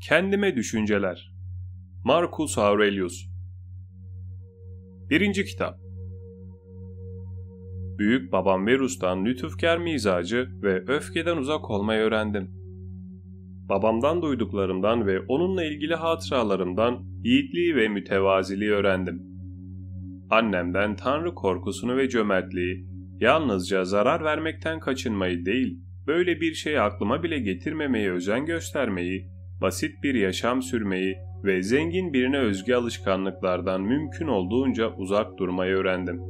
Kendime Düşünceler Marcus Aurelius 1. Kitap Büyük babam Verus'tan lütufkar mizacı ve öfkeden uzak olmayı öğrendim. Babamdan duyduklarımdan ve onunla ilgili hatıralarımdan yiğitliği ve mütevaziliği öğrendim. Annemden tanrı korkusunu ve cömertliği, yalnızca zarar vermekten kaçınmayı değil, böyle bir şeyi aklıma bile getirmemeye özen göstermeyi, basit bir yaşam sürmeyi ve zengin birine özgü alışkanlıklardan mümkün olduğunca uzak durmayı öğrendim.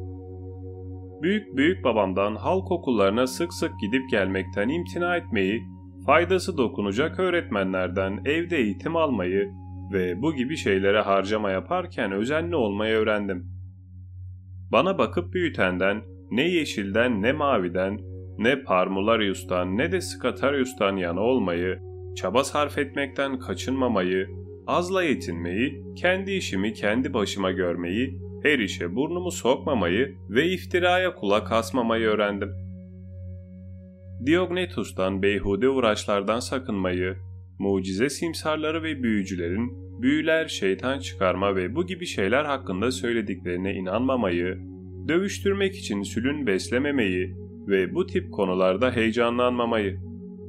Büyük büyük babamdan halk okullarına sık sık gidip gelmekten imtina etmeyi, faydası dokunacak öğretmenlerden evde eğitim almayı ve bu gibi şeylere harcama yaparken özenli olmayı öğrendim. Bana bakıp büyütenden ne yeşilden ne maviden ne Parmularius'tan ne de Scatarius'tan yana olmayı, çaba sarf etmekten kaçınmamayı, azla yetinmeyi, kendi işimi kendi başıma görmeyi, her işe burnumu sokmamayı ve iftiraya kulak asmamayı öğrendim. Diognetus'tan beyhude uğraşlardan sakınmayı, mucize simsarları ve büyücülerin büyüler, şeytan çıkarma ve bu gibi şeyler hakkında söylediklerine inanmamayı, dövüştürmek için sülün beslememeyi, ve bu tip konularda heyecanlanmamayı,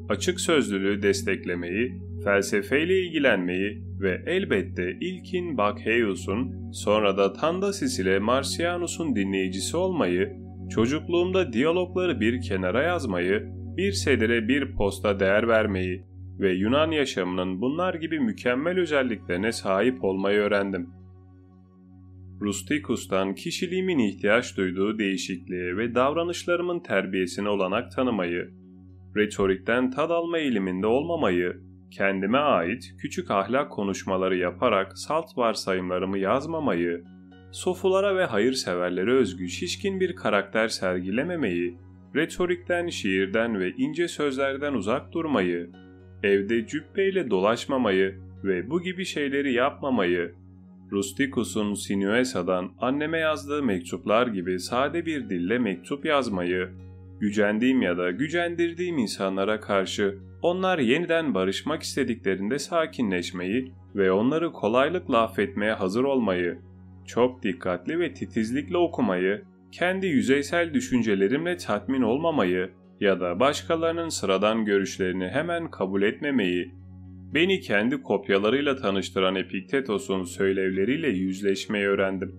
açık sözlülüğü desteklemeyi, felsefeyle ilgilenmeyi ve elbette ilkin Bakheus'un sonra da Tandasis ile Marcianus'un dinleyicisi olmayı, çocukluğumda diyalogları bir kenara yazmayı, bir sedire bir posta değer vermeyi ve Yunan yaşamının bunlar gibi mükemmel özelliklerine sahip olmayı öğrendim. Rusticus'tan kişiliğimin ihtiyaç duyduğu değişikliğe ve davranışlarımın terbiyesine olanak tanımayı, retorikten tad alma eğiliminde olmamayı, kendime ait küçük ahlak konuşmaları yaparak salt varsayımlarımı yazmamayı, sofulara ve hayırseverlere özgü şişkin bir karakter sergilememeyi, retorikten, şiirden ve ince sözlerden uzak durmayı, evde cübbeyle dolaşmamayı ve bu gibi şeyleri yapmamayı, Rusticus'un Sinuesa'dan anneme yazdığı mektuplar gibi sade bir dille mektup yazmayı, gücendiğim ya da gücendirdiğim insanlara karşı onlar yeniden barışmak istediklerinde sakinleşmeyi ve onları kolaylıkla affetmeye hazır olmayı, çok dikkatli ve titizlikle okumayı, kendi yüzeysel düşüncelerimle tatmin olmamayı ya da başkalarının sıradan görüşlerini hemen kabul etmemeyi Beni kendi kopyalarıyla tanıştıran Epiktetos'un söylevleriyle yüzleşmeyi öğrendim.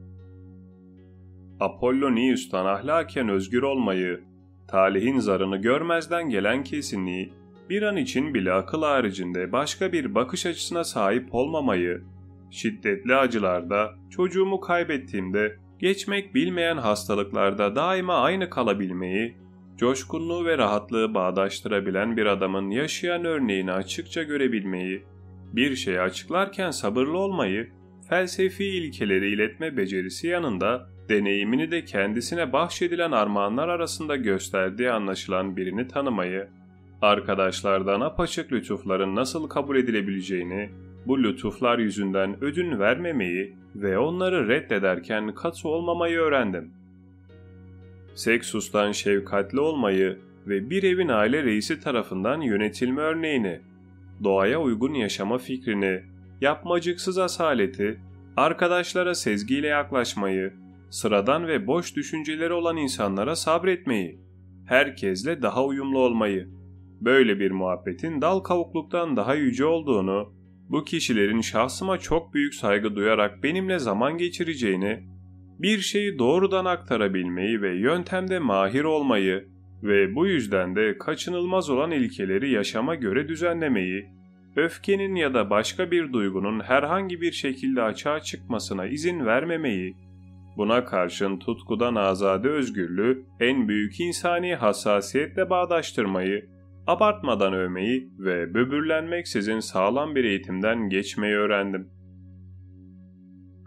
Apollonius'tan ahlaken özgür olmayı, talihin zarını görmezden gelen kesinliği, bir an için bile akıl haricinde başka bir bakış açısına sahip olmamayı, şiddetli acılarda, çocuğumu kaybettiğimde, geçmek bilmeyen hastalıklarda daima aynı kalabilmeyi coşkunluğu ve rahatlığı bağdaştırabilen bir adamın yaşayan örneğini açıkça görebilmeyi, bir şeyi açıklarken sabırlı olmayı, felsefi ilkeleri iletme becerisi yanında deneyimini de kendisine bahşedilen armağanlar arasında gösterdiği anlaşılan birini tanımayı, arkadaşlardan apaçık lütufların nasıl kabul edilebileceğini, bu lütuflar yüzünden ödün vermemeyi ve onları reddederken katı olmamayı öğrendim. Seksus'tan şefkatli olmayı ve bir evin aile reisi tarafından yönetilme örneğini, doğaya uygun yaşama fikrini, yapmacıksız asaleti, arkadaşlara sezgiyle yaklaşmayı, sıradan ve boş düşünceleri olan insanlara sabretmeyi, herkesle daha uyumlu olmayı, böyle bir muhabbetin dal kavukluktan daha yüce olduğunu, bu kişilerin şahsıma çok büyük saygı duyarak benimle zaman geçireceğini bir şeyi doğrudan aktarabilmeyi ve yöntemde mahir olmayı ve bu yüzden de kaçınılmaz olan ilkeleri yaşama göre düzenlemeyi, öfkenin ya da başka bir duygunun herhangi bir şekilde açığa çıkmasına izin vermemeyi, buna karşın tutkudan azade özgürlüğü en büyük insani hassasiyetle bağdaştırmayı, abartmadan övmeyi ve böbürlenmeksizin sağlam bir eğitimden geçmeyi öğrendim.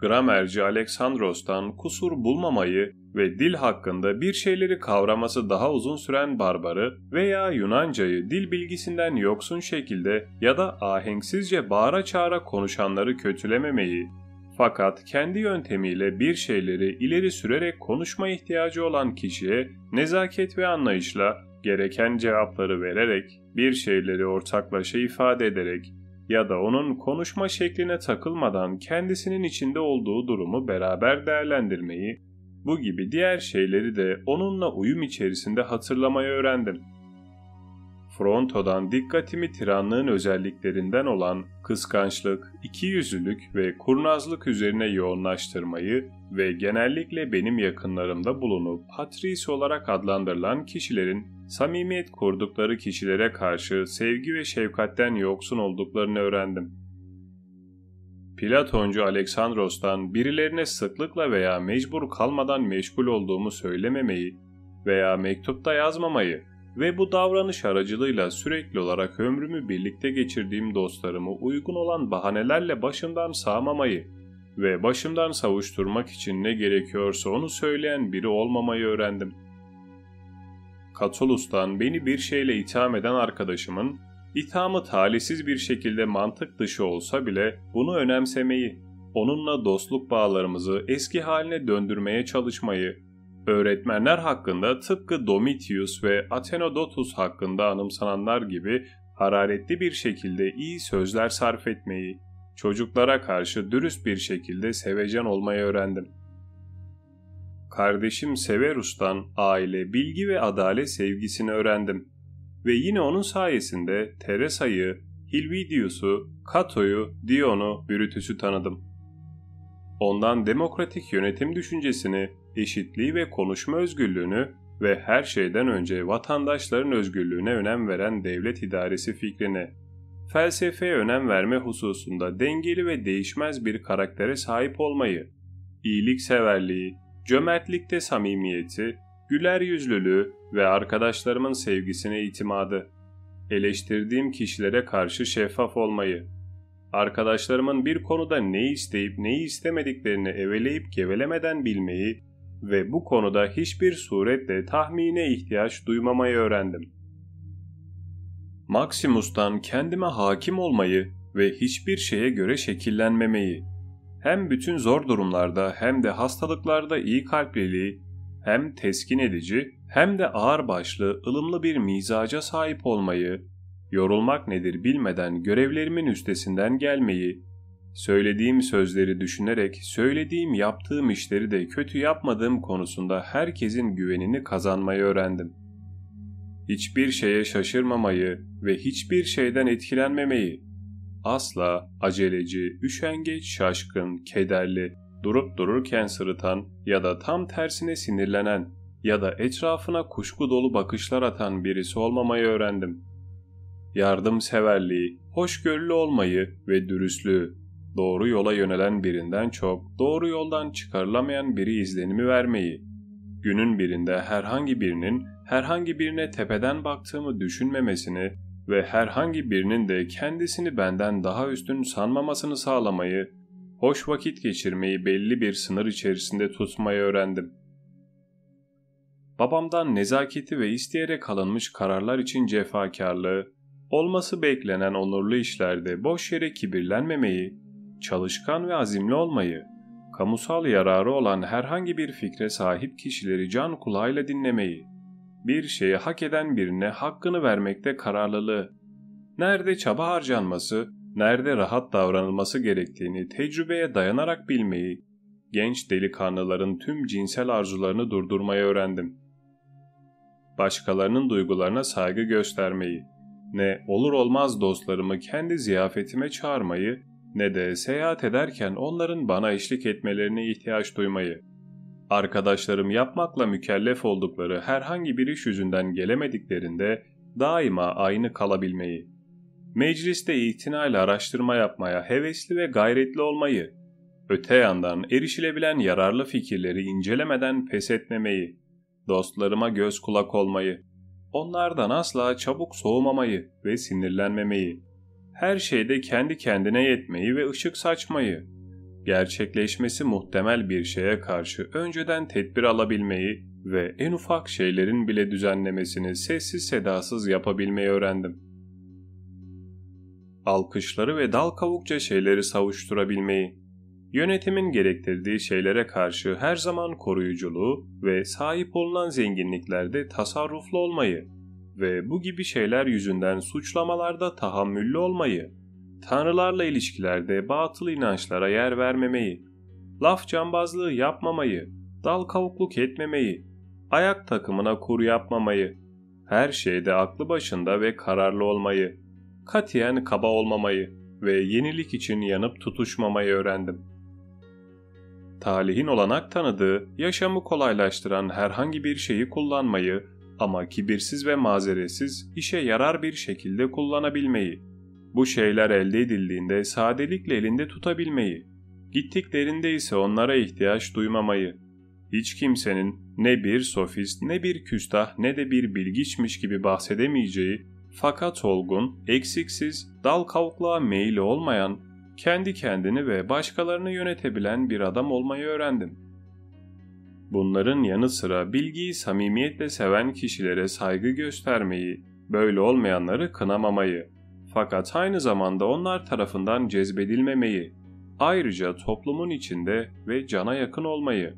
Gramerci Aleksandros'tan kusur bulmamayı ve dil hakkında bir şeyleri kavraması daha uzun süren barbarı veya Yunancayı dil bilgisinden yoksun şekilde ya da ahenksizce bağıra çağıra konuşanları kötülememeyi, fakat kendi yöntemiyle bir şeyleri ileri sürerek konuşma ihtiyacı olan kişiye nezaket ve anlayışla gereken cevapları vererek, bir şeyleri ortaklaşa ifade ederek ya da onun konuşma şekline takılmadan kendisinin içinde olduğu durumu beraber değerlendirmeyi, bu gibi diğer şeyleri de onunla uyum içerisinde hatırlamayı öğrendim. Fronto'dan dikkatimi tiranlığın özelliklerinden olan kıskançlık, ikiyüzlülük ve kurnazlık üzerine yoğunlaştırmayı ve genellikle benim yakınlarımda bulunup Patrice olarak adlandırılan kişilerin samimiyet kurdukları kişilere karşı sevgi ve şefkatten yoksun olduklarını öğrendim. Platoncu Aleksandros'tan birilerine sıklıkla veya mecbur kalmadan meşgul olduğumu söylememeyi veya mektupta yazmamayı ve bu davranış aracılığıyla sürekli olarak ömrümü birlikte geçirdiğim dostlarımı uygun olan bahanelerle başımdan sağmamayı ve başımdan savuşturmak için ne gerekiyorsa onu söyleyen biri olmamayı öğrendim. Katolus'tan beni bir şeyle itham eden arkadaşımın, ithamı talihsiz bir şekilde mantık dışı olsa bile bunu önemsemeyi, onunla dostluk bağlarımızı eski haline döndürmeye çalışmayı Öğretmenler hakkında tıpkı Domitius ve Athenodotus hakkında anımsananlar gibi hararetli bir şekilde iyi sözler sarf etmeyi, çocuklara karşı dürüst bir şekilde sevecen olmayı öğrendim. Kardeşim Severus'tan aile, bilgi ve adalet sevgisini öğrendim. Ve yine onun sayesinde Teresa'yı, Hilvidius'u, Cato'yu, Dion'u, Brutus'u tanıdım. Ondan demokratik yönetim düşüncesini, eşitliği ve konuşma özgürlüğünü ve her şeyden önce vatandaşların özgürlüğüne önem veren devlet idaresi fikrini, felsefeye önem verme hususunda dengeli ve değişmez bir karaktere sahip olmayı, iyilikseverliği, cömertlikte samimiyeti, güler yüzlülüğü ve arkadaşlarımın sevgisine itimadı, eleştirdiğim kişilere karşı şeffaf olmayı, arkadaşlarımın bir konuda ne isteyip neyi istemediklerini eveleyip gevelemeden bilmeyi ve bu konuda hiçbir suretle tahmine ihtiyaç duymamayı öğrendim. Maximus'tan kendime hakim olmayı ve hiçbir şeye göre şekillenmemeyi, hem bütün zor durumlarda hem de hastalıklarda iyi kalpliliği, hem teskin edici hem de ağır başlı, ılımlı bir mizaca sahip olmayı, yorulmak nedir bilmeden görevlerimin üstesinden gelmeyi, Söylediğim sözleri düşünerek söylediğim yaptığım işleri de kötü yapmadığım konusunda herkesin güvenini kazanmayı öğrendim. Hiçbir şeye şaşırmamayı ve hiçbir şeyden etkilenmemeyi, asla aceleci, üşengeç, şaşkın, kederli, durup dururken sırıtan ya da tam tersine sinirlenen ya da etrafına kuşku dolu bakışlar atan birisi olmamayı öğrendim. Yardımseverliği, hoşgörülü olmayı ve dürüstlüğü doğru yola yönelen birinden çok doğru yoldan çıkarılamayan biri izlenimi vermeyi, günün birinde herhangi birinin herhangi birine tepeden baktığımı düşünmemesini ve herhangi birinin de kendisini benden daha üstün sanmamasını sağlamayı, hoş vakit geçirmeyi belli bir sınır içerisinde tutmayı öğrendim. Babamdan nezaketi ve isteyerek alınmış kararlar için cefakarlığı, olması beklenen onurlu işlerde boş yere kibirlenmemeyi, çalışkan ve azimli olmayı, kamusal yararı olan herhangi bir fikre sahip kişileri can kulağıyla dinlemeyi, bir şeyi hak eden birine hakkını vermekte kararlılığı, nerede çaba harcanması, nerede rahat davranılması gerektiğini tecrübeye dayanarak bilmeyi, genç delikanlıların tüm cinsel arzularını durdurmayı öğrendim. Başkalarının duygularına saygı göstermeyi, ne olur olmaz dostlarımı kendi ziyafetime çağırmayı ne de seyahat ederken onların bana eşlik etmelerine ihtiyaç duymayı. Arkadaşlarım yapmakla mükellef oldukları herhangi bir iş yüzünden gelemediklerinde daima aynı kalabilmeyi. Mecliste itinayla araştırma yapmaya hevesli ve gayretli olmayı, öte yandan erişilebilen yararlı fikirleri incelemeden pes etmemeyi, dostlarıma göz kulak olmayı, onlardan asla çabuk soğumamayı ve sinirlenmemeyi, her şeyde kendi kendine yetmeyi ve ışık saçmayı, gerçekleşmesi muhtemel bir şeye karşı önceden tedbir alabilmeyi ve en ufak şeylerin bile düzenlemesini sessiz sedasız yapabilmeyi öğrendim. Alkışları ve dal kavukça şeyleri savuşturabilmeyi, yönetimin gerektirdiği şeylere karşı her zaman koruyuculuğu ve sahip olunan zenginliklerde tasarruflu olmayı, ve bu gibi şeyler yüzünden suçlamalarda tahammüllü olmayı, tanrılarla ilişkilerde batıl inançlara yer vermemeyi, laf cambazlığı yapmamayı, dal kavukluk etmemeyi, ayak takımına kur yapmamayı, her şeyde aklı başında ve kararlı olmayı, katiyen kaba olmamayı ve yenilik için yanıp tutuşmamayı öğrendim. Talihin olanak tanıdığı, yaşamı kolaylaştıran herhangi bir şeyi kullanmayı ama kibirsiz ve mazeretsiz işe yarar bir şekilde kullanabilmeyi, bu şeyler elde edildiğinde sadelikle elinde tutabilmeyi, gittiklerinde ise onlara ihtiyaç duymamayı, hiç kimsenin ne bir sofist ne bir küstah ne de bir bilgiçmiş gibi bahsedemeyeceği fakat olgun, eksiksiz, dal kavukluğa meyili olmayan, kendi kendini ve başkalarını yönetebilen bir adam olmayı öğrendim. Bunların yanı sıra bilgiyi samimiyetle seven kişilere saygı göstermeyi, böyle olmayanları kınamamayı, fakat aynı zamanda onlar tarafından cezbedilmemeyi, ayrıca toplumun içinde ve cana yakın olmayı,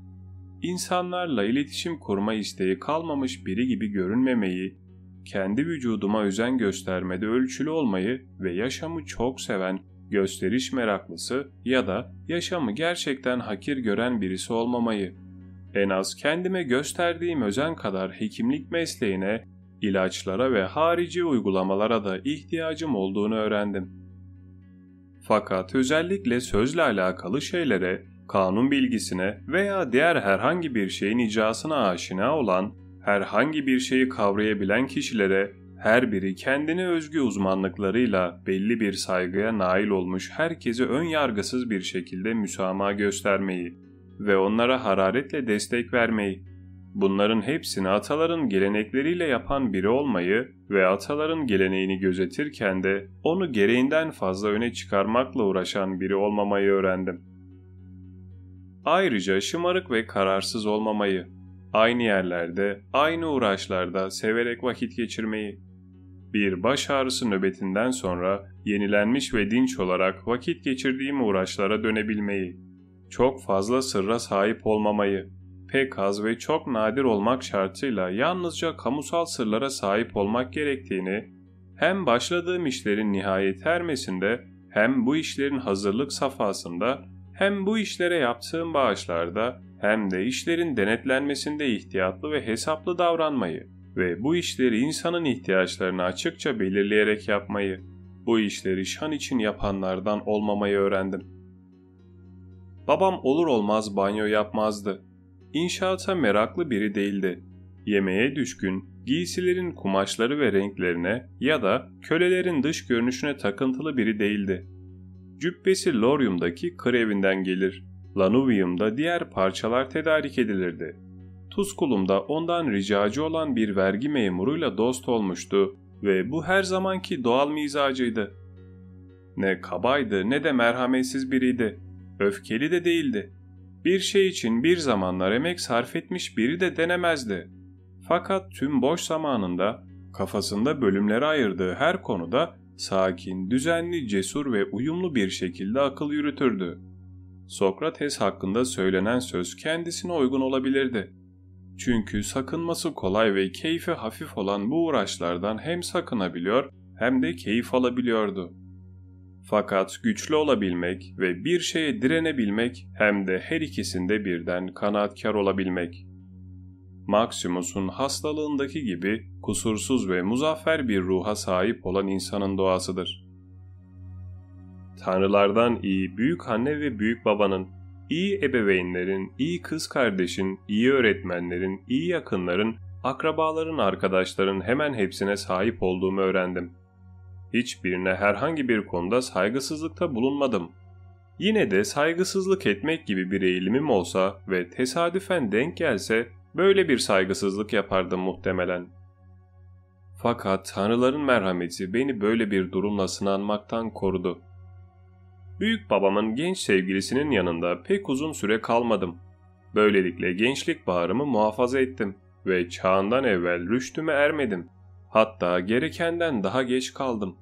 insanlarla iletişim kurma isteği kalmamış biri gibi görünmemeyi, kendi vücuduma özen göstermede ölçülü olmayı ve yaşamı çok seven, gösteriş meraklısı ya da yaşamı gerçekten hakir gören birisi olmamayı, en az kendime gösterdiğim özen kadar hekimlik mesleğine, ilaçlara ve harici uygulamalara da ihtiyacım olduğunu öğrendim. Fakat özellikle sözle alakalı şeylere, kanun bilgisine veya diğer herhangi bir şeyin icrasına aşina olan, herhangi bir şeyi kavrayabilen kişilere her biri kendine özgü uzmanlıklarıyla belli bir saygıya nail olmuş herkese ön yargısız bir şekilde müsamaha göstermeyi ve onlara hararetle destek vermeyi, bunların hepsini ataların gelenekleriyle yapan biri olmayı ve ataların geleneğini gözetirken de onu gereğinden fazla öne çıkarmakla uğraşan biri olmamayı öğrendim. Ayrıca şımarık ve kararsız olmamayı, aynı yerlerde, aynı uğraşlarda severek vakit geçirmeyi, bir baş ağrısı nöbetinden sonra yenilenmiş ve dinç olarak vakit geçirdiğim uğraşlara dönebilmeyi, çok fazla sırra sahip olmamayı, pek az ve çok nadir olmak şartıyla yalnızca kamusal sırlara sahip olmak gerektiğini, hem başladığım işlerin nihayet ermesinde hem bu işlerin hazırlık safhasında hem bu işlere yaptığım bağışlarda hem de işlerin denetlenmesinde ihtiyatlı ve hesaplı davranmayı ve bu işleri insanın ihtiyaçlarını açıkça belirleyerek yapmayı, bu işleri şan için yapanlardan olmamayı öğrendim. Babam olur olmaz banyo yapmazdı. İnşaata meraklı biri değildi. Yemeğe düşkün, giysilerin kumaşları ve renklerine ya da kölelerin dış görünüşüne takıntılı biri değildi. Cübbesi Lorium'daki kır evinden gelir, Lanuvium'da diğer parçalar tedarik edilirdi. Tuskulum'da ondan ricacı olan bir vergi memuruyla dost olmuştu ve bu her zamanki doğal mizacıydı. Ne kabaydı ne de merhametsiz biriydi. Öfkeli de değildi. Bir şey için bir zamanlar emek sarf etmiş biri de denemezdi. Fakat tüm boş zamanında kafasında bölümlere ayırdığı her konuda sakin, düzenli, cesur ve uyumlu bir şekilde akıl yürütürdü. Sokrates hakkında söylenen söz kendisine uygun olabilirdi. Çünkü sakınması kolay ve keyfi hafif olan bu uğraşlardan hem sakınabiliyor hem de keyif alabiliyordu. Fakat güçlü olabilmek ve bir şeye direnebilmek hem de her ikisinde birden kanaatkar olabilmek. Maximus'un hastalığındaki gibi kusursuz ve muzaffer bir ruha sahip olan insanın doğasıdır. Tanrılardan iyi büyük anne ve büyük babanın, iyi ebeveynlerin, iyi kız kardeşin, iyi öğretmenlerin, iyi yakınların, akrabaların, arkadaşların hemen hepsine sahip olduğumu öğrendim. Hiçbirine herhangi bir konuda saygısızlıkta bulunmadım. Yine de saygısızlık etmek gibi bir eğilimim olsa ve tesadüfen denk gelse böyle bir saygısızlık yapardım muhtemelen. Fakat tanrıların merhameti beni böyle bir durumla sınanmaktan korudu. Büyük babamın genç sevgilisinin yanında pek uzun süre kalmadım. Böylelikle gençlik bağrımı muhafaza ettim ve çağından evvel rüştüme ermedim. Hatta gerekenden daha geç kaldım.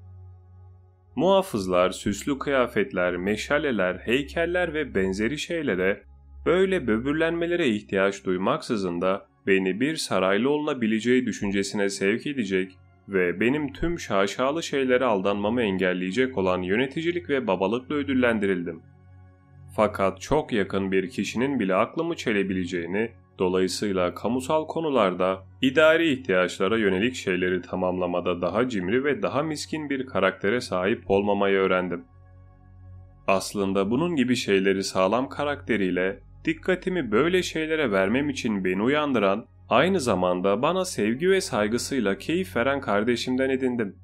Muhafızlar, süslü kıyafetler, meşaleler, heykeller ve benzeri şeylere böyle böbürlenmelere ihtiyaç duymaksızın da beni bir saraylı olunabileceği düşüncesine sevk edecek ve benim tüm şaşalı şeylere aldanmamı engelleyecek olan yöneticilik ve babalıkla ödüllendirildim. Fakat çok yakın bir kişinin bile aklımı çelebileceğini, dolayısıyla kamusal konularda idari ihtiyaçlara yönelik şeyleri tamamlamada daha cimri ve daha miskin bir karaktere sahip olmamayı öğrendim. Aslında bunun gibi şeyleri sağlam karakteriyle, dikkatimi böyle şeylere vermem için beni uyandıran, aynı zamanda bana sevgi ve saygısıyla keyif veren kardeşimden edindim.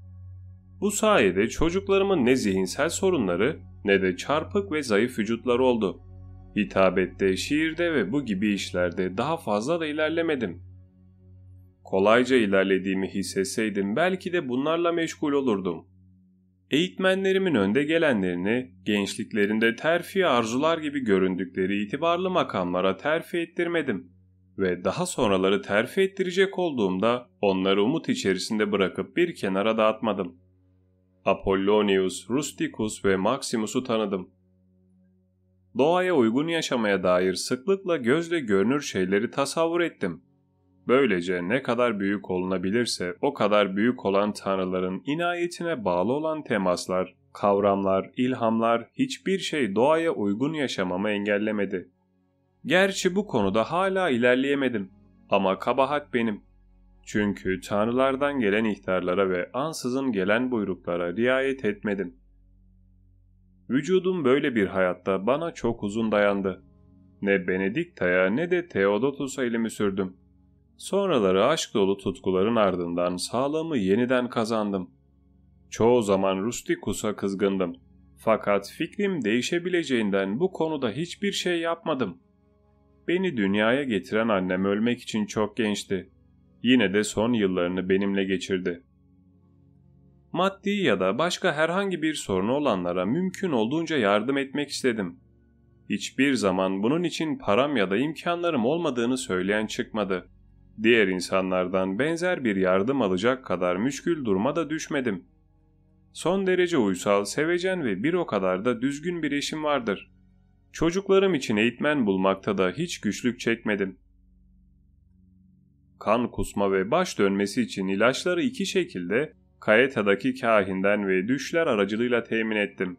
Bu sayede çocuklarımın ne zihinsel sorunları ne de çarpık ve zayıf vücutları oldu. Hitabette, şiirde ve bu gibi işlerde daha fazla da ilerlemedim. Kolayca ilerlediğimi hissetseydim belki de bunlarla meşgul olurdum. Eğitmenlerimin önde gelenlerini gençliklerinde terfi arzular gibi göründükleri itibarlı makamlara terfi ettirmedim ve daha sonraları terfi ettirecek olduğumda onları umut içerisinde bırakıp bir kenara dağıtmadım. Apollonius, Rusticus ve Maximus'u tanıdım. Doğaya uygun yaşamaya dair sıklıkla gözle görünür şeyleri tasavvur ettim. Böylece ne kadar büyük olunabilirse o kadar büyük olan tanrıların inayetine bağlı olan temaslar, kavramlar, ilhamlar hiçbir şey doğaya uygun yaşamamı engellemedi. Gerçi bu konuda hala ilerleyemedim ama kabahat benim. Çünkü tanrılardan gelen ihtarlara ve ansızın gelen buyruklara riayet etmedim. Vücudum böyle bir hayatta bana çok uzun dayandı. Ne Benedikta'ya ne de Theodotus'a elimi sürdüm. Sonraları aşk dolu tutkuların ardından sağlığımı yeniden kazandım. Çoğu zaman Rusticus'a kızgındım. Fakat fikrim değişebileceğinden bu konuda hiçbir şey yapmadım. Beni dünyaya getiren annem ölmek için çok gençti. Yine de son yıllarını benimle geçirdi. Maddi ya da başka herhangi bir sorunu olanlara mümkün olduğunca yardım etmek istedim. Hiçbir zaman bunun için param ya da imkanlarım olmadığını söyleyen çıkmadı. Diğer insanlardan benzer bir yardım alacak kadar müşkül duruma da düşmedim. Son derece uysal, sevecen ve bir o kadar da düzgün bir eşim vardır. Çocuklarım için eğitmen bulmakta da hiç güçlük çekmedim. Kan kusma ve baş dönmesi için ilaçları iki şekilde Kayeta'daki kahinden ve düşler aracılığıyla temin ettim.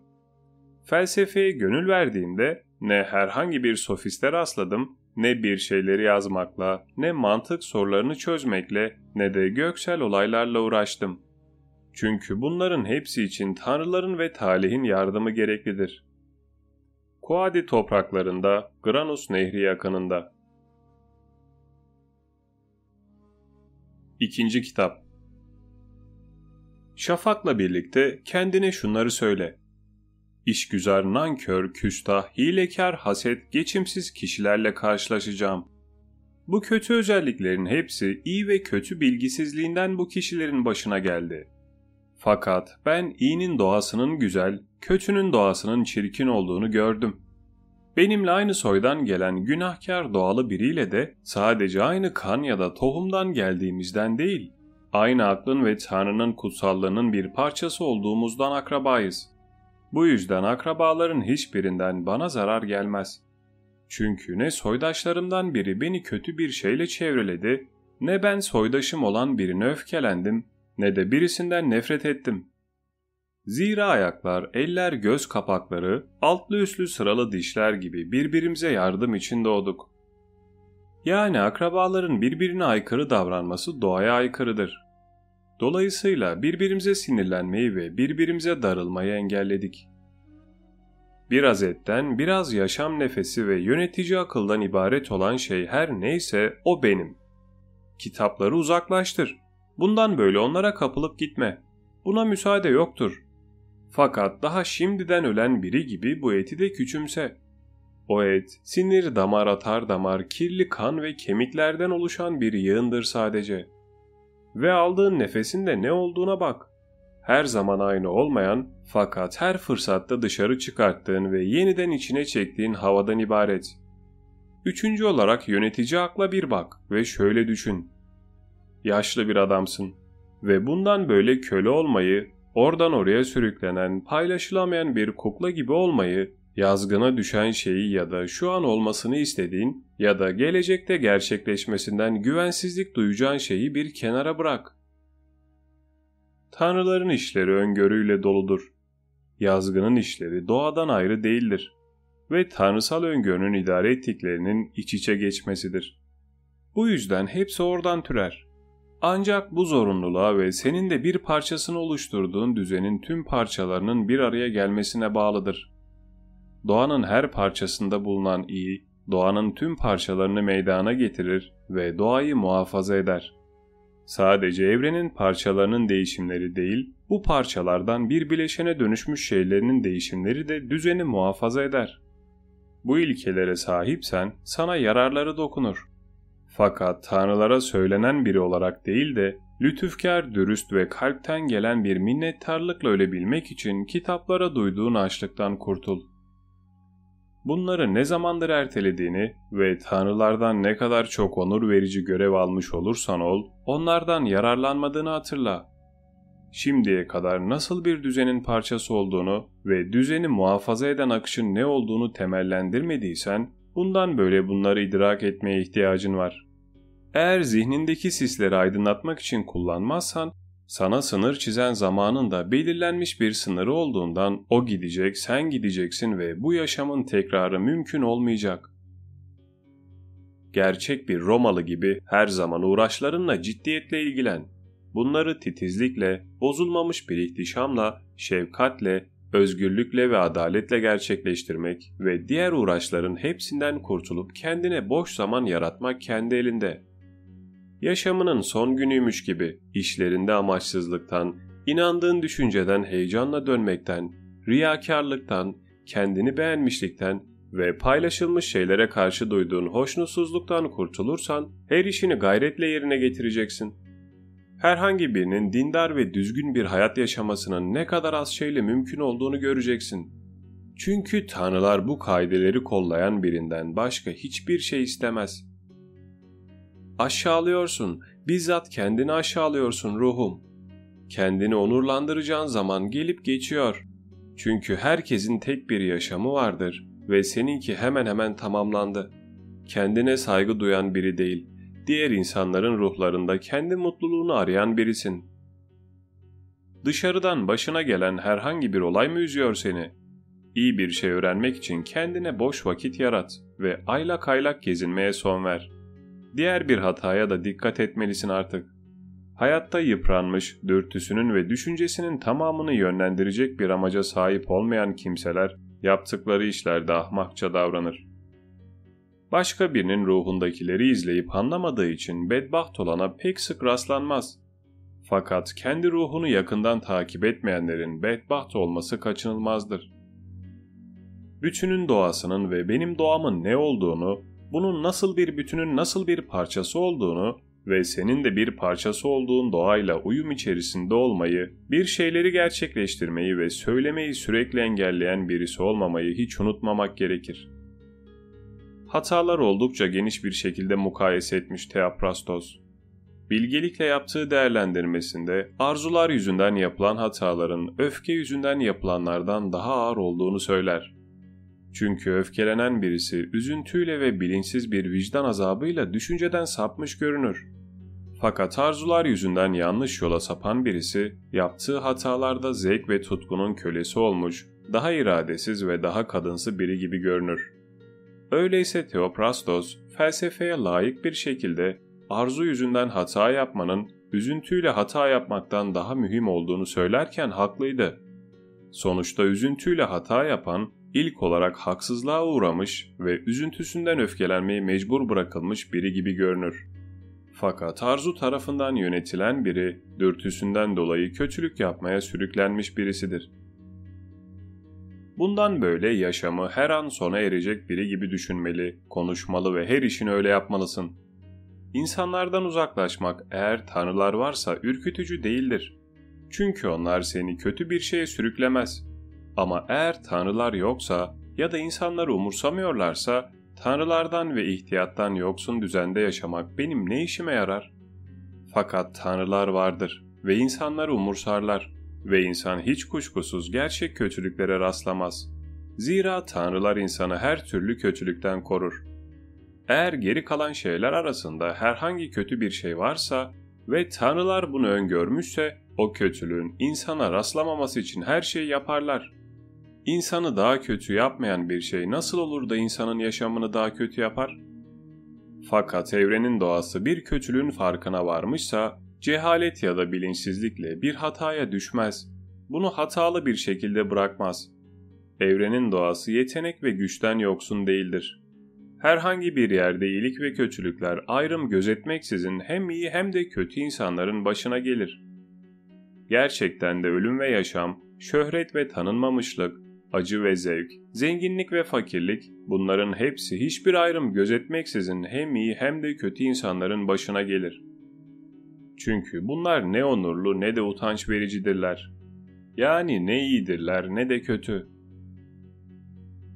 Felsefeye gönül verdiğimde ne herhangi bir sofiste rastladım, ne bir şeyleri yazmakla, ne mantık sorularını çözmekle, ne de göksel olaylarla uğraştım. Çünkü bunların hepsi için tanrıların ve talihin yardımı gereklidir. Kuadi topraklarında, Granus Nehri yakınında. İkinci kitap Şafak'la birlikte kendine şunları söyle. İşgüzar, nankör, küstah, hilekar, haset, geçimsiz kişilerle karşılaşacağım. Bu kötü özelliklerin hepsi iyi ve kötü bilgisizliğinden bu kişilerin başına geldi. Fakat ben iyinin doğasının güzel, kötünün doğasının çirkin olduğunu gördüm. Benimle aynı soydan gelen günahkar doğalı biriyle de sadece aynı kan ya da tohumdan geldiğimizden değil, aynı aklın ve Tanrı'nın kutsallığının bir parçası olduğumuzdan akrabayız. Bu yüzden akrabaların hiçbirinden bana zarar gelmez. Çünkü ne soydaşlarımdan biri beni kötü bir şeyle çevreledi, ne ben soydaşım olan birine öfkelendim, ne de birisinden nefret ettim. Zira ayaklar, eller, göz kapakları, altlı üstlü sıralı dişler gibi birbirimize yardım için doğduk. Yani akrabaların birbirine aykırı davranması doğaya aykırıdır. Dolayısıyla birbirimize sinirlenmeyi ve birbirimize darılmayı engelledik. Biraz etten, biraz yaşam nefesi ve yönetici akıldan ibaret olan şey her neyse o benim. Kitapları uzaklaştır. Bundan böyle onlara kapılıp gitme. Buna müsaade yoktur. Fakat daha şimdiden ölen biri gibi bu eti de küçümse. O et, sinir damar atar damar kirli kan ve kemiklerden oluşan bir yığındır sadece. Ve aldığın nefesin de ne olduğuna bak. Her zaman aynı olmayan fakat her fırsatta dışarı çıkarttığın ve yeniden içine çektiğin havadan ibaret. Üçüncü olarak yönetici akla bir bak ve şöyle düşün. Yaşlı bir adamsın ve bundan böyle köle olmayı, oradan oraya sürüklenen, paylaşılamayan bir kukla gibi olmayı yazgına düşen şeyi ya da şu an olmasını istediğin ya da gelecekte gerçekleşmesinden güvensizlik duyacağın şeyi bir kenara bırak. Tanrıların işleri öngörüyle doludur. Yazgının işleri doğadan ayrı değildir ve tanrısal öngörünün idare ettiklerinin iç içe geçmesidir. Bu yüzden hepsi oradan türer. Ancak bu zorunluluğa ve senin de bir parçasını oluşturduğun düzenin tüm parçalarının bir araya gelmesine bağlıdır. Doğanın her parçasında bulunan iyi, doğanın tüm parçalarını meydana getirir ve doğayı muhafaza eder. Sadece evrenin parçalarının değişimleri değil, bu parçalardan bir bileşene dönüşmüş şeylerinin değişimleri de düzeni muhafaza eder. Bu ilkelere sahipsen sana yararları dokunur. Fakat tanrılara söylenen biri olarak değil de lütufkar, dürüst ve kalpten gelen bir minnettarlıkla ölebilmek için kitaplara duyduğun açlıktan kurtul. Bunları ne zamandır ertelediğini ve tanrılardan ne kadar çok onur verici görev almış olursan ol, onlardan yararlanmadığını hatırla. Şimdiye kadar nasıl bir düzenin parçası olduğunu ve düzeni muhafaza eden akışın ne olduğunu temellendirmediysen, bundan böyle bunları idrak etmeye ihtiyacın var. Eğer zihnindeki sisleri aydınlatmak için kullanmazsan, sana sınır çizen zamanın da belirlenmiş bir sınırı olduğundan o gidecek, sen gideceksin ve bu yaşamın tekrarı mümkün olmayacak. Gerçek bir Romalı gibi her zaman uğraşlarınla ciddiyetle ilgilen. Bunları titizlikle, bozulmamış bir ihtişamla, şefkatle, özgürlükle ve adaletle gerçekleştirmek ve diğer uğraşların hepsinden kurtulup kendine boş zaman yaratmak kendi elinde. Yaşamının son günüymüş gibi işlerinde amaçsızlıktan, inandığın düşünceden heyecanla dönmekten, riyakarlıktan, kendini beğenmişlikten ve paylaşılmış şeylere karşı duyduğun hoşnutsuzluktan kurtulursan her işini gayretle yerine getireceksin. Herhangi birinin dindar ve düzgün bir hayat yaşamasının ne kadar az şeyle mümkün olduğunu göreceksin. Çünkü tanrılar bu kaideleri kollayan birinden başka hiçbir şey istemez. Aşağılıyorsun, bizzat kendini aşağılıyorsun ruhum. Kendini onurlandıracağın zaman gelip geçiyor. Çünkü herkesin tek bir yaşamı vardır ve seninki hemen hemen tamamlandı. Kendine saygı duyan biri değil, diğer insanların ruhlarında kendi mutluluğunu arayan birisin. Dışarıdan başına gelen herhangi bir olay mı üzüyor seni? İyi bir şey öğrenmek için kendine boş vakit yarat ve aylak aylak gezinmeye son ver. Diğer bir hataya da dikkat etmelisin artık. Hayatta yıpranmış, dürtüsünün ve düşüncesinin tamamını yönlendirecek bir amaca sahip olmayan kimseler yaptıkları işlerde ahmakça davranır. Başka birinin ruhundakileri izleyip anlamadığı için bedbaht olana pek sık rastlanmaz. Fakat kendi ruhunu yakından takip etmeyenlerin bedbaht olması kaçınılmazdır. Bütünün doğasının ve benim doğamın ne olduğunu, bunun nasıl bir bütünün nasıl bir parçası olduğunu ve senin de bir parçası olduğun doğayla uyum içerisinde olmayı, bir şeyleri gerçekleştirmeyi ve söylemeyi sürekli engelleyen birisi olmamayı hiç unutmamak gerekir. Hatalar oldukça geniş bir şekilde mukayese etmiş Theophrastos. Bilgelikle yaptığı değerlendirmesinde arzular yüzünden yapılan hataların öfke yüzünden yapılanlardan daha ağır olduğunu söyler. Çünkü öfkelenen birisi üzüntüyle ve bilinçsiz bir vicdan azabıyla düşünceden sapmış görünür. Fakat arzular yüzünden yanlış yola sapan birisi yaptığı hatalarda zevk ve tutkunun kölesi olmuş, daha iradesiz ve daha kadınsı biri gibi görünür. Öyleyse Theophrastos felsefeye layık bir şekilde arzu yüzünden hata yapmanın üzüntüyle hata yapmaktan daha mühim olduğunu söylerken haklıydı. Sonuçta üzüntüyle hata yapan ilk olarak haksızlığa uğramış ve üzüntüsünden öfkelenmeyi mecbur bırakılmış biri gibi görünür. Fakat arzu tarafından yönetilen biri dürtüsünden dolayı kötülük yapmaya sürüklenmiş birisidir. Bundan böyle yaşamı her an sona erecek biri gibi düşünmeli, konuşmalı ve her işini öyle yapmalısın. İnsanlardan uzaklaşmak eğer tanrılar varsa ürkütücü değildir. Çünkü onlar seni kötü bir şeye sürüklemez. Ama eğer tanrılar yoksa ya da insanları umursamıyorlarsa tanrılardan ve ihtiyattan yoksun düzende yaşamak benim ne işime yarar? Fakat tanrılar vardır ve insanları umursarlar ve insan hiç kuşkusuz gerçek kötülüklere rastlamaz. Zira tanrılar insanı her türlü kötülükten korur. Eğer geri kalan şeyler arasında herhangi kötü bir şey varsa ve tanrılar bunu öngörmüşse o kötülüğün insana rastlamaması için her şeyi yaparlar. İnsanı daha kötü yapmayan bir şey nasıl olur da insanın yaşamını daha kötü yapar? Fakat evrenin doğası bir kötülüğün farkına varmışsa cehalet ya da bilinçsizlikle bir hataya düşmez. Bunu hatalı bir şekilde bırakmaz. Evrenin doğası yetenek ve güçten yoksun değildir. Herhangi bir yerde iyilik ve kötülükler ayrım gözetmeksizin hem iyi hem de kötü insanların başına gelir. Gerçekten de ölüm ve yaşam, şöhret ve tanınmamışlık, acı ve zevk, zenginlik ve fakirlik bunların hepsi hiçbir ayrım gözetmeksizin hem iyi hem de kötü insanların başına gelir. Çünkü bunlar ne onurlu ne de utanç vericidirler. Yani ne iyidirler ne de kötü.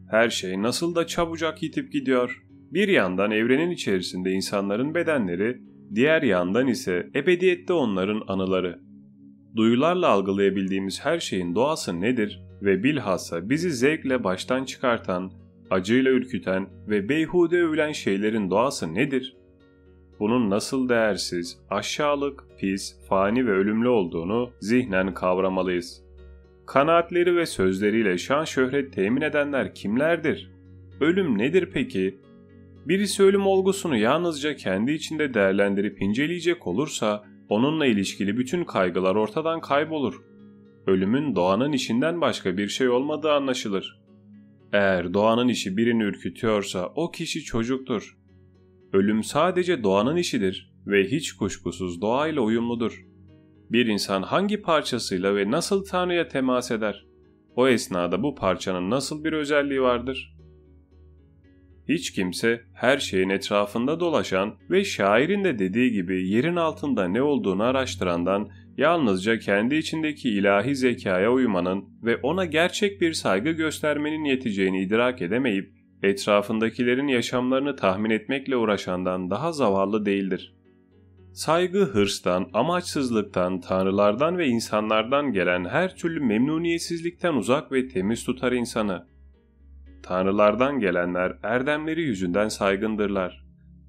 Her şey nasıl da çabucak yitip gidiyor. Bir yandan evrenin içerisinde insanların bedenleri, diğer yandan ise ebediyette onların anıları. Duyularla algılayabildiğimiz her şeyin doğası nedir ve bilhassa bizi zevkle baştan çıkartan, acıyla ürküten ve beyhude övülen şeylerin doğası nedir? Bunun nasıl değersiz, aşağılık, pis, fani ve ölümlü olduğunu zihnen kavramalıyız. Kanaatleri ve sözleriyle şan şöhret temin edenler kimlerdir? Ölüm nedir peki? Birisi ölüm olgusunu yalnızca kendi içinde değerlendirip inceleyecek olursa onunla ilişkili bütün kaygılar ortadan kaybolur. Ölümün doğanın işinden başka bir şey olmadığı anlaşılır. Eğer doğanın işi birini ürkütüyorsa o kişi çocuktur. Ölüm sadece doğanın işidir ve hiç kuşkusuz doğayla uyumludur. Bir insan hangi parçasıyla ve nasıl Tanrı'ya temas eder? O esnada bu parçanın nasıl bir özelliği vardır? Hiç kimse her şeyin etrafında dolaşan ve şairin de dediği gibi yerin altında ne olduğunu araştırandan yalnızca kendi içindeki ilahi zekaya uymanın ve ona gerçek bir saygı göstermenin yeteceğini idrak edemeyip etrafındakilerin yaşamlarını tahmin etmekle uğraşandan daha zavallı değildir. Saygı hırstan, amaçsızlıktan, tanrılardan ve insanlardan gelen her türlü memnuniyetsizlikten uzak ve temiz tutar insanı. Tanrılardan gelenler erdemleri yüzünden saygındırlar.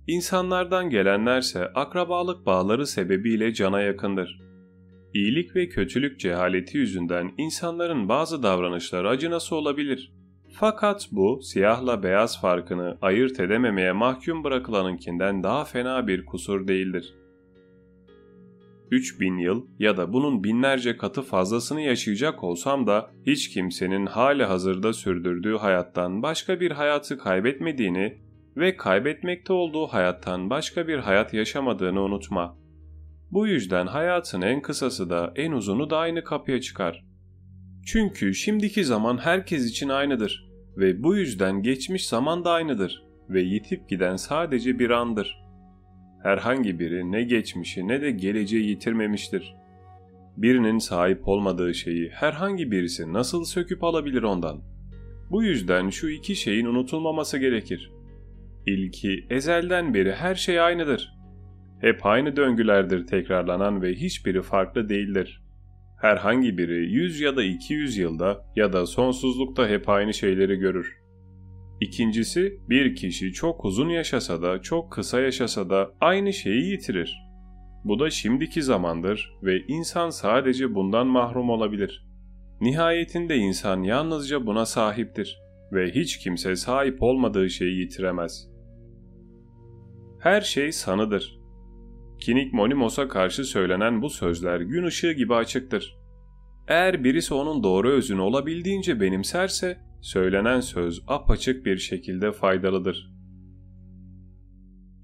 İnsanlardan gelenlerse akrabalık bağları sebebiyle cana yakındır. İyilik ve kötülük cehaleti yüzünden insanların bazı davranışları acınası olabilir. Fakat bu siyahla beyaz farkını ayırt edememeye mahkum bırakılanınkinden daha fena bir kusur değildir. 3000 yıl ya da bunun binlerce katı fazlasını yaşayacak olsam da hiç kimsenin hali hazırda sürdürdüğü hayattan başka bir hayatı kaybetmediğini ve kaybetmekte olduğu hayattan başka bir hayat yaşamadığını unutma. Bu yüzden hayatın en kısası da en uzunu da aynı kapıya çıkar. Çünkü şimdiki zaman herkes için aynıdır ve bu yüzden geçmiş zaman da aynıdır ve yitip giden sadece bir andır.'' herhangi biri ne geçmişi ne de geleceği yitirmemiştir. Birinin sahip olmadığı şeyi herhangi birisi nasıl söküp alabilir ondan? Bu yüzden şu iki şeyin unutulmaması gerekir. İlki ezelden beri her şey aynıdır. Hep aynı döngülerdir tekrarlanan ve hiçbiri farklı değildir. Herhangi biri 100 ya da 200 yılda ya da sonsuzlukta hep aynı şeyleri görür. İkincisi bir kişi çok uzun yaşasa da çok kısa yaşasa da aynı şeyi yitirir. Bu da şimdiki zamandır ve insan sadece bundan mahrum olabilir. Nihayetinde insan yalnızca buna sahiptir ve hiç kimse sahip olmadığı şeyi yitiremez. Her şey sanıdır. Kinik Monimos'a karşı söylenen bu sözler gün ışığı gibi açıktır. Eğer birisi onun doğru özünü olabildiğince benimserse söylenen söz apaçık bir şekilde faydalıdır.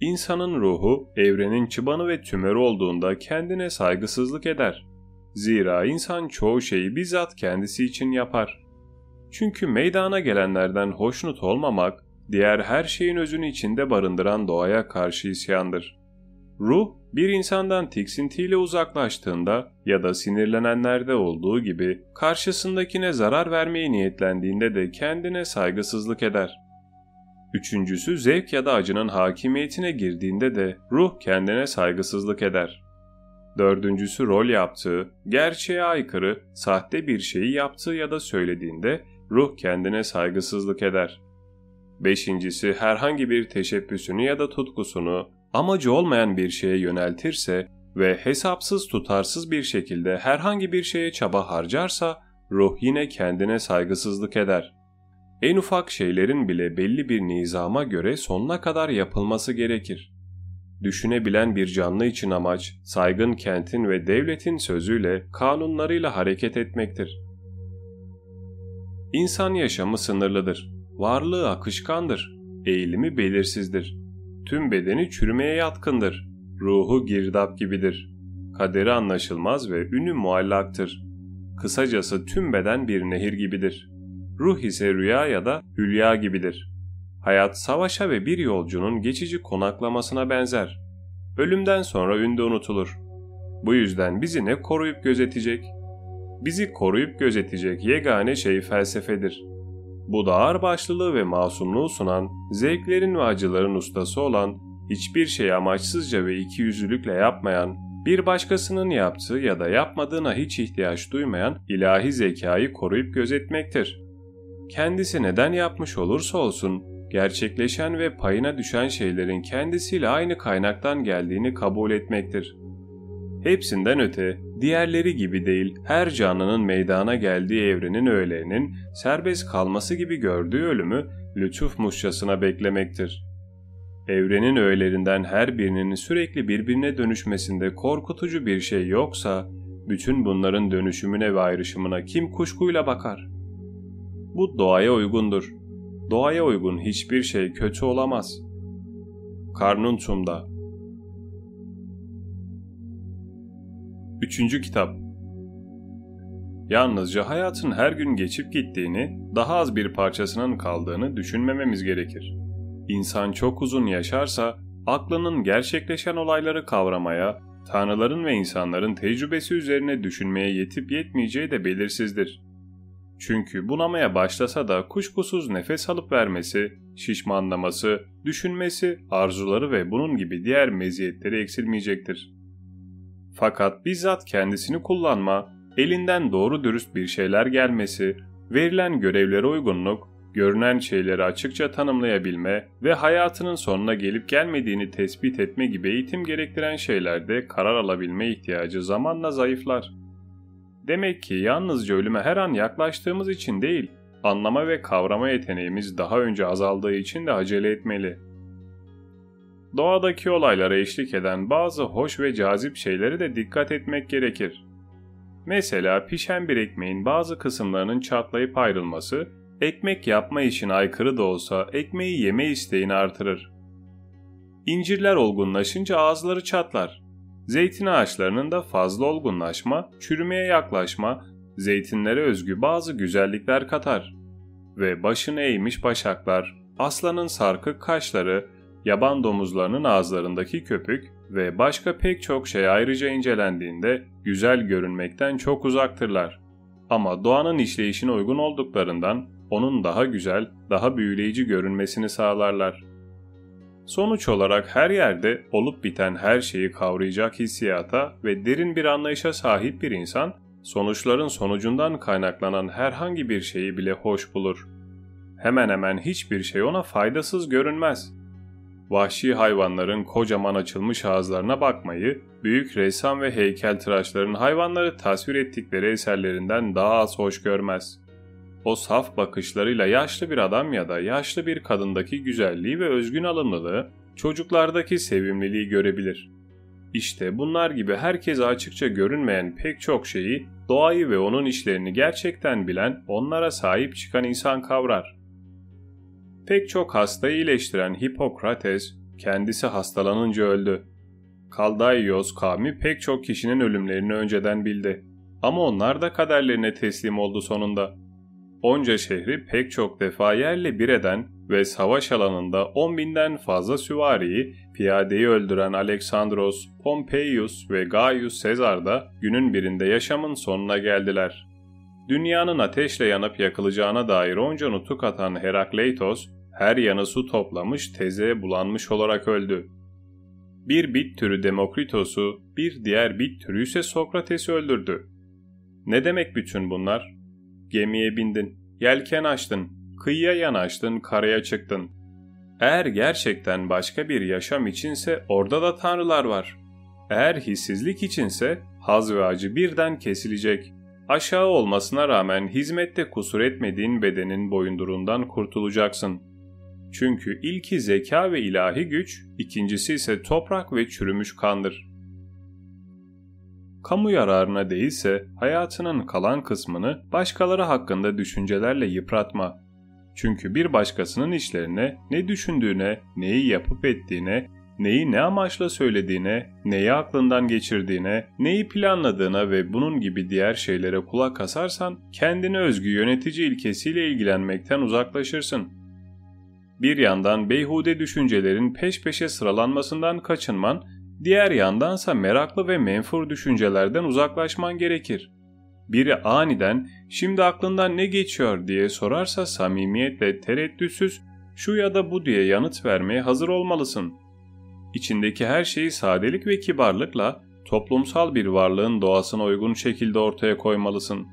İnsanın ruhu evrenin çıbanı ve tümörü olduğunda kendine saygısızlık eder. Zira insan çoğu şeyi bizzat kendisi için yapar. Çünkü meydana gelenlerden hoşnut olmamak, diğer her şeyin özünü içinde barındıran doğaya karşı isyandır. Ruh, bir insandan tiksintiyle uzaklaştığında ya da sinirlenenlerde olduğu gibi karşısındakine zarar vermeye niyetlendiğinde de kendine saygısızlık eder. Üçüncüsü zevk ya da acının hakimiyetine girdiğinde de ruh kendine saygısızlık eder. Dördüncüsü rol yaptığı, gerçeğe aykırı, sahte bir şeyi yaptığı ya da söylediğinde ruh kendine saygısızlık eder. Beşincisi herhangi bir teşebbüsünü ya da tutkusunu amacı olmayan bir şeye yöneltirse ve hesapsız tutarsız bir şekilde herhangi bir şeye çaba harcarsa ruh yine kendine saygısızlık eder. En ufak şeylerin bile belli bir nizama göre sonuna kadar yapılması gerekir. Düşünebilen bir canlı için amaç, saygın kentin ve devletin sözüyle, kanunlarıyla hareket etmektir. İnsan yaşamı sınırlıdır. Varlığı akışkandır. Eğilimi belirsizdir. Tüm bedeni çürümeye yatkındır. Ruhu girdap gibidir. Kaderi anlaşılmaz ve ünü muallaktır. Kısacası tüm beden bir nehir gibidir. Ruh ise rüya ya da hülya gibidir. Hayat savaşa ve bir yolcunun geçici konaklamasına benzer. Ölümden sonra ünde unutulur. Bu yüzden bizi ne koruyup gözetecek? Bizi koruyup gözetecek yegane şey felsefedir. Bu da ağırbaşlılığı ve masumluğu sunan, zevklerin ve acıların ustası olan, hiçbir şeyi amaçsızca ve ikiyüzlülükle yapmayan, bir başkasının yaptığı ya da yapmadığına hiç ihtiyaç duymayan ilahi zekayı koruyup gözetmektir. Kendisi neden yapmış olursa olsun, gerçekleşen ve payına düşen şeylerin kendisiyle aynı kaynaktan geldiğini kabul etmektir. Hepsinden öte, diğerleri gibi değil, her canlının meydana geldiği evrenin öğelerinin serbest kalması gibi gördüğü ölümü lütufmuşçasına beklemektir. Evrenin öğelerinden her birinin sürekli birbirine dönüşmesinde korkutucu bir şey yoksa, bütün bunların dönüşümüne ve ayrışımına kim kuşkuyla bakar? Bu doğaya uygundur. Doğaya uygun hiçbir şey kötü olamaz. Karnuntum'da Üçüncü kitap Yalnızca hayatın her gün geçip gittiğini, daha az bir parçasının kaldığını düşünmememiz gerekir. İnsan çok uzun yaşarsa, aklının gerçekleşen olayları kavramaya, tanrıların ve insanların tecrübesi üzerine düşünmeye yetip yetmeyeceği de belirsizdir. Çünkü bunamaya başlasa da kuşkusuz nefes alıp vermesi, şişmanlaması, düşünmesi, arzuları ve bunun gibi diğer meziyetleri eksilmeyecektir. Fakat bizzat kendisini kullanma, elinden doğru dürüst bir şeyler gelmesi, verilen görevlere uygunluk, görünen şeyleri açıkça tanımlayabilme ve hayatının sonuna gelip gelmediğini tespit etme gibi eğitim gerektiren şeylerde karar alabilme ihtiyacı zamanla zayıflar. Demek ki yalnızca ölüme her an yaklaştığımız için değil, anlama ve kavrama yeteneğimiz daha önce azaldığı için de acele etmeli. Doğadaki olaylara eşlik eden bazı hoş ve cazip şeylere de dikkat etmek gerekir. Mesela pişen bir ekmeğin bazı kısımlarının çatlayıp ayrılması, ekmek yapma işine aykırı da olsa ekmeği yeme isteğini artırır. İncirler olgunlaşınca ağızları çatlar. Zeytin ağaçlarının da fazla olgunlaşma, çürümeye yaklaşma, zeytinlere özgü bazı güzellikler katar. Ve başını eğmiş başaklar, aslanın sarkık kaşları, yaban domuzlarının ağızlarındaki köpük ve başka pek çok şey ayrıca incelendiğinde güzel görünmekten çok uzaktırlar. Ama doğanın işleyişine uygun olduklarından onun daha güzel, daha büyüleyici görünmesini sağlarlar. Sonuç olarak her yerde olup biten her şeyi kavrayacak hissiyata ve derin bir anlayışa sahip bir insan, sonuçların sonucundan kaynaklanan herhangi bir şeyi bile hoş bulur. Hemen hemen hiçbir şey ona faydasız görünmez. Vahşi hayvanların kocaman açılmış ağızlarına bakmayı, büyük ressam ve heykeltıraşların hayvanları tasvir ettikleri eserlerinden daha az hoş görmez. O saf bakışlarıyla yaşlı bir adam ya da yaşlı bir kadındaki güzelliği ve özgün alımlılığı, çocuklardaki sevimliliği görebilir. İşte bunlar gibi herkese açıkça görünmeyen pek çok şeyi, doğayı ve onun işlerini gerçekten bilen, onlara sahip çıkan insan kavrar. Pek çok hastayı iyileştiren Hipokrates, kendisi hastalanınca öldü. Kaldaios kavmi pek çok kişinin ölümlerini önceden bildi. Ama onlar da kaderlerine teslim oldu sonunda. Onca şehri pek çok defa yerle bir eden ve savaş alanında 10 binden fazla süvariyi, piyadeyi öldüren Alexandros, Pompeius ve Gaius Caesar da günün birinde yaşamın sonuna geldiler. Dünyanın ateşle yanıp yakılacağına dair onca nutuk atan Herakleitos, her yanı su toplamış teze bulanmış olarak öldü. Bir bit türü Demokritos'u, bir diğer bit türü ise Sokrates'i öldürdü. Ne demek bütün bunlar? Gemiye bindin, yelken açtın, kıyıya yanaştın, karaya çıktın. Eğer gerçekten başka bir yaşam içinse orada da tanrılar var. Eğer hissizlik içinse haz ve acı birden kesilecek. Aşağı olmasına rağmen hizmette kusur etmediğin bedenin boyundurundan kurtulacaksın. Çünkü ilki zeka ve ilahi güç, ikincisi ise toprak ve çürümüş kandır. Kamu yararına değilse hayatının kalan kısmını başkaları hakkında düşüncelerle yıpratma. Çünkü bir başkasının işlerine, ne düşündüğüne, neyi yapıp ettiğine, neyi ne amaçla söylediğine, neyi aklından geçirdiğine, neyi planladığına ve bunun gibi diğer şeylere kulak asarsan kendine özgü yönetici ilkesiyle ilgilenmekten uzaklaşırsın. Bir yandan beyhude düşüncelerin peş peşe sıralanmasından kaçınman, diğer yandansa meraklı ve menfur düşüncelerden uzaklaşman gerekir. Biri aniden şimdi aklından ne geçiyor diye sorarsa samimiyetle tereddütsüz şu ya da bu diye yanıt vermeye hazır olmalısın. İçindeki her şeyi sadelik ve kibarlıkla toplumsal bir varlığın doğasına uygun şekilde ortaya koymalısın.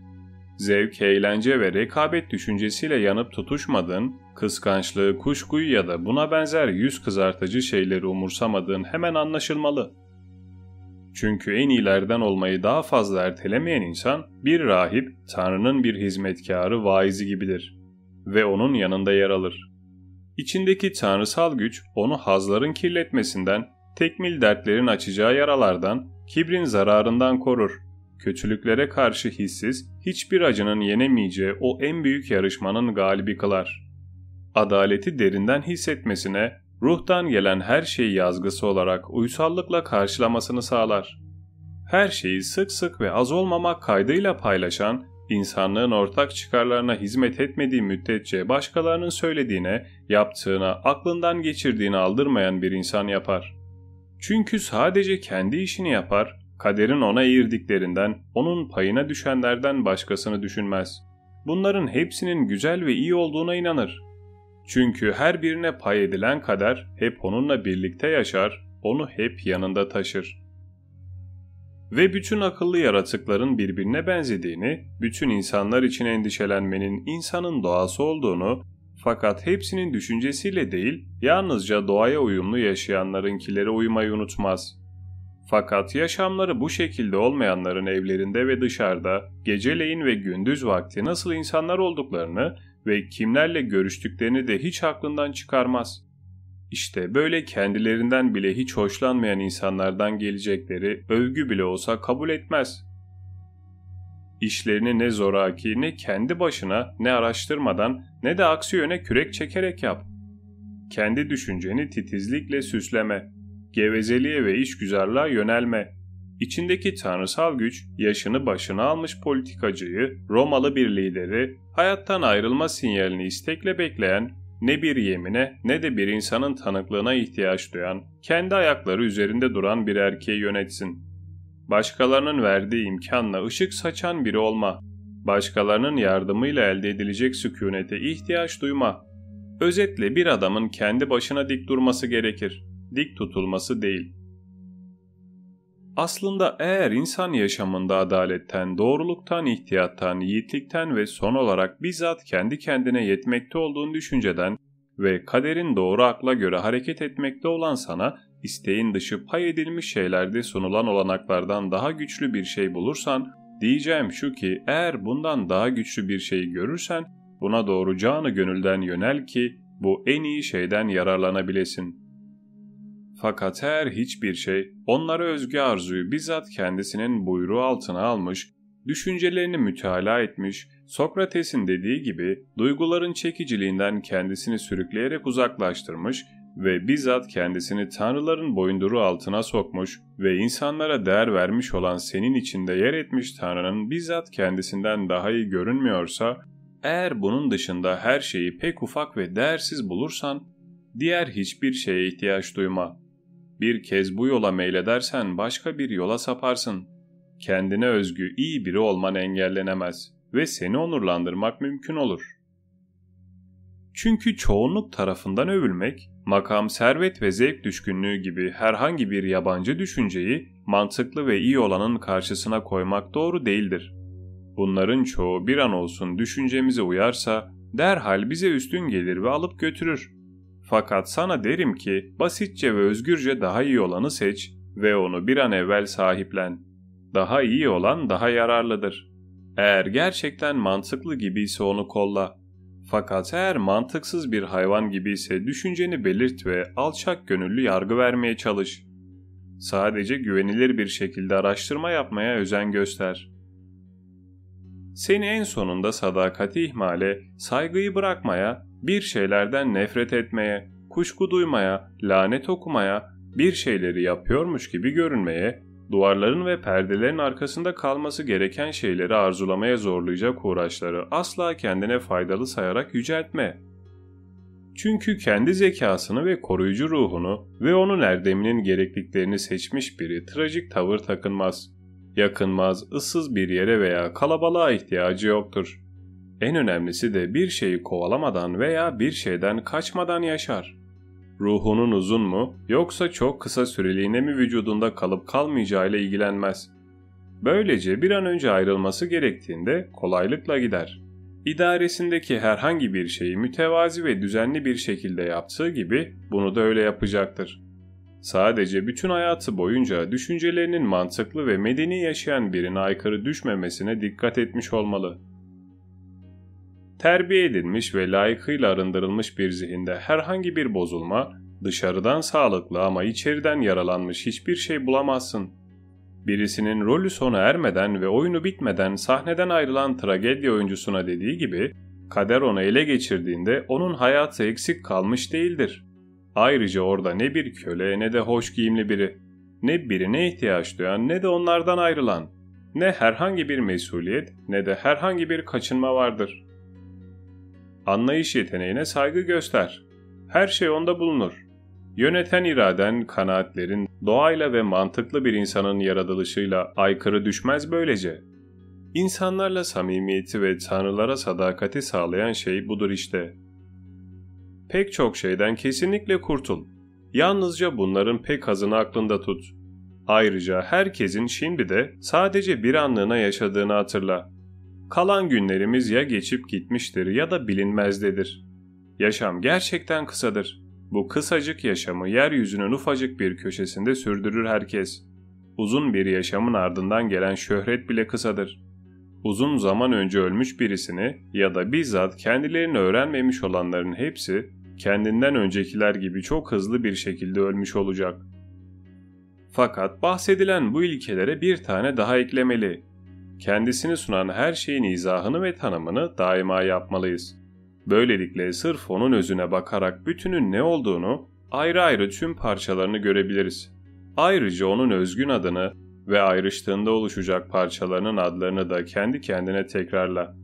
Zevk, eğlence ve rekabet düşüncesiyle yanıp tutuşmadığın, kıskançlığı, kuşkuyu ya da buna benzer yüz kızartıcı şeyleri umursamadığın hemen anlaşılmalı. Çünkü en iyilerden olmayı daha fazla ertelemeyen insan, bir rahip, Tanrı'nın bir hizmetkarı, vaizi gibidir ve onun yanında yer alır. İçindeki tanrısal güç onu hazların kirletmesinden, tekmil dertlerin açacağı yaralardan, kibrin zararından korur. Kötülüklere karşı hissiz, hiçbir acının yenemeyeceği o en büyük yarışmanın galibi kılar. Adaleti derinden hissetmesine, ruhtan gelen her şeyi yazgısı olarak uysallıkla karşılamasını sağlar. Her şeyi sık sık ve az olmamak kaydıyla paylaşan, insanlığın ortak çıkarlarına hizmet etmediği müddetçe başkalarının söylediğine, yaptığına, aklından geçirdiğini aldırmayan bir insan yapar. Çünkü sadece kendi işini yapar, kaderin ona eğirdiklerinden, onun payına düşenlerden başkasını düşünmez. Bunların hepsinin güzel ve iyi olduğuna inanır. Çünkü her birine pay edilen kader hep onunla birlikte yaşar, onu hep yanında taşır.'' ve bütün akıllı yaratıkların birbirine benzediğini, bütün insanlar için endişelenmenin insanın doğası olduğunu, fakat hepsinin düşüncesiyle değil, yalnızca doğaya uyumlu yaşayanlarınkilere uymayı unutmaz. Fakat yaşamları bu şekilde olmayanların evlerinde ve dışarıda, geceleyin ve gündüz vakti nasıl insanlar olduklarını ve kimlerle görüştüklerini de hiç aklından çıkarmaz. İşte böyle kendilerinden bile hiç hoşlanmayan insanlardan gelecekleri övgü bile olsa kabul etmez. İşlerini ne zoraki ne kendi başına ne araştırmadan ne de aksi yöne kürek çekerek yap. Kendi düşünceni titizlikle süsleme, gevezeliğe ve işgüzarlığa yönelme. İçindeki tanrısal güç yaşını başına almış politikacıyı, Romalı bir lideri, hayattan ayrılma sinyalini istekle bekleyen ne bir yemine ne de bir insanın tanıklığına ihtiyaç duyan, kendi ayakları üzerinde duran bir erkeği yönetsin. Başkalarının verdiği imkanla ışık saçan biri olma. Başkalarının yardımıyla elde edilecek sükunete ihtiyaç duyma. Özetle bir adamın kendi başına dik durması gerekir. Dik tutulması değil. Aslında eğer insan yaşamında adaletten, doğruluktan, ihtiyattan, yiğitlikten ve son olarak bizzat kendi kendine yetmekte olduğun düşünceden ve kaderin doğru akla göre hareket etmekte olan sana isteğin dışı pay edilmiş şeylerde sunulan olanaklardan daha güçlü bir şey bulursan, diyeceğim şu ki eğer bundan daha güçlü bir şey görürsen buna doğru canı gönülden yönel ki bu en iyi şeyden yararlanabilesin.'' Fakat her hiçbir şey onlara özgü arzuyu bizzat kendisinin buyruğu altına almış, düşüncelerini mütalaa etmiş, Sokrates'in dediği gibi duyguların çekiciliğinden kendisini sürükleyerek uzaklaştırmış ve bizzat kendisini tanrıların boyunduruğu altına sokmuş ve insanlara değer vermiş olan senin içinde yer etmiş tanrının bizzat kendisinden daha iyi görünmüyorsa, eğer bunun dışında her şeyi pek ufak ve değersiz bulursan, diğer hiçbir şeye ihtiyaç duyma. Bir kez bu yola meyledersen başka bir yola saparsın. Kendine özgü iyi biri olman engellenemez ve seni onurlandırmak mümkün olur. Çünkü çoğunluk tarafından övülmek, makam, servet ve zevk düşkünlüğü gibi herhangi bir yabancı düşünceyi mantıklı ve iyi olanın karşısına koymak doğru değildir. Bunların çoğu bir an olsun düşüncemize uyarsa derhal bize üstün gelir ve alıp götürür. Fakat sana derim ki basitçe ve özgürce daha iyi olanı seç ve onu bir an evvel sahiplen. Daha iyi olan daha yararlıdır. Eğer gerçekten mantıklı gibiyse onu kolla. Fakat eğer mantıksız bir hayvan gibiyse düşünceni belirt ve alçak gönüllü yargı vermeye çalış. Sadece güvenilir bir şekilde araştırma yapmaya özen göster. Seni en sonunda sadakati ihmale, saygıyı bırakmaya, bir şeylerden nefret etmeye, kuşku duymaya, lanet okumaya, bir şeyleri yapıyormuş gibi görünmeye, duvarların ve perdelerin arkasında kalması gereken şeyleri arzulamaya zorlayacak uğraşları asla kendine faydalı sayarak yüceltme. Çünkü kendi zekasını ve koruyucu ruhunu ve onun erdeminin gerekliklerini seçmiş biri trajik tavır takınmaz. Yakınmaz, ıssız bir yere veya kalabalığa ihtiyacı yoktur. En önemlisi de bir şeyi kovalamadan veya bir şeyden kaçmadan yaşar. Ruhunun uzun mu yoksa çok kısa süreliğine mi vücudunda kalıp kalmayacağıyla ilgilenmez. Böylece bir an önce ayrılması gerektiğinde kolaylıkla gider. İdaresindeki herhangi bir şeyi mütevazi ve düzenli bir şekilde yaptığı gibi bunu da öyle yapacaktır. Sadece bütün hayatı boyunca düşüncelerinin mantıklı ve medeni yaşayan birine aykırı düşmemesine dikkat etmiş olmalı. Terbiye edilmiş ve layıkıyla arındırılmış bir zihinde herhangi bir bozulma, dışarıdan sağlıklı ama içeriden yaralanmış hiçbir şey bulamazsın. Birisinin rolü sona ermeden ve oyunu bitmeden sahneden ayrılan tragedya oyuncusuna dediği gibi, kader onu ele geçirdiğinde onun hayatı eksik kalmış değildir. Ayrıca orada ne bir köle ne de hoş giyimli biri, ne birine ihtiyaç duyan ne de onlardan ayrılan, ne herhangi bir mesuliyet ne de herhangi bir kaçınma vardır. Anlayış yeteneğine saygı göster. Her şey onda bulunur. Yöneten iraden, kanaatlerin, doğayla ve mantıklı bir insanın yaratılışıyla aykırı düşmez böylece. İnsanlarla samimiyeti ve tanrılara sadakati sağlayan şey budur işte. Pek çok şeyden kesinlikle kurtul. Yalnızca bunların pek azını aklında tut. Ayrıca herkesin şimdi de sadece bir anlığına yaşadığını hatırla. Kalan günlerimiz ya geçip gitmiştir ya da bilinmezdedir. Yaşam gerçekten kısadır. Bu kısacık yaşamı yeryüzünün ufacık bir köşesinde sürdürür herkes. Uzun bir yaşamın ardından gelen şöhret bile kısadır. Uzun zaman önce ölmüş birisini ya da bizzat kendilerini öğrenmemiş olanların hepsi kendinden öncekiler gibi çok hızlı bir şekilde ölmüş olacak. Fakat bahsedilen bu ilkelere bir tane daha eklemeli. Kendisini sunan her şeyin izahını ve tanımını daima yapmalıyız. Böylelikle sırf onun özüne bakarak bütünün ne olduğunu ayrı ayrı tüm parçalarını görebiliriz. Ayrıca onun özgün adını ve ayrıştığında oluşacak parçalarının adlarını da kendi kendine tekrarla.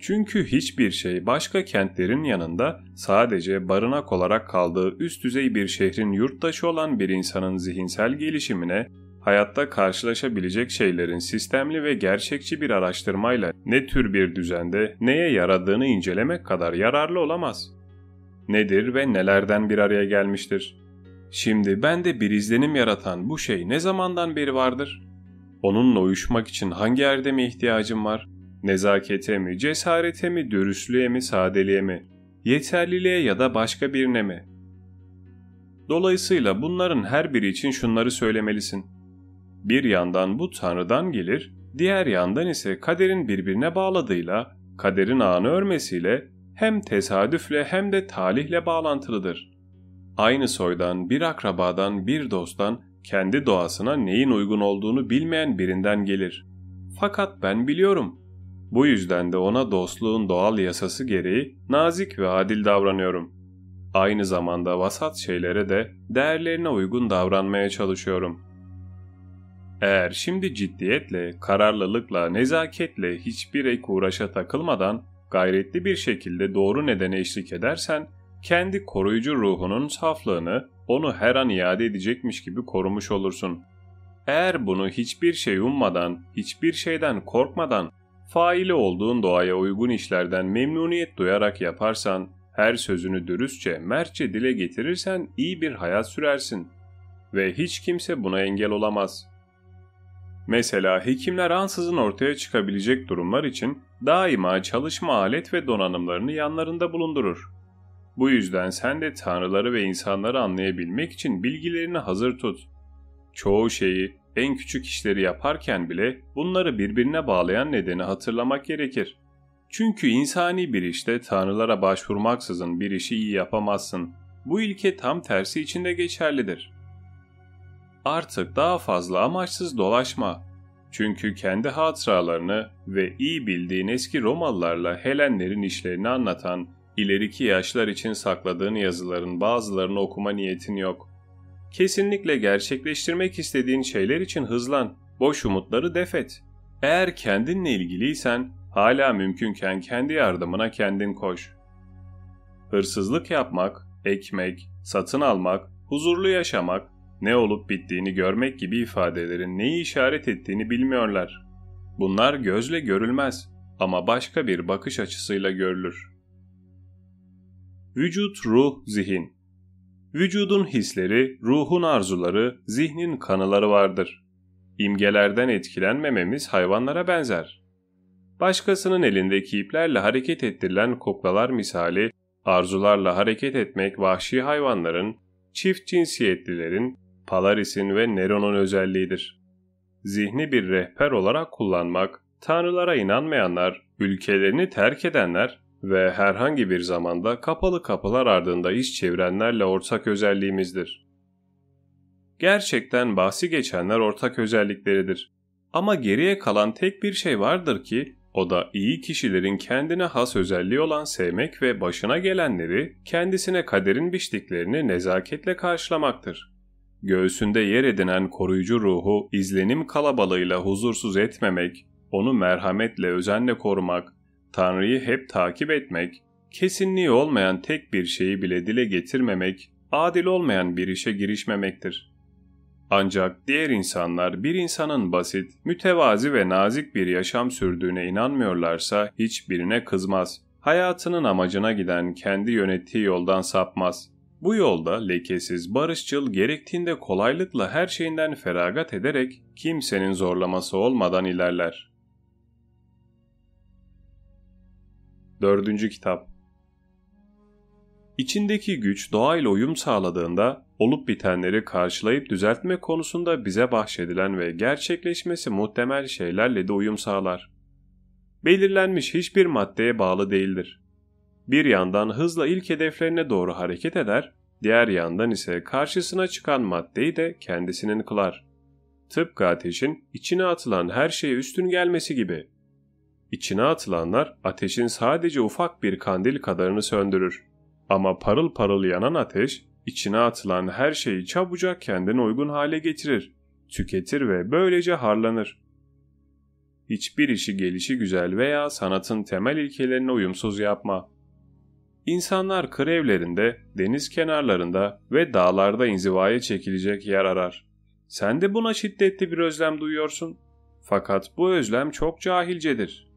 Çünkü hiçbir şey başka kentlerin yanında sadece barınak olarak kaldığı üst düzey bir şehrin yurttaşı olan bir insanın zihinsel gelişimine hayatta karşılaşabilecek şeylerin sistemli ve gerçekçi bir araştırmayla ne tür bir düzende neye yaradığını incelemek kadar yararlı olamaz. Nedir ve nelerden bir araya gelmiştir? Şimdi bende bir izlenim yaratan bu şey ne zamandan beri vardır? Onunla uyuşmak için hangi erdeme ihtiyacım var? Nezakete mi, cesarete mi, dürüstlüğe mi, sadeliğe mi? Yeterliliğe ya da başka birine mi? Dolayısıyla bunların her biri için şunları söylemelisin. Bir yandan bu Tanrı'dan gelir, diğer yandan ise kaderin birbirine bağladığıyla, kaderin ağını örmesiyle hem tesadüfle hem de talihle bağlantılıdır. Aynı soydan, bir akrabadan, bir dosttan kendi doğasına neyin uygun olduğunu bilmeyen birinden gelir. Fakat ben biliyorum. Bu yüzden de ona dostluğun doğal yasası gereği nazik ve adil davranıyorum. Aynı zamanda vasat şeylere de değerlerine uygun davranmaya çalışıyorum.'' Eğer şimdi ciddiyetle, kararlılıkla, nezaketle hiçbir ek uğraşa takılmadan gayretli bir şekilde doğru nedene eşlik edersen, kendi koruyucu ruhunun saflığını onu her an iade edecekmiş gibi korumuş olursun. Eğer bunu hiçbir şey ummadan, hiçbir şeyden korkmadan, faili olduğun doğaya uygun işlerden memnuniyet duyarak yaparsan, her sözünü dürüstçe, mertçe dile getirirsen iyi bir hayat sürersin. Ve hiç kimse buna engel olamaz.'' Mesela hekimler ansızın ortaya çıkabilecek durumlar için daima çalışma alet ve donanımlarını yanlarında bulundurur. Bu yüzden sen de tanrıları ve insanları anlayabilmek için bilgilerini hazır tut. Çoğu şeyi, en küçük işleri yaparken bile bunları birbirine bağlayan nedeni hatırlamak gerekir. Çünkü insani bir işte tanrılara başvurmaksızın bir işi iyi yapamazsın. Bu ilke tam tersi içinde geçerlidir. Artık daha fazla amaçsız dolaşma. Çünkü kendi hatıralarını ve iyi bildiğin eski Romalılarla Helenlerin işlerini anlatan ileriki yaşlar için sakladığın yazıların bazılarını okuma niyetin yok. Kesinlikle gerçekleştirmek istediğin şeyler için hızlan, boş umutları defet. Eğer kendinle ilgiliysen hala mümkünken kendi yardımına kendin koş. Hırsızlık yapmak, ekmek, satın almak, huzurlu yaşamak, ne olup bittiğini görmek gibi ifadelerin neyi işaret ettiğini bilmiyorlar. Bunlar gözle görülmez ama başka bir bakış açısıyla görülür. Vücut, ruh, zihin Vücudun hisleri, ruhun arzuları, zihnin kanıları vardır. İmgelerden etkilenmememiz hayvanlara benzer. Başkasının elindeki iplerle hareket ettirilen kuklalar misali, arzularla hareket etmek vahşi hayvanların, çift cinsiyetlilerin, Palaris'in ve Neron'un özelliğidir. Zihni bir rehber olarak kullanmak, tanrılara inanmayanlar, ülkelerini terk edenler ve herhangi bir zamanda kapalı kapılar ardında iş çevirenlerle ortak özelliğimizdir. Gerçekten bahsi geçenler ortak özellikleridir. Ama geriye kalan tek bir şey vardır ki o da iyi kişilerin kendine has özelliği olan sevmek ve başına gelenleri kendisine kaderin biçtiklerini nezaketle karşılamaktır. Göğsünde yer edinen koruyucu ruhu izlenim kalabalığıyla huzursuz etmemek, onu merhametle özenle korumak, Tanrı'yı hep takip etmek, kesinliği olmayan tek bir şeyi bile dile getirmemek, adil olmayan bir işe girişmemektir. Ancak diğer insanlar bir insanın basit, mütevazi ve nazik bir yaşam sürdüğüne inanmıyorlarsa hiçbirine kızmaz. Hayatının amacına giden kendi yönettiği yoldan sapmaz. Bu yolda lekesiz, barışçıl, gerektiğinde kolaylıkla her şeyinden feragat ederek kimsenin zorlaması olmadan ilerler. Dördüncü Kitap İçindeki güç doğayla uyum sağladığında olup bitenleri karşılayıp düzeltme konusunda bize bahşedilen ve gerçekleşmesi muhtemel şeylerle de uyum sağlar. Belirlenmiş hiçbir maddeye bağlı değildir. Bir yandan hızla ilk hedeflerine doğru hareket eder, diğer yandan ise karşısına çıkan maddeyi de kendisinin kılar. Tıpkı ateşin içine atılan her şeye üstün gelmesi gibi. İçine atılanlar ateşin sadece ufak bir kandil kadarını söndürür. Ama parıl parıl yanan ateş içine atılan her şeyi çabucak kendine uygun hale getirir, tüketir ve böylece harlanır. Hiçbir işi gelişi güzel veya sanatın temel ilkelerine uyumsuz yapma. İnsanlar kır evlerinde, deniz kenarlarında ve dağlarda inzivaya çekilecek yer arar. Sen de buna şiddetli bir özlem duyuyorsun. Fakat bu özlem çok cahilcedir.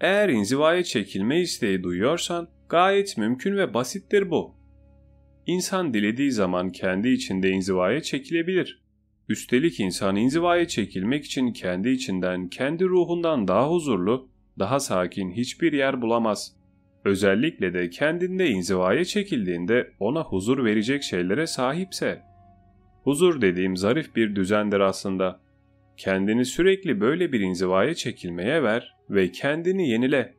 Eğer inzivaya çekilme isteği duyuyorsan gayet mümkün ve basittir bu. İnsan dilediği zaman kendi içinde inzivaya çekilebilir. Üstelik insan inzivaya çekilmek için kendi içinden, kendi ruhundan daha huzurlu, daha sakin hiçbir yer bulamaz. Özellikle de kendinde inzivaya çekildiğinde ona huzur verecek şeylere sahipse. Huzur dediğim zarif bir düzendir aslında. Kendini sürekli böyle bir inzivaya çekilmeye ver ve kendini yenile.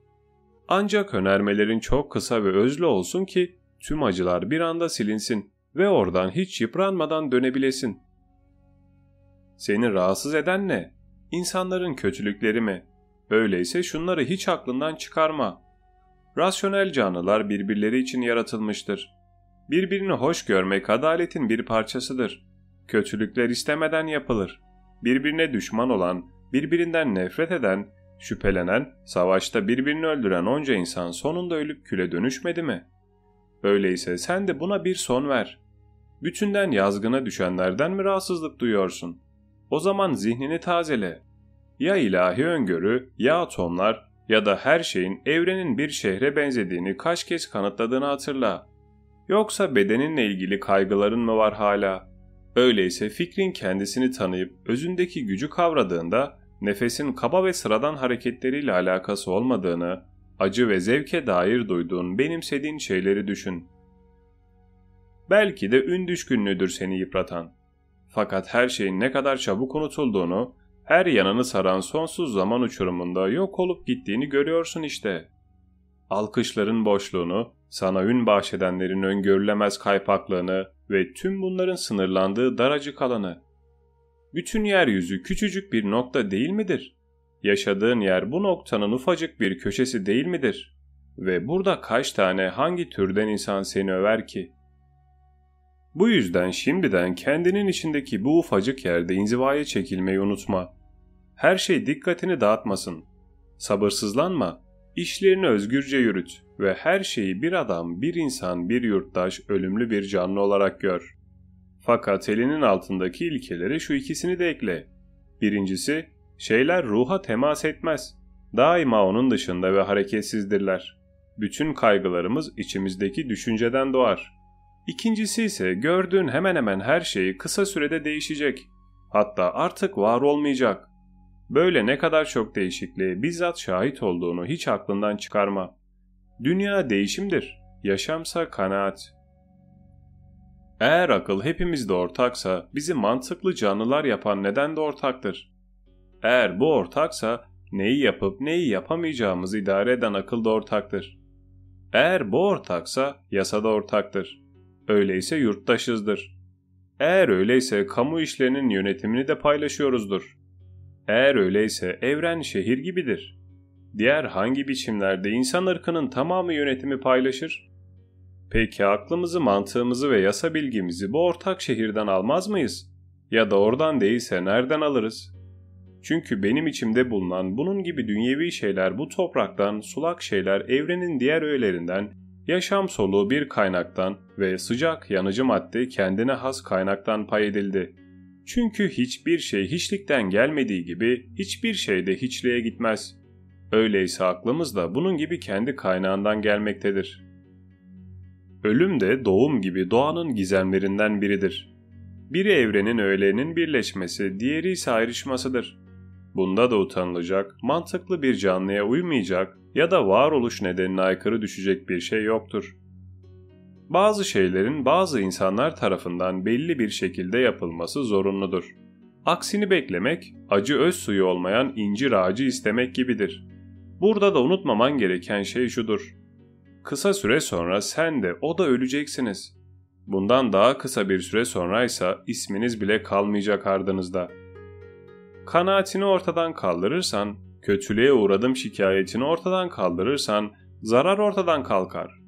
Ancak önermelerin çok kısa ve özlü olsun ki tüm acılar bir anda silinsin ve oradan hiç yıpranmadan dönebilesin. Seni rahatsız eden ne? İnsanların kötülükleri mi? Öyleyse şunları hiç aklından çıkarma. Rasyonel canlılar birbirleri için yaratılmıştır. Birbirini hoş görmek adaletin bir parçasıdır. Kötülükler istemeden yapılır. Birbirine düşman olan, birbirinden nefret eden, şüphelenen, savaşta birbirini öldüren onca insan sonunda ölüp küle dönüşmedi mi? Öyleyse sen de buna bir son ver. Bütünden yazgına düşenlerden mi rahatsızlık duyuyorsun? O zaman zihnini tazele. Ya ilahi öngörü, ya atomlar ya da her şeyin evrenin bir şehre benzediğini kaç kez kanıtladığını hatırla. Yoksa bedeninle ilgili kaygıların mı var hala? Öyleyse fikrin kendisini tanıyıp özündeki gücü kavradığında nefesin kaba ve sıradan hareketleriyle alakası olmadığını, acı ve zevke dair duyduğun, benimsediğin şeyleri düşün. Belki de ün düşkünlüğüdür seni yıpratan. Fakat her şeyin ne kadar çabuk unutulduğunu, her yanını saran sonsuz zaman uçurumunda yok olup gittiğini görüyorsun işte. Alkışların boşluğunu, sana ün bahşedenlerin öngörülemez kaypaklığını ve tüm bunların sınırlandığı daracık alanı. Bütün yeryüzü küçücük bir nokta değil midir? Yaşadığın yer bu noktanın ufacık bir köşesi değil midir? Ve burada kaç tane hangi türden insan seni över ki? Bu yüzden şimdiden kendinin içindeki bu ufacık yerde inzivaya çekilmeyi unutma. Her şey dikkatini dağıtmasın. Sabırsızlanma, işlerini özgürce yürüt ve her şeyi bir adam, bir insan, bir yurttaş, ölümlü bir canlı olarak gör. Fakat elinin altındaki ilkelere şu ikisini de ekle. Birincisi, şeyler ruha temas etmez. Daima onun dışında ve hareketsizdirler. Bütün kaygılarımız içimizdeki düşünceden doğar. İkincisi ise gördüğün hemen hemen her şeyi kısa sürede değişecek. Hatta artık var olmayacak. Böyle ne kadar çok değişikliğe bizzat şahit olduğunu hiç aklından çıkarma. Dünya değişimdir, yaşamsa kanaat. Eğer akıl hepimizde ortaksa bizi mantıklı canlılar yapan neden de ortaktır. Eğer bu ortaksa neyi yapıp neyi yapamayacağımızı idare eden akıl da ortaktır. Eğer bu ortaksa yasa da ortaktır. Öyleyse yurttaşızdır. Eğer öyleyse kamu işlerinin yönetimini de paylaşıyoruzdur. Eğer öyleyse evren şehir gibidir. Diğer hangi biçimlerde insan ırkının tamamı yönetimi paylaşır? Peki aklımızı, mantığımızı ve yasa bilgimizi bu ortak şehirden almaz mıyız? Ya da oradan değilse nereden alırız? Çünkü benim içimde bulunan bunun gibi dünyevi şeyler bu topraktan, sulak şeyler evrenin diğer öğelerinden, yaşam soluğu bir kaynaktan ve sıcak yanıcı madde kendine has kaynaktan pay edildi. Çünkü hiçbir şey hiçlikten gelmediği gibi hiçbir şey de hiçliğe gitmez. Öyleyse aklımız da bunun gibi kendi kaynağından gelmektedir. Ölüm de doğum gibi doğanın gizemlerinden biridir. Biri evrenin öğelerinin birleşmesi, diğeri ise ayrışmasıdır. Bunda da utanılacak, mantıklı bir canlıya uymayacak ya da varoluş nedenine aykırı düşecek bir şey yoktur. Bazı şeylerin bazı insanlar tarafından belli bir şekilde yapılması zorunludur. Aksini beklemek, acı öz suyu olmayan incir ağacı istemek gibidir. Burada da unutmaman gereken şey şudur. Kısa süre sonra sen de o da öleceksiniz. Bundan daha kısa bir süre sonraysa isminiz bile kalmayacak ardınızda. Kanaatini ortadan kaldırırsan, kötülüğe uğradım şikayetini ortadan kaldırırsan, zarar ortadan kalkar.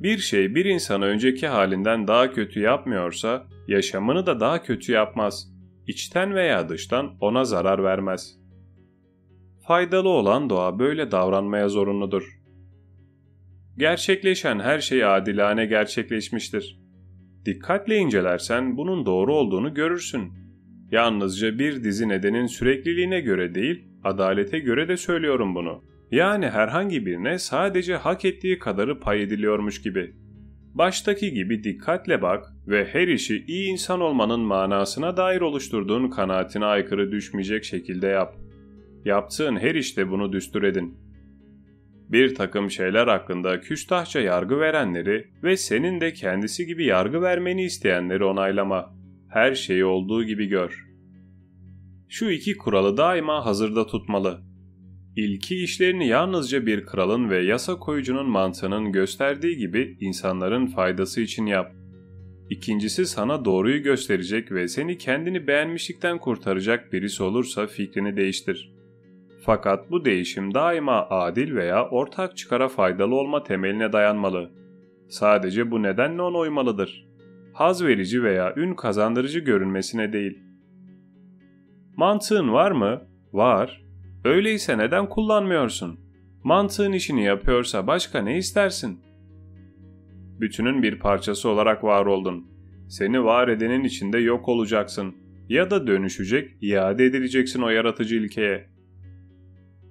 Bir şey bir insanı önceki halinden daha kötü yapmıyorsa, yaşamını da daha kötü yapmaz. İçten veya dıştan ona zarar vermez. Faydalı olan doğa böyle davranmaya zorunludur. Gerçekleşen her şey adilane gerçekleşmiştir. Dikkatle incelersen bunun doğru olduğunu görürsün. Yalnızca bir dizi nedenin sürekliliğine göre değil, adalete göre de söylüyorum bunu. Yani herhangi birine sadece hak ettiği kadarı pay ediliyormuş gibi. Baştaki gibi dikkatle bak ve her işi iyi insan olmanın manasına dair oluşturduğun kanaatine aykırı düşmeyecek şekilde yap. Yaptığın her işte bunu düstur edin. Bir takım şeyler hakkında küstahça yargı verenleri ve senin de kendisi gibi yargı vermeni isteyenleri onaylama. Her şeyi olduğu gibi gör. Şu iki kuralı daima hazırda tutmalı. İlki işlerini yalnızca bir kralın ve yasa koyucunun mantığının gösterdiği gibi insanların faydası için yap. İkincisi sana doğruyu gösterecek ve seni kendini beğenmişlikten kurtaracak birisi olursa fikrini değiştir. Fakat bu değişim daima adil veya ortak çıkara faydalı olma temeline dayanmalı. Sadece bu nedenle ona uymalıdır. Haz verici veya ün kazandırıcı görünmesine değil. Mantığın var mı? Var. Öyleyse neden kullanmıyorsun? Mantığın işini yapıyorsa başka ne istersin? Bütünün bir parçası olarak var oldun. Seni var edenin içinde yok olacaksın. Ya da dönüşecek, iade edileceksin o yaratıcı ilkeye.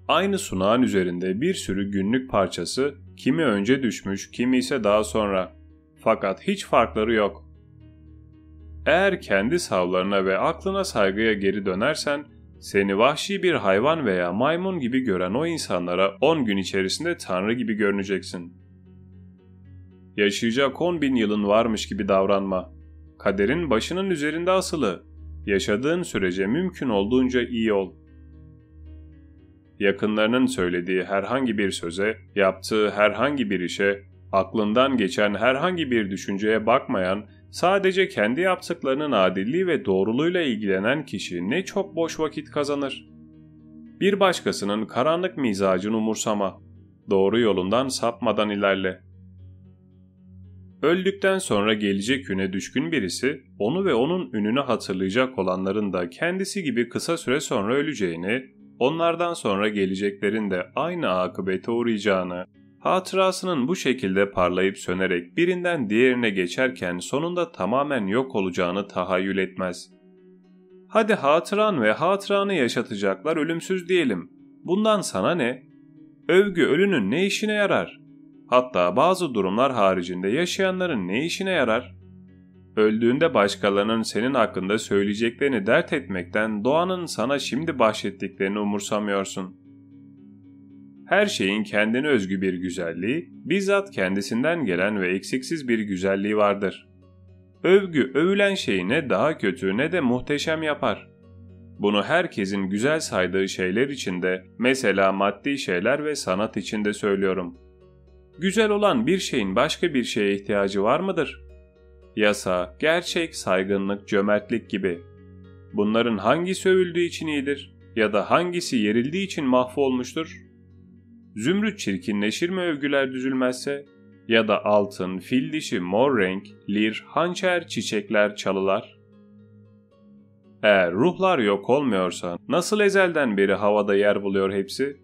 Aynı sunağın üzerinde bir sürü günlük parçası, kimi önce düşmüş, kimi ise daha sonra. Fakat hiç farkları yok. Eğer kendi savlarına ve aklına saygıya geri dönersen, seni vahşi bir hayvan veya maymun gibi gören o insanlara 10 gün içerisinde tanrı gibi görüneceksin. Yaşayacak 10 bin yılın varmış gibi davranma. kaderin başının üzerinde asılı. Yaşadığın sürece mümkün olduğunca iyi ol. Yakınlarının söylediği herhangi bir söze, yaptığı herhangi bir işe, aklından geçen herhangi bir düşünceye bakmayan, sadece kendi yaptıklarının adilliği ve doğruluğuyla ilgilenen kişi ne çok boş vakit kazanır. Bir başkasının karanlık mizacını umursama. Doğru yolundan sapmadan ilerle. Öldükten sonra gelecek güne düşkün birisi, onu ve onun ününü hatırlayacak olanların da kendisi gibi kısa süre sonra öleceğini, onlardan sonra geleceklerin de aynı akıbete uğrayacağını, hatırasının bu şekilde parlayıp sönerek birinden diğerine geçerken sonunda tamamen yok olacağını tahayyül etmez. Hadi hatıran ve hatıranı yaşatacaklar ölümsüz diyelim. Bundan sana ne? Övgü ölünün ne işine yarar? Hatta bazı durumlar haricinde yaşayanların ne işine yarar? Öldüğünde başkalarının senin hakkında söyleyeceklerini dert etmekten doğanın sana şimdi bahşettiklerini umursamıyorsun. Her şeyin kendine özgü bir güzelliği, bizzat kendisinden gelen ve eksiksiz bir güzelliği vardır. Övgü övülen şeyi ne daha kötü ne de muhteşem yapar. Bunu herkesin güzel saydığı şeyler içinde, mesela maddi şeyler ve sanat içinde söylüyorum. Güzel olan bir şeyin başka bir şeye ihtiyacı var mıdır? Yasa, gerçek, saygınlık, cömertlik gibi. Bunların hangisi övüldüğü için iyidir ya da hangisi yerildiği için mahvolmuştur? Zümrüt çirkinleşir mi övgüler düzülmezse? Ya da altın, fil dişi, mor renk, lir, hançer, çiçekler, çalılar? Eğer ruhlar yok olmuyorsa nasıl ezelden beri havada yer buluyor hepsi?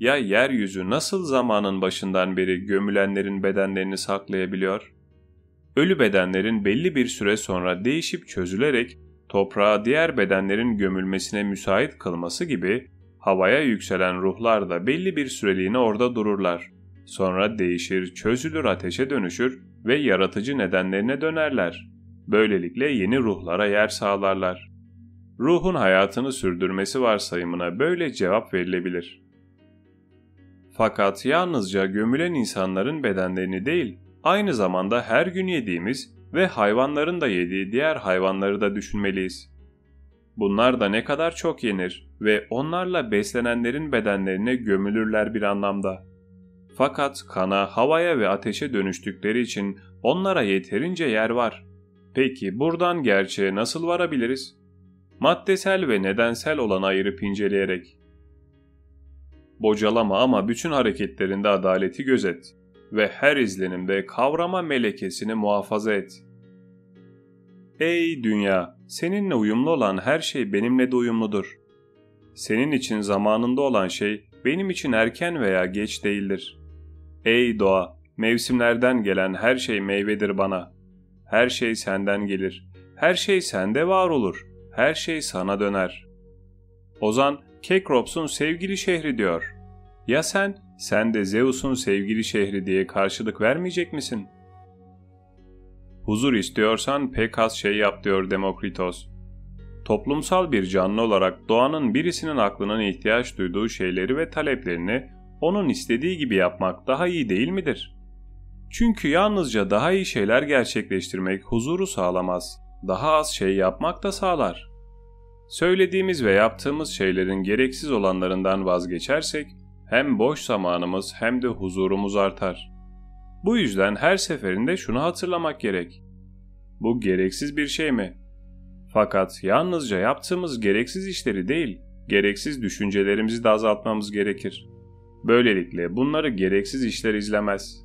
Ya yeryüzü nasıl zamanın başından beri gömülenlerin bedenlerini saklayabiliyor? Ölü bedenlerin belli bir süre sonra değişip çözülerek toprağa diğer bedenlerin gömülmesine müsait kılması gibi havaya yükselen ruhlar da belli bir süreliğine orada dururlar. Sonra değişir, çözülür ateşe dönüşür ve yaratıcı nedenlerine dönerler. Böylelikle yeni ruhlara yer sağlarlar. Ruhun hayatını sürdürmesi varsayımına böyle cevap verilebilir. Fakat yalnızca gömülen insanların bedenlerini değil, aynı zamanda her gün yediğimiz ve hayvanların da yediği diğer hayvanları da düşünmeliyiz. Bunlar da ne kadar çok yenir ve onlarla beslenenlerin bedenlerine gömülürler bir anlamda. Fakat kana, havaya ve ateşe dönüştükleri için onlara yeterince yer var. Peki buradan gerçeğe nasıl varabiliriz? Maddesel ve nedensel olanı ayırıp inceleyerek. Bocalama ama bütün hareketlerinde adaleti gözet ve her izlenimde kavrama melekesini muhafaza et. Ey dünya! Seninle uyumlu olan her şey benimle de uyumludur. Senin için zamanında olan şey benim için erken veya geç değildir. Ey doğa! Mevsimlerden gelen her şey meyvedir bana. Her şey senden gelir. Her şey sende var olur. Her şey sana döner. Ozan, Kekrops'un sevgili şehri diyor. Ya sen, sen de Zeus'un sevgili şehri diye karşılık vermeyecek misin? Huzur istiyorsan pek az şey yap diyor Demokritos. Toplumsal bir canlı olarak doğanın birisinin aklının ihtiyaç duyduğu şeyleri ve taleplerini onun istediği gibi yapmak daha iyi değil midir? Çünkü yalnızca daha iyi şeyler gerçekleştirmek huzuru sağlamaz. Daha az şey yapmak da sağlar. Söylediğimiz ve yaptığımız şeylerin gereksiz olanlarından vazgeçersek hem boş zamanımız hem de huzurumuz artar. Bu yüzden her seferinde şunu hatırlamak gerek. Bu gereksiz bir şey mi? Fakat yalnızca yaptığımız gereksiz işleri değil, gereksiz düşüncelerimizi de azaltmamız gerekir. Böylelikle bunları gereksiz işler izlemez.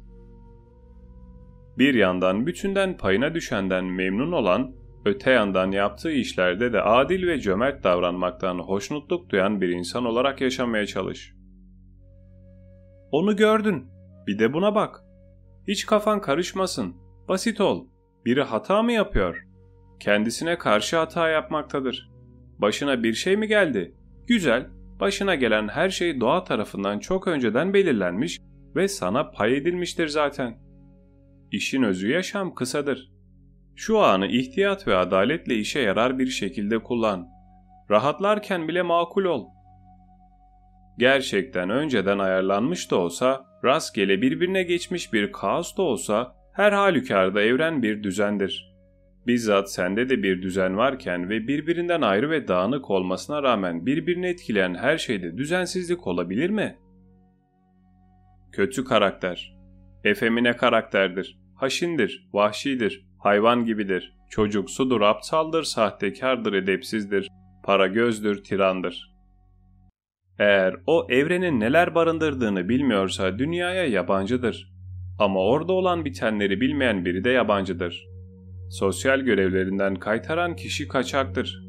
Bir yandan bütünden payına düşenden memnun olan, öte yandan yaptığı işlerde de adil ve cömert davranmaktan hoşnutluk duyan bir insan olarak yaşamaya çalış. Onu gördün, bir de buna bak. Hiç kafan karışmasın, basit ol. Biri hata mı yapıyor? Kendisine karşı hata yapmaktadır. Başına bir şey mi geldi? Güzel, başına gelen her şey doğa tarafından çok önceden belirlenmiş ve sana pay edilmiştir zaten. İşin özü yaşam kısadır. Şu anı ihtiyat ve adaletle işe yarar bir şekilde kullan. Rahatlarken bile makul ol. Gerçekten önceden ayarlanmış da olsa, rastgele birbirine geçmiş bir kaos da olsa, her halükarda evren bir düzendir. Bizzat sende de bir düzen varken ve birbirinden ayrı ve dağınık olmasına rağmen birbirini etkileyen her şeyde düzensizlik olabilir mi? Kötü karakter. Efemine karakterdir. Haşindir, vahşidir, hayvan gibidir. Çocuksudur, aptaldır, sahtekardır, edepsizdir. Para gözdür, tirandır. Eğer o evrenin neler barındırdığını bilmiyorsa dünyaya yabancıdır. Ama orada olan bitenleri bilmeyen biri de yabancıdır. Sosyal görevlerinden kaytaran kişi kaçaktır.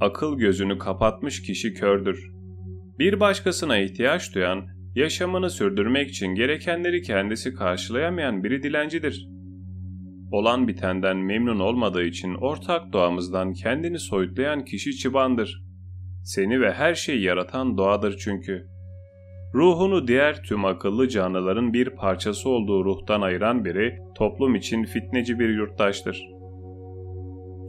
Akıl gözünü kapatmış kişi kördür. Bir başkasına ihtiyaç duyan, yaşamını sürdürmek için gerekenleri kendisi karşılayamayan biri dilencidir. Olan bitenden memnun olmadığı için ortak doğamızdan kendini soyutlayan kişi çıbandır. Seni ve her şeyi yaratan doğadır çünkü. Ruhunu diğer tüm akıllı canlıların bir parçası olduğu ruhtan ayıran biri toplum için fitneci bir yurttaştır.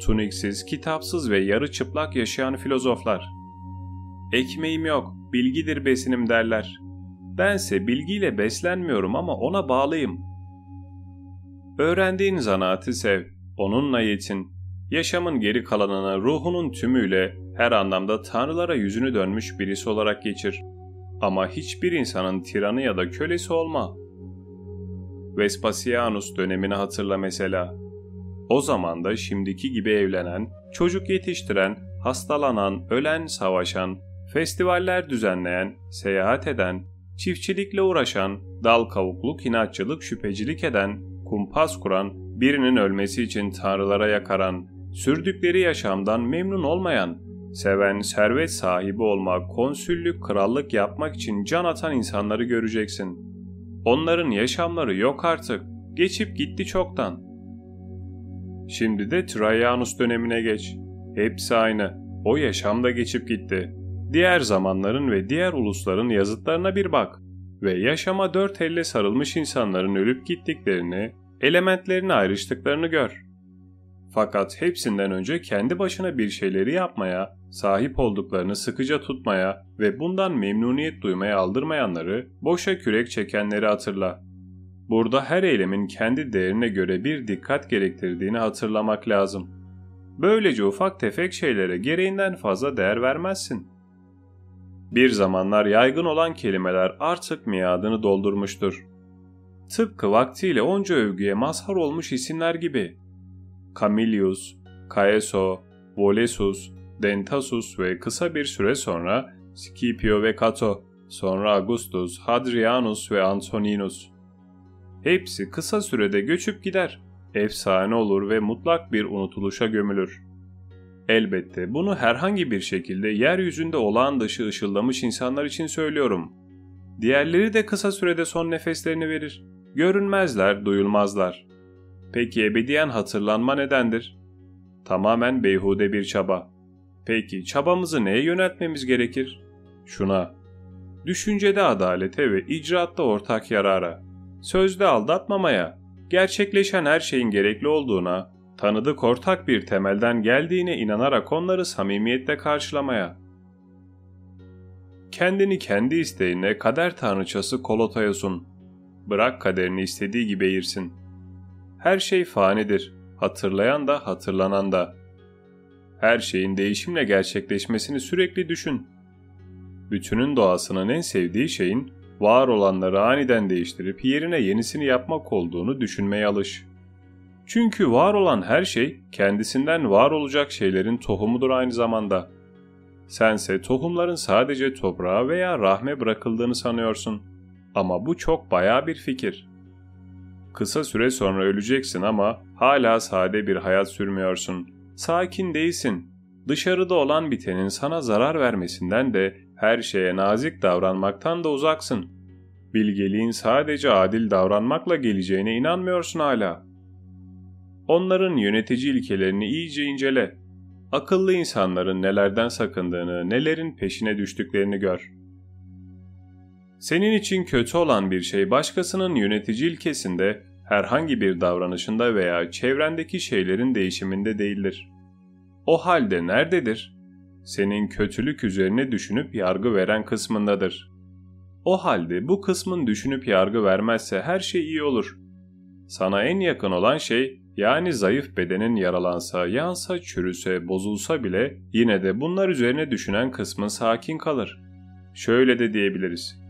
Tuniksiz, kitapsız ve yarı çıplak yaşayan filozoflar. Ekmeğim yok, bilgidir besinim derler. Bense bilgiyle beslenmiyorum ama ona bağlıyım. Öğrendiğin zanaatı sev, onunla yetin. Yaşamın geri kalanını ruhunun tümüyle her anlamda tanrılara yüzünü dönmüş birisi olarak geçir. Ama hiçbir insanın tiranı ya da kölesi olma. Vespasianus dönemini hatırla mesela. O zaman da şimdiki gibi evlenen, çocuk yetiştiren, hastalanan, ölen, savaşan, festivaller düzenleyen, seyahat eden, çiftçilikle uğraşan, dal kavukluk, inatçılık, şüphecilik eden, kumpas kuran, birinin ölmesi için tanrılara yakaran, sürdükleri yaşamdan memnun olmayan, seven, servet sahibi olmak, konsüllük, krallık yapmak için can atan insanları göreceksin. Onların yaşamları yok artık, geçip gitti çoktan. Şimdi de Trajanus dönemine geç. Hepsi aynı, o yaşam da geçip gitti. Diğer zamanların ve diğer ulusların yazıtlarına bir bak ve yaşama dört elle sarılmış insanların ölüp gittiklerini, elementlerini ayrıştıklarını gör. Fakat hepsinden önce kendi başına bir şeyleri yapmaya, sahip olduklarını sıkıca tutmaya ve bundan memnuniyet duymaya aldırmayanları, boşa kürek çekenleri hatırla. Burada her eylemin kendi değerine göre bir dikkat gerektirdiğini hatırlamak lazım. Böylece ufak tefek şeylere gereğinden fazla değer vermezsin. Bir zamanlar yaygın olan kelimeler artık miadını doldurmuştur. Tıpkı vaktiyle onca övgüye mazhar olmuş isimler gibi. Camilius, Caeso, Volesus, Dentasus ve kısa bir süre sonra Scipio ve Cato, sonra Augustus, Hadrianus ve Antoninus. Hepsi kısa sürede göçüp gider, efsane olur ve mutlak bir unutuluşa gömülür. Elbette bunu herhangi bir şekilde yeryüzünde olağan dışı ışıldamış insanlar için söylüyorum. Diğerleri de kısa sürede son nefeslerini verir. Görünmezler, duyulmazlar. Peki ebediyen hatırlanma nedendir? Tamamen beyhude bir çaba. Peki çabamızı neye yöneltmemiz gerekir? Şuna. Düşüncede adalete ve icraatta ortak yarara. Sözde aldatmamaya, gerçekleşen her şeyin gerekli olduğuna, tanıdık ortak bir temelden geldiğine inanarak onları samimiyetle karşılamaya. Kendini kendi isteğine kader tanrıçası Kolota'ya sun. Bırak kaderini istediği gibi eğirsin. Her şey fanidir, hatırlayan da hatırlanan da. Her şeyin değişimle gerçekleşmesini sürekli düşün. Bütünün doğasının en sevdiği şeyin var olanları aniden değiştirip yerine yenisini yapmak olduğunu düşünmeye alış. Çünkü var olan her şey kendisinden var olacak şeylerin tohumudur aynı zamanda. Sense tohumların sadece toprağa veya rahme bırakıldığını sanıyorsun. Ama bu çok baya bir fikir. Kısa süre sonra öleceksin ama hala sade bir hayat sürmüyorsun. Sakin değilsin. Dışarıda olan bitenin sana zarar vermesinden de her şeye nazik davranmaktan da uzaksın. Bilgeliğin sadece adil davranmakla geleceğine inanmıyorsun hala. Onların yönetici ilkelerini iyice incele. Akıllı insanların nelerden sakındığını, nelerin peşine düştüklerini gör. Senin için kötü olan bir şey başkasının yönetici ilkesinde, herhangi bir davranışında veya çevrendeki şeylerin değişiminde değildir. O halde nerededir? Senin kötülük üzerine düşünüp yargı veren kısmındadır. O halde bu kısmın düşünüp yargı vermezse her şey iyi olur. Sana en yakın olan şey yani zayıf bedenin yaralansa, yansa, çürüse, bozulsa bile yine de bunlar üzerine düşünen kısmı sakin kalır. Şöyle de diyebiliriz.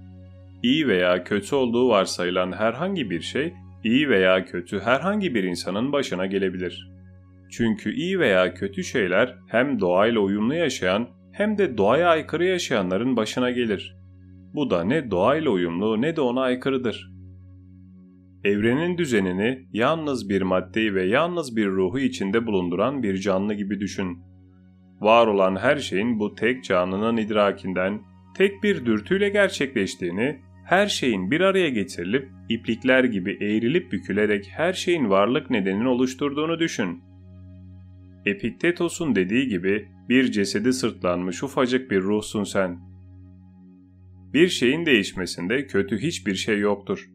İyi veya kötü olduğu varsayılan herhangi bir şey, iyi veya kötü herhangi bir insanın başına gelebilir. Çünkü iyi veya kötü şeyler hem doğayla uyumlu yaşayan hem de doğaya aykırı yaşayanların başına gelir. Bu da ne doğayla uyumlu ne de ona aykırıdır. Evrenin düzenini yalnız bir maddeyi ve yalnız bir ruhu içinde bulunduran bir canlı gibi düşün. Var olan her şeyin bu tek canlının idrakinden, tek bir dürtüyle gerçekleştiğini, her şeyin bir araya getirilip iplikler gibi eğrilip bükülerek her şeyin varlık nedenini oluşturduğunu düşün. Epiktetos'un dediği gibi bir cesedi sırtlanmış ufacık bir ruhsun sen. Bir şeyin değişmesinde kötü hiçbir şey yoktur.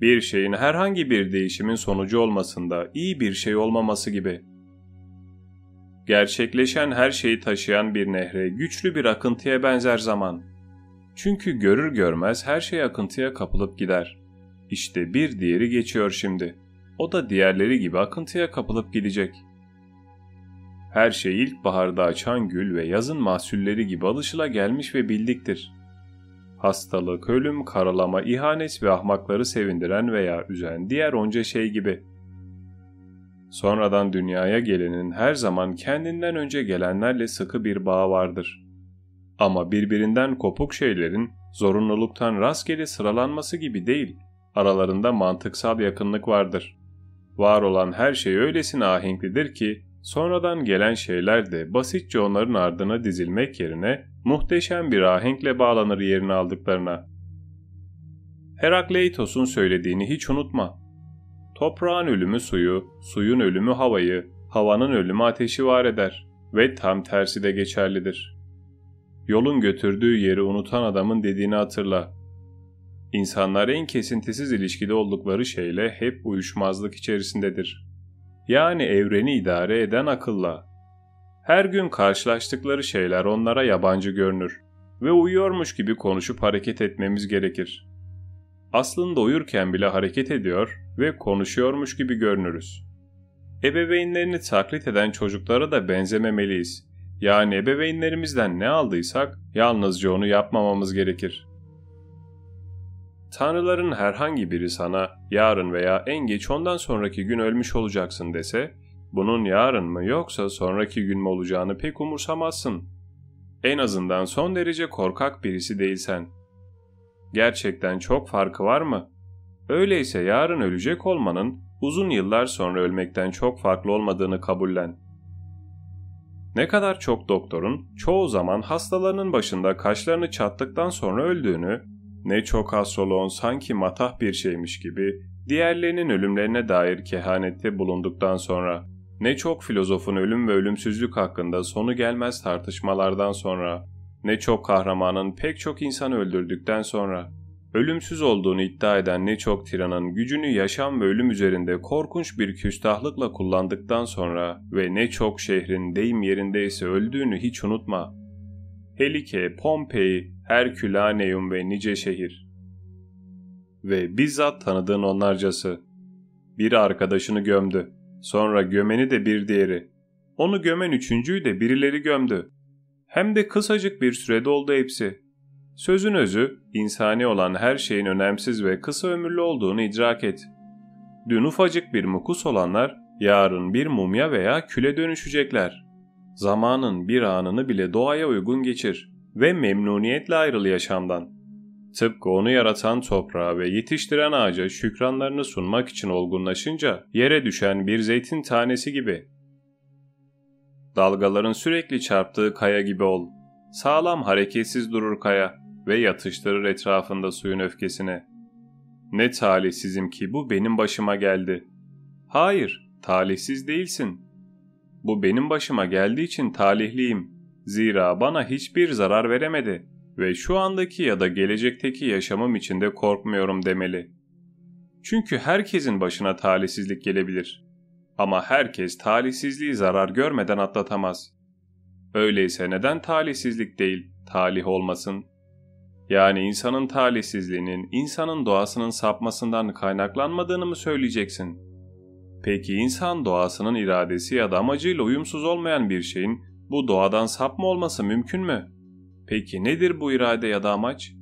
Bir şeyin herhangi bir değişimin sonucu olmasında iyi bir şey olmaması gibi. Gerçekleşen her şeyi taşıyan bir nehre güçlü bir akıntıya benzer zaman. Çünkü görür görmez her şey akıntıya kapılıp gider. İşte bir diğeri geçiyor şimdi. O da diğerleri gibi akıntıya kapılıp gidecek. Her şey ilkbaharda açan gül ve yazın mahsulleri gibi alışıla gelmiş ve bildiktir. Hastalık, ölüm, karalama, ihanet ve ahmakları sevindiren veya üzen diğer onca şey gibi. Sonradan dünyaya gelenin her zaman kendinden önce gelenlerle sıkı bir bağ vardır. Ama birbirinden kopuk şeylerin zorunluluktan rastgele sıralanması gibi değil, aralarında mantıksal yakınlık vardır. Var olan her şey öylesine ahenklidir ki Sonradan gelen şeyler de basitçe onların ardına dizilmek yerine muhteşem bir ahenkle bağlanır yerini aldıklarına. Herakleitos'un söylediğini hiç unutma. Toprağın ölümü suyu, suyun ölümü havayı, havanın ölümü ateşi var eder ve tam tersi de geçerlidir. Yolun götürdüğü yeri unutan adamın dediğini hatırla. İnsanlar en kesintisiz ilişkide oldukları şeyle hep uyuşmazlık içerisindedir yani evreni idare eden akılla. Her gün karşılaştıkları şeyler onlara yabancı görünür ve uyuyormuş gibi konuşup hareket etmemiz gerekir. Aslında uyurken bile hareket ediyor ve konuşuyormuş gibi görünürüz. Ebeveynlerini taklit eden çocuklara da benzememeliyiz. Yani ebeveynlerimizden ne aldıysak yalnızca onu yapmamamız gerekir. Tanrıların herhangi biri sana yarın veya en geç ondan sonraki gün ölmüş olacaksın dese, bunun yarın mı yoksa sonraki gün mü olacağını pek umursamazsın. En azından son derece korkak birisi değilsen. Gerçekten çok farkı var mı? Öyleyse yarın ölecek olmanın uzun yıllar sonra ölmekten çok farklı olmadığını kabullen. Ne kadar çok doktorun çoğu zaman hastalarının başında kaşlarını çattıktan sonra öldüğünü ne çok astroloğun sanki matah bir şeymiş gibi diğerlerinin ölümlerine dair kehanette bulunduktan sonra, ne çok filozofun ölüm ve ölümsüzlük hakkında sonu gelmez tartışmalardan sonra, ne çok kahramanın pek çok insan öldürdükten sonra, ölümsüz olduğunu iddia eden ne çok tiranın gücünü yaşam ve ölüm üzerinde korkunç bir küstahlıkla kullandıktan sonra ve ne çok şehrin deyim yerindeyse öldüğünü hiç unutma. Helike, Pompei, Herkülaneum ve nice şehir. Ve bizzat tanıdığın onlarcası. Bir arkadaşını gömdü. Sonra gömeni de bir diğeri. Onu gömen üçüncüyü de birileri gömdü. Hem de kısacık bir sürede oldu hepsi. Sözün özü, insani olan her şeyin önemsiz ve kısa ömürlü olduğunu idrak et. Dün ufacık bir mukus olanlar, yarın bir mumya veya küle dönüşecekler. Zamanın bir anını bile doğaya uygun geçir ve memnuniyetle ayrıl yaşamdan. Tıpkı onu yaratan toprağa ve yetiştiren ağaca şükranlarını sunmak için olgunlaşınca yere düşen bir zeytin tanesi gibi. Dalgaların sürekli çarptığı kaya gibi ol. Sağlam hareketsiz durur kaya ve yatıştırır etrafında suyun öfkesini. Ne talihsizim ki bu benim başıma geldi. Hayır, talihsiz değilsin. Bu benim başıma geldiği için talihliyim. Zira bana hiçbir zarar veremedi ve şu andaki ya da gelecekteki yaşamım içinde korkmuyorum demeli. Çünkü herkesin başına talihsizlik gelebilir. Ama herkes talihsizliği zarar görmeden atlatamaz. Öyleyse neden talihsizlik değil, talih olmasın? Yani insanın talihsizliğinin insanın doğasının sapmasından kaynaklanmadığını mı söyleyeceksin? Peki insan doğasının iradesi ya da amacıyla uyumsuz olmayan bir şeyin bu doğadan sapma olması mümkün mü? Peki nedir bu irade ya da amaç?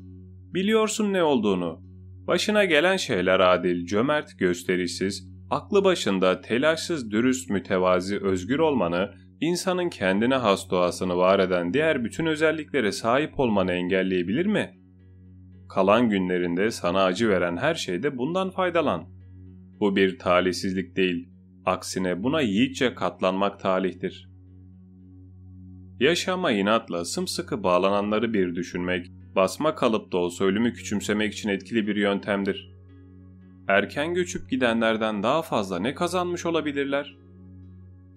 Biliyorsun ne olduğunu. Başına gelen şeyler adil, cömert, gösterişsiz, aklı başında, telaşsız, dürüst, mütevazi, özgür olmanı, insanın kendine has doğasını var eden diğer bütün özelliklere sahip olmanı engelleyebilir mi? Kalan günlerinde sana acı veren her şeyde bundan faydalan. Bu bir talihsizlik değil, aksine buna yiğitçe katlanmak talihtir. Yaşama inatla sımsıkı bağlananları bir düşünmek, basma kalıp da olsa ölümü küçümsemek için etkili bir yöntemdir. Erken göçüp gidenlerden daha fazla ne kazanmış olabilirler?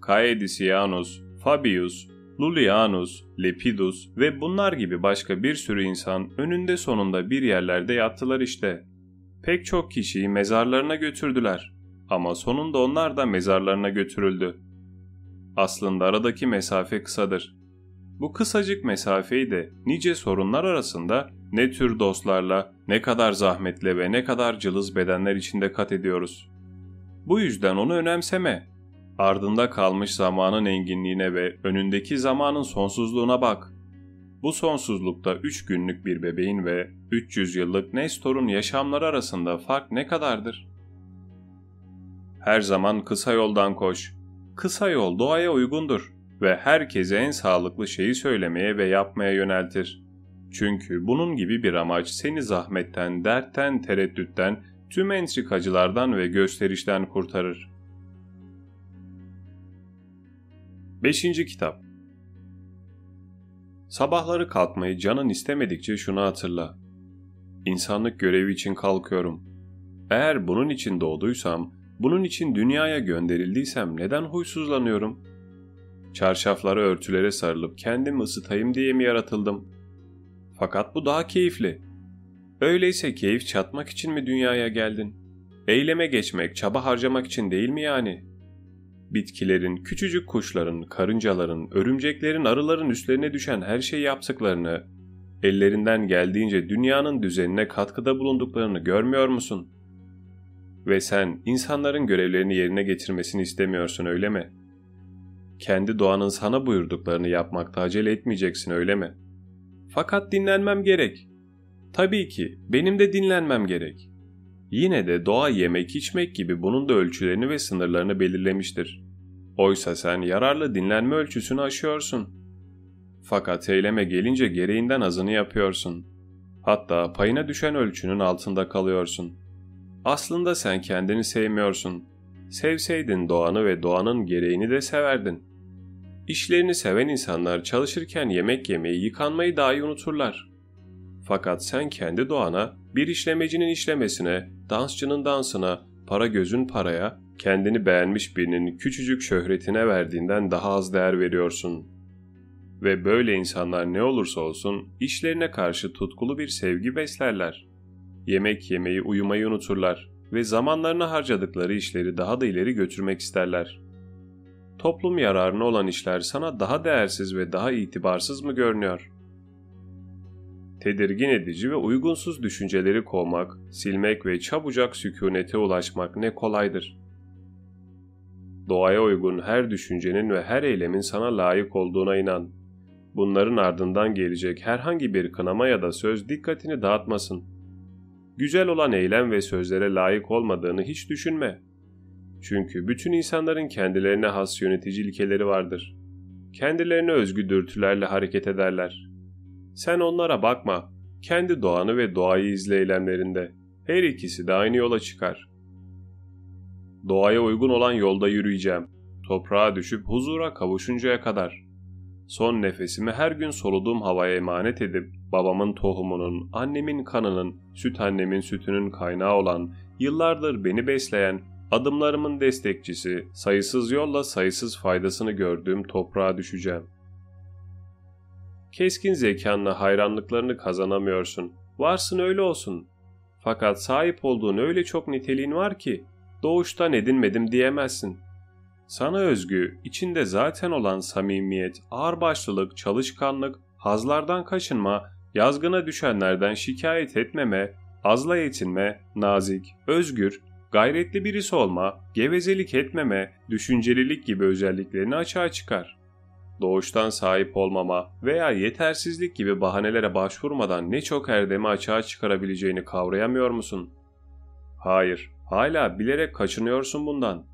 Caedicianus, Fabius, Lulianus, Lepidus ve bunlar gibi başka bir sürü insan önünde sonunda bir yerlerde yattılar işte. Pek çok kişiyi mezarlarına götürdüler ama sonunda onlar da mezarlarına götürüldü. Aslında aradaki mesafe kısadır. Bu kısacık mesafeyi de nice sorunlar arasında ne tür dostlarla, ne kadar zahmetle ve ne kadar cılız bedenler içinde kat ediyoruz. Bu yüzden onu önemseme. Ardında kalmış zamanın enginliğine ve önündeki zamanın sonsuzluğuna bak. Bu sonsuzlukta 3 günlük bir bebeğin ve 300 yıllık Nestor'un yaşamları arasında fark ne kadardır? Her zaman kısa yoldan koş. Kısa yol doğaya uygundur ve herkese en sağlıklı şeyi söylemeye ve yapmaya yöneltir. Çünkü bunun gibi bir amaç seni zahmetten, dertten, tereddütten, tüm entrikacılardan ve gösterişten kurtarır. 5. Kitap Sabahları kalkmayı canın istemedikçe şunu hatırla. İnsanlık görevi için kalkıyorum. Eğer bunun için doğduysam, bunun için dünyaya gönderildiysem neden huysuzlanıyorum? Çarşaflara örtülere sarılıp kendimi ısıtayım diye mi yaratıldım? Fakat bu daha keyifli. Öyleyse keyif çatmak için mi dünyaya geldin? Eyleme geçmek, çaba harcamak için değil mi yani? Bitkilerin, küçücük kuşların, karıncaların, örümceklerin, arıların üstlerine düşen her şeyi yaptıklarını, ellerinden geldiğince dünyanın düzenine katkıda bulunduklarını görmüyor musun? Ve sen insanların görevlerini yerine getirmesini istemiyorsun öyle mi? Kendi doğanın sana buyurduklarını yapmakta acele etmeyeceksin öyle mi? Fakat dinlenmem gerek. Tabii ki benim de dinlenmem gerek. Yine de doğa yemek içmek gibi bunun da ölçülerini ve sınırlarını belirlemiştir. Oysa sen yararlı dinlenme ölçüsünü aşıyorsun. Fakat eyleme gelince gereğinden azını yapıyorsun. Hatta payına düşen ölçünün altında kalıyorsun. Aslında sen kendini sevmiyorsun. Sevseydin doğanı ve doğanın gereğini de severdin. İşlerini seven insanlar çalışırken yemek yemeyi, yıkanmayı dahi unuturlar. Fakat sen kendi doğana, bir işlemecinin işlemesine, dansçının dansına, para gözün paraya, kendini beğenmiş birinin küçücük şöhretine verdiğinden daha az değer veriyorsun. Ve böyle insanlar ne olursa olsun işlerine karşı tutkulu bir sevgi beslerler. Yemek yemeyi, uyumayı unuturlar ve zamanlarını harcadıkları işleri daha da ileri götürmek isterler. Toplum yararına olan işler sana daha değersiz ve daha itibarsız mı görünüyor? Tedirgin edici ve uygunsuz düşünceleri kovmak, silmek ve çabucak sükunete ulaşmak ne kolaydır. Doğaya uygun her düşüncenin ve her eylemin sana layık olduğuna inan. Bunların ardından gelecek herhangi bir kınama ya da söz dikkatini dağıtmasın. Güzel olan eylem ve sözlere layık olmadığını hiç düşünme. Çünkü bütün insanların kendilerine has yönetici ilkeleri vardır. Kendilerine özgü dürtülerle hareket ederler. Sen onlara bakma. Kendi doğanı ve doğayı izle eylemlerinde. Her ikisi de aynı yola çıkar. Doğaya uygun olan yolda yürüyeceğim. Toprağa düşüp huzura kavuşuncaya kadar. Son nefesimi her gün soluduğum havaya emanet edip babamın tohumunun, annemin kanının, süt annemin sütünün kaynağı olan, yıllardır beni besleyen, adımlarımın destekçisi, sayısız yolla sayısız faydasını gördüğüm toprağa düşeceğim. Keskin zekanla hayranlıklarını kazanamıyorsun. Varsın öyle olsun. Fakat sahip olduğun öyle çok niteliğin var ki doğuştan edinmedim diyemezsin. Sana özgü, içinde zaten olan samimiyet, ağırbaşlılık, çalışkanlık, hazlardan kaçınma, yazgına düşenlerden şikayet etmeme, azla yetinme, nazik, özgür, gayretli birisi olma, gevezelik etmeme, düşüncelilik gibi özelliklerini açığa çıkar. Doğuştan sahip olmama veya yetersizlik gibi bahanelere başvurmadan ne çok erdemi açığa çıkarabileceğini kavrayamıyor musun? Hayır, hala bilerek kaçınıyorsun bundan.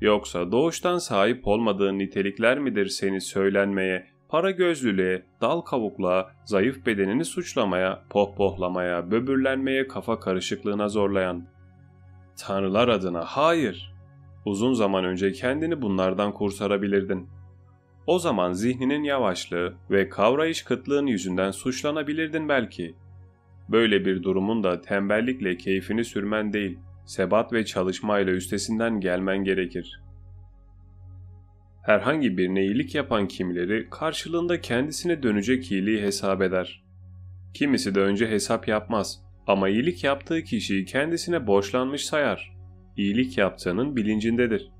Yoksa doğuştan sahip olmadığın nitelikler midir seni söylenmeye, para gözlülüğe, dal kavukluğa, zayıf bedenini suçlamaya, pohpohlamaya, böbürlenmeye, kafa karışıklığına zorlayan? Tanrılar adına hayır. Uzun zaman önce kendini bunlardan kurtarabilirdin. O zaman zihninin yavaşlığı ve kavrayış kıtlığın yüzünden suçlanabilirdin belki. Böyle bir durumun da tembellikle keyfini sürmen değil, sebat ve çalışmayla üstesinden gelmen gerekir. Herhangi bir iyilik yapan kimileri karşılığında kendisine dönecek iyiliği hesap eder. Kimisi de önce hesap yapmaz ama iyilik yaptığı kişiyi kendisine borçlanmış sayar. İyilik yaptığının bilincindedir.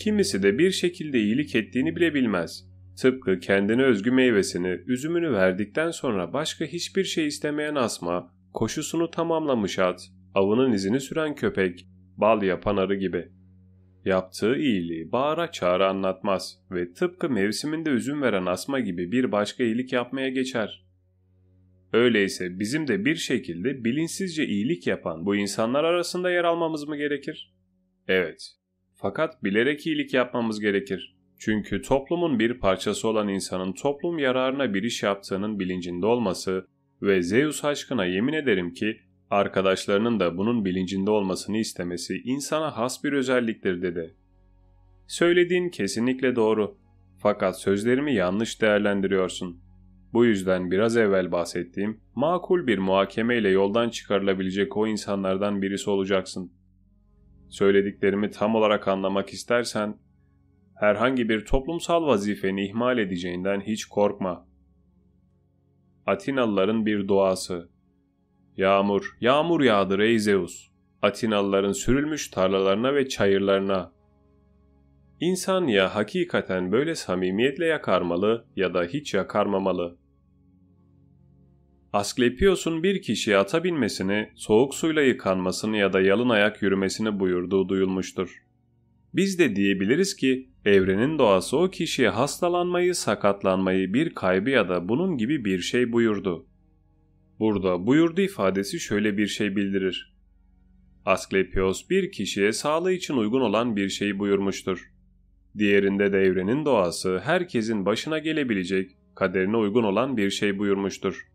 Kimisi de bir şekilde iyilik ettiğini bile bilmez. Tıpkı kendine özgü meyvesini, üzümünü verdikten sonra başka hiçbir şey istemeyen asma, koşusunu tamamlamış at, avının izini süren köpek, bal yapan arı gibi. Yaptığı iyiliği bağıra çağıra anlatmaz ve tıpkı mevsiminde üzüm veren asma gibi bir başka iyilik yapmaya geçer. Öyleyse bizim de bir şekilde bilinçsizce iyilik yapan bu insanlar arasında yer almamız mı gerekir? Evet. Fakat bilerek iyilik yapmamız gerekir. Çünkü toplumun bir parçası olan insanın toplum yararına bir iş yaptığının bilincinde olması ve Zeus aşkına yemin ederim ki arkadaşlarının da bunun bilincinde olmasını istemesi insana has bir özelliktir dedi. Söylediğin kesinlikle doğru. Fakat sözlerimi yanlış değerlendiriyorsun. Bu yüzden biraz evvel bahsettiğim makul bir muhakeme ile yoldan çıkarılabilecek o insanlardan birisi olacaksın. Söylediklerimi tam olarak anlamak istersen herhangi bir toplumsal vazifeni ihmal edeceğinden hiç korkma. Atinalıların bir duası Yağmur, yağmur yağdır ey Zeus. Atinalıların sürülmüş tarlalarına ve çayırlarına. İnsan ya hakikaten böyle samimiyetle yakarmalı ya da hiç yakarmamalı. Asklepios'un bir kişiye ata binmesini, soğuk suyla yıkanmasını ya da yalın ayak yürümesini buyurduğu duyulmuştur. Biz de diyebiliriz ki evrenin doğası o kişiye hastalanmayı, sakatlanmayı, bir kaybı ya da bunun gibi bir şey buyurdu. Burada buyurdu ifadesi şöyle bir şey bildirir. Asklepios bir kişiye sağlığı için uygun olan bir şey buyurmuştur. Diğerinde de evrenin doğası herkesin başına gelebilecek, kaderine uygun olan bir şey buyurmuştur.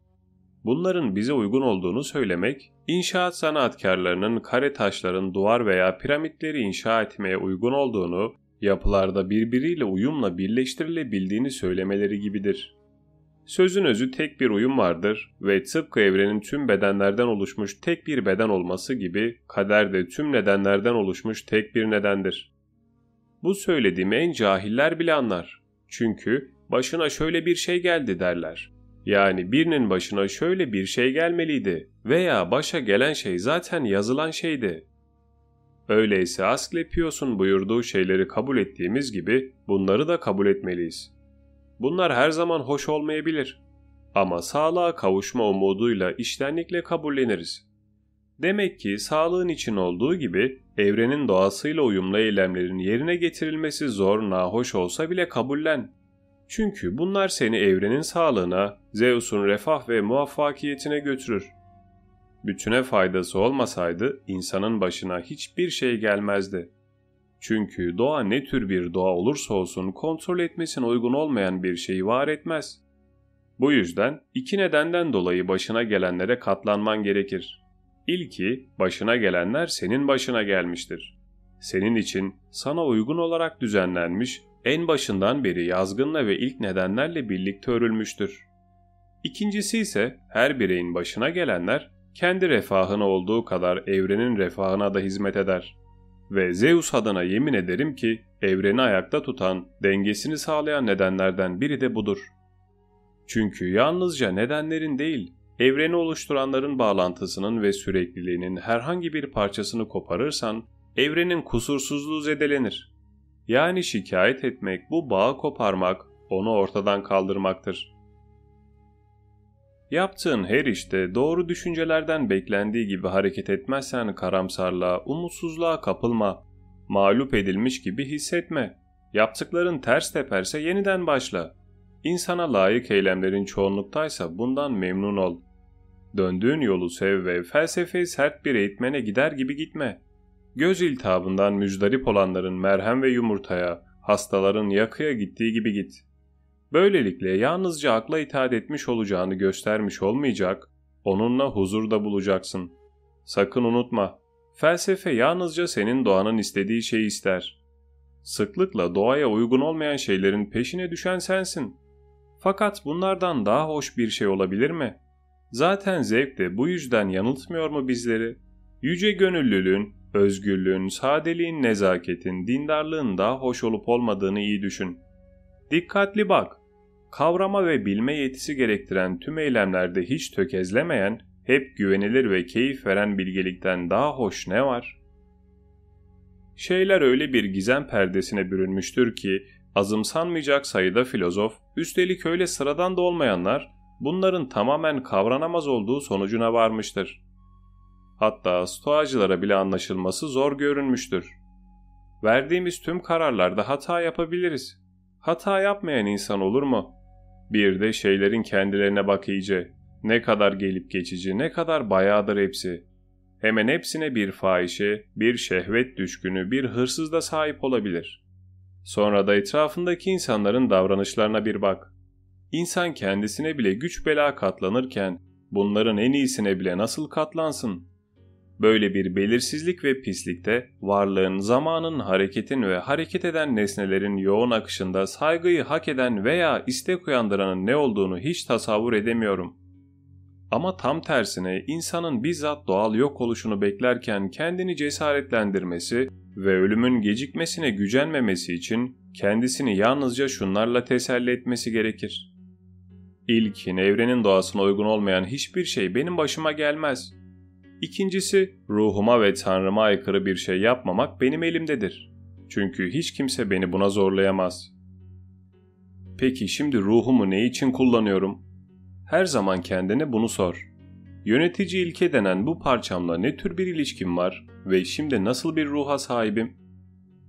Bunların bize uygun olduğunu söylemek, inşaat sanatkarlarının kare taşların duvar veya piramitleri inşa etmeye uygun olduğunu, yapılarda birbiriyle uyumla birleştirilebildiğini söylemeleri gibidir. Sözün özü tek bir uyum vardır ve tıpkı evrenin tüm bedenlerden oluşmuş tek bir beden olması gibi kader de tüm nedenlerden oluşmuş tek bir nedendir. Bu söylediğimi en cahiller bile anlar. Çünkü başına şöyle bir şey geldi derler. Yani birinin başına şöyle bir şey gelmeliydi veya başa gelen şey zaten yazılan şeydi. Öyleyse Asklepios'un buyurduğu şeyleri kabul ettiğimiz gibi bunları da kabul etmeliyiz. Bunlar her zaman hoş olmayabilir ama sağlığa kavuşma umuduyla iştenlikle kabulleniriz. Demek ki sağlığın için olduğu gibi evrenin doğasıyla uyumlu eylemlerin yerine getirilmesi zor, nahoş olsa bile kabullen. Çünkü bunlar seni evrenin sağlığına, Zeus'un refah ve muvaffakiyetine götürür. Bütüne faydası olmasaydı insanın başına hiçbir şey gelmezdi. Çünkü doğa ne tür bir doğa olursa olsun kontrol etmesine uygun olmayan bir şeyi var etmez. Bu yüzden iki nedenden dolayı başına gelenlere katlanman gerekir. İlki, başına gelenler senin başına gelmiştir. Senin için sana uygun olarak düzenlenmiş, en başından beri yazgınla ve ilk nedenlerle birlikte örülmüştür. İkincisi ise her bireyin başına gelenler kendi refahına olduğu kadar evrenin refahına da hizmet eder. Ve Zeus adına yemin ederim ki evreni ayakta tutan, dengesini sağlayan nedenlerden biri de budur. Çünkü yalnızca nedenlerin değil, evreni oluşturanların bağlantısının ve sürekliliğinin herhangi bir parçasını koparırsan, evrenin kusursuzluğu zedelenir. Yani şikayet etmek bu bağı koparmak, onu ortadan kaldırmaktır. Yaptığın her işte doğru düşüncelerden beklendiği gibi hareket etmezsen karamsarlığa, umutsuzluğa kapılma. Mağlup edilmiş gibi hissetme. Yaptıkların ters teperse yeniden başla. İnsana layık eylemlerin çoğunluktaysa bundan memnun ol. Döndüğün yolu sev ve felsefeyi sert bir eğitmene gider gibi gitme. Göz iltihabından müzdarip olanların merhem ve yumurtaya, hastaların yakıya gittiği gibi git. Böylelikle yalnızca akla itaat etmiş olacağını göstermiş olmayacak, onunla huzurda bulacaksın. Sakın unutma, felsefe yalnızca senin doğanın istediği şeyi ister. Sıklıkla doğaya uygun olmayan şeylerin peşine düşen sensin. Fakat bunlardan daha hoş bir şey olabilir mi? Zaten zevk de bu yüzden yanıltmıyor mu bizleri? Yüce gönüllülüğün, özgürlüğün, sadeliğin, nezaketin, dindarlığın daha hoş olup olmadığını iyi düşün. Dikkatli bak. Kavrama ve bilme yetisi gerektiren tüm eylemlerde hiç tökezlemeyen, hep güvenilir ve keyif veren bilgelikten daha hoş ne var? Şeyler öyle bir gizem perdesine bürünmüştür ki, azımsanmayacak sayıda filozof, üstelik öyle sıradan da olmayanlar, bunların tamamen kavranamaz olduğu sonucuna varmıştır. Hatta stoacılara bile anlaşılması zor görünmüştür. Verdiğimiz tüm kararlarda hata yapabiliriz. Hata yapmayan insan olur mu? Bir de şeylerin kendilerine bak iyice. Ne kadar gelip geçici, ne kadar bayağıdır hepsi. Hemen hepsine bir fahişe, bir şehvet düşkünü, bir hırsız da sahip olabilir. Sonra da etrafındaki insanların davranışlarına bir bak. İnsan kendisine bile güç bela katlanırken bunların en iyisine bile nasıl katlansın? Böyle bir belirsizlik ve pislikte varlığın, zamanın, hareketin ve hareket eden nesnelerin yoğun akışında saygıyı hak eden veya istek uyandıranın ne olduğunu hiç tasavvur edemiyorum. Ama tam tersine insanın bizzat doğal yok oluşunu beklerken kendini cesaretlendirmesi ve ölümün gecikmesine gücenmemesi için kendisini yalnızca şunlarla teselli etmesi gerekir. İlkin evrenin doğasına uygun olmayan hiçbir şey benim başıma gelmez. İkincisi, ruhuma ve Tanrıma aykırı bir şey yapmamak benim elimdedir. Çünkü hiç kimse beni buna zorlayamaz. Peki şimdi ruhumu ne için kullanıyorum? Her zaman kendine bunu sor. Yönetici ilke denen bu parçamla ne tür bir ilişkim var ve şimdi nasıl bir ruha sahibim?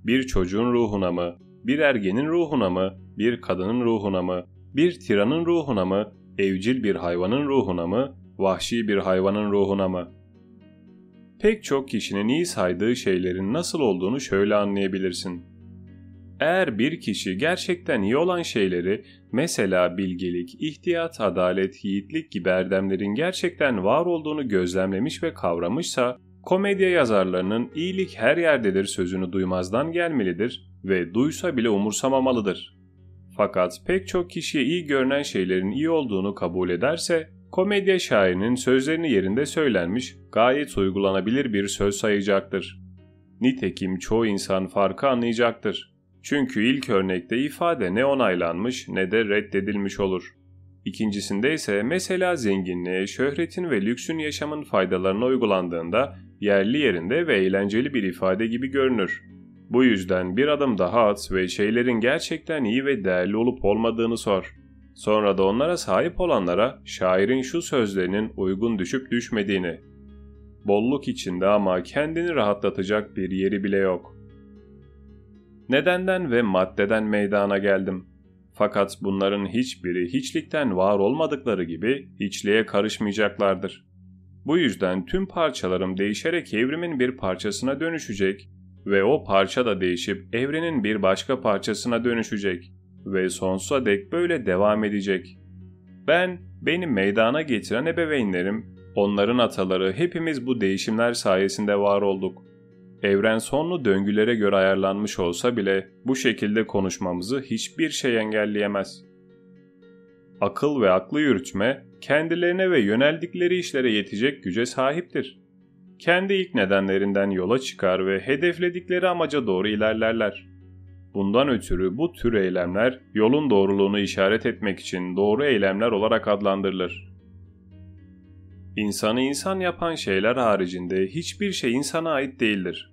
Bir çocuğun ruhuna mı, bir ergenin ruhuna mı, bir kadının ruhuna mı, bir tiranın ruhuna mı, evcil bir hayvanın ruhuna mı, vahşi bir hayvanın ruhuna mı? Pek çok kişinin iyi saydığı şeylerin nasıl olduğunu şöyle anlayabilirsin. Eğer bir kişi gerçekten iyi olan şeyleri, mesela bilgelik, ihtiyat, adalet, yiğitlik gibi erdemlerin gerçekten var olduğunu gözlemlemiş ve kavramışsa, komedya yazarlarının iyilik her yerdedir sözünü duymazdan gelmelidir ve duysa bile umursamamalıdır. Fakat pek çok kişiye iyi görünen şeylerin iyi olduğunu kabul ederse, komedya şairinin sözlerini yerinde söylenmiş, gayet uygulanabilir bir söz sayacaktır. Nitekim çoğu insan farkı anlayacaktır. Çünkü ilk örnekte ifade ne onaylanmış ne de reddedilmiş olur. İkincisinde ise mesela zenginliğe, şöhretin ve lüksün yaşamın faydalarına uygulandığında yerli yerinde ve eğlenceli bir ifade gibi görünür. Bu yüzden bir adım daha at ve şeylerin gerçekten iyi ve değerli olup olmadığını sor. Sonra da onlara sahip olanlara şairin şu sözlerinin uygun düşüp düşmediğini. Bolluk içinde ama kendini rahatlatacak bir yeri bile yok. Nedenden ve maddeden meydana geldim. Fakat bunların hiçbiri hiçlikten var olmadıkları gibi hiçliğe karışmayacaklardır. Bu yüzden tüm parçalarım değişerek evrimin bir parçasına dönüşecek ve o parça da değişip evrenin bir başka parçasına dönüşecek ve sonsuza dek böyle devam edecek. Ben, beni meydana getiren ebeveynlerim, onların ataları hepimiz bu değişimler sayesinde var olduk. Evren sonlu döngülere göre ayarlanmış olsa bile bu şekilde konuşmamızı hiçbir şey engelleyemez. Akıl ve aklı yürütme kendilerine ve yöneldikleri işlere yetecek güce sahiptir. Kendi ilk nedenlerinden yola çıkar ve hedefledikleri amaca doğru ilerlerler. Bundan ötürü bu tür eylemler yolun doğruluğunu işaret etmek için doğru eylemler olarak adlandırılır. İnsanı insan yapan şeyler haricinde hiçbir şey insana ait değildir.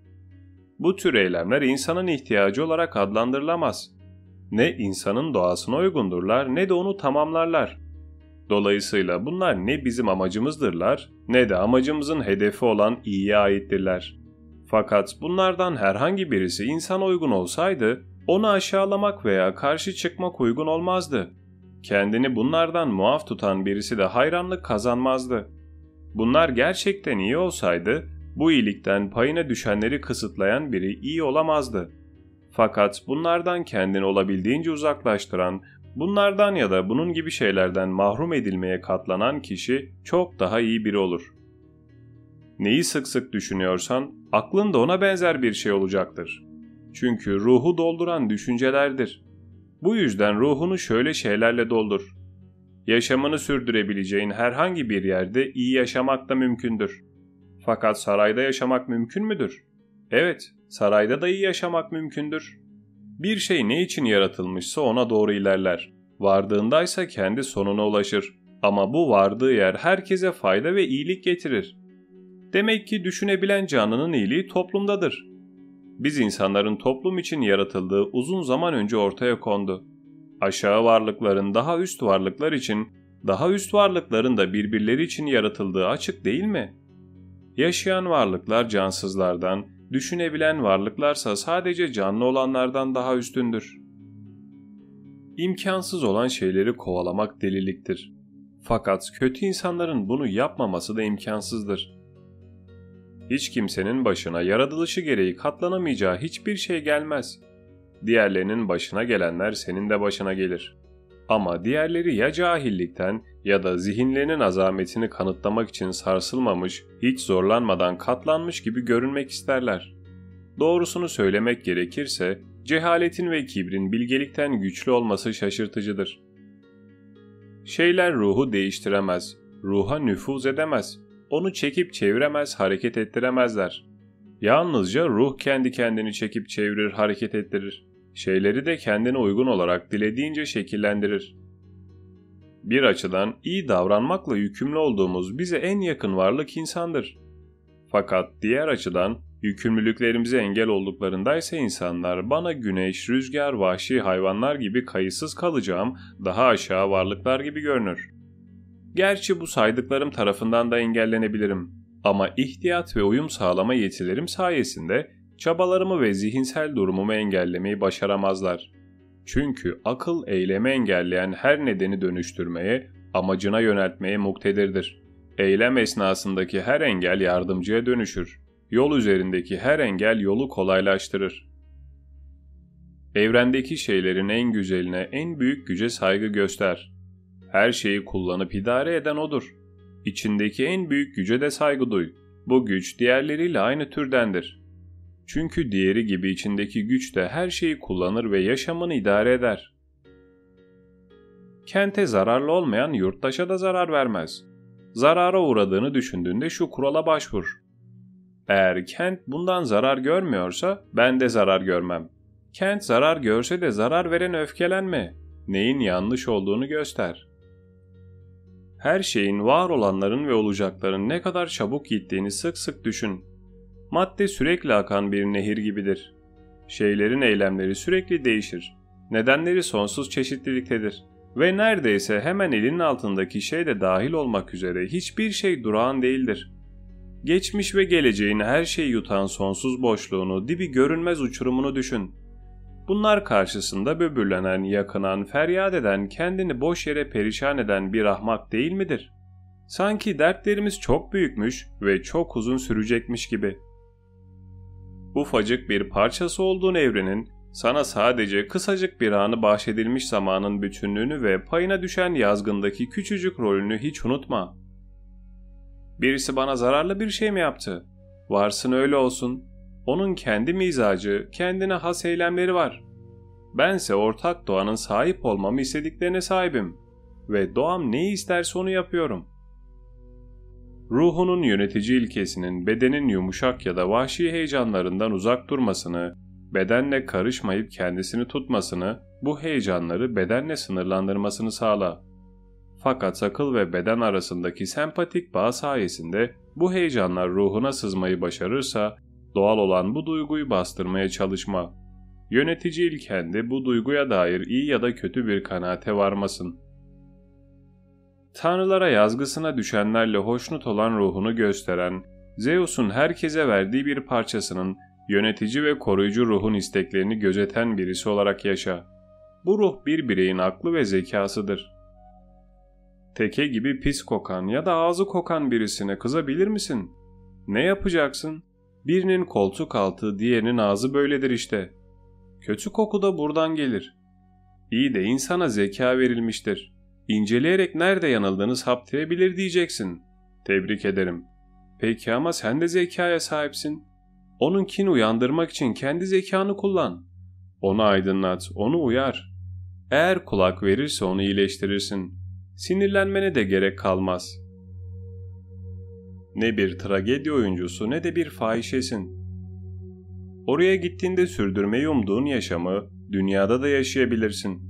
Bu tür eylemler insanın ihtiyacı olarak adlandırılamaz. Ne insanın doğasına uygundurlar ne de onu tamamlarlar. Dolayısıyla bunlar ne bizim amacımızdırlar ne de amacımızın hedefi olan iyiye aittirler. Fakat bunlardan herhangi birisi insan uygun olsaydı onu aşağılamak veya karşı çıkmak uygun olmazdı. Kendini bunlardan muaf tutan birisi de hayranlık kazanmazdı. Bunlar gerçekten iyi olsaydı bu iyilikten payına düşenleri kısıtlayan biri iyi olamazdı. Fakat bunlardan kendini olabildiğince uzaklaştıran, bunlardan ya da bunun gibi şeylerden mahrum edilmeye katlanan kişi çok daha iyi biri olur. Neyi sık sık düşünüyorsan aklın da ona benzer bir şey olacaktır. Çünkü ruhu dolduran düşüncelerdir. Bu yüzden ruhunu şöyle şeylerle doldur. Yaşamını sürdürebileceğin herhangi bir yerde iyi yaşamak da mümkündür. Fakat sarayda yaşamak mümkün müdür? Evet, sarayda da iyi yaşamak mümkündür. Bir şey ne için yaratılmışsa ona doğru ilerler. Vardığındaysa kendi sonuna ulaşır. Ama bu vardığı yer herkese fayda ve iyilik getirir. Demek ki düşünebilen canlının iyiliği toplumdadır. Biz insanların toplum için yaratıldığı uzun zaman önce ortaya kondu. Aşağı varlıkların daha üst varlıklar için, daha üst varlıkların da birbirleri için yaratıldığı açık değil mi? Yaşayan varlıklar cansızlardan, düşünebilen varlıklarsa sadece canlı olanlardan daha üstündür. İmkansız olan şeyleri kovalamak deliliktir. Fakat kötü insanların bunu yapmaması da imkansızdır. Hiç kimsenin başına yaratılışı gereği katlanamayacağı hiçbir şey gelmez. Diğerlerinin başına gelenler senin de başına gelir. Ama diğerleri ya cahillikten ya da zihinlerinin azametini kanıtlamak için sarsılmamış, hiç zorlanmadan katlanmış gibi görünmek isterler. Doğrusunu söylemek gerekirse, cehaletin ve kibrin bilgelikten güçlü olması şaşırtıcıdır. Şeyler ruhu değiştiremez, ruha nüfuz edemez, onu çekip çeviremez, hareket ettiremezler. Yalnızca ruh kendi kendini çekip çevirir, hareket ettirir. Şeyleri de kendine uygun olarak dilediğince şekillendirir. Bir açıdan iyi davranmakla yükümlü olduğumuz bize en yakın varlık insandır. Fakat diğer açıdan yükümlülüklerimize engel olduklarındaysa insanlar bana güneş, rüzgar, vahşi hayvanlar gibi kayıtsız kalacağım daha aşağı varlıklar gibi görünür. Gerçi bu saydıklarım tarafından da engellenebilirim. Ama ihtiyat ve uyum sağlama yetilerim sayesinde çabalarımı ve zihinsel durumumu engellemeyi başaramazlar. Çünkü akıl eylemi engelleyen her nedeni dönüştürmeye, amacına yöneltmeye muktedirdir. Eylem esnasındaki her engel yardımcıya dönüşür. Yol üzerindeki her engel yolu kolaylaştırır. Evrendeki şeylerin en güzeline, en büyük güce saygı göster. Her şeyi kullanıp idare eden odur. İçindeki en büyük güce de saygı duy. Bu güç diğerleriyle aynı türdendir. Çünkü diğeri gibi içindeki güç de her şeyi kullanır ve yaşamını idare eder. Kente zararlı olmayan yurttaşa da zarar vermez. Zarara uğradığını düşündüğünde şu kurala başvur. Eğer kent bundan zarar görmüyorsa ben de zarar görmem. Kent zarar görse de zarar veren öfkelenme. Neyin yanlış olduğunu göster. Her şeyin var olanların ve olacakların ne kadar çabuk gittiğini sık sık düşün. Madde sürekli akan bir nehir gibidir. Şeylerin eylemleri sürekli değişir. Nedenleri sonsuz çeşitliliktedir. Ve neredeyse hemen elinin altındaki şey de dahil olmak üzere hiçbir şey durağan değildir. Geçmiş ve geleceğin her şeyi yutan sonsuz boşluğunu, dibi görünmez uçurumunu düşün. Bunlar karşısında böbürlenen, yakınan, feryat eden, kendini boş yere perişan eden bir ahmak değil midir? Sanki dertlerimiz çok büyükmüş ve çok uzun sürecekmiş gibi.'' ufacık bir parçası olduğun evrenin sana sadece kısacık bir anı bahşedilmiş zamanın bütünlüğünü ve payına düşen yazgındaki küçücük rolünü hiç unutma. Birisi bana zararlı bir şey mi yaptı? Varsın öyle olsun. Onun kendi mizacı, kendine has eylemleri var. Bense ortak doğanın sahip olmamı istediklerine sahibim. Ve doğam neyi isterse onu yapıyorum. Ruhunun yönetici ilkesinin bedenin yumuşak ya da vahşi heyecanlarından uzak durmasını, bedenle karışmayıp kendisini tutmasını, bu heyecanları bedenle sınırlandırmasını sağla. Fakat akıl ve beden arasındaki sempatik bağ sayesinde bu heyecanlar ruhuna sızmayı başarırsa, doğal olan bu duyguyu bastırmaya çalışma. Yönetici ilkendi bu duyguya dair iyi ya da kötü bir kanaate varmasın. tanrılara yazgısına düşenlerle hoşnut olan ruhunu gösteren, Zeus'un herkese verdiği bir parçasının yönetici ve koruyucu ruhun isteklerini gözeten birisi olarak yaşa. Bu ruh bir bireyin aklı ve zekasıdır. Teke gibi pis kokan ya da ağzı kokan birisine kızabilir misin? Ne yapacaksın? Birinin koltuk altı, diğerinin ağzı böyledir işte. Kötü koku da buradan gelir. İyi de insana zeka verilmiştir. İnceleyerek nerede yanıldığını saptayabilir diyeceksin. Tebrik ederim. Peki ama sen de zekaya sahipsin. Onunkini uyandırmak için kendi zekanı kullan. Onu aydınlat, onu uyar. Eğer kulak verirse onu iyileştirirsin. Sinirlenmene de gerek kalmaz. Ne bir tragedi oyuncusu ne de bir fahişesin. Oraya gittiğinde sürdürmeyi umduğun yaşamı dünyada da yaşayabilirsin.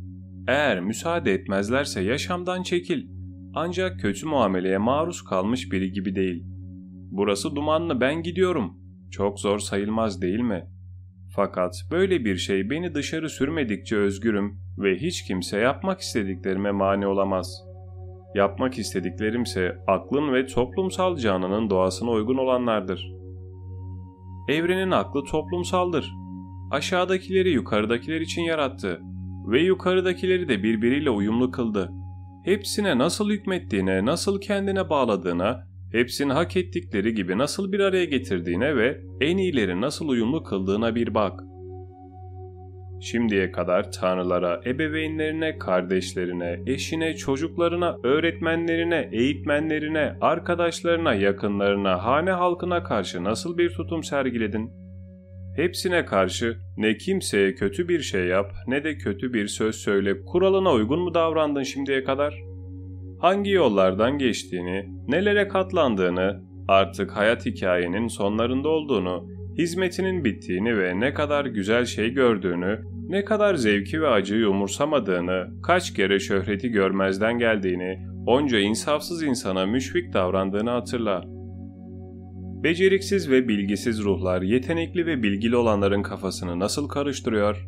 Eğer müsaade etmezlerse yaşamdan çekil. Ancak kötü muameleye maruz kalmış biri gibi değil. Burası dumanlı ben gidiyorum. Çok zor sayılmaz değil mi? Fakat böyle bir şey beni dışarı sürmedikçe özgürüm ve hiç kimse yapmak istediklerime mani olamaz. Yapmak istediklerimse aklın ve toplumsal canının doğasına uygun olanlardır. Evrenin aklı toplumsaldır. Aşağıdakileri yukarıdakiler için yarattı ve yukarıdakileri de birbiriyle uyumlu kıldı. Hepsine nasıl hükmettiğine, nasıl kendine bağladığına, hepsini hak ettikleri gibi nasıl bir araya getirdiğine ve en iyileri nasıl uyumlu kıldığına bir bak. Şimdiye kadar tanrılara, ebeveynlerine, kardeşlerine, eşine, çocuklarına, öğretmenlerine, eğitmenlerine, arkadaşlarına, yakınlarına, hane halkına karşı nasıl bir tutum sergiledin? Hepsine karşı ne kimseye kötü bir şey yap ne de kötü bir söz söyle kuralına uygun mu davrandın şimdiye kadar? Hangi yollardan geçtiğini, nelere katlandığını, artık hayat hikayenin sonlarında olduğunu, hizmetinin bittiğini ve ne kadar güzel şey gördüğünü, ne kadar zevki ve acıyı umursamadığını, kaç kere şöhreti görmezden geldiğini, onca insafsız insana müşfik davrandığını hatırla. Beceriksiz ve bilgisiz ruhlar yetenekli ve bilgili olanların kafasını nasıl karıştırıyor?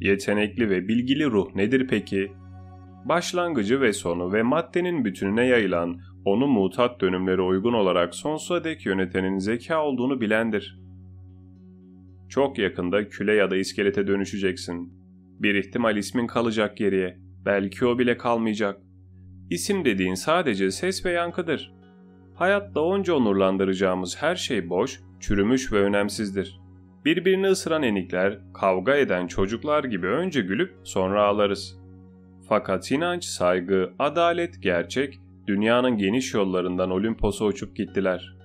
Yetenekli ve bilgili ruh nedir peki? Başlangıcı ve sonu ve maddenin bütününe yayılan, onu mutat dönümlere uygun olarak sonsuza dek yönetenin zeka olduğunu bilendir. Çok yakında küle ya da iskelete dönüşeceksin. Bir ihtimal ismin kalacak geriye. Belki o bile kalmayacak. İsim dediğin sadece ses ve yankıdır. Hayatta onca onurlandıracağımız her şey boş, çürümüş ve önemsizdir. Birbirini ısıran enikler, kavga eden çocuklar gibi önce gülüp sonra ağlarız. Fakat inanç, saygı, adalet, gerçek, dünyanın geniş yollarından Olimpos'a uçup gittiler.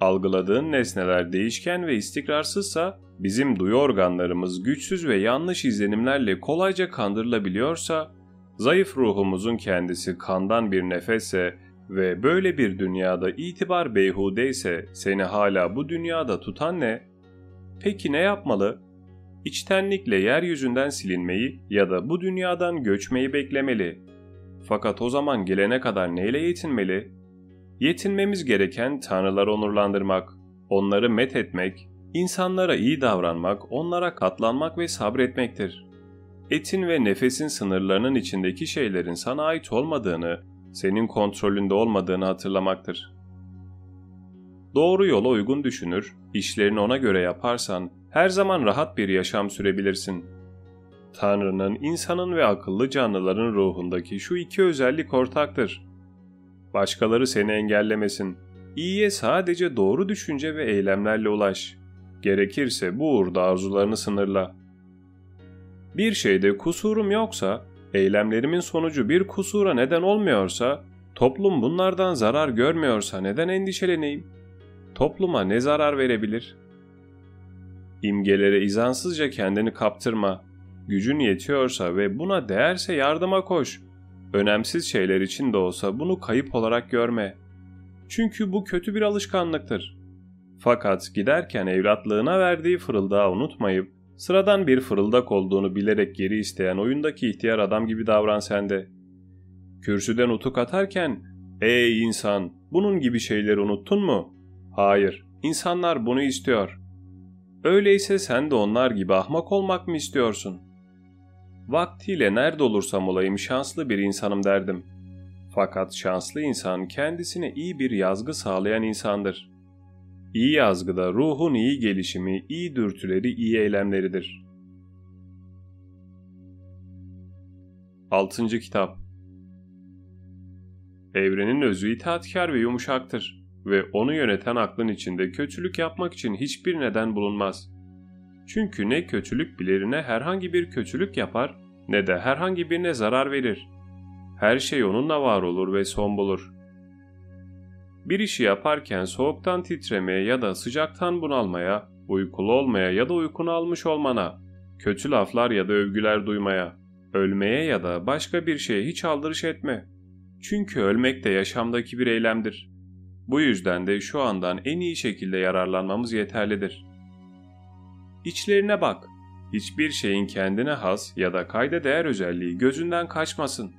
Algıladığın nesneler değişken ve istikrarsızsa, bizim duyu organlarımız güçsüz ve yanlış izlenimlerle kolayca kandırılabiliyorsa, zayıf ruhumuzun kendisi kandan bir nefesse ve böyle bir dünyada itibar beyhudeyse seni hala bu dünyada tutan ne? Peki ne yapmalı? İçtenlikle yeryüzünden silinmeyi ya da bu dünyadan göçmeyi beklemeli. Fakat o zaman gelene kadar neyle yetinmeli? Yetinmemiz gereken tanrıları onurlandırmak, onları met etmek, insanlara iyi davranmak, onlara katlanmak ve sabretmektir. Etin ve nefesin sınırlarının içindeki şeylerin sana ait olmadığını, senin kontrolünde olmadığını hatırlamaktır. Doğru yola uygun düşünür, işlerini ona göre yaparsan her zaman rahat bir yaşam sürebilirsin. Tanrı'nın, insanın ve akıllı canlıların ruhundaki şu iki özellik ortaktır. Başkaları seni engellemesin. İyiye sadece doğru düşünce ve eylemlerle ulaş. Gerekirse bu uğurda arzularını sınırla. Bir şeyde kusurum yoksa, eylemlerimin sonucu bir kusura neden olmuyorsa, toplum bunlardan zarar görmüyorsa neden endişeleneyim? Topluma ne zarar verebilir? İmgelere izansızca kendini kaptırma. Gücün yetiyorsa ve buna değerse yardıma koş. Önemsiz şeyler için de olsa bunu kayıp olarak görme. Çünkü bu kötü bir alışkanlıktır. Fakat giderken evlatlığına verdiği fırıldağı unutmayıp sıradan bir fırıldak olduğunu bilerek geri isteyen oyundaki ihtiyar adam gibi davran sen de. Kürsüden utuk atarken ''Ey insan bunun gibi şeyleri unuttun mu?'' Hayır, insanlar bunu istiyor. Öyleyse sen de onlar gibi ahmak olmak mı istiyorsun? Vaktiyle nerede olursam olayım şanslı bir insanım derdim. Fakat şanslı insan kendisine iyi bir yazgı sağlayan insandır. İyi yazgıda ruhun iyi gelişimi, iyi dürtüleri, iyi eylemleridir. 6. Kitap Evrenin özü itaatkar ve yumuşaktır ve onu yöneten aklın içinde kötülük yapmak için hiçbir neden bulunmaz. Çünkü ne kötülük bilir ne herhangi bir kötülük yapar ne de herhangi birine zarar verir. Her şey onunla var olur ve son bulur. Bir işi yaparken soğuktan titremeye ya da sıcaktan bunalmaya, uykulu olmaya ya da uykunu almış olmana, kötü laflar ya da övgüler duymaya, ölmeye ya da başka bir şeye hiç aldırış etme. Çünkü ölmek de yaşamdaki bir eylemdir. Bu yüzden de şu andan en iyi şekilde yararlanmamız yeterlidir. İçlerine bak. Hiçbir şeyin kendine has ya da kayda değer özelliği gözünden kaçmasın.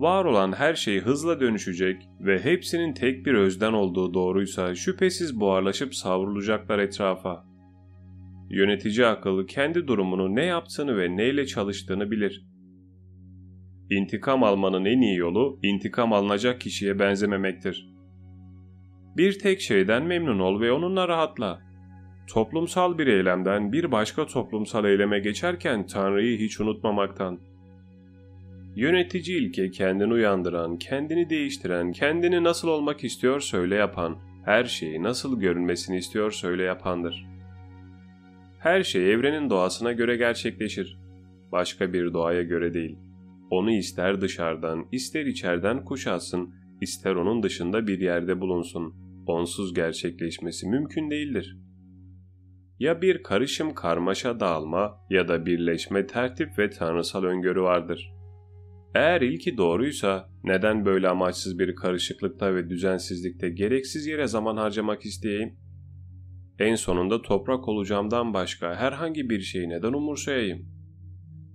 Var olan her şey hızla dönüşecek ve hepsinin tek bir özden olduğu doğruysa şüphesiz buharlaşıp savrulacaklar etrafa. Yönetici akıllı kendi durumunu ne yaptığını ve neyle çalıştığını bilir. İntikam almanın en iyi yolu intikam alınacak kişiye benzememektir. Bir tek şeyden memnun ol ve onunla rahatla. Toplumsal bir eylemden bir başka toplumsal eyleme geçerken Tanrı'yı hiç unutmamaktan. Yönetici ilke kendini uyandıran, kendini değiştiren, kendini nasıl olmak istiyor söyle yapan, her şeyi nasıl görünmesini istiyor söyle yapandır. Her şey evrenin doğasına göre gerçekleşir. Başka bir doğaya göre değil. Onu ister dışarıdan, ister içeriden kuşatsın, ister onun dışında bir yerde bulunsun. Onsuz gerçekleşmesi mümkün değildir. Ya bir karışım karmaşa dağılma ya da birleşme tertip ve tanrısal öngörü vardır.'' Eğer ilki doğruysa neden böyle amaçsız bir karışıklıkta ve düzensizlikte gereksiz yere zaman harcamak isteyeyim? En sonunda toprak olacağımdan başka herhangi bir şeyi neden umursayayım?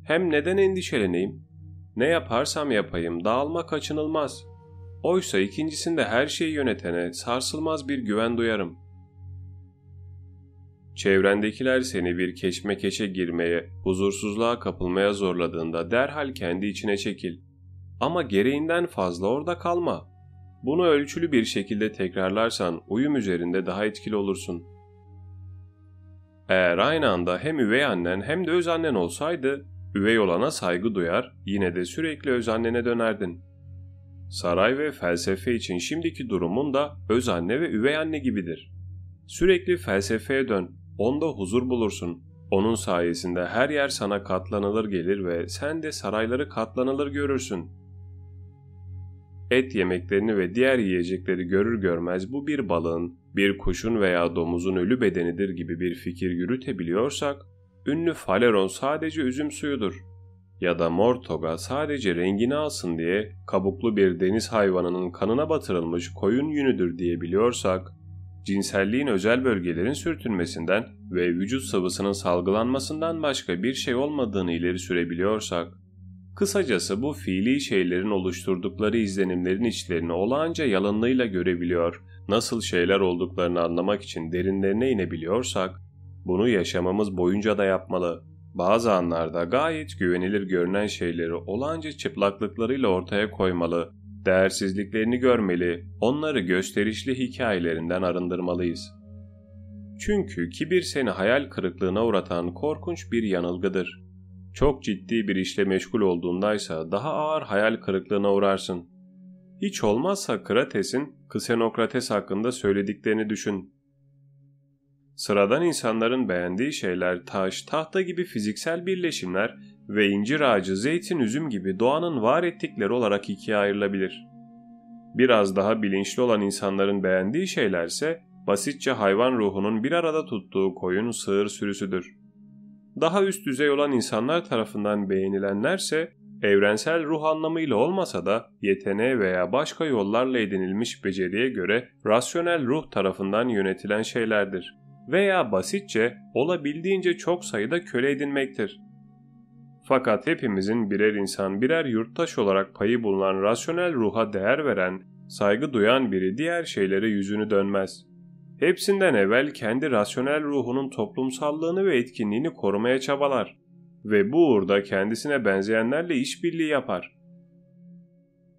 Hem neden endişeleneyim? Ne yaparsam yapayım dağılma kaçınılmaz. Oysa ikincisinde her şeyi yönetene sarsılmaz bir güven duyarım.'' Çevrendekiler seni bir keşmekeşe girmeye, huzursuzluğa kapılmaya zorladığında derhal kendi içine çekil. Ama gereğinden fazla orada kalma. Bunu ölçülü bir şekilde tekrarlarsan uyum üzerinde daha etkili olursun. Eğer aynı anda hem üvey annen hem de öz annen olsaydı, üvey olana saygı duyar, yine de sürekli öz annene dönerdin. Saray ve felsefe için şimdiki durumun da öz anne ve üvey anne gibidir. Sürekli felsefeye dön, Onda huzur bulursun. Onun sayesinde her yer sana katlanılır gelir ve sen de sarayları katlanılır görürsün. Et yemeklerini ve diğer yiyecekleri görür görmez bu bir balığın, bir kuşun veya domuzun ölü bedenidir gibi bir fikir yürütebiliyorsak, ünlü Faleron sadece üzüm suyudur. Ya da Mortoga sadece rengini alsın diye kabuklu bir deniz hayvanının kanına batırılmış koyun yünüdür diyebiliyorsak, cinselliğin özel bölgelerin sürtünmesinden ve vücut sıvısının salgılanmasından başka bir şey olmadığını ileri sürebiliyorsak, kısacası bu fiili şeylerin oluşturdukları izlenimlerin içlerini olağanca yalınlığıyla görebiliyor, nasıl şeyler olduklarını anlamak için derinlerine inebiliyorsak, bunu yaşamamız boyunca da yapmalı. Bazı anlarda gayet güvenilir görünen şeyleri olağanca çıplaklıklarıyla ortaya koymalı değersizliklerini görmeli, onları gösterişli hikayelerinden arındırmalıyız. Çünkü kibir seni hayal kırıklığına uğratan korkunç bir yanılgıdır. Çok ciddi bir işle meşgul olduğundaysa daha ağır hayal kırıklığına uğrarsın. Hiç olmazsa Krates'in Ksenokrates hakkında söylediklerini düşün. Sıradan insanların beğendiği şeyler taş, tahta gibi fiziksel birleşimler ve incir ağacı, zeytin, üzüm gibi doğanın var ettikleri olarak ikiye ayrılabilir. Biraz daha bilinçli olan insanların beğendiği şeylerse basitçe hayvan ruhunun bir arada tuttuğu koyun sığır sürüsüdür. Daha üst düzey olan insanlar tarafından beğenilenlerse evrensel ruh anlamıyla olmasa da yeteneğe veya başka yollarla edinilmiş beceriye göre rasyonel ruh tarafından yönetilen şeylerdir veya basitçe olabildiğince çok sayıda köle edinmektir. Fakat hepimizin birer insan, birer yurttaş olarak payı bulunan rasyonel ruha değer veren, saygı duyan biri diğer şeylere yüzünü dönmez. Hepsinden evvel kendi rasyonel ruhunun toplumsallığını ve etkinliğini korumaya çabalar ve bu uğurda kendisine benzeyenlerle işbirliği yapar.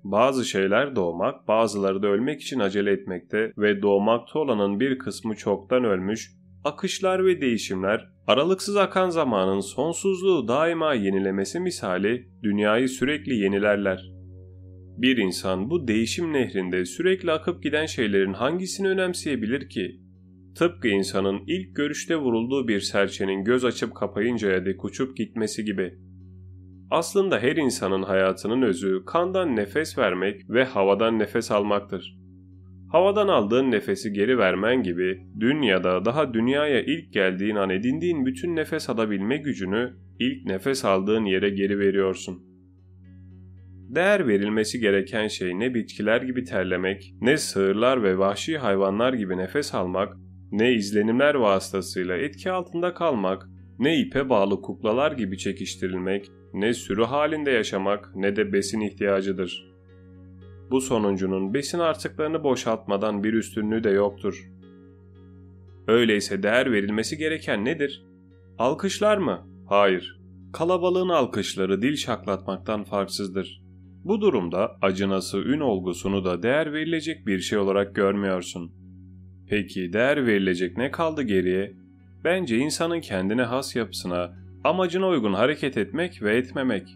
Bazı şeyler doğmak, bazıları da ölmek için acele etmekte ve doğmakta olanın bir kısmı çoktan ölmüş, akışlar ve değişimler, aralıksız akan zamanın sonsuzluğu daima yenilemesi misali dünyayı sürekli yenilerler. Bir insan bu değişim nehrinde sürekli akıp giden şeylerin hangisini önemseyebilir ki? Tıpkı insanın ilk görüşte vurulduğu bir serçenin göz açıp kapayıncaya dek uçup gitmesi gibi. Aslında her insanın hayatının özü kandan nefes vermek ve havadan nefes almaktır. Havadan aldığın nefesi geri vermen gibi dünyada daha dünyaya ilk geldiğin an edindiğin bütün nefes alabilme gücünü ilk nefes aldığın yere geri veriyorsun. Değer verilmesi gereken şey ne bitkiler gibi terlemek, ne sığırlar ve vahşi hayvanlar gibi nefes almak, ne izlenimler vasıtasıyla etki altında kalmak, ne ipe bağlı kuklalar gibi çekiştirilmek, ne sürü halinde yaşamak ne de besin ihtiyacıdır. Bu sonuncunun besin artıklarını boşaltmadan bir üstünlüğü de yoktur. Öyleyse değer verilmesi gereken nedir? Alkışlar mı? Hayır. Kalabalığın alkışları dil şaklatmaktan farksızdır. Bu durumda acınası ün olgusunu da değer verilecek bir şey olarak görmüyorsun. Peki değer verilecek ne kaldı geriye? Bence insanın kendine has yapısına, amacına uygun hareket etmek ve etmemek.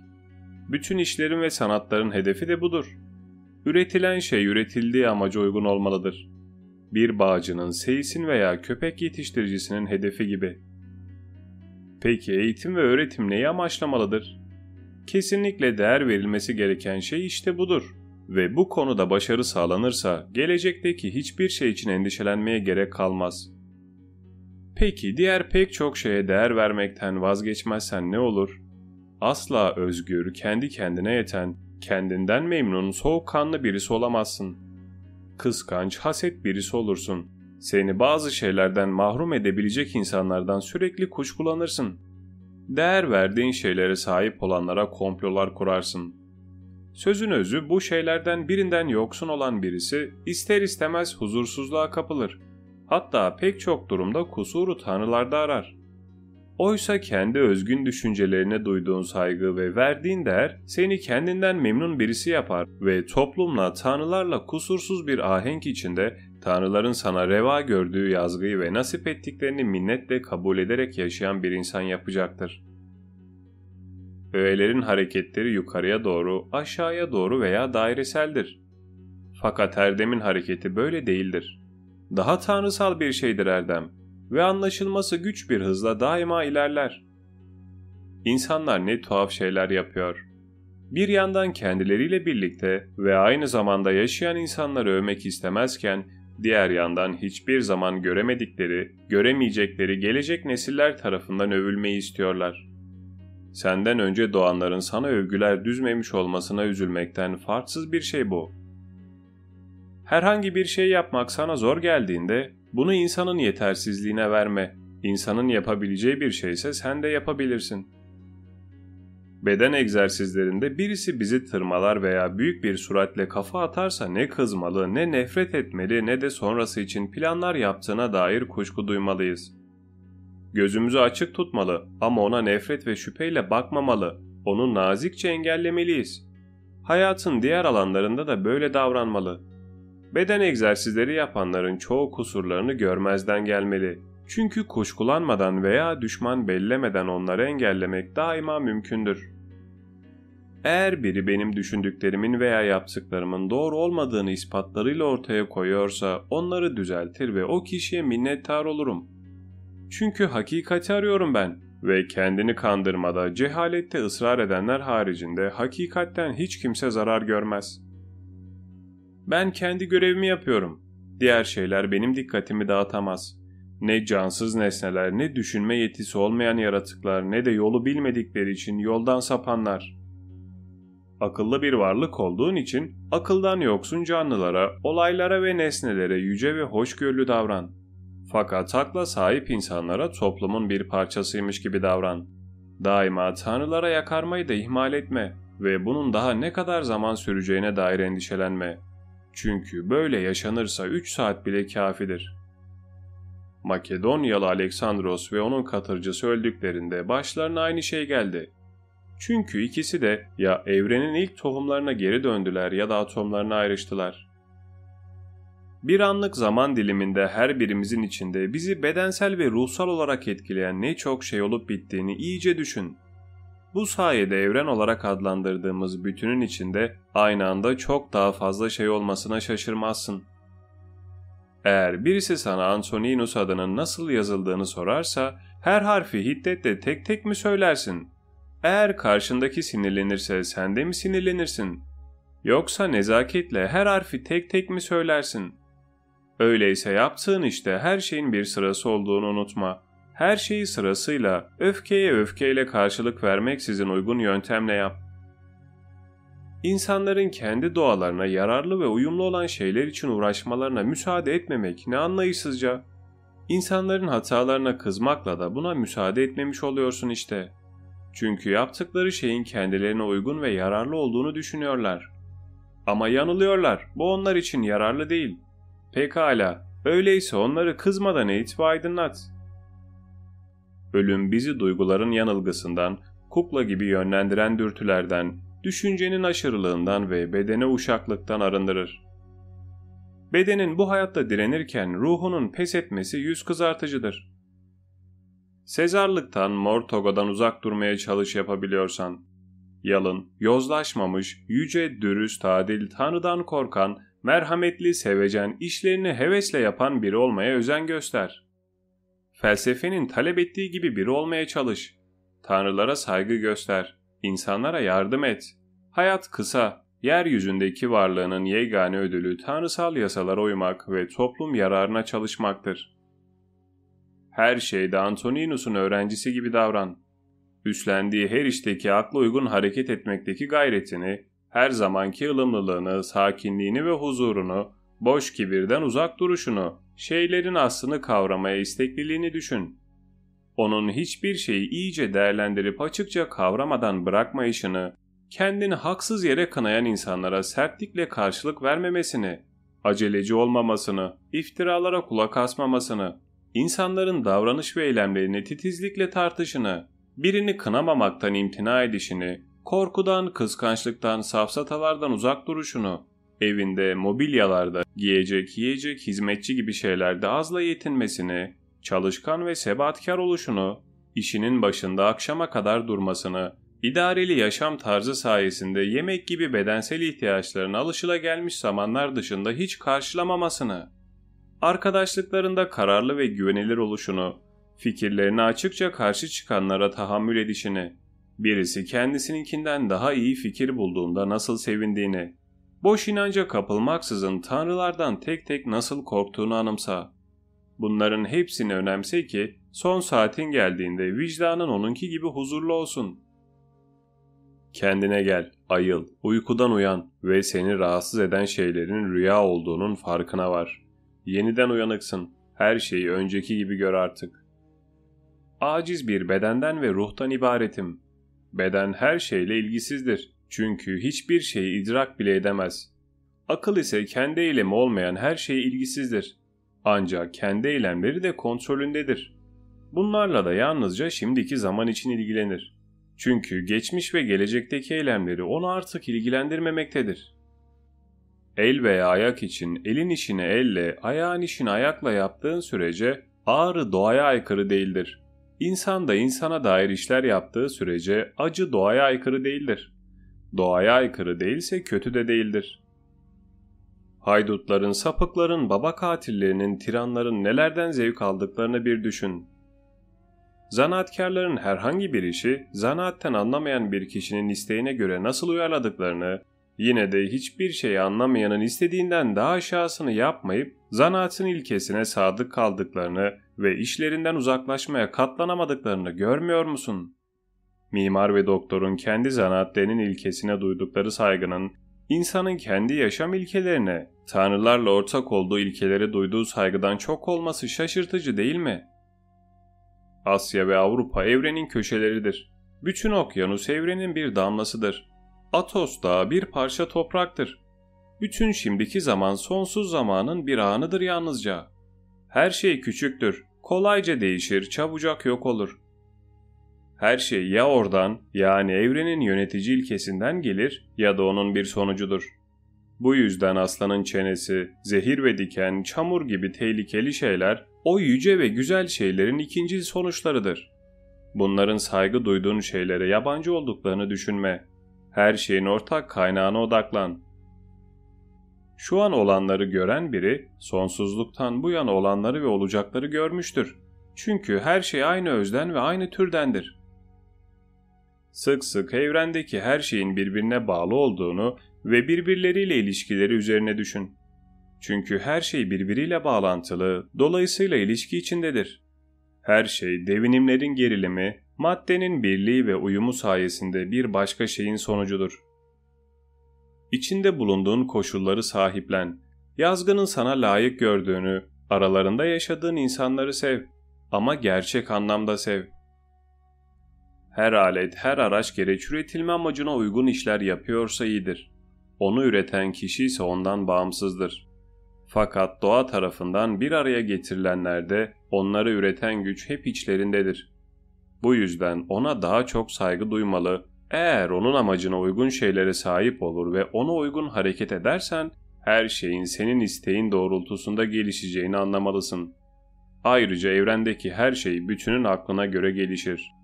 Bütün işlerin ve sanatların hedefi de budur. Üretilen şey üretildiği amaca uygun olmalıdır. Bir bağcının, seyisin veya köpek yetiştiricisinin hedefi gibi. Peki eğitim ve öğretim neyi amaçlamalıdır? Kesinlikle değer verilmesi gereken şey işte budur. Ve bu konuda başarı sağlanırsa gelecekteki hiçbir şey için endişelenmeye gerek kalmaz. Peki diğer pek çok şeye değer vermekten vazgeçmezsen ne olur? Asla özgür, kendi kendine yeten, kendinden memnun, soğukkanlı birisi olamazsın. Kıskanç, haset birisi olursun. Seni bazı şeylerden mahrum edebilecek insanlardan sürekli kuşkulanırsın. Değer verdiğin şeylere sahip olanlara komplolar kurarsın. Sözün özü bu şeylerden birinden yoksun olan birisi ister istemez huzursuzluğa kapılır. Hatta pek çok durumda kusuru tanrılarda arar. Oysa kendi özgün düşüncelerine duyduğun saygı ve verdiğin değer seni kendinden memnun birisi yapar ve toplumla tanrılarla kusursuz bir ahenk içinde tanrıların sana reva gördüğü yazgıyı ve nasip ettiklerini minnetle kabul ederek yaşayan bir insan yapacaktır. Öğelerin hareketleri yukarıya doğru, aşağıya doğru veya daireseldir. Fakat Erdem'in hareketi böyle değildir. Daha tanrısal bir şeydir Erdem ve anlaşılması güç bir hızla daima ilerler. İnsanlar ne tuhaf şeyler yapıyor. Bir yandan kendileriyle birlikte ve aynı zamanda yaşayan insanları övmek istemezken, diğer yandan hiçbir zaman göremedikleri, göremeyecekleri gelecek nesiller tarafından övülmeyi istiyorlar. Senden önce doğanların sana övgüler düzmemiş olmasına üzülmekten farksız bir şey bu. Herhangi bir şey yapmak sana zor geldiğinde bunu insanın yetersizliğine verme. İnsanın yapabileceği bir şeyse sen de yapabilirsin. Beden egzersizlerinde birisi bizi tırmalar veya büyük bir suratle kafa atarsa ne kızmalı, ne nefret etmeli, ne de sonrası için planlar yaptığına dair kuşku duymalıyız. Gözümüzü açık tutmalı ama ona nefret ve şüpheyle bakmamalı. Onu nazikçe engellemeliyiz. Hayatın diğer alanlarında da böyle davranmalı. Beden egzersizleri yapanların çoğu kusurlarını görmezden gelmeli. Çünkü kuşkulanmadan veya düşman bellemeden onları engellemek daima mümkündür. Eğer biri benim düşündüklerimin veya yaptıklarımın doğru olmadığını ispatlarıyla ortaya koyuyorsa onları düzeltir ve o kişiye minnettar olurum. Çünkü hakikati arıyorum ben ve kendini kandırmada, cehalette ısrar edenler haricinde hakikatten hiç kimse zarar görmez.'' Ben kendi görevimi yapıyorum. Diğer şeyler benim dikkatimi dağıtamaz. Ne cansız nesneler, ne düşünme yetisi olmayan yaratıklar, ne de yolu bilmedikleri için yoldan sapanlar. Akıllı bir varlık olduğun için akıldan yoksun canlılara, olaylara ve nesnelere yüce ve hoşgörülü davran. Fakat akla sahip insanlara toplumun bir parçasıymış gibi davran. Daima tanrılara yakarmayı da ihmal etme ve bunun daha ne kadar zaman süreceğine dair endişelenme.'' Çünkü böyle yaşanırsa 3 saat bile kafidir. Makedonyalı Aleksandros ve onun katırcısı öldüklerinde başlarına aynı şey geldi. Çünkü ikisi de ya evrenin ilk tohumlarına geri döndüler ya da atomlarına ayrıştılar. Bir anlık zaman diliminde her birimizin içinde bizi bedensel ve ruhsal olarak etkileyen ne çok şey olup bittiğini iyice düşün. Bu sayede evren olarak adlandırdığımız bütünün içinde aynı anda çok daha fazla şey olmasına şaşırmazsın. Eğer birisi sana Antoninus adının nasıl yazıldığını sorarsa her harfi hiddetle tek tek mi söylersin? Eğer karşındaki sinirlenirse sen de mi sinirlenirsin? Yoksa nezaketle her harfi tek tek mi söylersin? Öyleyse yaptığın işte her şeyin bir sırası olduğunu unutma. Her şeyi sırasıyla, öfkeye öfkeyle karşılık vermeksizin uygun yöntemle yap. İnsanların kendi doğalarına yararlı ve uyumlu olan şeyler için uğraşmalarına müsaade etmemek ne anlayışsızca. İnsanların hatalarına kızmakla da buna müsaade etmemiş oluyorsun işte. Çünkü yaptıkları şeyin kendilerine uygun ve yararlı olduğunu düşünüyorlar. Ama yanılıyorlar. Bu onlar için yararlı değil. Pekala, öyleyse onları kızmadan eğit ve aydınlat. Ölüm bizi duyguların yanılgısından, kukla gibi yönlendiren dürtülerden, düşüncenin aşırılığından ve bedene uşaklıktan arındırır. Bedenin bu hayatta direnirken ruhunun pes etmesi yüz kızartıcıdır. Sezarlıktan, mortogodan uzak durmaya çalış yapabiliyorsan, yalın, yozlaşmamış, yüce, dürüst, adil, tanrıdan korkan, merhametli, sevecen, işlerini hevesle yapan biri olmaya özen göster. Felsefenin talep ettiği gibi biri olmaya çalış. Tanrılara saygı göster. İnsanlara yardım et. Hayat kısa. Yeryüzündeki varlığının yegane ödülü tanrısal yasalara uymak ve toplum yararına çalışmaktır. Her şeyde Antoninus'un öğrencisi gibi davran. Üstlendiği her işteki akla uygun hareket etmekteki gayretini, her zamanki ılımlılığını, sakinliğini ve huzurunu, boş kibirden uzak duruşunu, şeylerin aslını kavramaya istekliliğini düşün. Onun hiçbir şeyi iyice değerlendirip açıkça kavramadan bırakmayışını, kendini haksız yere kınayan insanlara sertlikle karşılık vermemesini, aceleci olmamasını, iftiralara kulak asmamasını, insanların davranış ve eylemlerini titizlikle tartışını, birini kınamamaktan imtina edişini, korkudan, kıskançlıktan, safsatalardan uzak duruşunu, evinde, mobilyalarda, giyecek, yiyecek, hizmetçi gibi şeylerde azla yetinmesini, çalışkan ve sebatkar oluşunu, işinin başında akşama kadar durmasını, idareli yaşam tarzı sayesinde yemek gibi bedensel ihtiyaçlarını alışılagelmiş zamanlar dışında hiç karşılamamasını, arkadaşlıklarında kararlı ve güvenilir oluşunu, fikirlerine açıkça karşı çıkanlara tahammül edişini, birisi kendisininkinden daha iyi fikir bulduğunda nasıl sevindiğini, boş inanca kapılmaksızın tanrılardan tek tek nasıl korktuğunu anımsa. Bunların hepsini önemse ki son saatin geldiğinde vicdanın onunki gibi huzurlu olsun. Kendine gel, ayıl, uykudan uyan ve seni rahatsız eden şeylerin rüya olduğunun farkına var. Yeniden uyanıksın, her şeyi önceki gibi gör artık. Aciz bir bedenden ve ruhtan ibaretim. Beden her şeyle ilgisizdir. Çünkü hiçbir şeyi idrak bile edemez. Akıl ise kendi eylemi olmayan her şeye ilgisizdir. Ancak kendi eylemleri de kontrolündedir. Bunlarla da yalnızca şimdiki zaman için ilgilenir. Çünkü geçmiş ve gelecekteki eylemleri onu artık ilgilendirmemektedir. El veya ayak için elin işini elle, ayağın işini ayakla yaptığın sürece ağrı doğaya aykırı değildir. İnsan da insana dair işler yaptığı sürece acı doğaya aykırı değildir. Doğaya aykırı değilse kötü de değildir. Haydutların, sapıkların, baba katillerinin, tiranların nelerden zevk aldıklarını bir düşün. Zanaatkarların herhangi bir işi, zanaatten anlamayan bir kişinin isteğine göre nasıl uyarladıklarını, yine de hiçbir şeyi anlamayanın istediğinden daha aşağısını yapmayıp, zanaatın ilkesine sadık kaldıklarını ve işlerinden uzaklaşmaya katlanamadıklarını görmüyor musun? Mimar ve doktorun kendi zanaatlerinin ilkesine duydukları saygının, insanın kendi yaşam ilkelerine, tanrılarla ortak olduğu ilkelere duyduğu saygıdan çok olması şaşırtıcı değil mi? Asya ve Avrupa evrenin köşeleridir. Bütün okyanus evrenin bir damlasıdır. Atos da bir parça topraktır. Bütün şimdiki zaman sonsuz zamanın bir anıdır yalnızca. Her şey küçüktür, kolayca değişir, çabucak yok olur. Her şey ya oradan yani evrenin yönetici ilkesinden gelir ya da onun bir sonucudur. Bu yüzden aslanın çenesi, zehir ve diken, çamur gibi tehlikeli şeyler o yüce ve güzel şeylerin ikinci sonuçlarıdır. Bunların saygı duyduğun şeylere yabancı olduklarını düşünme. Her şeyin ortak kaynağına odaklan. Şu an olanları gören biri sonsuzluktan bu yana olanları ve olacakları görmüştür. Çünkü her şey aynı özden ve aynı türdendir. Sık sık evrendeki her şeyin birbirine bağlı olduğunu ve birbirleriyle ilişkileri üzerine düşün. Çünkü her şey birbiriyle bağlantılı, dolayısıyla ilişki içindedir. Her şey devinimlerin gerilimi, maddenin birliği ve uyumu sayesinde bir başka şeyin sonucudur. İçinde bulunduğun koşulları sahiplen, yazgının sana layık gördüğünü, aralarında yaşadığın insanları sev ama gerçek anlamda sev. Her alet, her araç gereç üretilme amacına uygun işler yapıyorsa iyidir. Onu üreten kişi ise ondan bağımsızdır. Fakat doğa tarafından bir araya getirilenlerde onları üreten güç hep içlerindedir. Bu yüzden ona daha çok saygı duymalı, eğer onun amacına uygun şeylere sahip olur ve ona uygun hareket edersen, her şeyin senin isteğin doğrultusunda gelişeceğini anlamalısın. Ayrıca evrendeki her şey bütünün aklına göre gelişir.